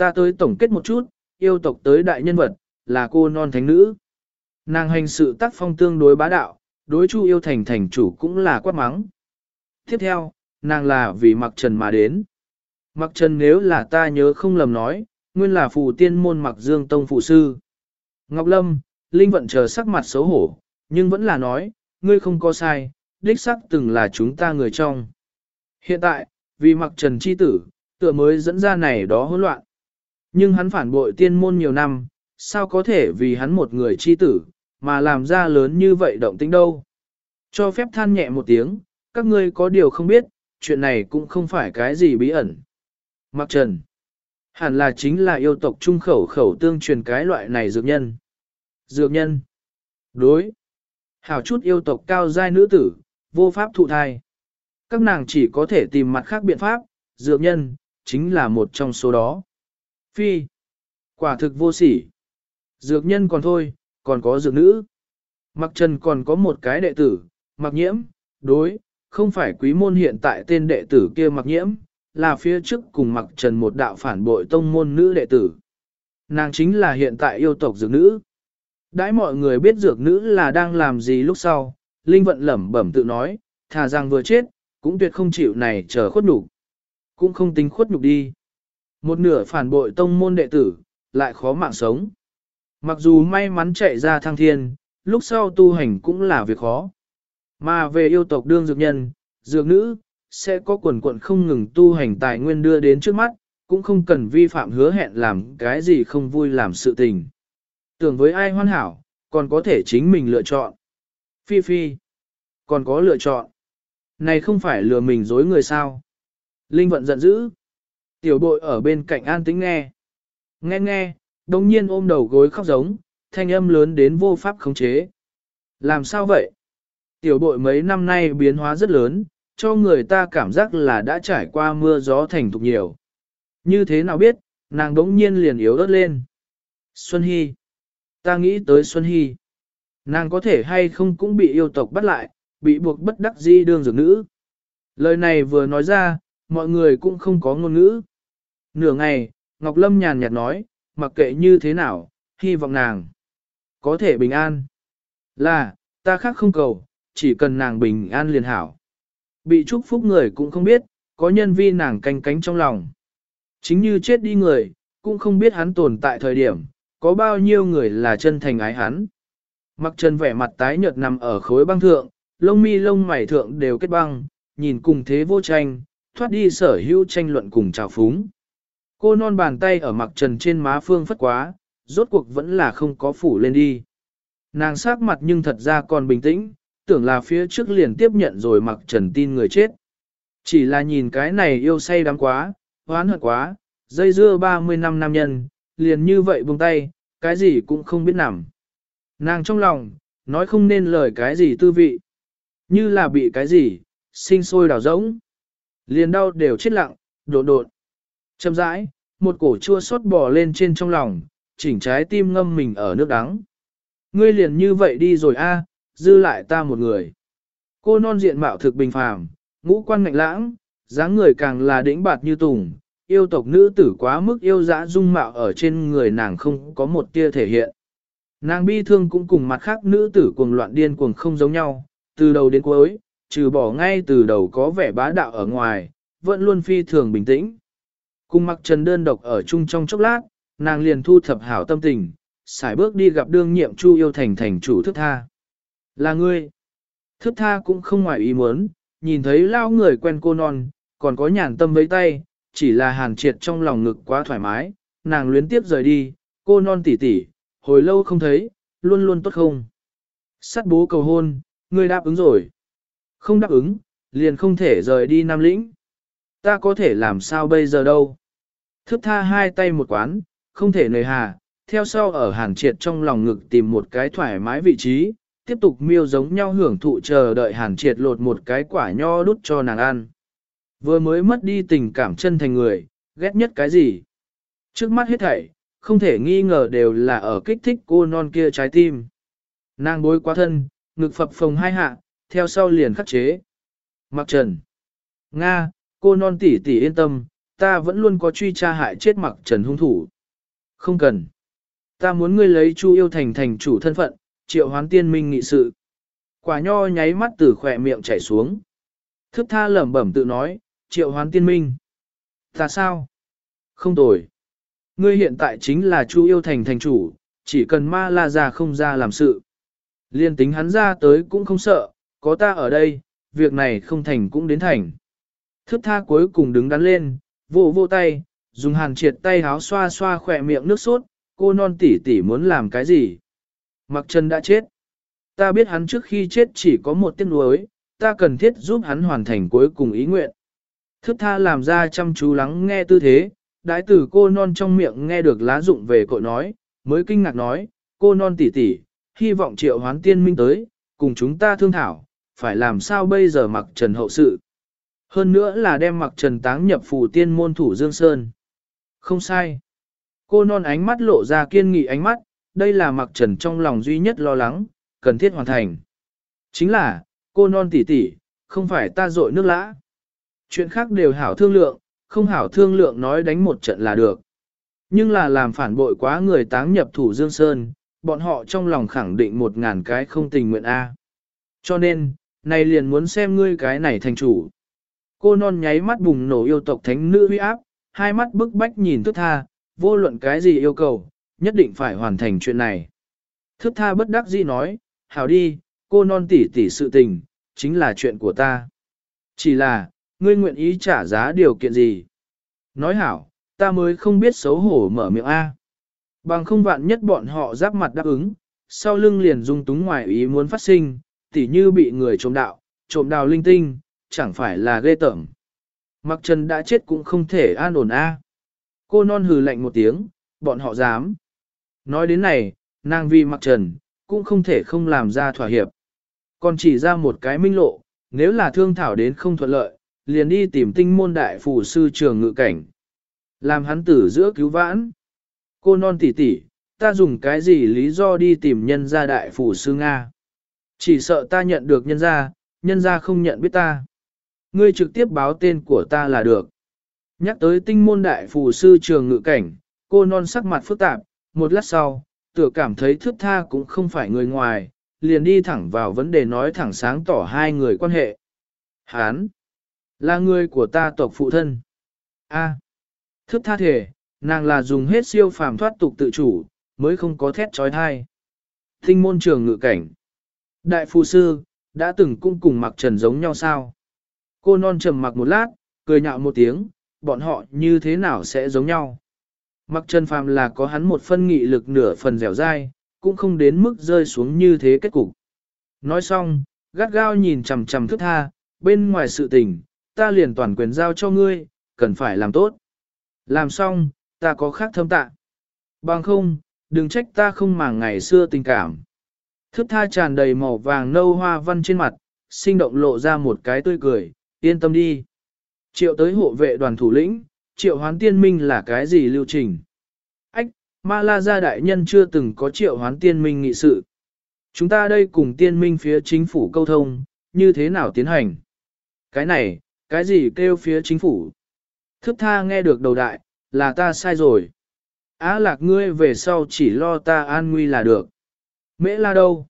[SPEAKER 1] Ta tới tổng kết một chút, yêu tộc tới đại nhân vật, là cô non thánh nữ. Nàng hành sự tác phong tương đối bá đạo, đối chu yêu thành thành chủ cũng là quát mắng. Tiếp theo, nàng là vì mặc trần mà đến. Mặc trần nếu là ta nhớ không lầm nói, nguyên là phù tiên môn mặc dương tông phụ sư. Ngọc Lâm, Linh vận chờ sắc mặt xấu hổ, nhưng vẫn là nói, ngươi không có sai, đích sắc từng là chúng ta người trong. Hiện tại, vì mặc trần chi tử, tựa mới dẫn ra này đó hỗn loạn. Nhưng hắn phản bội tiên môn nhiều năm, sao có thể vì hắn một người chi tử, mà làm ra lớn như vậy động tính đâu. Cho phép than nhẹ một tiếng, các ngươi có điều không biết, chuyện này cũng không phải cái gì bí ẩn. Mặc trần, hẳn là chính là yêu tộc trung khẩu khẩu tương truyền cái loại này dược nhân. Dược nhân, đối, hảo chút yêu tộc cao giai nữ tử, vô pháp thụ thai. Các nàng chỉ có thể tìm mặt khác biện pháp, dược nhân, chính là một trong số đó. Phi, quả thực vô sỉ. Dược nhân còn thôi, còn có dược nữ. Mặc trần còn có một cái đệ tử, mặc nhiễm, đối, không phải quý môn hiện tại tên đệ tử kia mặc nhiễm, là phía trước cùng mặc trần một đạo phản bội tông môn nữ đệ tử. Nàng chính là hiện tại yêu tộc dược nữ. Đãi mọi người biết dược nữ là đang làm gì lúc sau, Linh vận lẩm bẩm tự nói, thà rằng vừa chết, cũng tuyệt không chịu này chờ khuất nhục Cũng không tính khuất nhục đi. Một nửa phản bội tông môn đệ tử, lại khó mạng sống. Mặc dù may mắn chạy ra thăng thiên, lúc sau tu hành cũng là việc khó. Mà về yêu tộc đương dược nhân, dược nữ, sẽ có quần quận không ngừng tu hành tài nguyên đưa đến trước mắt, cũng không cần vi phạm hứa hẹn làm cái gì không vui làm sự tình. Tưởng với ai hoàn hảo, còn có thể chính mình lựa chọn. Phi phi, còn có lựa chọn. Này không phải lừa mình dối người sao. Linh vận giận dữ. Tiểu bội ở bên cạnh an tĩnh nghe. Nghe nghe, đồng nhiên ôm đầu gối khóc giống, thanh âm lớn đến vô pháp khống chế. Làm sao vậy? Tiểu bội mấy năm nay biến hóa rất lớn, cho người ta cảm giác là đã trải qua mưa gió thành thục nhiều. Như thế nào biết, nàng đống nhiên liền yếu ớt lên. Xuân Hy. Ta nghĩ tới Xuân Hy. Nàng có thể hay không cũng bị yêu tộc bắt lại, bị buộc bất đắc di đương dược nữ. Lời này vừa nói ra, mọi người cũng không có ngôn ngữ. Nửa ngày, Ngọc Lâm nhàn nhạt nói, mặc kệ như thế nào, hy vọng nàng có thể bình an. Là, ta khác không cầu, chỉ cần nàng bình an liền hảo. Bị chúc phúc người cũng không biết, có nhân vi nàng canh cánh trong lòng. Chính như chết đi người, cũng không biết hắn tồn tại thời điểm, có bao nhiêu người là chân thành ái hắn. Mặc chân vẻ mặt tái nhợt nằm ở khối băng thượng, lông mi lông mày thượng đều kết băng, nhìn cùng thế vô tranh, thoát đi sở hữu tranh luận cùng trào phúng. Cô non bàn tay ở mặc trần trên má phương phất quá, rốt cuộc vẫn là không có phủ lên đi. Nàng sắc mặt nhưng thật ra còn bình tĩnh, tưởng là phía trước liền tiếp nhận rồi mặc trần tin người chết. Chỉ là nhìn cái này yêu say đắm quá, hoán hận quá, dây dưa 30 năm nam nhân, liền như vậy buông tay, cái gì cũng không biết nằm. Nàng trong lòng, nói không nên lời cái gì tư vị. Như là bị cái gì, sinh sôi đào rỗng. Liền đau đều chết lặng, đột đột. Chậm rãi, một cổ chua xót bò lên trên trong lòng, chỉnh trái tim ngâm mình ở nước đắng. Ngươi liền như vậy đi rồi a, dư lại ta một người. Cô non diện mạo thực bình phàm, ngũ quan ngạnh lãng, dáng người càng là đĩnh bạt như tùng, yêu tộc nữ tử quá mức yêu dã dung mạo ở trên người nàng không có một tia thể hiện. Nàng bi thương cũng cùng mặt khác nữ tử cuồng loạn điên cuồng không giống nhau, từ đầu đến cuối, trừ bỏ ngay từ đầu có vẻ bá đạo ở ngoài, vẫn luôn phi thường bình tĩnh. Cùng mặc trần đơn độc ở chung trong chốc lát, nàng liền thu thập hảo tâm tình, xài bước đi gặp đương nhiệm Chu yêu thành thành chủ thức tha. Là ngươi. Thức tha cũng không ngoài ý muốn, nhìn thấy lao người quen cô non, còn có nhàn tâm với tay, chỉ là hàn triệt trong lòng ngực quá thoải mái, nàng luyến tiếp rời đi, cô non tỉ tỉ, hồi lâu không thấy, luôn luôn tốt không. Sắt bố cầu hôn, ngươi đáp ứng rồi. Không đáp ứng, liền không thể rời đi Nam Lĩnh. Ta có thể làm sao bây giờ đâu. Thức tha hai tay một quán, không thể nề hà, theo sau ở hàn triệt trong lòng ngực tìm một cái thoải mái vị trí, tiếp tục miêu giống nhau hưởng thụ chờ đợi hàn triệt lột một cái quả nho đút cho nàng ăn. Vừa mới mất đi tình cảm chân thành người, ghét nhất cái gì? Trước mắt hết thảy, không thể nghi ngờ đều là ở kích thích cô non kia trái tim. Nàng bối quá thân, ngực phập phồng hai hạ, theo sau liền khắc chế. Mặc trần. Nga, cô non tỷ tỷ yên tâm, ta vẫn luôn có truy tra hại chết mặc trần hung thủ. Không cần. Ta muốn ngươi lấy chu yêu thành thành chủ thân phận, triệu hoán tiên minh nghị sự. Quả nho nháy mắt từ khỏe miệng chảy xuống. Thức tha lẩm bẩm tự nói, triệu hoán tiên minh. Ta sao? Không tồi. Ngươi hiện tại chính là chu yêu thành thành chủ, chỉ cần ma la già không ra làm sự. Liên tính hắn ra tới cũng không sợ, có ta ở đây, việc này không thành cũng đến thành. Thức tha cuối cùng đứng đắn lên, vô vô tay, dùng hàn triệt tay háo xoa xoa khỏe miệng nước sốt, cô non tỷ tỷ muốn làm cái gì. Mặc chân đã chết. Ta biết hắn trước khi chết chỉ có một tiếng nuối, ta cần thiết giúp hắn hoàn thành cuối cùng ý nguyện. Thức tha làm ra chăm chú lắng nghe tư thế, đái tử cô non trong miệng nghe được lá dụng về cội nói, mới kinh ngạc nói, cô non tỷ tỷ, hy vọng triệu hoán tiên minh tới, cùng chúng ta thương thảo, phải làm sao bây giờ mặc trần hậu sự. Hơn nữa là đem mặc trần táng nhập phù tiên môn thủ Dương Sơn. Không sai. Cô non ánh mắt lộ ra kiên nghị ánh mắt, đây là mặc trần trong lòng duy nhất lo lắng, cần thiết hoàn thành. Chính là, cô non tỷ tỷ, không phải ta dội nước lã. Chuyện khác đều hảo thương lượng, không hảo thương lượng nói đánh một trận là được. Nhưng là làm phản bội quá người táng nhập thủ Dương Sơn, bọn họ trong lòng khẳng định một ngàn cái không tình nguyện A. Cho nên, này liền muốn xem ngươi cái này thành chủ. Cô non nháy mắt bùng nổ yêu tộc thánh nữ huy áp, hai mắt bức bách nhìn thức tha, vô luận cái gì yêu cầu, nhất định phải hoàn thành chuyện này. Thức tha bất đắc dĩ nói, hảo đi, cô non tỉ tỉ sự tình, chính là chuyện của ta. Chỉ là, ngươi nguyện ý trả giá điều kiện gì? Nói hảo, ta mới không biết xấu hổ mở miệng A. Bằng không vạn nhất bọn họ giáp mặt đáp ứng, sau lưng liền dung túng ngoài ý muốn phát sinh, tỉ như bị người trộm đạo, trộm đào linh tinh, chẳng phải là ghê tởm. Mặc trần đã chết cũng không thể an ổn A. Cô non hừ lạnh một tiếng, bọn họ dám. Nói đến này, nàng vì mặc trần, cũng không thể không làm ra thỏa hiệp. Còn chỉ ra một cái minh lộ, nếu là thương thảo đến không thuận lợi, liền đi tìm tinh môn đại phù sư trường ngự cảnh. Làm hắn tử giữa cứu vãn. Cô non tỉ tỉ, ta dùng cái gì lý do đi tìm nhân gia đại phù sư Nga? Chỉ sợ ta nhận được nhân gia, nhân gia không nhận biết ta. Ngươi trực tiếp báo tên của ta là được. Nhắc tới tinh môn đại phù sư trường ngự cảnh, cô non sắc mặt phức tạp, một lát sau, tựa cảm thấy thước tha cũng không phải người ngoài, liền đi thẳng vào vấn đề nói thẳng sáng tỏ hai người quan hệ. Hán, là người của ta tộc phụ thân. A, à, thước tha thể, nàng là dùng hết siêu phàm thoát tục tự chủ, mới không có thét trói thai. Tinh môn trường ngự cảnh. Đại phù sư, đã từng cung cùng mặc trần giống nhau sao? Cô non trầm mặc một lát, cười nhạo một tiếng, bọn họ như thế nào sẽ giống nhau? Mặc trần phàm là có hắn một phân nghị lực nửa phần dẻo dai, cũng không đến mức rơi xuống như thế kết cục. Nói xong, gắt gao nhìn chằm chằm thức tha, bên ngoài sự tình, ta liền toàn quyền giao cho ngươi, cần phải làm tốt. Làm xong, ta có khác thâm tạ. Bằng không, đừng trách ta không màng ngày xưa tình cảm. Thức tha tràn đầy màu vàng nâu hoa văn trên mặt, sinh động lộ ra một cái tươi cười, yên tâm đi. Triệu tới hộ vệ đoàn thủ lĩnh, triệu hoán tiên minh là cái gì lưu trình? Ách, ma la gia đại nhân chưa từng có triệu hoán tiên minh nghị sự. Chúng ta đây cùng tiên minh phía chính phủ câu thông, như thế nào tiến hành? Cái này, cái gì kêu phía chính phủ? Thức tha nghe được đầu đại, là ta sai rồi. Á lạc ngươi về sau chỉ lo ta an nguy là được. Mễ la đâu?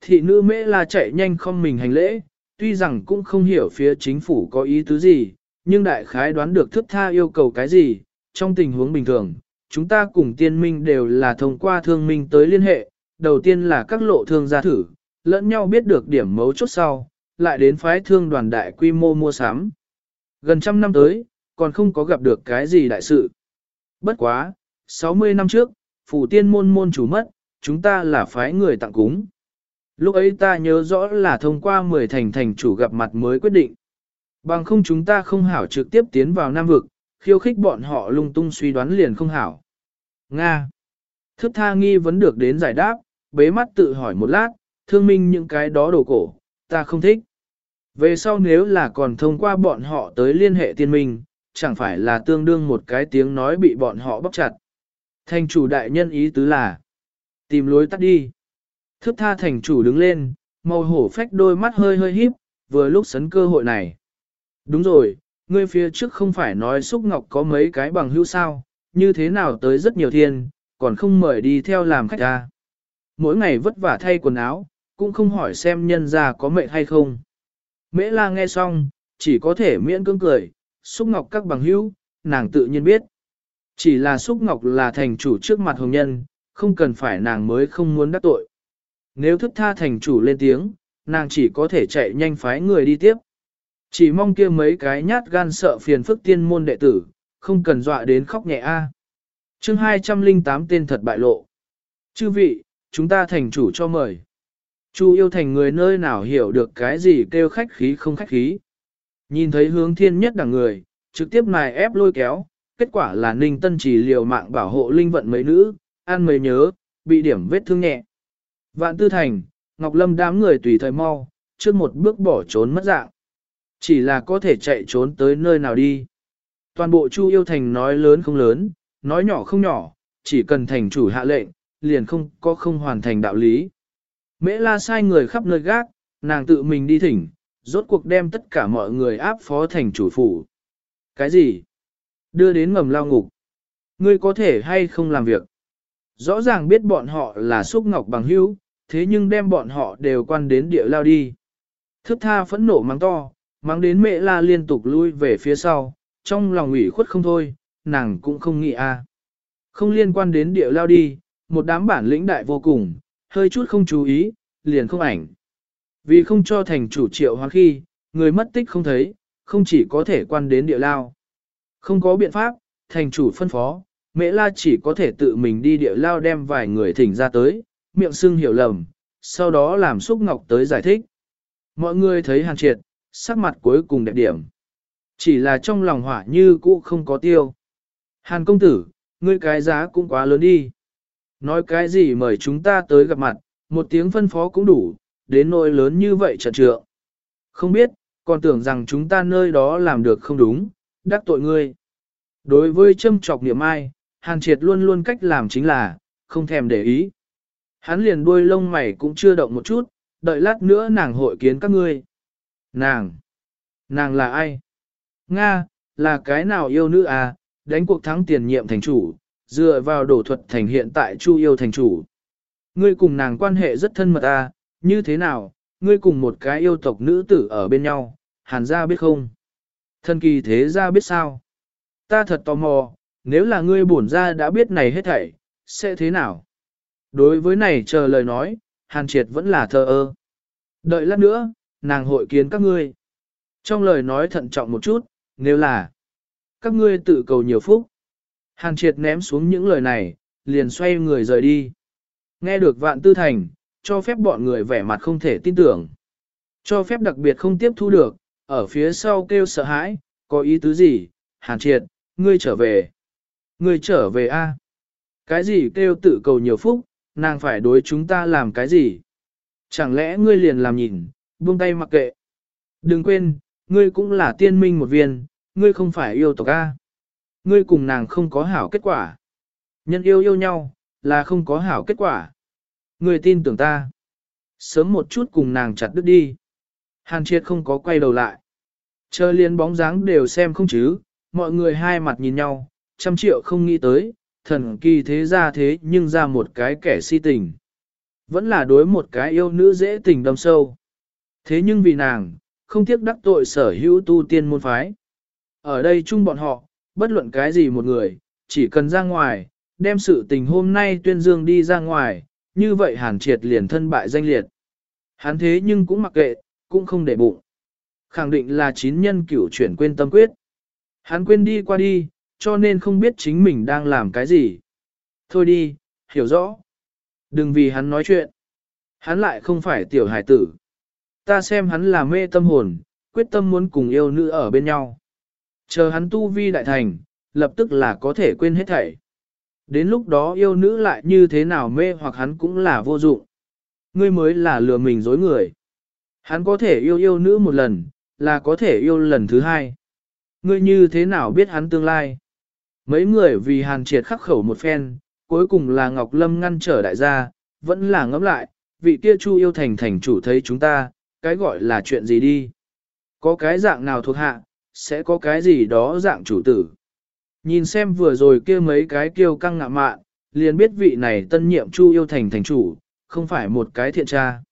[SPEAKER 1] Thị nữ mễ la chạy nhanh không mình hành lễ, tuy rằng cũng không hiểu phía chính phủ có ý tứ gì, nhưng đại khái đoán được thức tha yêu cầu cái gì, trong tình huống bình thường, chúng ta cùng tiên minh đều là thông qua thương minh tới liên hệ, đầu tiên là các lộ thương gia thử, lẫn nhau biết được điểm mấu chốt sau, lại đến phái thương đoàn đại quy mô mua sắm. Gần trăm năm tới, còn không có gặp được cái gì đại sự. Bất quá, 60 năm trước, phủ tiên môn môn chủ mất, chúng ta là phái người tặng cúng. Lúc ấy ta nhớ rõ là thông qua 10 thành thành chủ gặp mặt mới quyết định. Bằng không chúng ta không hảo trực tiếp tiến vào Nam Vực, khiêu khích bọn họ lung tung suy đoán liền không hảo. Nga. Thức tha nghi vẫn được đến giải đáp, bế mắt tự hỏi một lát, thương minh những cái đó đồ cổ, ta không thích. Về sau nếu là còn thông qua bọn họ tới liên hệ tiên minh, chẳng phải là tương đương một cái tiếng nói bị bọn họ bóc chặt. Thành chủ đại nhân ý tứ là, tìm lối tắt đi. Thức tha thành chủ đứng lên, màu hổ phách đôi mắt hơi hơi híp, vừa lúc sấn cơ hội này. Đúng rồi, ngươi phía trước không phải nói xúc ngọc có mấy cái bằng hữu sao, như thế nào tới rất nhiều thiên, còn không mời đi theo làm khách ta. Mỗi ngày vất vả thay quần áo, cũng không hỏi xem nhân ra có mệt hay không. Mễ la nghe xong, chỉ có thể miễn cưỡng cười, xúc ngọc các bằng hữu, nàng tự nhiên biết. Chỉ là xúc ngọc là thành chủ trước mặt hồng nhân, không cần phải nàng mới không muốn đắc tội. Nếu thức tha thành chủ lên tiếng, nàng chỉ có thể chạy nhanh phái người đi tiếp. Chỉ mong kia mấy cái nhát gan sợ phiền phức tiên môn đệ tử, không cần dọa đến khóc nhẹ a. À. Chương 208 tên thật bại lộ. Chư vị, chúng ta thành chủ cho mời. Chu yêu thành người nơi nào hiểu được cái gì kêu khách khí không khách khí. Nhìn thấy hướng thiên nhất đẳng người, trực tiếp mài ép lôi kéo, kết quả là ninh tân chỉ liều mạng bảo hộ linh vận mấy nữ, ăn mấy nhớ, bị điểm vết thương nhẹ. Vạn tư thành, Ngọc Lâm đám người tùy thời mau, trước một bước bỏ trốn mất dạng. Chỉ là có thể chạy trốn tới nơi nào đi. Toàn bộ Chu Yêu Thành nói lớn không lớn, nói nhỏ không nhỏ, chỉ cần thành chủ hạ lệnh, liền không có không hoàn thành đạo lý. Mễ la sai người khắp nơi gác, nàng tự mình đi thỉnh, rốt cuộc đem tất cả mọi người áp phó thành chủ phủ. Cái gì? Đưa đến ngầm lao ngục. Ngươi có thể hay không làm việc? Rõ ràng biết bọn họ là xúc ngọc bằng hữu, thế nhưng đem bọn họ đều quan đến địa lao đi. Thức tha phẫn nộ mắng to, mắng đến mẹ la liên tục lui về phía sau, trong lòng ủy khuất không thôi, nàng cũng không nghĩ a. Không liên quan đến địa lao đi, một đám bản lĩnh đại vô cùng, hơi chút không chú ý, liền không ảnh. Vì không cho thành chủ triệu hóa khi, người mất tích không thấy, không chỉ có thể quan đến địa lao. Không có biện pháp, thành chủ phân phó, mẹ la chỉ có thể tự mình đi địa lao đem vài người thỉnh ra tới, miệng sưng hiểu lầm, sau đó làm xúc ngọc tới giải thích. Mọi người thấy hàn triệt, sắc mặt cuối cùng đẹp điểm. Chỉ là trong lòng hỏa như cũ không có tiêu. Hàn công tử, ngươi cái giá cũng quá lớn đi. Nói cái gì mời chúng ta tới gặp mặt, một tiếng phân phó cũng đủ, đến nỗi lớn như vậy trận trượng. Không biết, còn tưởng rằng chúng ta nơi đó làm được không đúng, đắc tội ngươi. Đối với châm trọc niệm ai, Hàn Triệt luôn luôn cách làm chính là, không thèm để ý. Hắn liền đuôi lông mày cũng chưa động một chút, đợi lát nữa nàng hội kiến các ngươi. Nàng! Nàng là ai? Nga, là cái nào yêu nữ à, đánh cuộc thắng tiền nhiệm thành chủ, dựa vào đổ thuật thành hiện tại chu yêu thành chủ. Ngươi cùng nàng quan hệ rất thân mật à, như thế nào, ngươi cùng một cái yêu tộc nữ tử ở bên nhau, hàn gia biết không? Thân kỳ thế gia biết sao? Ta thật tò mò, nếu là ngươi bổn gia đã biết này hết thảy, sẽ thế nào? Đối với này chờ lời nói, hàn triệt vẫn là thờ ơ. Đợi lát nữa, nàng hội kiến các ngươi. Trong lời nói thận trọng một chút, nếu là các ngươi tự cầu nhiều phúc. Hàn triệt ném xuống những lời này, liền xoay người rời đi. Nghe được vạn tư thành, cho phép bọn người vẻ mặt không thể tin tưởng. Cho phép đặc biệt không tiếp thu được, ở phía sau kêu sợ hãi, có ý tứ gì, hàn triệt, ngươi trở về. Ngươi trở về a? Cái gì kêu tự cầu nhiều phúc, nàng phải đối chúng ta làm cái gì? Chẳng lẽ ngươi liền làm nhìn, buông tay mặc kệ. Đừng quên, ngươi cũng là tiên minh một viên, ngươi không phải yêu tộc A. Ngươi cùng nàng không có hảo kết quả. Nhân yêu yêu nhau, là không có hảo kết quả. Ngươi tin tưởng ta. Sớm một chút cùng nàng chặt đứt đi. Hàn triệt không có quay đầu lại. Chờ liên bóng dáng đều xem không chứ, mọi người hai mặt nhìn nhau, trăm triệu không nghĩ tới, thần kỳ thế ra thế nhưng ra một cái kẻ si tình. Vẫn là đối một cái yêu nữ dễ tình đâm sâu. Thế nhưng vì nàng, không tiếc đắc tội sở hữu tu tiên môn phái. Ở đây chung bọn họ, bất luận cái gì một người, chỉ cần ra ngoài, đem sự tình hôm nay tuyên dương đi ra ngoài, như vậy hàn triệt liền thân bại danh liệt. Hắn thế nhưng cũng mặc kệ, cũng không để bụng. Khẳng định là chín nhân cửu chuyển quên tâm quyết. Hắn quên đi qua đi, cho nên không biết chính mình đang làm cái gì. Thôi đi, hiểu rõ. Đừng vì hắn nói chuyện. Hắn lại không phải tiểu hải tử. Ta xem hắn là mê tâm hồn, quyết tâm muốn cùng yêu nữ ở bên nhau. Chờ hắn tu vi đại thành, lập tức là có thể quên hết thảy. Đến lúc đó yêu nữ lại như thế nào mê hoặc hắn cũng là vô dụng. Ngươi mới là lừa mình dối người. Hắn có thể yêu yêu nữ một lần, là có thể yêu lần thứ hai. Ngươi như thế nào biết hắn tương lai? Mấy người vì hàn triệt khắc khẩu một phen, cuối cùng là Ngọc Lâm ngăn trở đại gia, vẫn là ngẫm lại, vị kia chu yêu thành thành chủ thấy chúng ta, cái gọi là chuyện gì đi. Có cái dạng nào thuộc hạ, sẽ có cái gì đó dạng chủ tử. Nhìn xem vừa rồi kia mấy cái kiêu căng ngạ mạn, liền biết vị này tân nhiệm chu yêu thành thành chủ, không phải một cái thiện tra.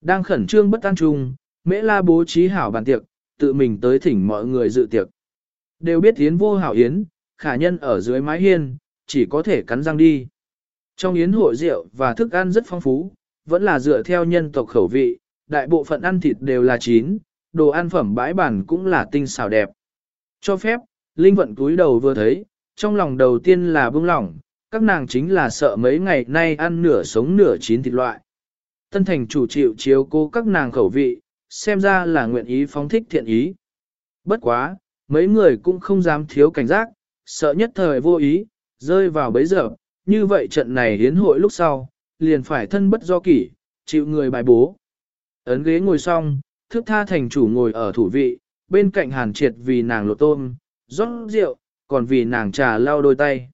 [SPEAKER 1] Đang khẩn trương bất an chung, mễ la bố trí hảo bàn tiệc, tự mình tới thỉnh mọi người dự tiệc. Đều biết yến vô hảo yến, khả nhân ở dưới mái hiên, chỉ có thể cắn răng đi. Trong yến hội rượu và thức ăn rất phong phú, vẫn là dựa theo nhân tộc khẩu vị, đại bộ phận ăn thịt đều là chín, đồ ăn phẩm bãi bản cũng là tinh xảo đẹp. Cho phép, Linh vận túi đầu vừa thấy, trong lòng đầu tiên là bưng lỏng, các nàng chính là sợ mấy ngày nay ăn nửa sống nửa chín thịt loại. Tân thành chủ chịu chiếu cố các nàng khẩu vị, xem ra là nguyện ý phóng thích thiện ý. Bất quá, mấy người cũng không dám thiếu cảnh giác, sợ nhất thời vô ý, rơi vào bấy giờ, như vậy trận này hiến hội lúc sau, liền phải thân bất do kỷ, chịu người bài bố. Ấn ghế ngồi xong, thước tha thành chủ ngồi ở thủ vị, bên cạnh hàn triệt vì nàng lộ tôm, rót rượu, còn vì nàng trà lau đôi tay.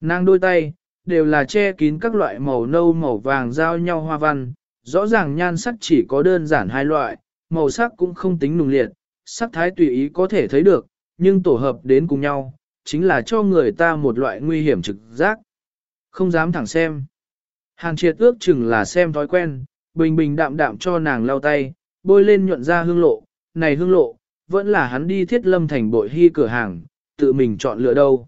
[SPEAKER 1] Nàng đôi tay, đều là che kín các loại màu nâu màu vàng giao nhau hoa văn, rõ ràng nhan sắc chỉ có đơn giản hai loại, màu sắc cũng không tính nùng liệt, sắc thái tùy ý có thể thấy được, nhưng tổ hợp đến cùng nhau, chính là cho người ta một loại nguy hiểm trực giác. Không dám thẳng xem. Hàn triệt ước chừng là xem thói quen, bình bình đạm đạm cho nàng lau tay, bôi lên nhuận ra hương lộ, này hương lộ, vẫn là hắn đi thiết lâm thành bội hy cửa hàng, tự mình chọn lựa đâu.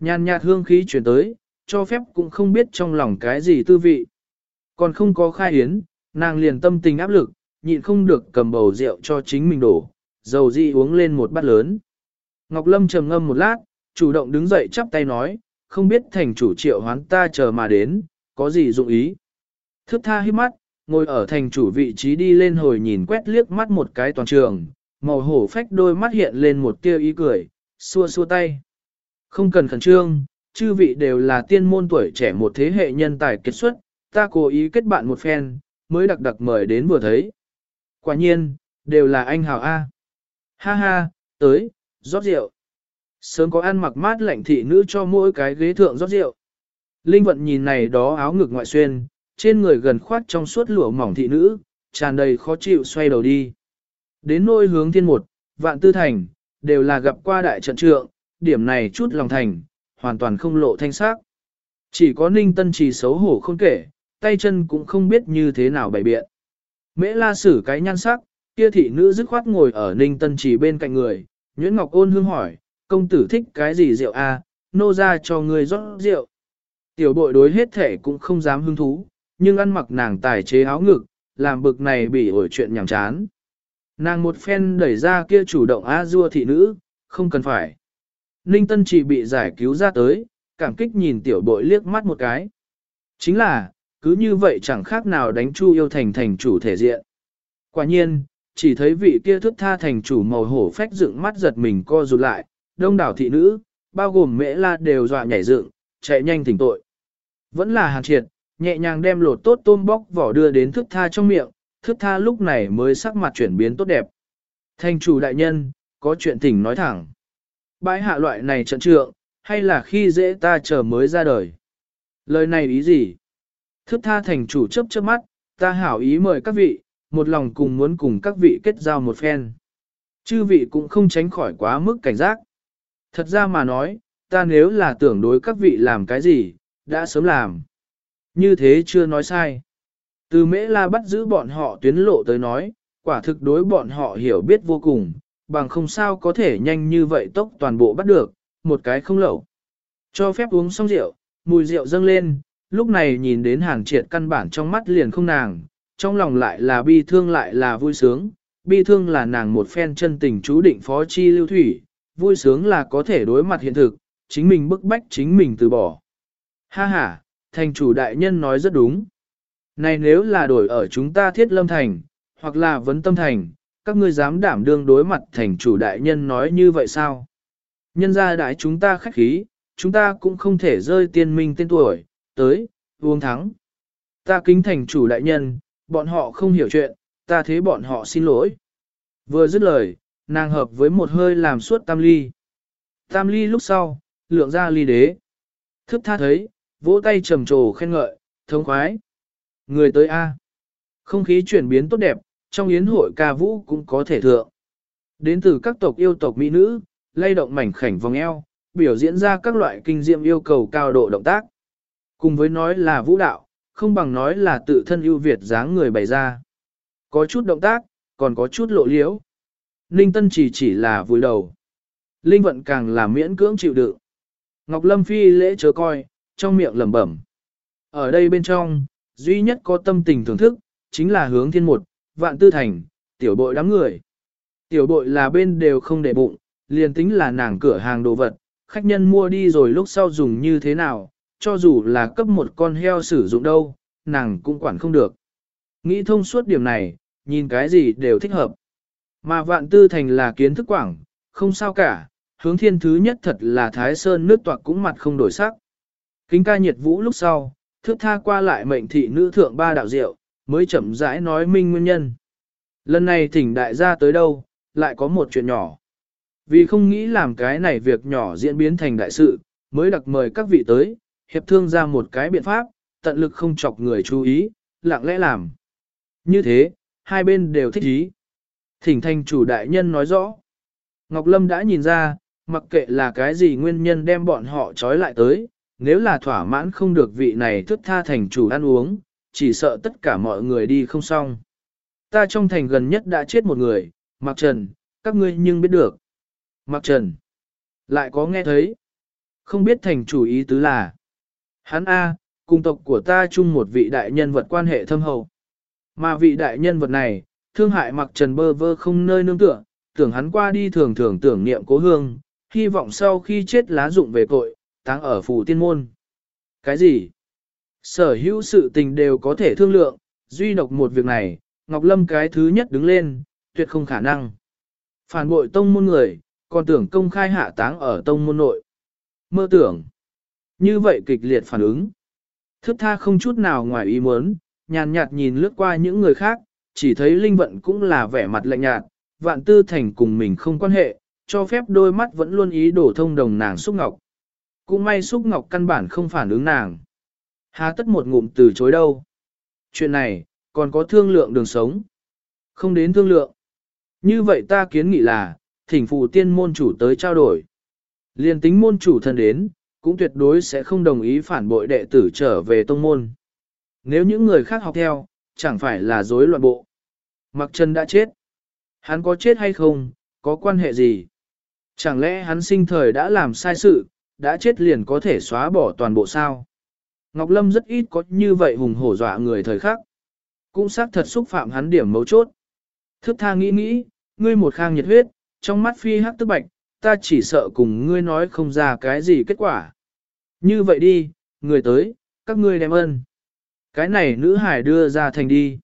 [SPEAKER 1] Nhàn nhạt hương khí chuyển tới, cho phép cũng không biết trong lòng cái gì tư vị. Còn không có khai hiến, nàng liền tâm tình áp lực, nhịn không được cầm bầu rượu cho chính mình đổ, dầu di uống lên một bát lớn. Ngọc Lâm trầm ngâm một lát, chủ động đứng dậy chắp tay nói, không biết thành chủ triệu hoán ta chờ mà đến, có gì dụng ý. Thức tha hít mắt, ngồi ở thành chủ vị trí đi lên hồi nhìn quét liếc mắt một cái toàn trường, màu hổ phách đôi mắt hiện lên một tia ý cười, xua xua tay. Không cần khẩn trương, chư vị đều là tiên môn tuổi trẻ một thế hệ nhân tài kết xuất, ta cố ý kết bạn một phen, mới đặc đặc mời đến vừa thấy. Quả nhiên, đều là anh hào A. Ha ha, tới, rót rượu. Sớm có ăn mặc mát lạnh thị nữ cho mỗi cái ghế thượng rót rượu. Linh vận nhìn này đó áo ngực ngoại xuyên, trên người gần khoát trong suốt lụa mỏng thị nữ, tràn đầy khó chịu xoay đầu đi. Đến nôi hướng thiên một, vạn tư thành, đều là gặp qua đại trận trượng, điểm này chút lòng thành, hoàn toàn không lộ thanh sắc. Chỉ có ninh tân trì xấu hổ không kể, tay chân cũng không biết như thế nào bày biện. Mễ la sử cái nhan sắc, kia thị nữ dứt khoát ngồi ở ninh tân trì bên cạnh người, Nguyễn Ngọc ôn hương hỏi, công tử thích cái gì rượu a? À? nô ra cho người rót rượu. Tiểu bội đối hết thể cũng không dám hứng thú, nhưng ăn mặc nàng tài chế áo ngực, làm bực này bị ổi chuyện nhảm chán. Nàng một phen đẩy ra kia chủ động a dua thị nữ, không cần phải. Ninh Tân chỉ bị giải cứu ra tới, cảm kích nhìn tiểu bội liếc mắt một cái. Chính là, cứ như vậy chẳng khác nào đánh chu yêu thành thành chủ thể diện. Quả nhiên, chỉ thấy vị kia thức tha thành chủ màu hổ phách dựng mắt giật mình co rụt lại, đông đảo thị nữ, bao gồm mễ la đều dọa nhảy dựng, chạy nhanh tỉnh tội. Vẫn là hàng triệt, nhẹ nhàng đem lột tốt tôm bóc vỏ đưa đến thức tha trong miệng, thức tha lúc này mới sắc mặt chuyển biến tốt đẹp. Thanh chủ đại nhân, có chuyện thỉnh nói thẳng. bãi hạ loại này trận trượng, hay là khi dễ ta chờ mới ra đời. Lời này ý gì? Thức tha thành chủ chấp chớp mắt, ta hảo ý mời các vị, một lòng cùng muốn cùng các vị kết giao một phen. Chư vị cũng không tránh khỏi quá mức cảnh giác. Thật ra mà nói, ta nếu là tưởng đối các vị làm cái gì, đã sớm làm. Như thế chưa nói sai. Từ mễ la bắt giữ bọn họ tuyến lộ tới nói, quả thực đối bọn họ hiểu biết vô cùng, bằng không sao có thể nhanh như vậy tốc toàn bộ bắt được, một cái không lẩu. Cho phép uống xong rượu, mùi rượu dâng lên, lúc này nhìn đến hàng triệt căn bản trong mắt liền không nàng, trong lòng lại là bi thương lại là vui sướng, bi thương là nàng một phen chân tình chú định phó chi lưu thủy, vui sướng là có thể đối mặt hiện thực, chính mình bức bách chính mình từ bỏ. Ha ha, thành chủ đại nhân nói rất đúng. Này nếu là đổi ở chúng ta thiết lâm thành, hoặc là vấn tâm thành, các ngươi dám đảm đương đối mặt thành chủ đại nhân nói như vậy sao? Nhân ra đại chúng ta khách khí, chúng ta cũng không thể rơi tiên minh tên tuổi, tới, uống thắng. Ta kính thành chủ đại nhân, bọn họ không hiểu chuyện, ta thế bọn họ xin lỗi. Vừa dứt lời, nàng hợp với một hơi làm suốt tam ly. Tam ly lúc sau, lượng ra ly đế. Thức tha thấy, vỗ tay trầm trồ khen ngợi, thống khoái. Người tới A. Không khí chuyển biến tốt đẹp, trong yến hội ca vũ cũng có thể thượng. Đến từ các tộc yêu tộc mỹ nữ, lay động mảnh khảnh vòng eo, biểu diễn ra các loại kinh diệm yêu cầu cao độ động tác. Cùng với nói là vũ đạo, không bằng nói là tự thân ưu việt dáng người bày ra. Có chút động tác, còn có chút lộ liễu. Ninh Tân chỉ chỉ là vùi đầu. Linh vận càng là miễn cưỡng chịu đựng. Ngọc Lâm Phi lễ chớ coi, trong miệng lẩm bẩm. Ở đây bên trong, duy nhất có tâm tình thưởng thức, chính là hướng thiên một, vạn tư thành, tiểu bội đám người. Tiểu bội là bên đều không để bụng, liền tính là nàng cửa hàng đồ vật, khách nhân mua đi rồi lúc sau dùng như thế nào, cho dù là cấp một con heo sử dụng đâu, nàng cũng quản không được. Nghĩ thông suốt điểm này, nhìn cái gì đều thích hợp. Mà vạn tư thành là kiến thức quảng, không sao cả, hướng thiên thứ nhất thật là thái sơn nước toạc cũng mặt không đổi sắc. Kính ca nhiệt vũ lúc sau, thước tha qua lại mệnh thị nữ thượng ba đạo diệu, mới chậm rãi nói minh nguyên nhân. Lần này thỉnh đại gia tới đâu, lại có một chuyện nhỏ. Vì không nghĩ làm cái này việc nhỏ diễn biến thành đại sự, mới đặc mời các vị tới, hiệp thương ra một cái biện pháp, tận lực không chọc người chú ý, lặng lẽ làm. Như thế, hai bên đều thích ý. Thỉnh thành chủ đại nhân nói rõ. Ngọc Lâm đã nhìn ra, mặc kệ là cái gì nguyên nhân đem bọn họ trói lại tới, nếu là thỏa mãn không được vị này thức tha thành chủ ăn uống, chỉ sợ tất cả mọi người đi không xong. Ta trong thành gần nhất đã chết một người, Mạc Trần, các ngươi nhưng biết được. Mạc Trần, lại có nghe thấy. Không biết thành chủ ý tứ là. Hắn A, cùng tộc của ta chung một vị đại nhân vật quan hệ thâm hậu. Mà vị đại nhân vật này, thương hại mặc Trần bơ vơ không nơi nương tựa, tưởng hắn qua đi thường thường tưởng niệm cố hương, hy vọng sau khi chết lá dụng về cội, táng ở phủ tiên môn. Cái gì? Sở hữu sự tình đều có thể thương lượng, duy độc một việc này, Ngọc Lâm cái thứ nhất đứng lên, tuyệt không khả năng. Phản bội tông môn người, còn tưởng công khai hạ táng ở tông môn nội. Mơ tưởng. Như vậy kịch liệt phản ứng. Thức tha không chút nào ngoài ý muốn, nhàn nhạt nhìn lướt qua những người khác, chỉ thấy Linh Vận cũng là vẻ mặt lạnh nhạt, vạn tư thành cùng mình không quan hệ, cho phép đôi mắt vẫn luôn ý đổ thông đồng nàng xúc ngọc. Cũng may xúc ngọc căn bản không phản ứng nàng. Há tất một ngụm từ chối đâu. Chuyện này, còn có thương lượng đường sống. Không đến thương lượng. Như vậy ta kiến nghị là, thỉnh phụ tiên môn chủ tới trao đổi. Liên tính môn chủ thân đến, cũng tuyệt đối sẽ không đồng ý phản bội đệ tử trở về tông môn. Nếu những người khác học theo, chẳng phải là rối loạn bộ. Mặc Trần đã chết. Hắn có chết hay không, có quan hệ gì? Chẳng lẽ hắn sinh thời đã làm sai sự, đã chết liền có thể xóa bỏ toàn bộ sao? Ngọc Lâm rất ít có như vậy hùng hổ dọa người thời khắc. Cũng xác thật xúc phạm hắn điểm mấu chốt. Thức tha nghĩ nghĩ, ngươi một khang nhiệt huyết, trong mắt phi hắc tức bạch, ta chỉ sợ cùng ngươi nói không ra cái gì kết quả. Như vậy đi, người tới, các ngươi đem ơn. Cái này nữ hải đưa ra thành đi.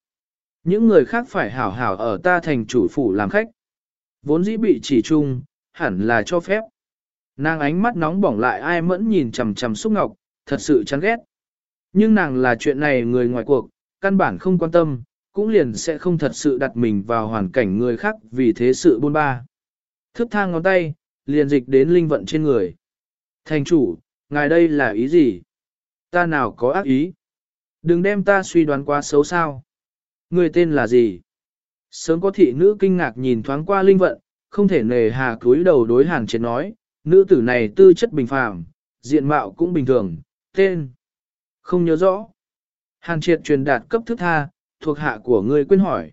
[SPEAKER 1] Những người khác phải hảo hảo ở ta thành chủ phủ làm khách. Vốn dĩ bị chỉ chung, hẳn là cho phép. Nàng ánh mắt nóng bỏng lại ai mẫn nhìn chằm chằm xúc ngọc, thật sự chán ghét. Nhưng nàng là chuyện này người ngoài cuộc, căn bản không quan tâm, cũng liền sẽ không thật sự đặt mình vào hoàn cảnh người khác vì thế sự buôn ba. Thức thang ngón tay, liền dịch đến linh vận trên người. Thành chủ, ngài đây là ý gì? Ta nào có ác ý? Đừng đem ta suy đoán quá xấu sao. Người tên là gì? Sớm có thị nữ kinh ngạc nhìn thoáng qua linh vận, không thể nề hà cúi đầu đối hàn triệt nói, nữ tử này tư chất bình phàm, diện mạo cũng bình thường, tên. Không nhớ rõ. Hàn triệt truyền đạt cấp thức tha, thuộc hạ của người quên hỏi.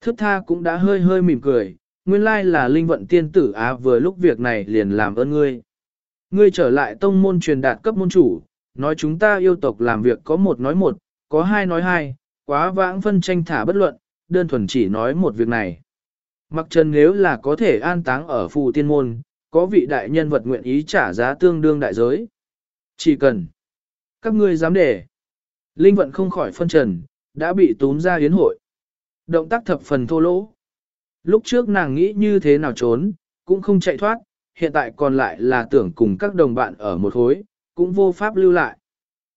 [SPEAKER 1] Thức tha cũng đã hơi hơi mỉm cười, nguyên lai là linh vận tiên tử á vừa lúc việc này liền làm ơn ngươi. Ngươi trở lại tông môn truyền đạt cấp môn chủ, nói chúng ta yêu tộc làm việc có một nói một, có hai nói hai, quá vãng phân tranh thả bất luận, đơn thuần chỉ nói một việc này. Mặc trần nếu là có thể an táng ở phù tiên môn, có vị đại nhân vật nguyện ý trả giá tương đương đại giới. Chỉ cần các ngươi dám để. Linh vận không khỏi phân trần, đã bị túm ra yến hội. Động tác thập phần thô lỗ. Lúc trước nàng nghĩ như thế nào trốn, cũng không chạy thoát, hiện tại còn lại là tưởng cùng các đồng bạn ở một khối, cũng vô pháp lưu lại.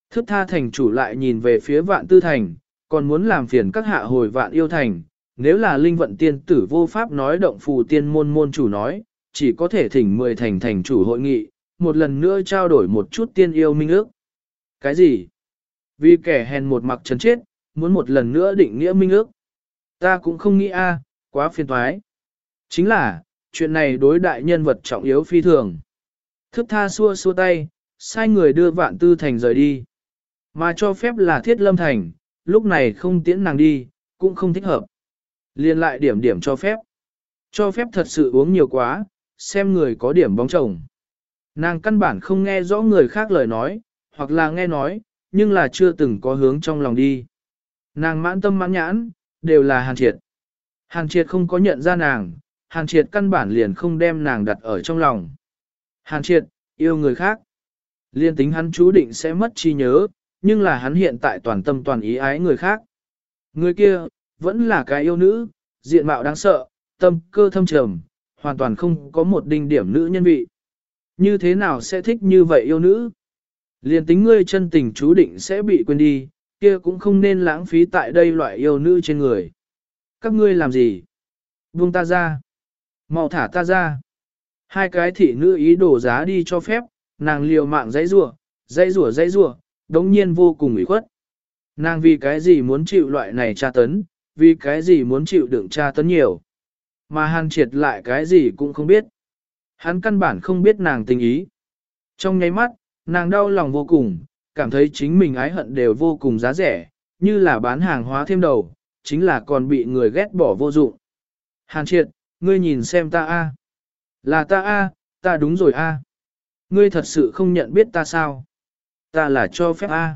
[SPEAKER 1] Thức tha thành chủ lại nhìn về phía vạn tư thành, còn muốn làm phiền các hạ hồi vạn yêu thành. Nếu là linh vận tiên tử vô pháp nói động phù tiên môn môn chủ nói, chỉ có thể thỉnh mười thành thành chủ hội nghị, một lần nữa trao đổi một chút tiên yêu minh ước. Cái gì? Vì kẻ hèn một mặc chấn chết, muốn một lần nữa định nghĩa minh ước. Ta cũng không nghĩ a, quá phiền toái. Chính là, chuyện này đối đại nhân vật trọng yếu phi thường. Thức tha xua xua tay, sai người đưa vạn tư thành rời đi. Mà cho phép là thiết lâm thành, lúc này không tiễn nàng đi, cũng không thích hợp. Liên lại điểm điểm cho phép. Cho phép thật sự uống nhiều quá, xem người có điểm bóng chồng. Nàng căn bản không nghe rõ người khác lời nói, hoặc là nghe nói, nhưng là chưa từng có hướng trong lòng đi. Nàng mãn tâm mãn nhãn, đều là hàn triệt. Hàn triệt không có nhận ra nàng, hàn triệt căn bản liền không đem nàng đặt ở trong lòng. Hàn triệt, yêu người khác. Liên tính hắn chú định sẽ mất trí nhớ, nhưng là hắn hiện tại toàn tâm toàn ý ái người khác. Người kia, vẫn là cái yêu nữ, diện mạo đáng sợ, tâm cơ thâm trầm, hoàn toàn không có một đinh điểm nữ nhân vị. Như thế nào sẽ thích như vậy yêu nữ? liền tính ngươi chân tình chú định sẽ bị quên đi, kia cũng không nên lãng phí tại đây loại yêu nữ trên người. Các ngươi làm gì? Buông ta ra. mau thả ta ra. Hai cái thị nữ ý đổ giá đi cho phép, nàng liều mạng dãy rủa, dãy rủa dãy rủa, đống nhiên vô cùng ủy khuất. Nàng vì cái gì muốn chịu loại này tra tấn, vì cái gì muốn chịu đựng tra tấn nhiều. Mà hàn triệt lại cái gì cũng không biết. Hắn căn bản không biết nàng tình ý. Trong nháy mắt, nàng đau lòng vô cùng, cảm thấy chính mình ái hận đều vô cùng giá rẻ, như là bán hàng hóa thêm đầu, chính là còn bị người ghét bỏ vô dụng. Hàn triệt, ngươi nhìn xem ta a, Là ta a, ta đúng rồi a. Ngươi thật sự không nhận biết ta sao? Ta là cho phép a.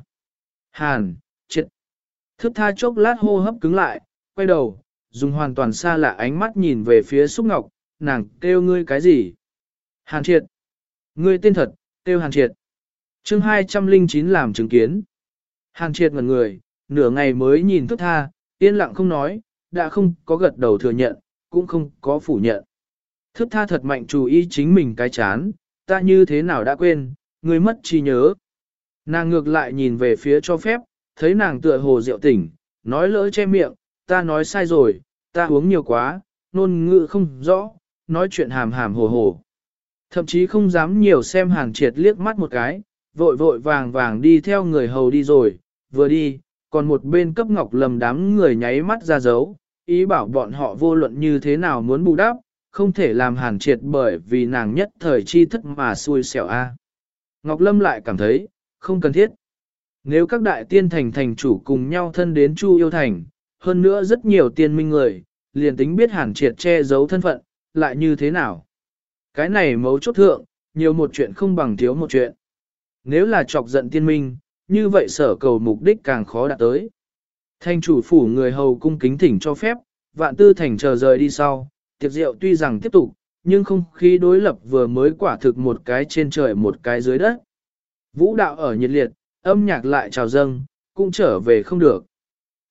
[SPEAKER 1] Hàn, triệt. Thức tha chốc lát hô hấp cứng lại, quay đầu, dùng hoàn toàn xa lạ ánh mắt nhìn về phía Xúc Ngọc, nàng kêu ngươi cái gì? Hàn triệt. Ngươi tên thật, kêu Hàn triệt. chương 209 làm chứng kiến. Hàn triệt ngần người, nửa ngày mới nhìn thức tha, yên lặng không nói, đã không có gật đầu thừa nhận, cũng không có phủ nhận. Thức tha thật mạnh chú ý chính mình cái chán, ta như thế nào đã quên, ngươi mất trí nhớ. Nàng ngược lại nhìn về phía cho phép, thấy nàng tựa hồ rượu tỉnh, nói lỡ che miệng, ta nói sai rồi, ta uống nhiều quá, nôn ngữ không rõ, nói chuyện hàm hàm hồ hồ. Thậm chí không dám nhiều xem hàng triệt liếc mắt một cái, vội vội vàng vàng đi theo người hầu đi rồi, vừa đi, còn một bên cấp ngọc lầm đám người nháy mắt ra dấu, ý bảo bọn họ vô luận như thế nào muốn bù đắp, không thể làm hàn triệt bởi vì nàng nhất thời chi thức mà xui xẻo a. Ngọc Lâm lại cảm thấy, không cần thiết. Nếu các đại tiên thành thành chủ cùng nhau thân đến Chu Yêu Thành, hơn nữa rất nhiều tiên minh người, liền tính biết hàn triệt che giấu thân phận, lại như thế nào? Cái này mấu chốt thượng, nhiều một chuyện không bằng thiếu một chuyện. Nếu là chọc giận tiên minh, như vậy sở cầu mục đích càng khó đạt tới. Thành chủ phủ người hầu cung kính thỉnh cho phép, vạn tư thành chờ rời đi sau, tiệc rượu tuy rằng tiếp tục, nhưng không khí đối lập vừa mới quả thực một cái trên trời một cái dưới đất. Vũ đạo ở nhiệt liệt, âm nhạc lại trào dâng, cũng trở về không được.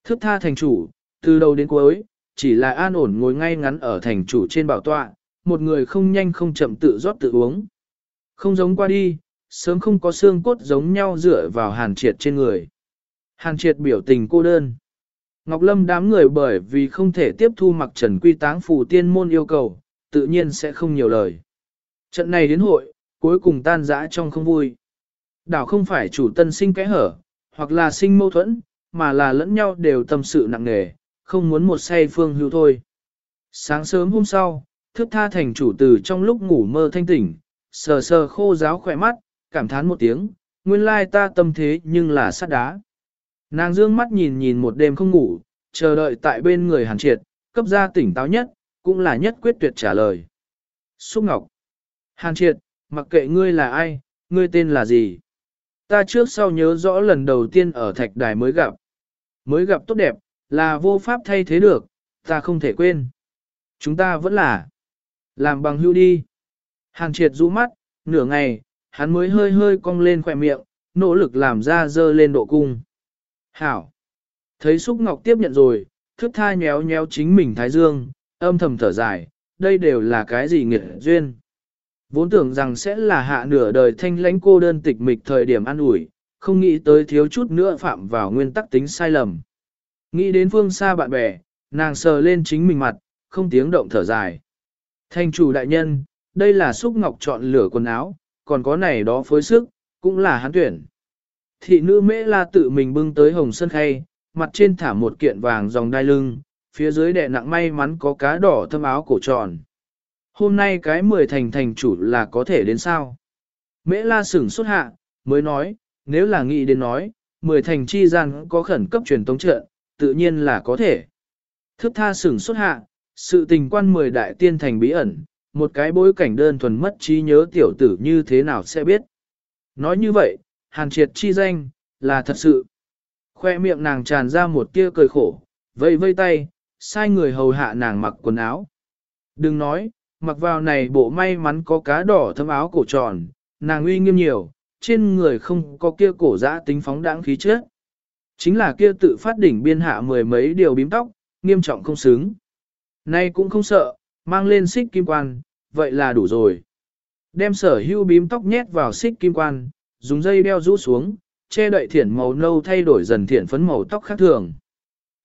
[SPEAKER 1] Thức tha thành chủ, từ đầu đến cuối, chỉ là an ổn ngồi ngay ngắn ở thành chủ trên bảo tọa, một người không nhanh không chậm tự rót tự uống. Không giống qua đi, sớm không có xương cốt giống nhau dựa vào hàn triệt trên người. Hàn triệt biểu tình cô đơn. Ngọc Lâm đám người bởi vì không thể tiếp thu mặc trần quy táng phù tiên môn yêu cầu, tự nhiên sẽ không nhiều lời. Trận này đến hội, cuối cùng tan rã trong không vui. Đảo không phải chủ tân sinh kẽ hở, hoặc là sinh mâu thuẫn, mà là lẫn nhau đều tâm sự nặng nề, không muốn một say phương hữu thôi. Sáng sớm hôm sau, thức tha thành chủ từ trong lúc ngủ mơ thanh tỉnh, sờ sờ khô giáo khỏe mắt, cảm thán một tiếng, nguyên lai ta tâm thế nhưng là sắt đá. Nàng dương mắt nhìn nhìn một đêm không ngủ, chờ đợi tại bên người hàn triệt, cấp ra tỉnh táo nhất, cũng là nhất quyết tuyệt trả lời. Xúc Ngọc. Hàn triệt, mặc kệ ngươi là ai, ngươi tên là gì? Ta trước sau nhớ rõ lần đầu tiên ở thạch đài mới gặp. Mới gặp tốt đẹp, là vô pháp thay thế được, ta không thể quên. Chúng ta vẫn là làm bằng hưu đi. Hàn triệt rũ mắt, nửa ngày, hắn mới hơi hơi cong lên khỏe miệng, nỗ lực làm ra dơ lên độ cung. Hảo! Thấy Xúc Ngọc tiếp nhận rồi, thức tha nhéo nhéo chính mình thái dương, âm thầm thở dài, đây đều là cái gì nghiệt duyên. Vốn tưởng rằng sẽ là hạ nửa đời thanh lãnh cô đơn tịch mịch thời điểm ăn ủi, không nghĩ tới thiếu chút nữa phạm vào nguyên tắc tính sai lầm. Nghĩ đến phương xa bạn bè, nàng sờ lên chính mình mặt, không tiếng động thở dài. Thanh chủ đại nhân, đây là xúc ngọc chọn lửa quần áo, còn có này đó phối sức, cũng là hắn tuyển. Thị nữ mễ la tự mình bưng tới hồng sân khay, mặt trên thả một kiện vàng dòng đai lưng, phía dưới đè nặng may mắn có cá đỏ thâm áo cổ tròn. Hôm nay cái mười thành thành chủ là có thể đến sao? Mễ la sửng xuất hạ, mới nói, nếu là nghĩ đến nói, mười thành chi gian có khẩn cấp truyền tống trợ tự nhiên là có thể. Thức tha sửng xuất hạ, sự tình quan mười đại tiên thành bí ẩn, một cái bối cảnh đơn thuần mất trí nhớ tiểu tử như thế nào sẽ biết. Nói như vậy, hàn triệt chi danh, là thật sự. Khoe miệng nàng tràn ra một tia cười khổ, vây vây tay, sai người hầu hạ nàng mặc quần áo. Đừng nói, mặc vào này bộ may mắn có cá đỏ thấm áo cổ tròn, nàng uy nghiêm nhiều, trên người không có kia cổ giã tính phóng đãng khí chất. Chính là kia tự phát đỉnh biên hạ mười mấy điều bím tóc, nghiêm trọng không xứng. Nay cũng không sợ, mang lên xích kim quan, vậy là đủ rồi. Đem sở hưu bím tóc nhét vào xích kim quan, dùng dây đeo rũ xuống, che đậy thiển màu nâu thay đổi dần thiển phấn màu tóc khác thường.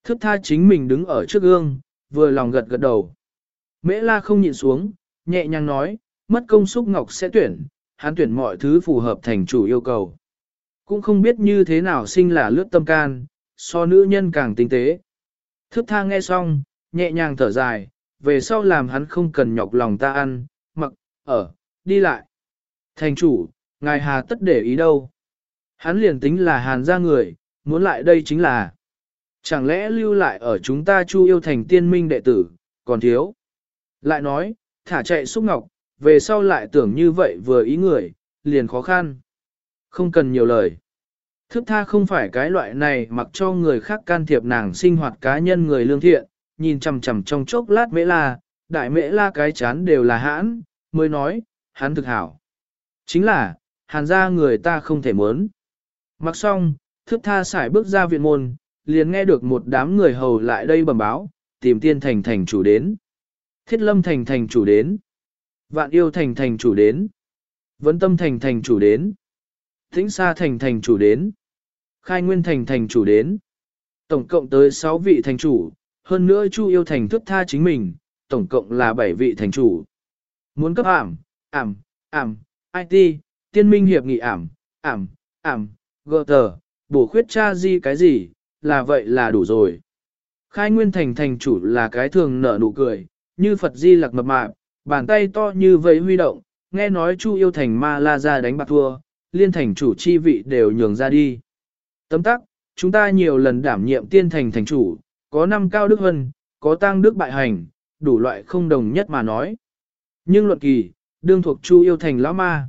[SPEAKER 1] Thức tha chính mình đứng ở trước gương, vừa lòng gật gật đầu. Mễ la không nhịn xuống, nhẹ nhàng nói, mất công xúc ngọc sẽ tuyển, hắn tuyển mọi thứ phù hợp thành chủ yêu cầu. Cũng không biết như thế nào sinh là lướt tâm can, so nữ nhân càng tinh tế. Thức tha nghe xong, nhẹ nhàng thở dài, về sau làm hắn không cần nhọc lòng ta ăn, mặc, ở, đi lại. Thành chủ, ngài hà tất để ý đâu. Hắn liền tính là hàn ra người, muốn lại đây chính là. Chẳng lẽ lưu lại ở chúng ta chu yêu thành tiên minh đệ tử, còn thiếu. Lại nói, thả chạy xúc ngọc, về sau lại tưởng như vậy vừa ý người, liền khó khăn. Không cần nhiều lời. Thức tha không phải cái loại này mặc cho người khác can thiệp nàng sinh hoạt cá nhân người lương thiện, nhìn chằm chằm trong chốc lát mễ la, đại mễ la cái chán đều là hãn, mới nói, hắn thực hảo. Chính là, hàn ra người ta không thể muốn. Mặc xong, thức tha xài bước ra viện môn, liền nghe được một đám người hầu lại đây bẩm báo, tìm tiên thành thành chủ đến. Thiết lâm thành thành chủ đến. Vạn yêu thành thành chủ đến. Vấn tâm thành thành chủ đến. Tĩnh sa thành thành chủ đến. Khai nguyên thành thành chủ đến. Tổng cộng tới 6 vị thành chủ, hơn nữa Chu yêu thành thức tha chính mình, tổng cộng là 7 vị thành chủ. Muốn cấp ảm, ảm, ảm, IT, tiên minh hiệp nghị ảm, ảm, ảm, gờ tờ, bổ khuyết cha di cái gì, là vậy là đủ rồi. Khai nguyên thành thành chủ là cái thường nở nụ cười, như Phật di lặc mập mạp, bàn tay to như vậy huy động, nghe nói Chu yêu thành ma la ra đánh bạc thua, liên thành chủ chi vị đều nhường ra đi. Tấm tắc, chúng ta nhiều lần đảm nhiệm tiên thành thành chủ, có năm cao đức hân, có tăng đức bại hành, đủ loại không đồng nhất mà nói. Nhưng luận kỳ, đương thuộc Chu yêu thành lão ma.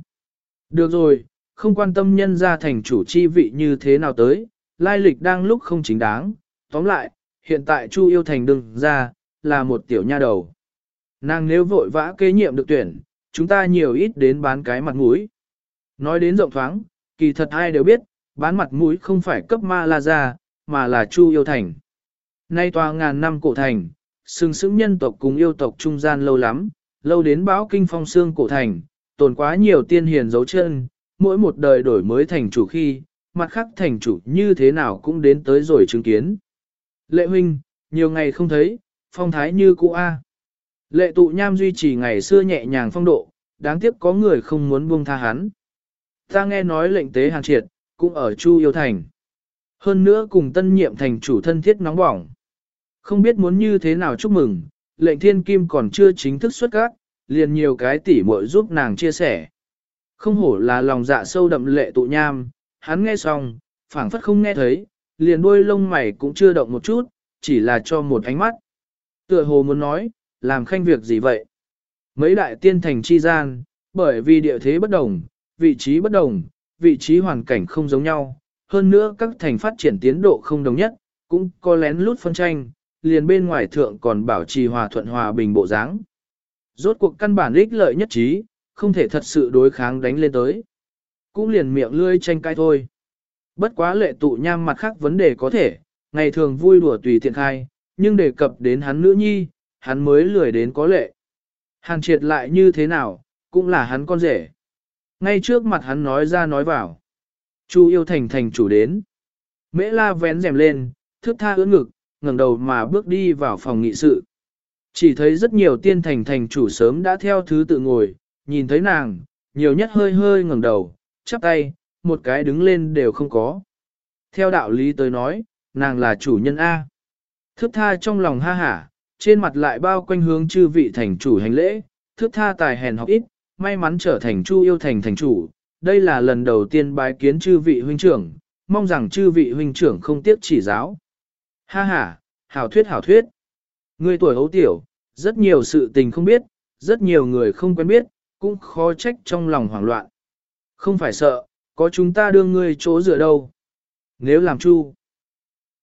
[SPEAKER 1] Được rồi, không quan tâm nhân ra thành chủ chi vị như thế nào tới, lai lịch đang lúc không chính đáng. Tóm lại, hiện tại Chu yêu thành đừng ra, là một tiểu nha đầu. Nàng nếu vội vã kế nhiệm được tuyển, chúng ta nhiều ít đến bán cái mặt mũi. Nói đến rộng thoáng, kỳ thật ai đều biết, bán mặt mũi không phải cấp ma la ra, mà là Chu yêu thành. Nay tòa ngàn năm cổ thành, sừng sững nhân tộc cùng yêu tộc trung gian lâu lắm, lâu đến bão kinh phong xương cổ thành, tồn quá nhiều tiên hiền dấu chân, mỗi một đời đổi mới thành chủ khi, mặt khác thành chủ như thế nào cũng đến tới rồi chứng kiến. Lệ huynh, nhiều ngày không thấy, phong thái như cũ A. Lệ tụ nham duy trì ngày xưa nhẹ nhàng phong độ, đáng tiếc có người không muốn buông tha hắn. Ta nghe nói lệnh tế hàng triệt, cũng ở Chu Yêu Thành. Hơn nữa cùng tân nhiệm thành chủ thân thiết nóng bỏng. Không biết muốn như thế nào chúc mừng, lệnh thiên kim còn chưa chính thức xuất các, liền nhiều cái tỉ muội giúp nàng chia sẻ. Không hổ là lòng dạ sâu đậm lệ tụ nham, hắn nghe xong, phảng phất không nghe thấy, liền đuôi lông mày cũng chưa động một chút, chỉ là cho một ánh mắt. Tựa hồ muốn nói, làm khanh việc gì vậy? Mấy đại tiên thành chi gian, bởi vì địa thế bất đồng, vị trí bất đồng, vị trí hoàn cảnh không giống nhau, hơn nữa các thành phát triển tiến độ không đồng nhất, cũng có lén lút phân tranh, liền bên ngoài thượng còn bảo trì hòa thuận hòa bình bộ dáng. Rốt cuộc căn bản ích lợi nhất trí, không thể thật sự đối kháng đánh lên tới. Cũng liền miệng lươi tranh cãi thôi. Bất quá lệ tụ nham mặt khác vấn đề có thể, ngày thường vui đùa tùy tiện khai, nhưng đề cập đến hắn nữ nhi, hắn mới lười đến có lệ. Hàn triệt lại như thế nào, cũng là hắn con rể. Ngay trước mặt hắn nói ra nói vào. Chu yêu thành thành chủ đến. Mễ la vén rèm lên, thước tha ưỡn ngực, ngẩng đầu mà bước đi vào phòng nghị sự. Chỉ thấy rất nhiều tiên thành thành chủ sớm đã theo thứ tự ngồi, nhìn thấy nàng, nhiều nhất hơi hơi ngẩng đầu, chắp tay, một cái đứng lên đều không có. Theo đạo lý tới nói, nàng là chủ nhân A. Thước tha trong lòng ha hả, trên mặt lại bao quanh hướng chư vị thành chủ hành lễ, thước tha tài hèn học ít, may mắn trở thành chu yêu thành thành chủ. Đây là lần đầu tiên bái kiến chư vị huynh trưởng, mong rằng chư vị huynh trưởng không tiếc chỉ giáo. Ha ha, hảo thuyết hảo thuyết. Người tuổi hấu tiểu, rất nhiều sự tình không biết, rất nhiều người không quen biết, cũng khó trách trong lòng hoảng loạn. Không phải sợ, có chúng ta đưa ngươi chỗ dựa đâu. Nếu làm chu,